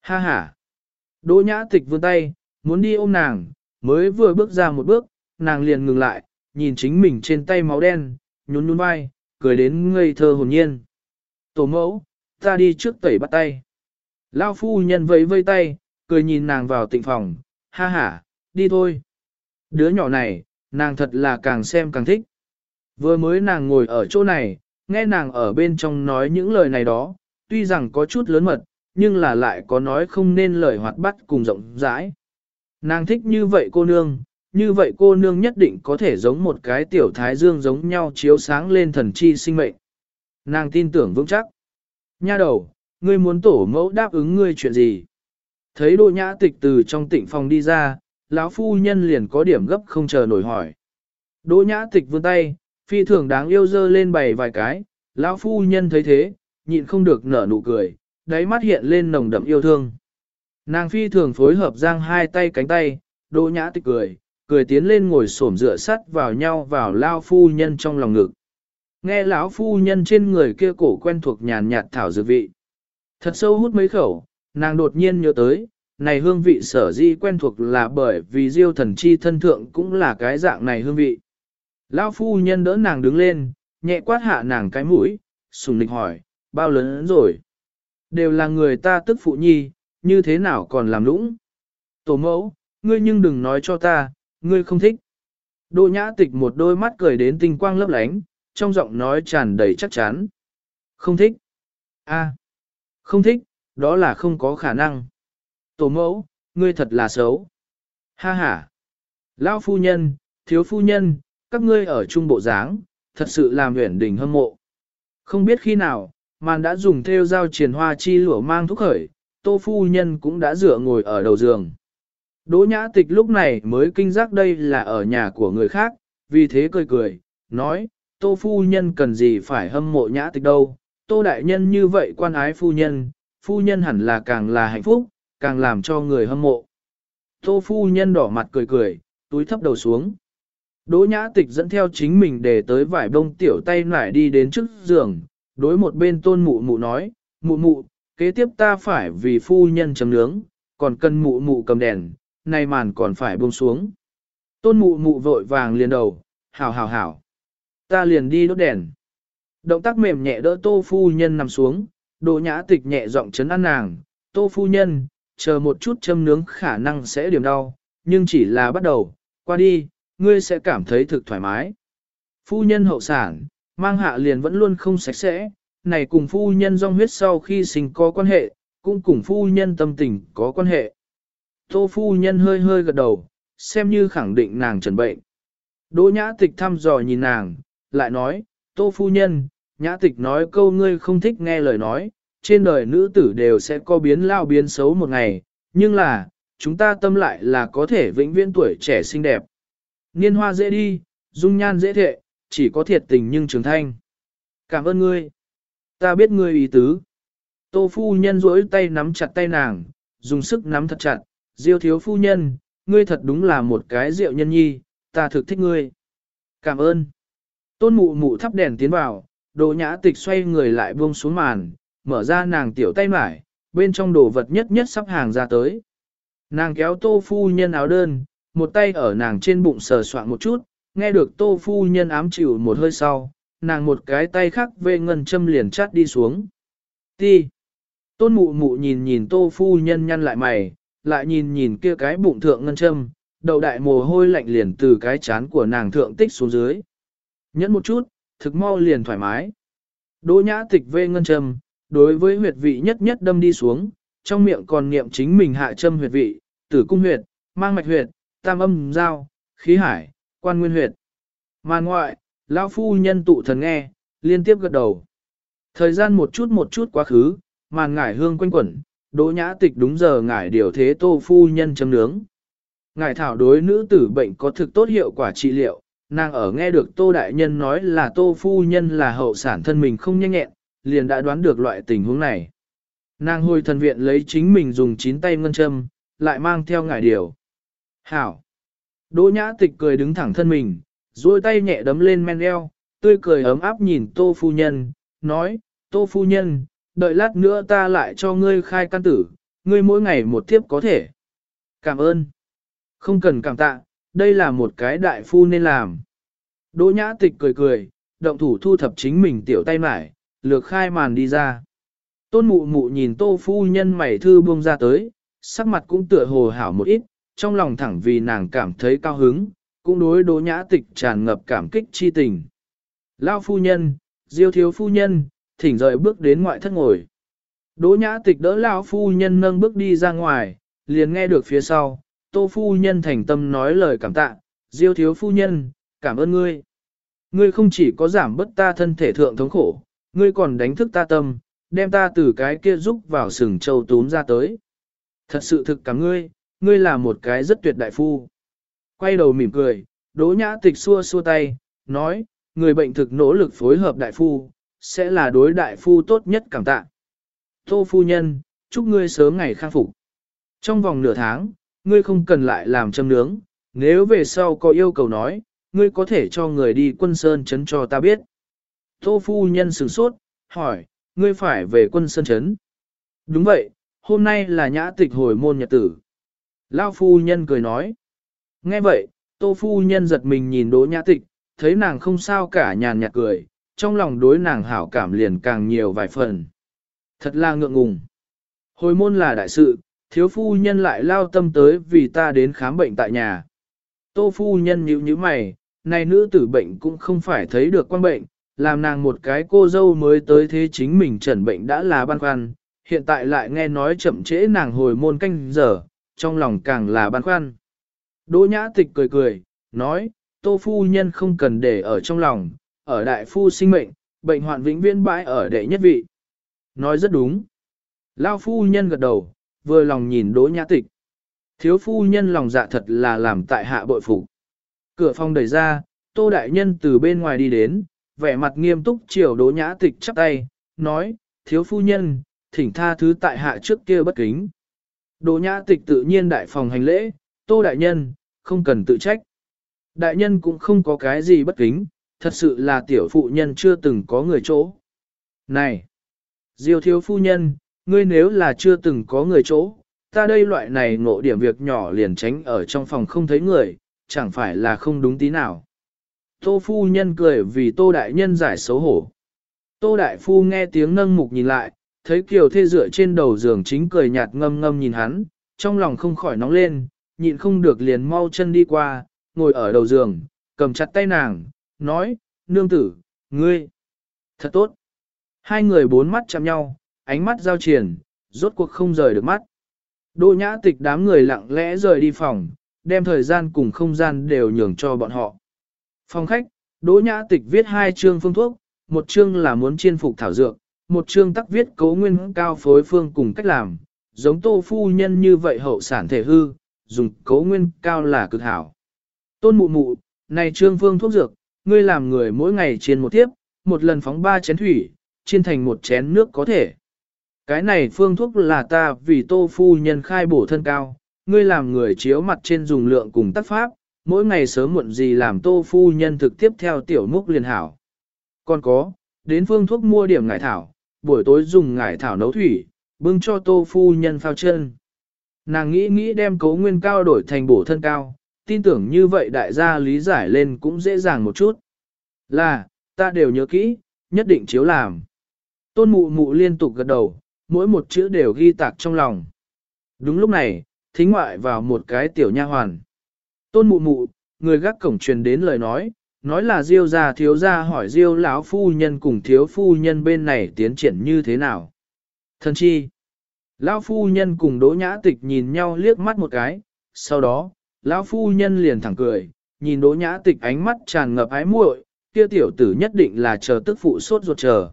Ha ha. Đỗ nhã tịch vươn tay, muốn đi ôm nàng, mới vừa bước ra một bước, nàng liền ngừng lại, nhìn chính mình trên tay máu đen, nhún nhún vai, cười đến ngây thơ hồn nhiên. Tổ mẫu, ta đi trước tẩy bắt tay. Lao phu nhân vẫy vây tay, cười nhìn nàng vào tịnh phòng, ha ha, đi thôi. Đứa nhỏ này, nàng thật là càng xem càng thích. Vừa mới nàng ngồi ở chỗ này, nghe nàng ở bên trong nói những lời này đó, tuy rằng có chút lớn mật, nhưng là lại có nói không nên lời hoạt bắt cùng rộng rãi. Nàng thích như vậy cô nương, như vậy cô nương nhất định có thể giống một cái tiểu thái dương giống nhau chiếu sáng lên thần chi sinh mệnh. Nàng tin tưởng vững chắc. Nha đầu, ngươi muốn tổ mẫu đáp ứng ngươi chuyện gì? Thấy đỗ nhã tịch từ trong tịnh phòng đi ra, lão phu nhân liền có điểm gấp không chờ nổi hỏi. Đỗ nhã tịch vươn tay, phi thường đáng yêu dơ lên bày vài cái, lão phu nhân thấy thế, nhịn không được nở nụ cười, đáy mắt hiện lên nồng đậm yêu thương. Nàng phi thường phối hợp giang hai tay cánh tay, đỗ nhã tịch cười, cười tiến lên ngồi xổm dựa sắt vào nhau vào lao phu nhân trong lòng ngực. Nghe lão phu nhân trên người kia cổ quen thuộc nhàn nhạt thảo dược vị. Thật sâu hút mấy khẩu, nàng đột nhiên nhớ tới, này hương vị sở di quen thuộc là bởi vì diêu thần chi thân thượng cũng là cái dạng này hương vị. Lão phu nhân đỡ nàng đứng lên, nhẹ quát hạ nàng cái mũi, sùng nịch hỏi, bao lớn rồi? Đều là người ta tức phụ nhi, như thế nào còn làm lũng? Tổ mẫu, ngươi nhưng đừng nói cho ta, ngươi không thích. Đỗ nhã tịch một đôi mắt cười đến tinh quang lấp lánh, trong giọng nói tràn đầy chắc chắn. Không thích. a không thích, đó là không có khả năng. Tổ mẫu, ngươi thật là xấu. Ha ha. Lão phu nhân, thiếu phu nhân, các ngươi ở trung bộ dáng, thật sự làm huyển đỉnh hâm mộ. Không biết khi nào, màn đã dùng theo dao triền hoa chi lửa mang thúc khởi, tô phu nhân cũng đã dựa ngồi ở đầu giường. Đỗ nhã tịch lúc này mới kinh giác đây là ở nhà của người khác, vì thế cười cười, nói, tô phu nhân cần gì phải hâm mộ nhã tịch đâu, tô đại nhân như vậy quan ái phu nhân, phu nhân hẳn là càng là hạnh phúc, càng làm cho người hâm mộ. Tô phu nhân đỏ mặt cười cười, túi thấp đầu xuống. Đỗ nhã tịch dẫn theo chính mình để tới vải bông tiểu tay nải đi đến trước giường, đối một bên tôn mụ mụ nói, mụ mụ, kế tiếp ta phải vì phu nhân chấm nướng, còn cần mụ mụ cầm đèn, nay màn còn phải buông xuống. Tôn mụ mụ vội vàng liền đầu, hảo hảo hảo. Ta liền đi đốt đèn. Động tác mềm nhẹ đỡ tô phu nhân nằm xuống, đồ nhã tịch nhẹ giọng chấn an nàng, tô phu nhân, chờ một chút châm nướng khả năng sẽ điểm đau, nhưng chỉ là bắt đầu, qua đi, ngươi sẽ cảm thấy thực thoải mái. Phu nhân hậu sản, mang hạ liền vẫn luôn không sạch sẽ, này cùng phu nhân rong huyết sau khi sinh có quan hệ, cũng cùng phu nhân tâm tình có quan hệ. Tô phu nhân hơi hơi gật đầu, xem như khẳng định nàng trần bệnh. Đỗ nhã tịch thăm dò nhìn nàng, lại nói, tô phu nhân, nhã tịch nói câu ngươi không thích nghe lời nói, trên đời nữ tử đều sẽ có biến lao biến xấu một ngày, nhưng là, chúng ta tâm lại là có thể vĩnh viễn tuổi trẻ xinh đẹp. Niên hoa dễ đi, dung nhan dễ thệ, chỉ có thiệt tình nhưng trưởng thanh. Cảm ơn ngươi. Ta biết ngươi ý tứ. Tô phu nhân rỗi tay nắm chặt tay nàng, dùng sức nắm thật chặt, diêu thiếu phu nhân, ngươi thật đúng là một cái rượu nhân nhi, ta thực thích ngươi. Cảm ơn. Tôn mụ mụ thắp đèn tiến vào, đồ nhã tịch xoay người lại buông xuống màn, mở ra nàng tiểu tay mải, bên trong đồ vật nhất nhất sắp hàng ra tới. Nàng kéo tô phu nhân áo đơn, một tay ở nàng trên bụng sờ soạn một chút, nghe được tô phu nhân ám chịu một hơi sau, nàng một cái tay khác về ngân châm liền chát đi xuống. Ti! Tôn mụ mụ nhìn nhìn tô phu nhân nhăn lại mày, lại nhìn nhìn kia cái bụng thượng ngân châm, đầu đại mồ hôi lạnh liền từ cái chán của nàng thượng tích xuống dưới. Nhẫn một chút, thực mau liền thoải mái. Đỗ nhã tịch vê ngân châm, đối với huyệt vị nhất nhất đâm đi xuống, trong miệng còn niệm chính mình hạ châm huyệt vị, tử cung huyệt, mang mạch huyệt, tam âm giao, khí hải, quan nguyên huyệt. Màn ngoại, lão phu nhân tụ thần nghe, liên tiếp gật đầu. Thời gian một chút một chút quá khứ, màn ngải hương quanh quẩn, đỗ nhã tịch đúng giờ ngải điều thế tô phu nhân châm nướng. Ngải thảo đối nữ tử bệnh có thực tốt hiệu quả trị liệu, nàng ở nghe được tô đại nhân nói là tô phu nhân là hậu sản thân mình không nhanh nhẹn, liền đã đoán được loại tình huống này. Nàng hồi thần viện lấy chính mình dùng chín tay ngân châm, lại mang theo ngải điều. Hảo! Đỗ nhã tịch cười đứng thẳng thân mình, duỗi tay nhẹ đấm lên men eo, tươi cười ấm áp nhìn tô phu nhân, nói, tô phu nhân, đợi lát nữa ta lại cho ngươi khai căn tử, ngươi mỗi ngày một tiếp có thể. Cảm ơn. Không cần cảm tạ, đây là một cái đại phu nên làm. Đỗ nhã tịch cười cười, động thủ thu thập chính mình tiểu tay mải, lược khai màn đi ra. Tôn mụ mụ nhìn tô phu nhân mày thư buông ra tới, sắc mặt cũng tựa hồ hảo một ít, trong lòng thẳng vì nàng cảm thấy cao hứng, cũng đối đỗ nhã tịch tràn ngập cảm kích chi tình. Lao phu nhân, diêu thiếu phu nhân, thỉnh rời bước đến ngoại thất ngồi. Đỗ nhã tịch đỡ lão phu nhân nâng bước đi ra ngoài, liền nghe được phía sau, tô phu nhân thành tâm nói lời cảm tạ, diêu thiếu phu nhân, cảm ơn ngươi. Ngươi không chỉ có giảm bớt ta thân thể thượng thống khổ, ngươi còn đánh thức ta tâm, đem ta từ cái kia giúp vào sừng châu túm ra tới. Thật sự thực cả ngươi, ngươi là một cái rất tuyệt đại phu. Quay đầu mỉm cười, đỗ nhã tịch xua xua tay, nói, người bệnh thực nỗ lực phối hợp đại phu, sẽ là đối đại phu tốt nhất cảm tạ. Tô phu nhân, chúc ngươi sớm ngày khang phục. Trong vòng nửa tháng, ngươi không cần lại làm châm nướng, nếu về sau có yêu cầu nói, ngươi có thể cho người đi quân sơn chấn cho ta biết. Tô phu nhân sửng sốt, hỏi, ngươi phải về quân sơn chấn. Đúng vậy, hôm nay là nhã tịch hồi môn nhật tử. Lao phu nhân cười nói. Nghe vậy, tô phu nhân giật mình nhìn đỗ nhã tịch, thấy nàng không sao cả nhàn nhạt cười, trong lòng đối nàng hảo cảm liền càng nhiều vài phần. Thật là ngượng ngùng. Hồi môn là đại sự, thiếu phu nhân lại lao tâm tới vì ta đến khám bệnh tại nhà. Tô phu nhân nhíu nhíu mày, này nữ tử bệnh cũng không phải thấy được quan bệnh, làm nàng một cái cô dâu mới tới thế chính mình trần bệnh đã là băn khoăn, hiện tại lại nghe nói chậm trễ nàng hồi môn canh giờ, trong lòng càng là băn khoăn. Đỗ nhã tịch cười cười, nói, tô phu nhân không cần để ở trong lòng, ở đại phu sinh mệnh, bệnh hoạn vĩnh viễn bãi ở đệ nhất vị. Nói rất đúng. Lao phu nhân gật đầu, vừa lòng nhìn đỗ nhã tịch. Thiếu phu nhân lòng dạ thật là làm tại hạ bội phục. Cửa phòng đẩy ra, tô đại nhân từ bên ngoài đi đến, vẻ mặt nghiêm túc chiều đỗ nhã tịch chắp tay, nói, thiếu phu nhân, thỉnh tha thứ tại hạ trước kia bất kính. Đỗ nhã tịch tự nhiên đại phòng hành lễ, tô đại nhân, không cần tự trách. Đại nhân cũng không có cái gì bất kính, thật sự là tiểu phụ nhân chưa từng có người chỗ. Này! Diêu thiếu phu nhân, ngươi nếu là chưa từng có người chỗ, ta đây loại này ngộ điểm việc nhỏ liền tránh ở trong phòng không thấy người, chẳng phải là không đúng tí nào. Tô phu nhân cười vì tô đại nhân giải xấu hổ. Tô đại phu nghe tiếng nâng mục nhìn lại, thấy kiều thê dựa trên đầu giường chính cười nhạt ngâm ngâm nhìn hắn, trong lòng không khỏi nóng lên, nhịn không được liền mau chân đi qua, ngồi ở đầu giường, cầm chặt tay nàng, nói, nương tử, ngươi, thật tốt. Hai người bốn mắt chạm nhau, ánh mắt giao triển, rốt cuộc không rời được mắt. Đỗ nhã tịch đám người lặng lẽ rời đi phòng, đem thời gian cùng không gian đều nhường cho bọn họ. Phòng khách, Đỗ nhã tịch viết hai chương phương thuốc, một chương là muốn chiên phục thảo dược, một chương tắc viết cấu nguyên cao phối phương cùng cách làm, giống tô phu nhân như vậy hậu sản thể hư, dùng cấu nguyên cao là cực hảo. Tôn mụ mụ, này trương phương thuốc dược, ngươi làm người mỗi ngày chiên một tiếp, một lần phóng ba chén thủy, chiên thành một chén nước có thể. Cái này phương thuốc là ta vì tô phu nhân khai bổ thân cao, ngươi làm người chiếu mặt trên dùng lượng cùng tác pháp, mỗi ngày sớm muộn gì làm tô phu nhân thực tiếp theo tiểu múc liền hảo. Còn có, đến phương thuốc mua điểm ngải thảo, buổi tối dùng ngải thảo nấu thủy, bưng cho tô phu nhân phao chân. Nàng nghĩ nghĩ đem cấu nguyên cao đổi thành bổ thân cao, tin tưởng như vậy đại gia lý giải lên cũng dễ dàng một chút. Là, ta đều nhớ kỹ, nhất định chiếu làm. Tôn mụ mụ liên tục gật đầu, mỗi một chữ đều ghi tạc trong lòng. Đúng lúc này, thính ngoại vào một cái tiểu nha hoàn. Tôn mụ mụ, người gác cổng truyền đến lời nói, nói là Diêu gia thiếu gia hỏi Diêu lão phu nhân cùng thiếu phu nhân bên này tiến triển như thế nào. Thần chi, lão phu nhân cùng Đỗ Nhã Tịch nhìn nhau liếc mắt một cái, sau đó, lão phu nhân liền thẳng cười, nhìn Đỗ Nhã Tịch ánh mắt tràn ngập ái muội, kia tiểu tử nhất định là chờ tức phụ sốt ruột chờ.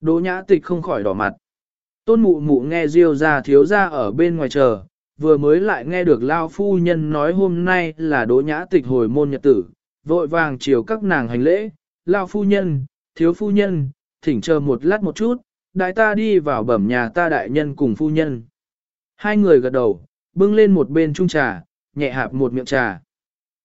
Đỗ Nhã Tịch không khỏi đỏ mặt. Tôn mụ mụ nghe Diêu gia thiếu gia ở bên ngoài chờ, vừa mới lại nghe được Lao phu nhân nói hôm nay là Đỗ Nhã Tịch hồi môn nhật tử, vội vàng chiều các nàng hành lễ, Lao phu nhân, thiếu phu nhân, thỉnh chờ một lát một chút, đại ta đi vào bẩm nhà ta đại nhân cùng phu nhân. Hai người gật đầu, bưng lên một bên chung trà, nhẹ hạp một miệng trà.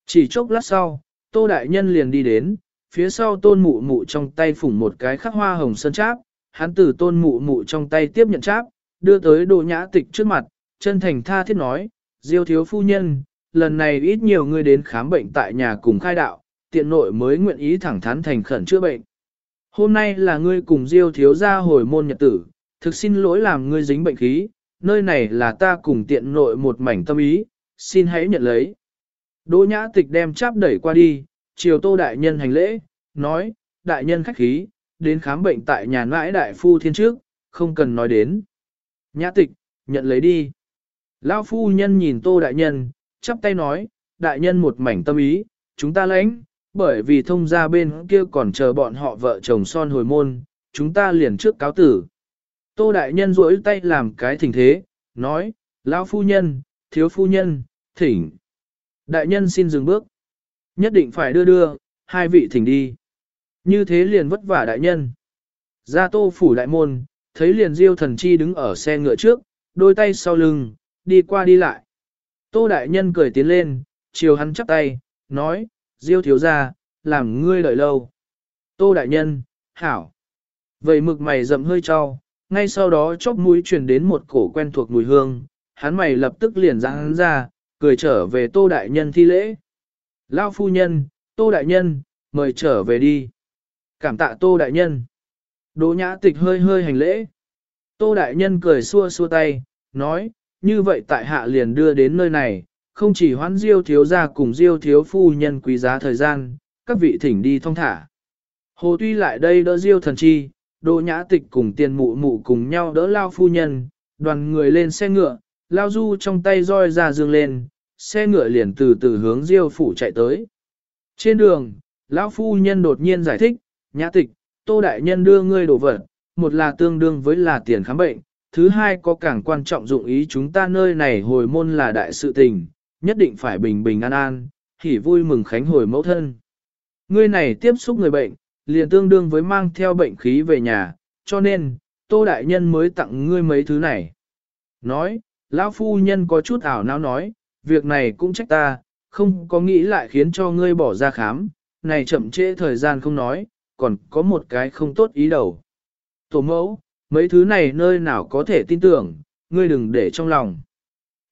Chỉ chốc lát sau, tô đại nhân liền đi đến, phía sau tôn mụ mụ trong tay phủng một cái khắc hoa hồng sơn cháp, hắn từ tôn mụ mụ trong tay tiếp nhận cháp, đưa tới đồ nhã tịch trước mặt, chân thành tha thiết nói, diêu thiếu phu nhân, lần này ít nhiều người đến khám bệnh tại nhà cùng khai đạo, tiện nội mới nguyện ý thẳng thắn thành khẩn chữa bệnh. Hôm nay là ngươi cùng diêu thiếu gia hồi môn nhật tử, thực xin lỗi làm ngươi dính bệnh khí, nơi này là ta cùng tiện nội một mảnh tâm ý, xin hãy nhận lấy. Đỗ nhã tịch đem cháp đẩy qua đi, chiều tô đại nhân hành lễ, nói, đại nhân khách khí, đến khám bệnh tại nhà nãi đại phu thiên trước, không cần nói đến. Nhã tịch, nhận lấy đi. Lão phu nhân nhìn tô đại nhân, chắp tay nói, đại nhân một mảnh tâm ý, chúng ta lãnh, bởi vì thông gia bên kia còn chờ bọn họ vợ chồng son hồi môn, chúng ta liền trước cáo tử. Tô đại nhân duỗi tay làm cái thỉnh thế, nói, lão phu nhân, thiếu phu nhân, thỉnh. Đại nhân xin dừng bước. Nhất định phải đưa đưa, hai vị thỉnh đi. Như thế liền vất vả đại nhân. Ra tô phủ đại môn, thấy liền diêu thần chi đứng ở xe ngựa trước, đôi tay sau lưng, đi qua đi lại. Tô đại nhân cười tiến lên, chiều hắn chắp tay, nói, diêu thiếu ra, làm ngươi đợi lâu. Tô đại nhân, hảo. Vậy mực mày rậm hơi cho, ngay sau đó chóp mũi truyền đến một cổ quen thuộc mùi hương, hắn mày lập tức liền ra hắn ra, cười trở về tô đại nhân thi lễ. Lao phu nhân, tô đại nhân, mời trở về đi. Cảm tạ tô đại nhân. Đỗ nhã tịch hơi hơi hành lễ. Tô đại nhân cười xua xua tay, nói, như vậy tại hạ liền đưa đến nơi này, không chỉ hoãn diêu thiếu gia cùng diêu thiếu phu nhân quý giá thời gian, các vị thỉnh đi thong thả. Hồ tuy lại đây đỡ diêu thần chi, đỗ nhã tịch cùng tiền mụ mụ cùng nhau đỡ lao phu nhân, đoàn người lên xe ngựa, lao du trong tay roi ra dương lên, xe ngựa liền từ từ hướng diêu phủ chạy tới. Trên đường, lão phu nhân đột nhiên giải thích, nhã tịch, tô đại nhân đưa ngươi đồ vật, một là tương đương với là tiền khám bệnh, thứ hai có càng quan trọng dụng ý chúng ta nơi này hồi môn là đại sự tình, nhất định phải bình bình an an, hỉ vui mừng khánh hồi mẫu thân. Ngươi này tiếp xúc người bệnh, liền tương đương với mang theo bệnh khí về nhà, cho nên, tô đại nhân mới tặng ngươi mấy thứ này. Nói, lão phu nhân có chút ảo não nói, việc này cũng trách ta, không có nghĩ lại khiến cho ngươi bỏ ra khám, này chậm trễ thời gian không nói, còn có một cái không tốt ý đầu. Tổ mẫu, mấy thứ này nơi nào có thể tin tưởng, ngươi đừng để trong lòng.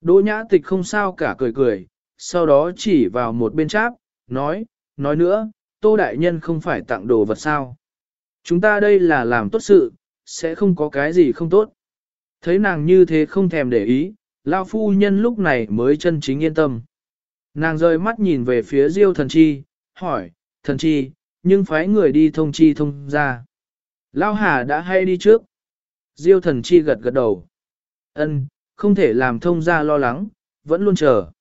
Đỗ nhã tịch không sao cả cười cười, sau đó chỉ vào một bên cháp, nói, nói nữa, tô đại nhân không phải tặng đồ vật sao. Chúng ta đây là làm tốt sự, sẽ không có cái gì không tốt. Thấy nàng như thế không thèm để ý, lao phu nhân lúc này mới chân chính yên tâm. Nàng rơi mắt nhìn về phía diêu thần chi, hỏi, thần chi, nhưng phái người đi thông chi thông ra. Lao hà đã hay đi trước. Diêu thần chi gật gật đầu. Ân, không thể làm thông gia lo lắng, vẫn luôn chờ.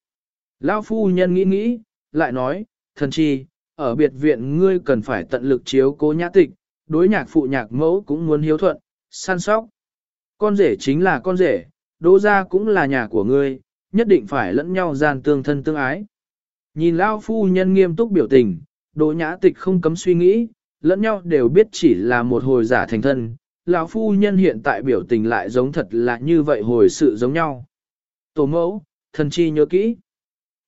Lão phu nhân nghĩ nghĩ, lại nói, thần chi, ở biệt viện ngươi cần phải tận lực chiếu cố nhã tịch, đối nhạc phụ nhạc mẫu cũng muốn hiếu thuận, săn sóc. Con rể chính là con rể, đỗ gia cũng là nhà của ngươi, nhất định phải lẫn nhau gian tương thân tương ái. Nhìn Lão phu nhân nghiêm túc biểu tình, đỗ nhã tịch không cấm suy nghĩ, lẫn nhau đều biết chỉ là một hồi giả thành thân, lão phu nhân hiện tại biểu tình lại giống thật là như vậy hồi sự giống nhau. Tổ mẫu, thần chi nhớ kỹ.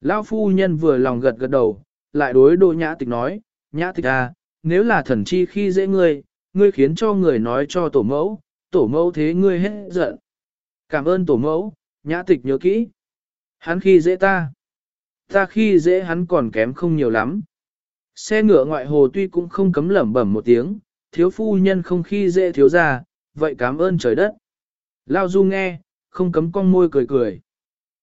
Lão phu nhân vừa lòng gật gật đầu, lại đối đô nhã tịch nói, nhã tịch à, nếu là thần chi khi dễ ngươi, ngươi khiến cho người nói cho tổ mẫu, tổ mẫu thế ngươi hết giận. Cảm ơn tổ mẫu, nhã tịch nhớ kỹ. Hắn khi dễ ta. Ta khi dễ hắn còn kém không nhiều lắm. Xe ngựa ngoại hồ tuy cũng không cấm lẩm bẩm một tiếng, thiếu phu nhân không khi dễ thiếu ra, vậy cảm ơn trời đất. Lao Du nghe, không cấm cong môi cười cười.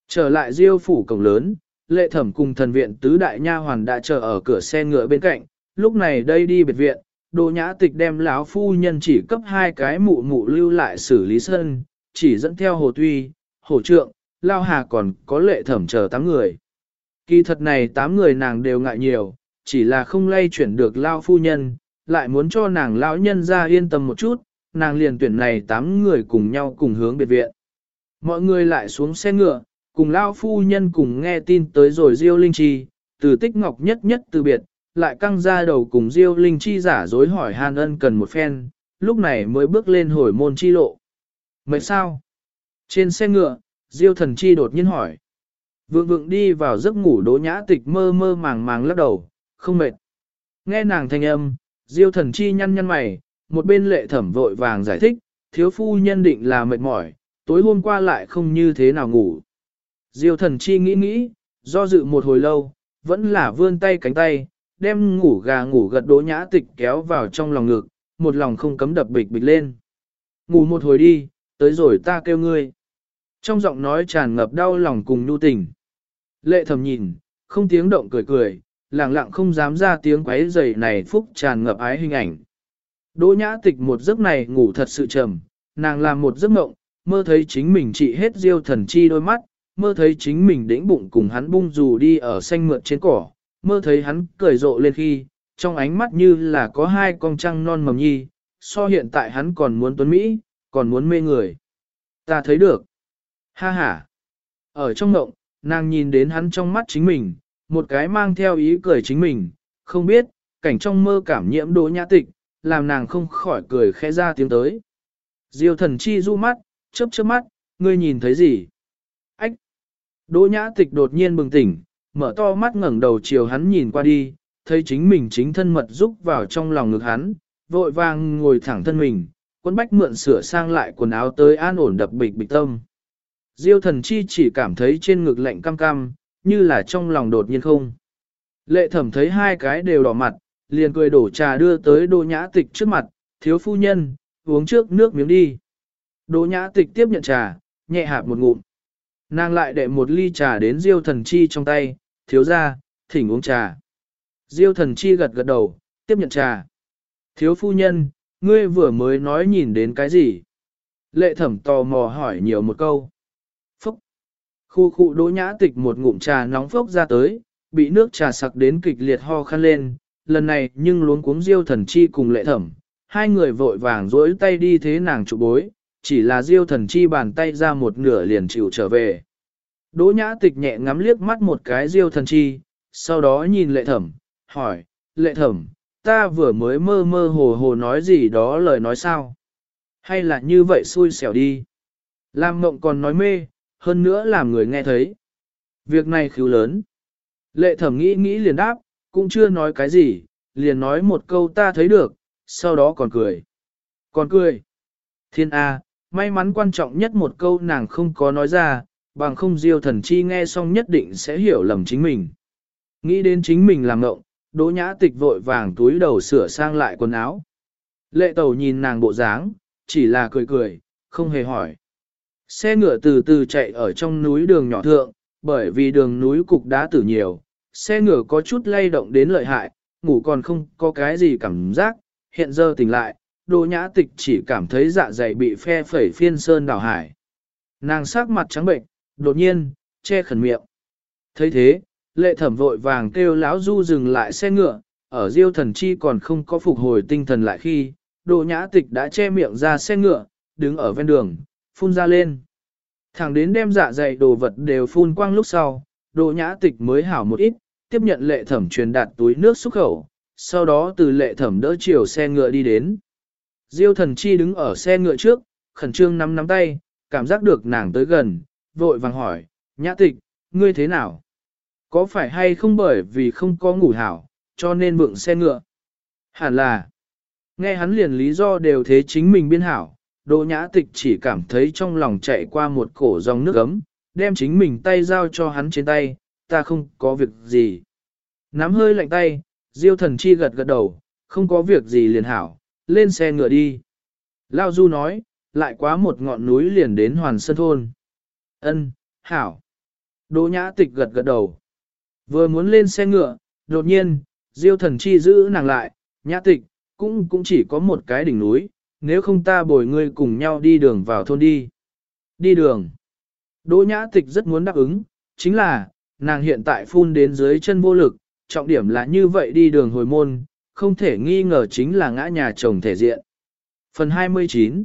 Trở lại diêu phủ cổng lớn, lệ thẩm cùng thần viện tứ đại nha hoàn đã chờ ở cửa xe ngựa bên cạnh, lúc này đây đi biệt viện, đồ nhã tịch đem lão phu nhân chỉ cấp hai cái mụ mụ lưu lại xử lý sân, chỉ dẫn theo hồ tuy, hồ trượng, lao hà còn có lệ thẩm chờ tám người. Kỳ thật này tám người nàng đều ngại nhiều, chỉ là không lay chuyển được lao phu nhân, lại muốn cho nàng lão nhân ra yên tâm một chút, nàng liền tuyển này tám người cùng nhau cùng hướng biệt viện. Mọi người lại xuống xe ngựa, cùng lão phu nhân cùng nghe tin tới rồi Diêu Linh Chi, từ tích ngọc nhất nhất từ biệt, lại căng ra đầu cùng Diêu Linh Chi giả dối hỏi Hàn ân cần một phen, lúc này mới bước lên hồi môn chi lộ. Mệt sao? Trên xe ngựa, Diêu thần chi đột nhiên hỏi. Vượng vượng đi vào giấc ngủ đỗ nhã tịch mơ mơ màng màng lắc đầu, không mệt. Nghe nàng thanh âm, Diêu thần chi nhăn nhăn mày, một bên lệ thẩm vội vàng giải thích, thiếu phu nhân định là mệt mỏi, tối hôm qua lại không như thế nào ngủ. Diêu thần chi nghĩ nghĩ, do dự một hồi lâu, vẫn là vươn tay cánh tay, đem ngủ gà ngủ gật đỗ nhã tịch kéo vào trong lòng ngực, một lòng không cấm đập bịch bịch lên. Ngủ một hồi đi, tới rồi ta kêu ngươi. Trong giọng nói tràn ngập đau lòng cùng nhu tình. Lệ thầm nhìn, không tiếng động cười cười, lặng lặng không dám ra tiếng quấy rầy này phúc tràn ngập ái hình ảnh. Đỗ nhã tịch một giấc này ngủ thật sự trầm, nàng làm một giấc mộng, mơ thấy chính mình trị hết diêu thần chi đôi mắt, mơ thấy chính mình đĩnh bụng cùng hắn bung dù đi ở xanh mượt trên cỏ, mơ thấy hắn cười rộ lên khi, trong ánh mắt như là có hai con trăng non mầm nhi, so hiện tại hắn còn muốn tuấn Mỹ, còn muốn mê người. Ta thấy được. Ha ha. Ở trong mộng, nàng nhìn đến hắn trong mắt chính mình, một cái mang theo ý cười chính mình, không biết, cảnh trong mơ cảm nhiễm đỗ nhã tịch, làm nàng không khỏi cười khẽ ra tiếng tới. Diêu thần chi du mắt, chớp chớp mắt, ngươi nhìn thấy gì? Ách! Đỗ nhã tịch đột nhiên bừng tỉnh, mở to mắt ngẩng đầu chiều hắn nhìn qua đi, thấy chính mình chính thân mật rúc vào trong lòng ngực hắn, vội vàng ngồi thẳng thân mình, quân bách mượn sửa sang lại quần áo tới an ổn đập bịch bịch tâm. Diêu thần chi chỉ cảm thấy trên ngực lạnh cam cam, như là trong lòng đột nhiên không. Lệ thẩm thấy hai cái đều đỏ mặt, liền cười đổ trà đưa tới đỗ nhã tịch trước mặt, thiếu phu nhân, uống trước nước miếng đi. Đỗ nhã tịch tiếp nhận trà, nhẹ hạp một ngụm. Nàng lại đệ một ly trà đến diêu thần chi trong tay, thiếu ra, thỉnh uống trà. Diêu thần chi gật gật đầu, tiếp nhận trà. Thiếu phu nhân, ngươi vừa mới nói nhìn đến cái gì? Lệ thẩm tò mò hỏi nhiều một câu. Khu khu đỗ nhã tịch một ngụm trà nóng phốc ra tới, bị nước trà sặc đến kịch liệt ho khăn lên, lần này nhưng luống cuống diêu thần chi cùng lệ thẩm, hai người vội vàng dỗi tay đi thế nàng trụ bối, chỉ là diêu thần chi bàn tay ra một nửa liền chịu trở về. Đỗ nhã tịch nhẹ ngắm liếc mắt một cái diêu thần chi, sau đó nhìn lệ thẩm, hỏi, lệ thẩm, ta vừa mới mơ mơ hồ hồ nói gì đó lời nói sao? Hay là như vậy xui xẻo đi? Lam mộng còn nói mê, hơn nữa làm người nghe thấy. Việc này khiếu lớn. Lệ thẩm nghĩ nghĩ liền đáp, cũng chưa nói cái gì, liền nói một câu ta thấy được, sau đó còn cười. Còn cười. Thiên A, may mắn quan trọng nhất một câu nàng không có nói ra, bằng không diêu thần chi nghe xong nhất định sẽ hiểu lầm chính mình. Nghĩ đến chính mình làm ngộng, đỗ nhã tịch vội vàng túi đầu sửa sang lại quần áo. Lệ tẩu nhìn nàng bộ dáng, chỉ là cười cười, không hề hỏi. Xe ngựa từ từ chạy ở trong núi đường nhỏ thượng, bởi vì đường núi cục đá tử nhiều, xe ngựa có chút lay động đến lợi hại, ngủ còn không có cái gì cảm giác, hiện giờ tỉnh lại, Đỗ Nhã Tịch chỉ cảm thấy dạ dày bị phe phẩy phiên sơn đảo hải. Nàng sắc mặt trắng bệnh, đột nhiên, che khẩn miệng. thấy thế, lệ thẩm vội vàng kêu lão du dừng lại xe ngựa, ở diêu thần chi còn không có phục hồi tinh thần lại khi, Đỗ Nhã Tịch đã che miệng ra xe ngựa, đứng ở ven đường, phun ra lên. Thẳng đến đem dạ dày đồ vật đều phun quang lúc sau, đồ Nhã Tịch mới hảo một ít, tiếp nhận lệ thẩm truyền đạt túi nước xúc khẩu, sau đó từ lệ thẩm đỡ chiều xe ngựa đi đến. Diêu thần chi đứng ở xe ngựa trước, khẩn trương nắm nắm tay, cảm giác được nàng tới gần, vội vàng hỏi, nhã tịch, ngươi thế nào? Có phải hay không bởi vì không có ngủ hảo, cho nên vượng xe ngựa? Hẳn là, nghe hắn liền lý do đều thế chính mình biên hảo, Đỗ nhã tịch chỉ cảm thấy trong lòng chạy qua một cổ dòng nước ấm, đem chính mình tay giao cho hắn trên tay, ta không có việc gì. Nắm hơi lạnh tay, Diêu thần chi gật gật đầu, không có việc gì liền hảo, lên xe ngựa đi. Lao Du nói, lại quá một ngọn núi liền đến Hoàn Sơn Thôn. Ân, hảo. Đỗ nhã tịch gật gật đầu. Vừa muốn lên xe ngựa, đột nhiên, Diêu thần chi giữ nàng lại, nhã tịch, cũng cũng chỉ có một cái đỉnh núi, nếu không ta bồi ngươi cùng nhau đi đường vào thôn đi. Đi đường. Đỗ nhã tịch rất muốn đáp ứng, chính là, nàng hiện tại phun đến dưới chân vô lực, trọng điểm là như vậy đi đường hồi môn, không thể nghi ngờ chính là ngã nhà chồng thể diện. Phần 29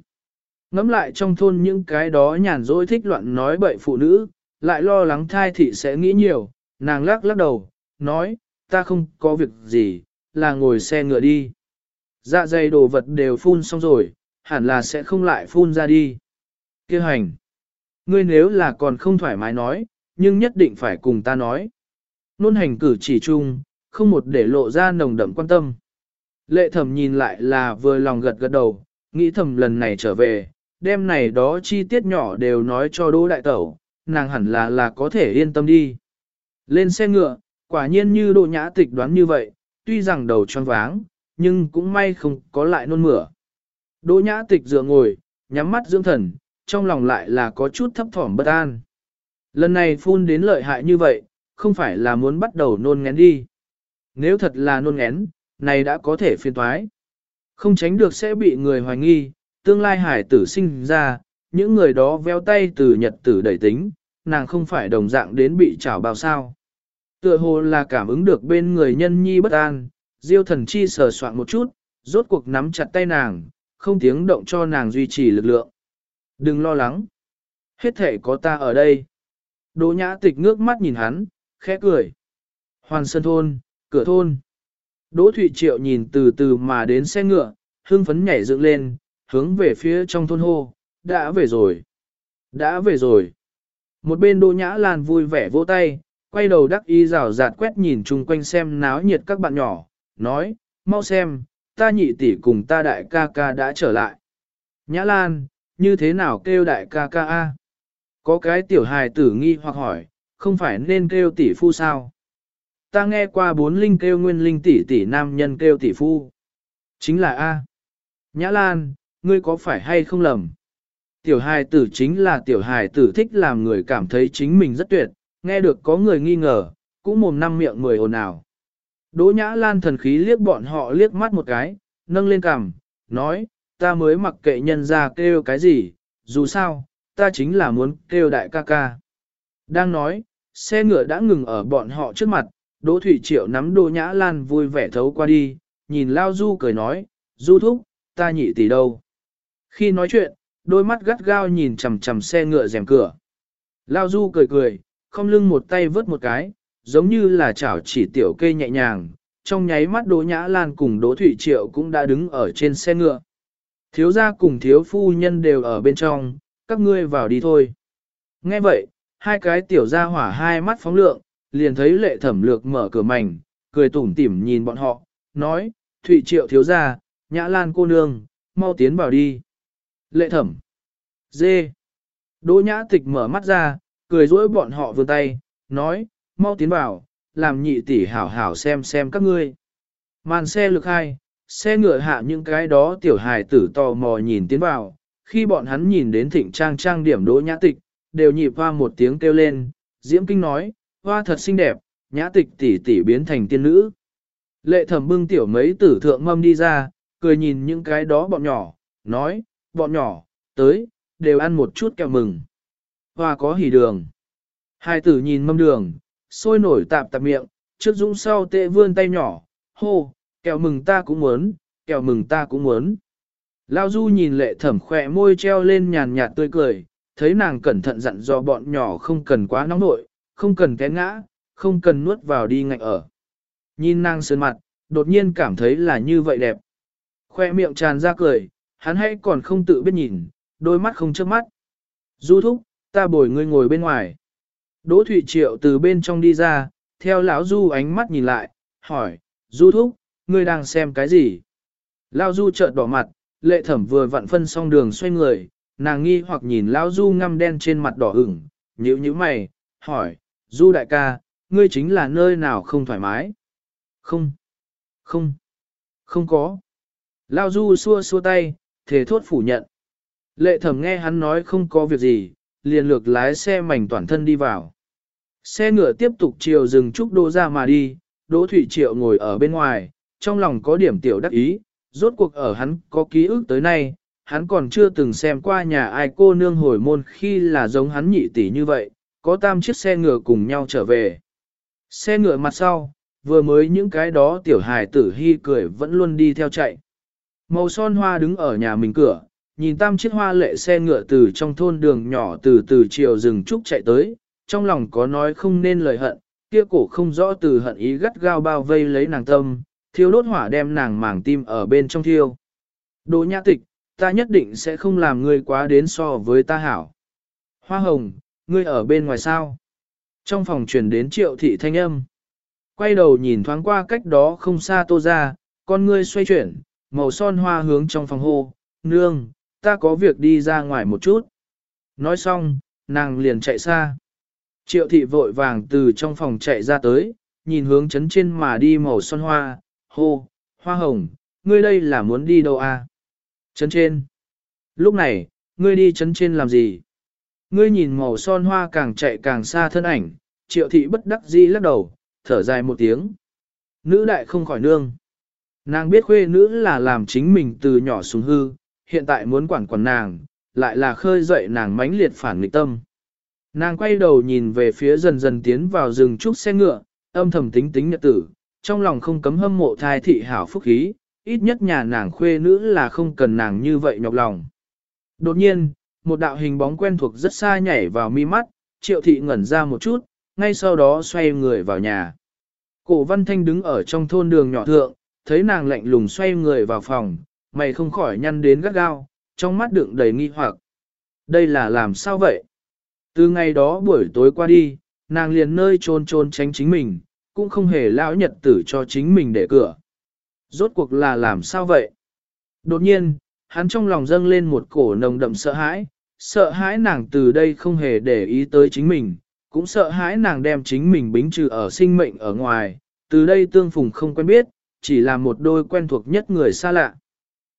Ngắm lại trong thôn những cái đó nhàn rỗi thích loạn nói bậy phụ nữ, lại lo lắng thai thị sẽ nghĩ nhiều, nàng lắc lắc đầu, nói, ta không có việc gì, là ngồi xe ngựa đi. Dạ dày đồ vật đều phun xong rồi, hẳn là sẽ không lại phun ra đi. Kêu hành. Ngươi nếu là còn không thoải mái nói, nhưng nhất định phải cùng ta nói. Nôn hành cử chỉ chung, không một để lộ ra nồng đậm quan tâm. Lệ thẩm nhìn lại là vừa lòng gật gật đầu, nghĩ thầm lần này trở về, đêm này đó chi tiết nhỏ đều nói cho đỗ đại tẩu, nàng hẳn là là có thể yên tâm đi. Lên xe ngựa, quả nhiên như đỗ nhã tịch đoán như vậy, tuy rằng đầu tròn váng, nhưng cũng may không có lại nôn mửa. Đỗ nhã tịch dựa ngồi, nhắm mắt dưỡng thần, trong lòng lại là có chút thấp thỏm bất an. Lần này phun đến lợi hại như vậy, không phải là muốn bắt đầu nôn ngén đi. Nếu thật là nôn ngén, này đã có thể phiên thoái. Không tránh được sẽ bị người hoài nghi, tương lai hải tử sinh ra, những người đó véo tay từ nhật tử đẩy tính, nàng không phải đồng dạng đến bị trảo bao sao. Tựa hồ là cảm ứng được bên người nhân nhi bất an, diêu thần chi sờ soạn một chút, rốt cuộc nắm chặt tay nàng, không tiếng động cho nàng duy trì lực lượng. Đừng lo lắng. Hết thể có ta ở đây. Đỗ nhã tịch ngước mắt nhìn hắn, khẽ cười. Hoàn sơn thôn, cửa thôn. Đỗ Thụy Triệu nhìn từ từ mà đến xe ngựa, hưng phấn nhảy dựng lên, hướng về phía trong thôn hô, đã về rồi. Đã về rồi. Một bên Đỗ Nhã Lan vui vẻ vỗ tay, quay đầu đắc y rào rạt quét nhìn chung quanh xem náo nhiệt các bạn nhỏ, nói, mau xem, ta nhị tỷ cùng ta đại ca ca đã trở lại. Nhã Lan, như thế nào kêu đại ca ca a? Có cái tiểu hài tử nghi hoặc hỏi, không phải nên kêu tỷ phu sao? Ta nghe qua bốn linh kêu nguyên linh tỷ tỷ nam nhân kêu tỷ phu. Chính là A. Nhã Lan, ngươi có phải hay không lầm? Tiểu hài tử chính là tiểu hài tử thích làm người cảm thấy chính mình rất tuyệt, nghe được có người nghi ngờ, cũng mồm năm miệng mười ồn ào. Đỗ Nhã Lan thần khí liếc bọn họ liếc mắt một cái, nâng lên cằm, nói, ta mới mặc kệ nhân ra kêu cái gì, dù sao, ta chính là muốn kêu đại ca ca. Đang nói, xe ngựa đã ngừng ở bọn họ trước mặt, Đỗ Thủy Triệu nắm Đỗ Nhã Lan vui vẻ thấu qua đi, nhìn Lao Du cười nói, Du thúc, ta nhị tỷ đâu. Khi nói chuyện, đôi mắt gắt gao nhìn chằm chằm xe ngựa rèm cửa. Lao Du cười cười, không lưng một tay vớt một cái, giống như là chảo chỉ tiểu kê nhẹ nhàng, trong nháy mắt Đỗ Nhã Lan cùng Đỗ Thủy Triệu cũng đã đứng ở trên xe ngựa. Thiếu gia cùng thiếu phu nhân đều ở bên trong, các ngươi vào đi thôi. Nghe vậy, hai cái tiểu gia hỏa hai mắt phóng lượng, liền thấy lệ thẩm lược mở cửa mảnh, cười tủm tỉm nhìn bọn họ, nói, Thụy Triệu thiếu gia, Nhã Lan cô nương, mau tiến vào đi. Lệ thẩm. Dê. Đỗ nhã tịch mở mắt ra, cười dỗi bọn họ vươn tay, nói, mau tiến vào, làm nhị tỷ hảo hảo xem xem các ngươi. Màn xe lực hai, xe ngựa hạ những cái đó tiểu hài tử tò mò nhìn tiến vào, khi bọn hắn nhìn đến thịnh trang trang điểm đỗ nhã tịch, đều nhịp hoa một tiếng kêu lên, diễm kinh nói, hoa thật xinh đẹp, nhã tịch tỷ tỷ biến thành tiên nữ. Lệ thẩm bưng tiểu mấy tử thượng mâm đi ra, cười nhìn những cái đó bọn nhỏ, nói, bọn nhỏ, tới, đều ăn một chút kẹo mừng. Hoa có hỉ đường. Hai tử nhìn mâm đường, sôi nổi tạp tạp miệng, trước dũng sau tệ vươn tay nhỏ, hô, kẹo mừng ta cũng muốn, kẹo mừng ta cũng muốn. Lao Du nhìn lệ thẩm khỏe môi treo lên nhàn nhạt tươi cười, thấy nàng cẩn thận dặn dò bọn nhỏ không cần quá nóng nội, không cần té ngã, không cần nuốt vào đi ngạnh ở. Nhìn nàng sơn mặt, đột nhiên cảm thấy là như vậy đẹp. Khoe miệng tràn ra cười, hắn hãy còn không tự biết nhìn, đôi mắt không chớp mắt. Du thúc, ta bồi ngươi ngồi bên ngoài. Đỗ Thụy Triệu từ bên trong đi ra, theo lão Du ánh mắt nhìn lại, hỏi, Du thúc, ngươi đang xem cái gì? Lão Du chợt đỏ mặt, lệ thẩm vừa vặn phân xong đường xoay người, nàng nghi hoặc nhìn lão Du ngăm đen trên mặt đỏ ửng, nhíu nhíu mày, hỏi, Du đại ca, ngươi chính là nơi nào không thoải mái? Không, không, không có. Lão Du xua xua tay, thề thốt phủ nhận. Lệ thẩm nghe hắn nói không có việc gì, liền lược lái xe mảnh toàn thân đi vào. Xe ngựa tiếp tục chiều dừng trúc đô ra mà đi, Đỗ Thủy Triệu ngồi ở bên ngoài, trong lòng có điểm tiểu đắc ý, rốt cuộc ở hắn có ký ức tới nay, hắn còn chưa từng xem qua nhà ai cô nương hồi môn khi là giống hắn nhị tỷ như vậy, có tam chiếc xe ngựa cùng nhau trở về. Xe ngựa mặt sau, vừa mới những cái đó tiểu hài tử hy cười vẫn luôn đi theo chạy. Màu son hoa đứng ở nhà mình cửa, nhìn tam chiếc hoa lệ xe ngựa từ trong thôn đường nhỏ từ từ chiều rừng trúc chạy tới, trong lòng có nói không nên lời hận, kia cổ không rõ từ hận ý gắt gao bao vây lấy nàng tâm, thiêu đốt hỏa đem nàng màng tim ở bên trong thiêu. Đỗ nhã tịch, ta nhất định sẽ không làm ngươi quá đến so với ta hảo. Hoa hồng, ngươi ở bên ngoài sao? Trong phòng truyền đến triệu thị thanh âm. Quay đầu nhìn thoáng qua cách đó không xa tô ra, con ngươi xoay chuyển, màu son hoa hướng trong phòng hô, nương, ta có việc đi ra ngoài một chút. Nói xong, nàng liền chạy xa. Triệu thị vội vàng từ trong phòng chạy ra tới, nhìn hướng chấn trên mà đi màu son hoa, hô, hoa hồng, ngươi đây là muốn đi đâu à? Chấn trên. Lúc này, ngươi đi chấn trên làm gì? Ngươi nhìn màu son hoa càng chạy càng xa thân ảnh, triệu thị bất đắc dĩ lắc đầu, thở dài một tiếng. Nữ đại không khỏi nương. Nàng biết khuê nữ là làm chính mình từ nhỏ xuống hư, hiện tại muốn quản quản nàng, lại là khơi dậy nàng mãnh liệt phản nghịch tâm. Nàng quay đầu nhìn về phía dần dần tiến vào rừng trúc xe ngựa, âm thầm tính tính nhật tử, trong lòng không cấm hâm mộ thai thị hảo phúc khí, ít nhất nhà nàng khuê nữ là không cần nàng như vậy nhọc lòng. Đột nhiên, một đạo hình bóng quen thuộc rất xa nhảy vào mi mắt, triệu thị ngẩn ra một chút, ngay sau đó xoay người vào nhà. Cổ văn thanh đứng ở trong thôn đường nhỏ thượng, thấy nàng lạnh lùng xoay người vào phòng, mày không khỏi nhăn đến gắt gao, trong mắt đựng đầy nghi hoặc. Đây là làm sao vậy? Từ ngày đó buổi tối qua đi, nàng liền nơi trôn trôn tránh chính mình, cũng không hề lão nhật tử cho chính mình để cửa. Rốt cuộc là làm sao vậy? Đột nhiên, hắn trong lòng dâng lên một cổ nồng đậm sợ hãi, sợ hãi nàng từ đây không hề để ý tới chính mình, cũng sợ hãi nàng đem chính mình bính trừ ở sinh mệnh ở ngoài, từ đây tương phùng không quen biết, chỉ là một đôi quen thuộc nhất người xa lạ.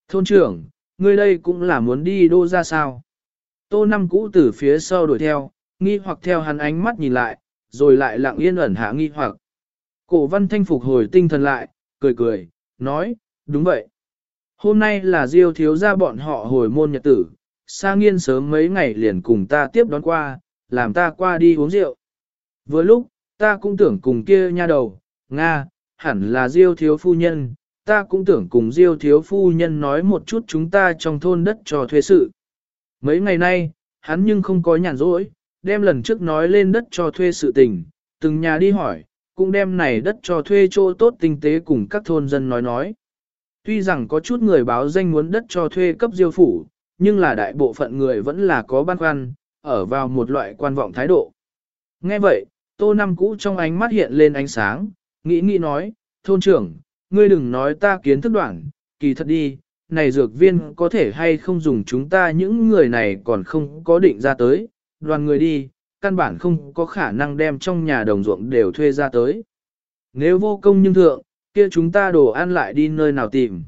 Thôn trưởng, ngươi đây cũng là muốn đi đô ra sao? Tô năm cũ từ phía sau đuổi theo, nghi hoặc theo hắn ánh mắt nhìn lại, rồi lại lặng yên ẩn hạ nghi hoặc. Cổ văn thanh phục hồi tinh thần lại, cười cười, nói, đúng vậy. Hôm nay là diêu thiếu ra bọn họ hồi môn nhật tử, sa nghiên sớm mấy ngày liền cùng ta tiếp đón qua, làm ta qua đi uống rượu. Vừa lúc, ta cũng tưởng cùng kia nha đầu, Nga, hẳn là diêu thiếu phu nhân, ta cũng tưởng cùng diêu thiếu phu nhân nói một chút chúng ta trong thôn đất cho thuê sự. Mấy ngày nay, hắn nhưng không có nhàn rỗi, đem lần trước nói lên đất cho thuê sự tình, từng nhà đi hỏi, cũng đem này đất cho thuê chỗ tốt tinh tế cùng các thôn dân nói nói. Tuy rằng có chút người báo danh muốn đất cho thuê cấp diêu phủ, nhưng là đại bộ phận người vẫn là có băn khoăn, ở vào một loại quan vọng thái độ. Nghe vậy, tô năm cũ trong ánh mắt hiện lên ánh sáng, nghĩ nghĩ nói, thôn trưởng, ngươi đừng nói ta kiến thức đoạn, kỳ thật đi, này dược viên có thể hay không dùng chúng ta những người này còn không có định ra tới, đoàn người đi, căn bản không có khả năng đem trong nhà đồng ruộng đều thuê ra tới. Nếu vô công nhưng thượng, kia chúng ta đồ ăn lại đi nơi nào tìm.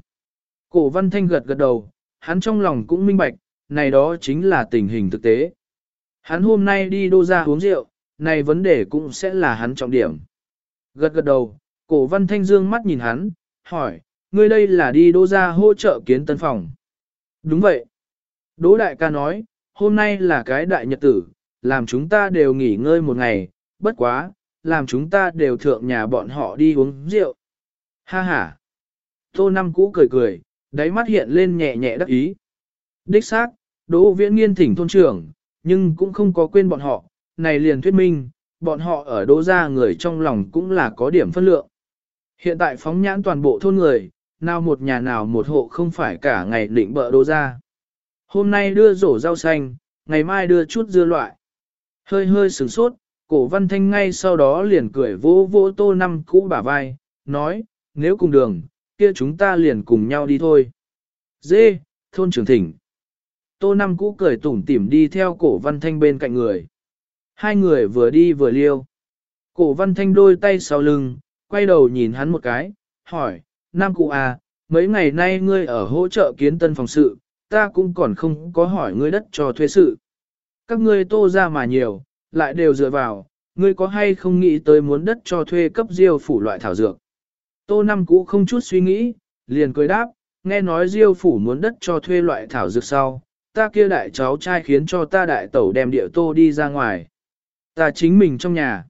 Cổ văn thanh gật gật đầu, hắn trong lòng cũng minh bạch, này đó chính là tình hình thực tế. Hắn hôm nay đi đô ra uống rượu, này vấn đề cũng sẽ là hắn trọng điểm. Gật gật đầu, cổ văn thanh dương mắt nhìn hắn, hỏi, ngươi đây là đi đô ra hỗ trợ kiến tân phòng. Đúng vậy. Đỗ đại ca nói, hôm nay là cái đại nhật tử, làm chúng ta đều nghỉ ngơi một ngày, bất quá, làm chúng ta đều thượng nhà bọn họ đi uống rượu. Ha ha. Tô Năm cũ cười cười, đáy mắt hiện lên nhẹ nhẹ đắc ý. Đích xác, Đỗ Viễn Nghiên thỉnh thôn trưởng, nhưng cũng không có quên bọn họ, này liền thuyết minh, bọn họ ở Đỗ gia người trong lòng cũng là có điểm phân lượng. Hiện tại phóng nhãn toàn bộ thôn người, nào một nhà nào một hộ không phải cả ngày định bợ đồ ra. Hôm nay đưa rổ rau xanh, ngày mai đưa chút dưa loại. Hơi hơi sửng sốt, cổ văn thanh ngay sau đó liền cười vỗ vỗ tô năm cũ bả vai, nói, nếu cùng đường, kia chúng ta liền cùng nhau đi thôi. Dê, thôn trưởng thỉnh. Tô năm cũ cười tủm tỉm đi theo cổ văn thanh bên cạnh người. Hai người vừa đi vừa liêu. Cổ văn thanh đôi tay sau lưng, quay đầu nhìn hắn một cái, hỏi, Nam cụ à, mấy ngày nay ngươi ở hỗ trợ kiến tân phòng sự, ta cũng còn không có hỏi ngươi đất cho thuê sự. Các ngươi tô ra mà nhiều, lại đều dựa vào, ngươi có hay không nghĩ tới muốn đất cho thuê cấp diêu phủ loại thảo dược. Tô Nam Cũ không chút suy nghĩ, liền cười đáp, nghe nói diêu phủ muốn đất cho thuê loại thảo dược sau, ta kia đại cháu trai khiến cho ta đại tẩu đem địa tô đi ra ngoài. Ta chính mình trong nhà.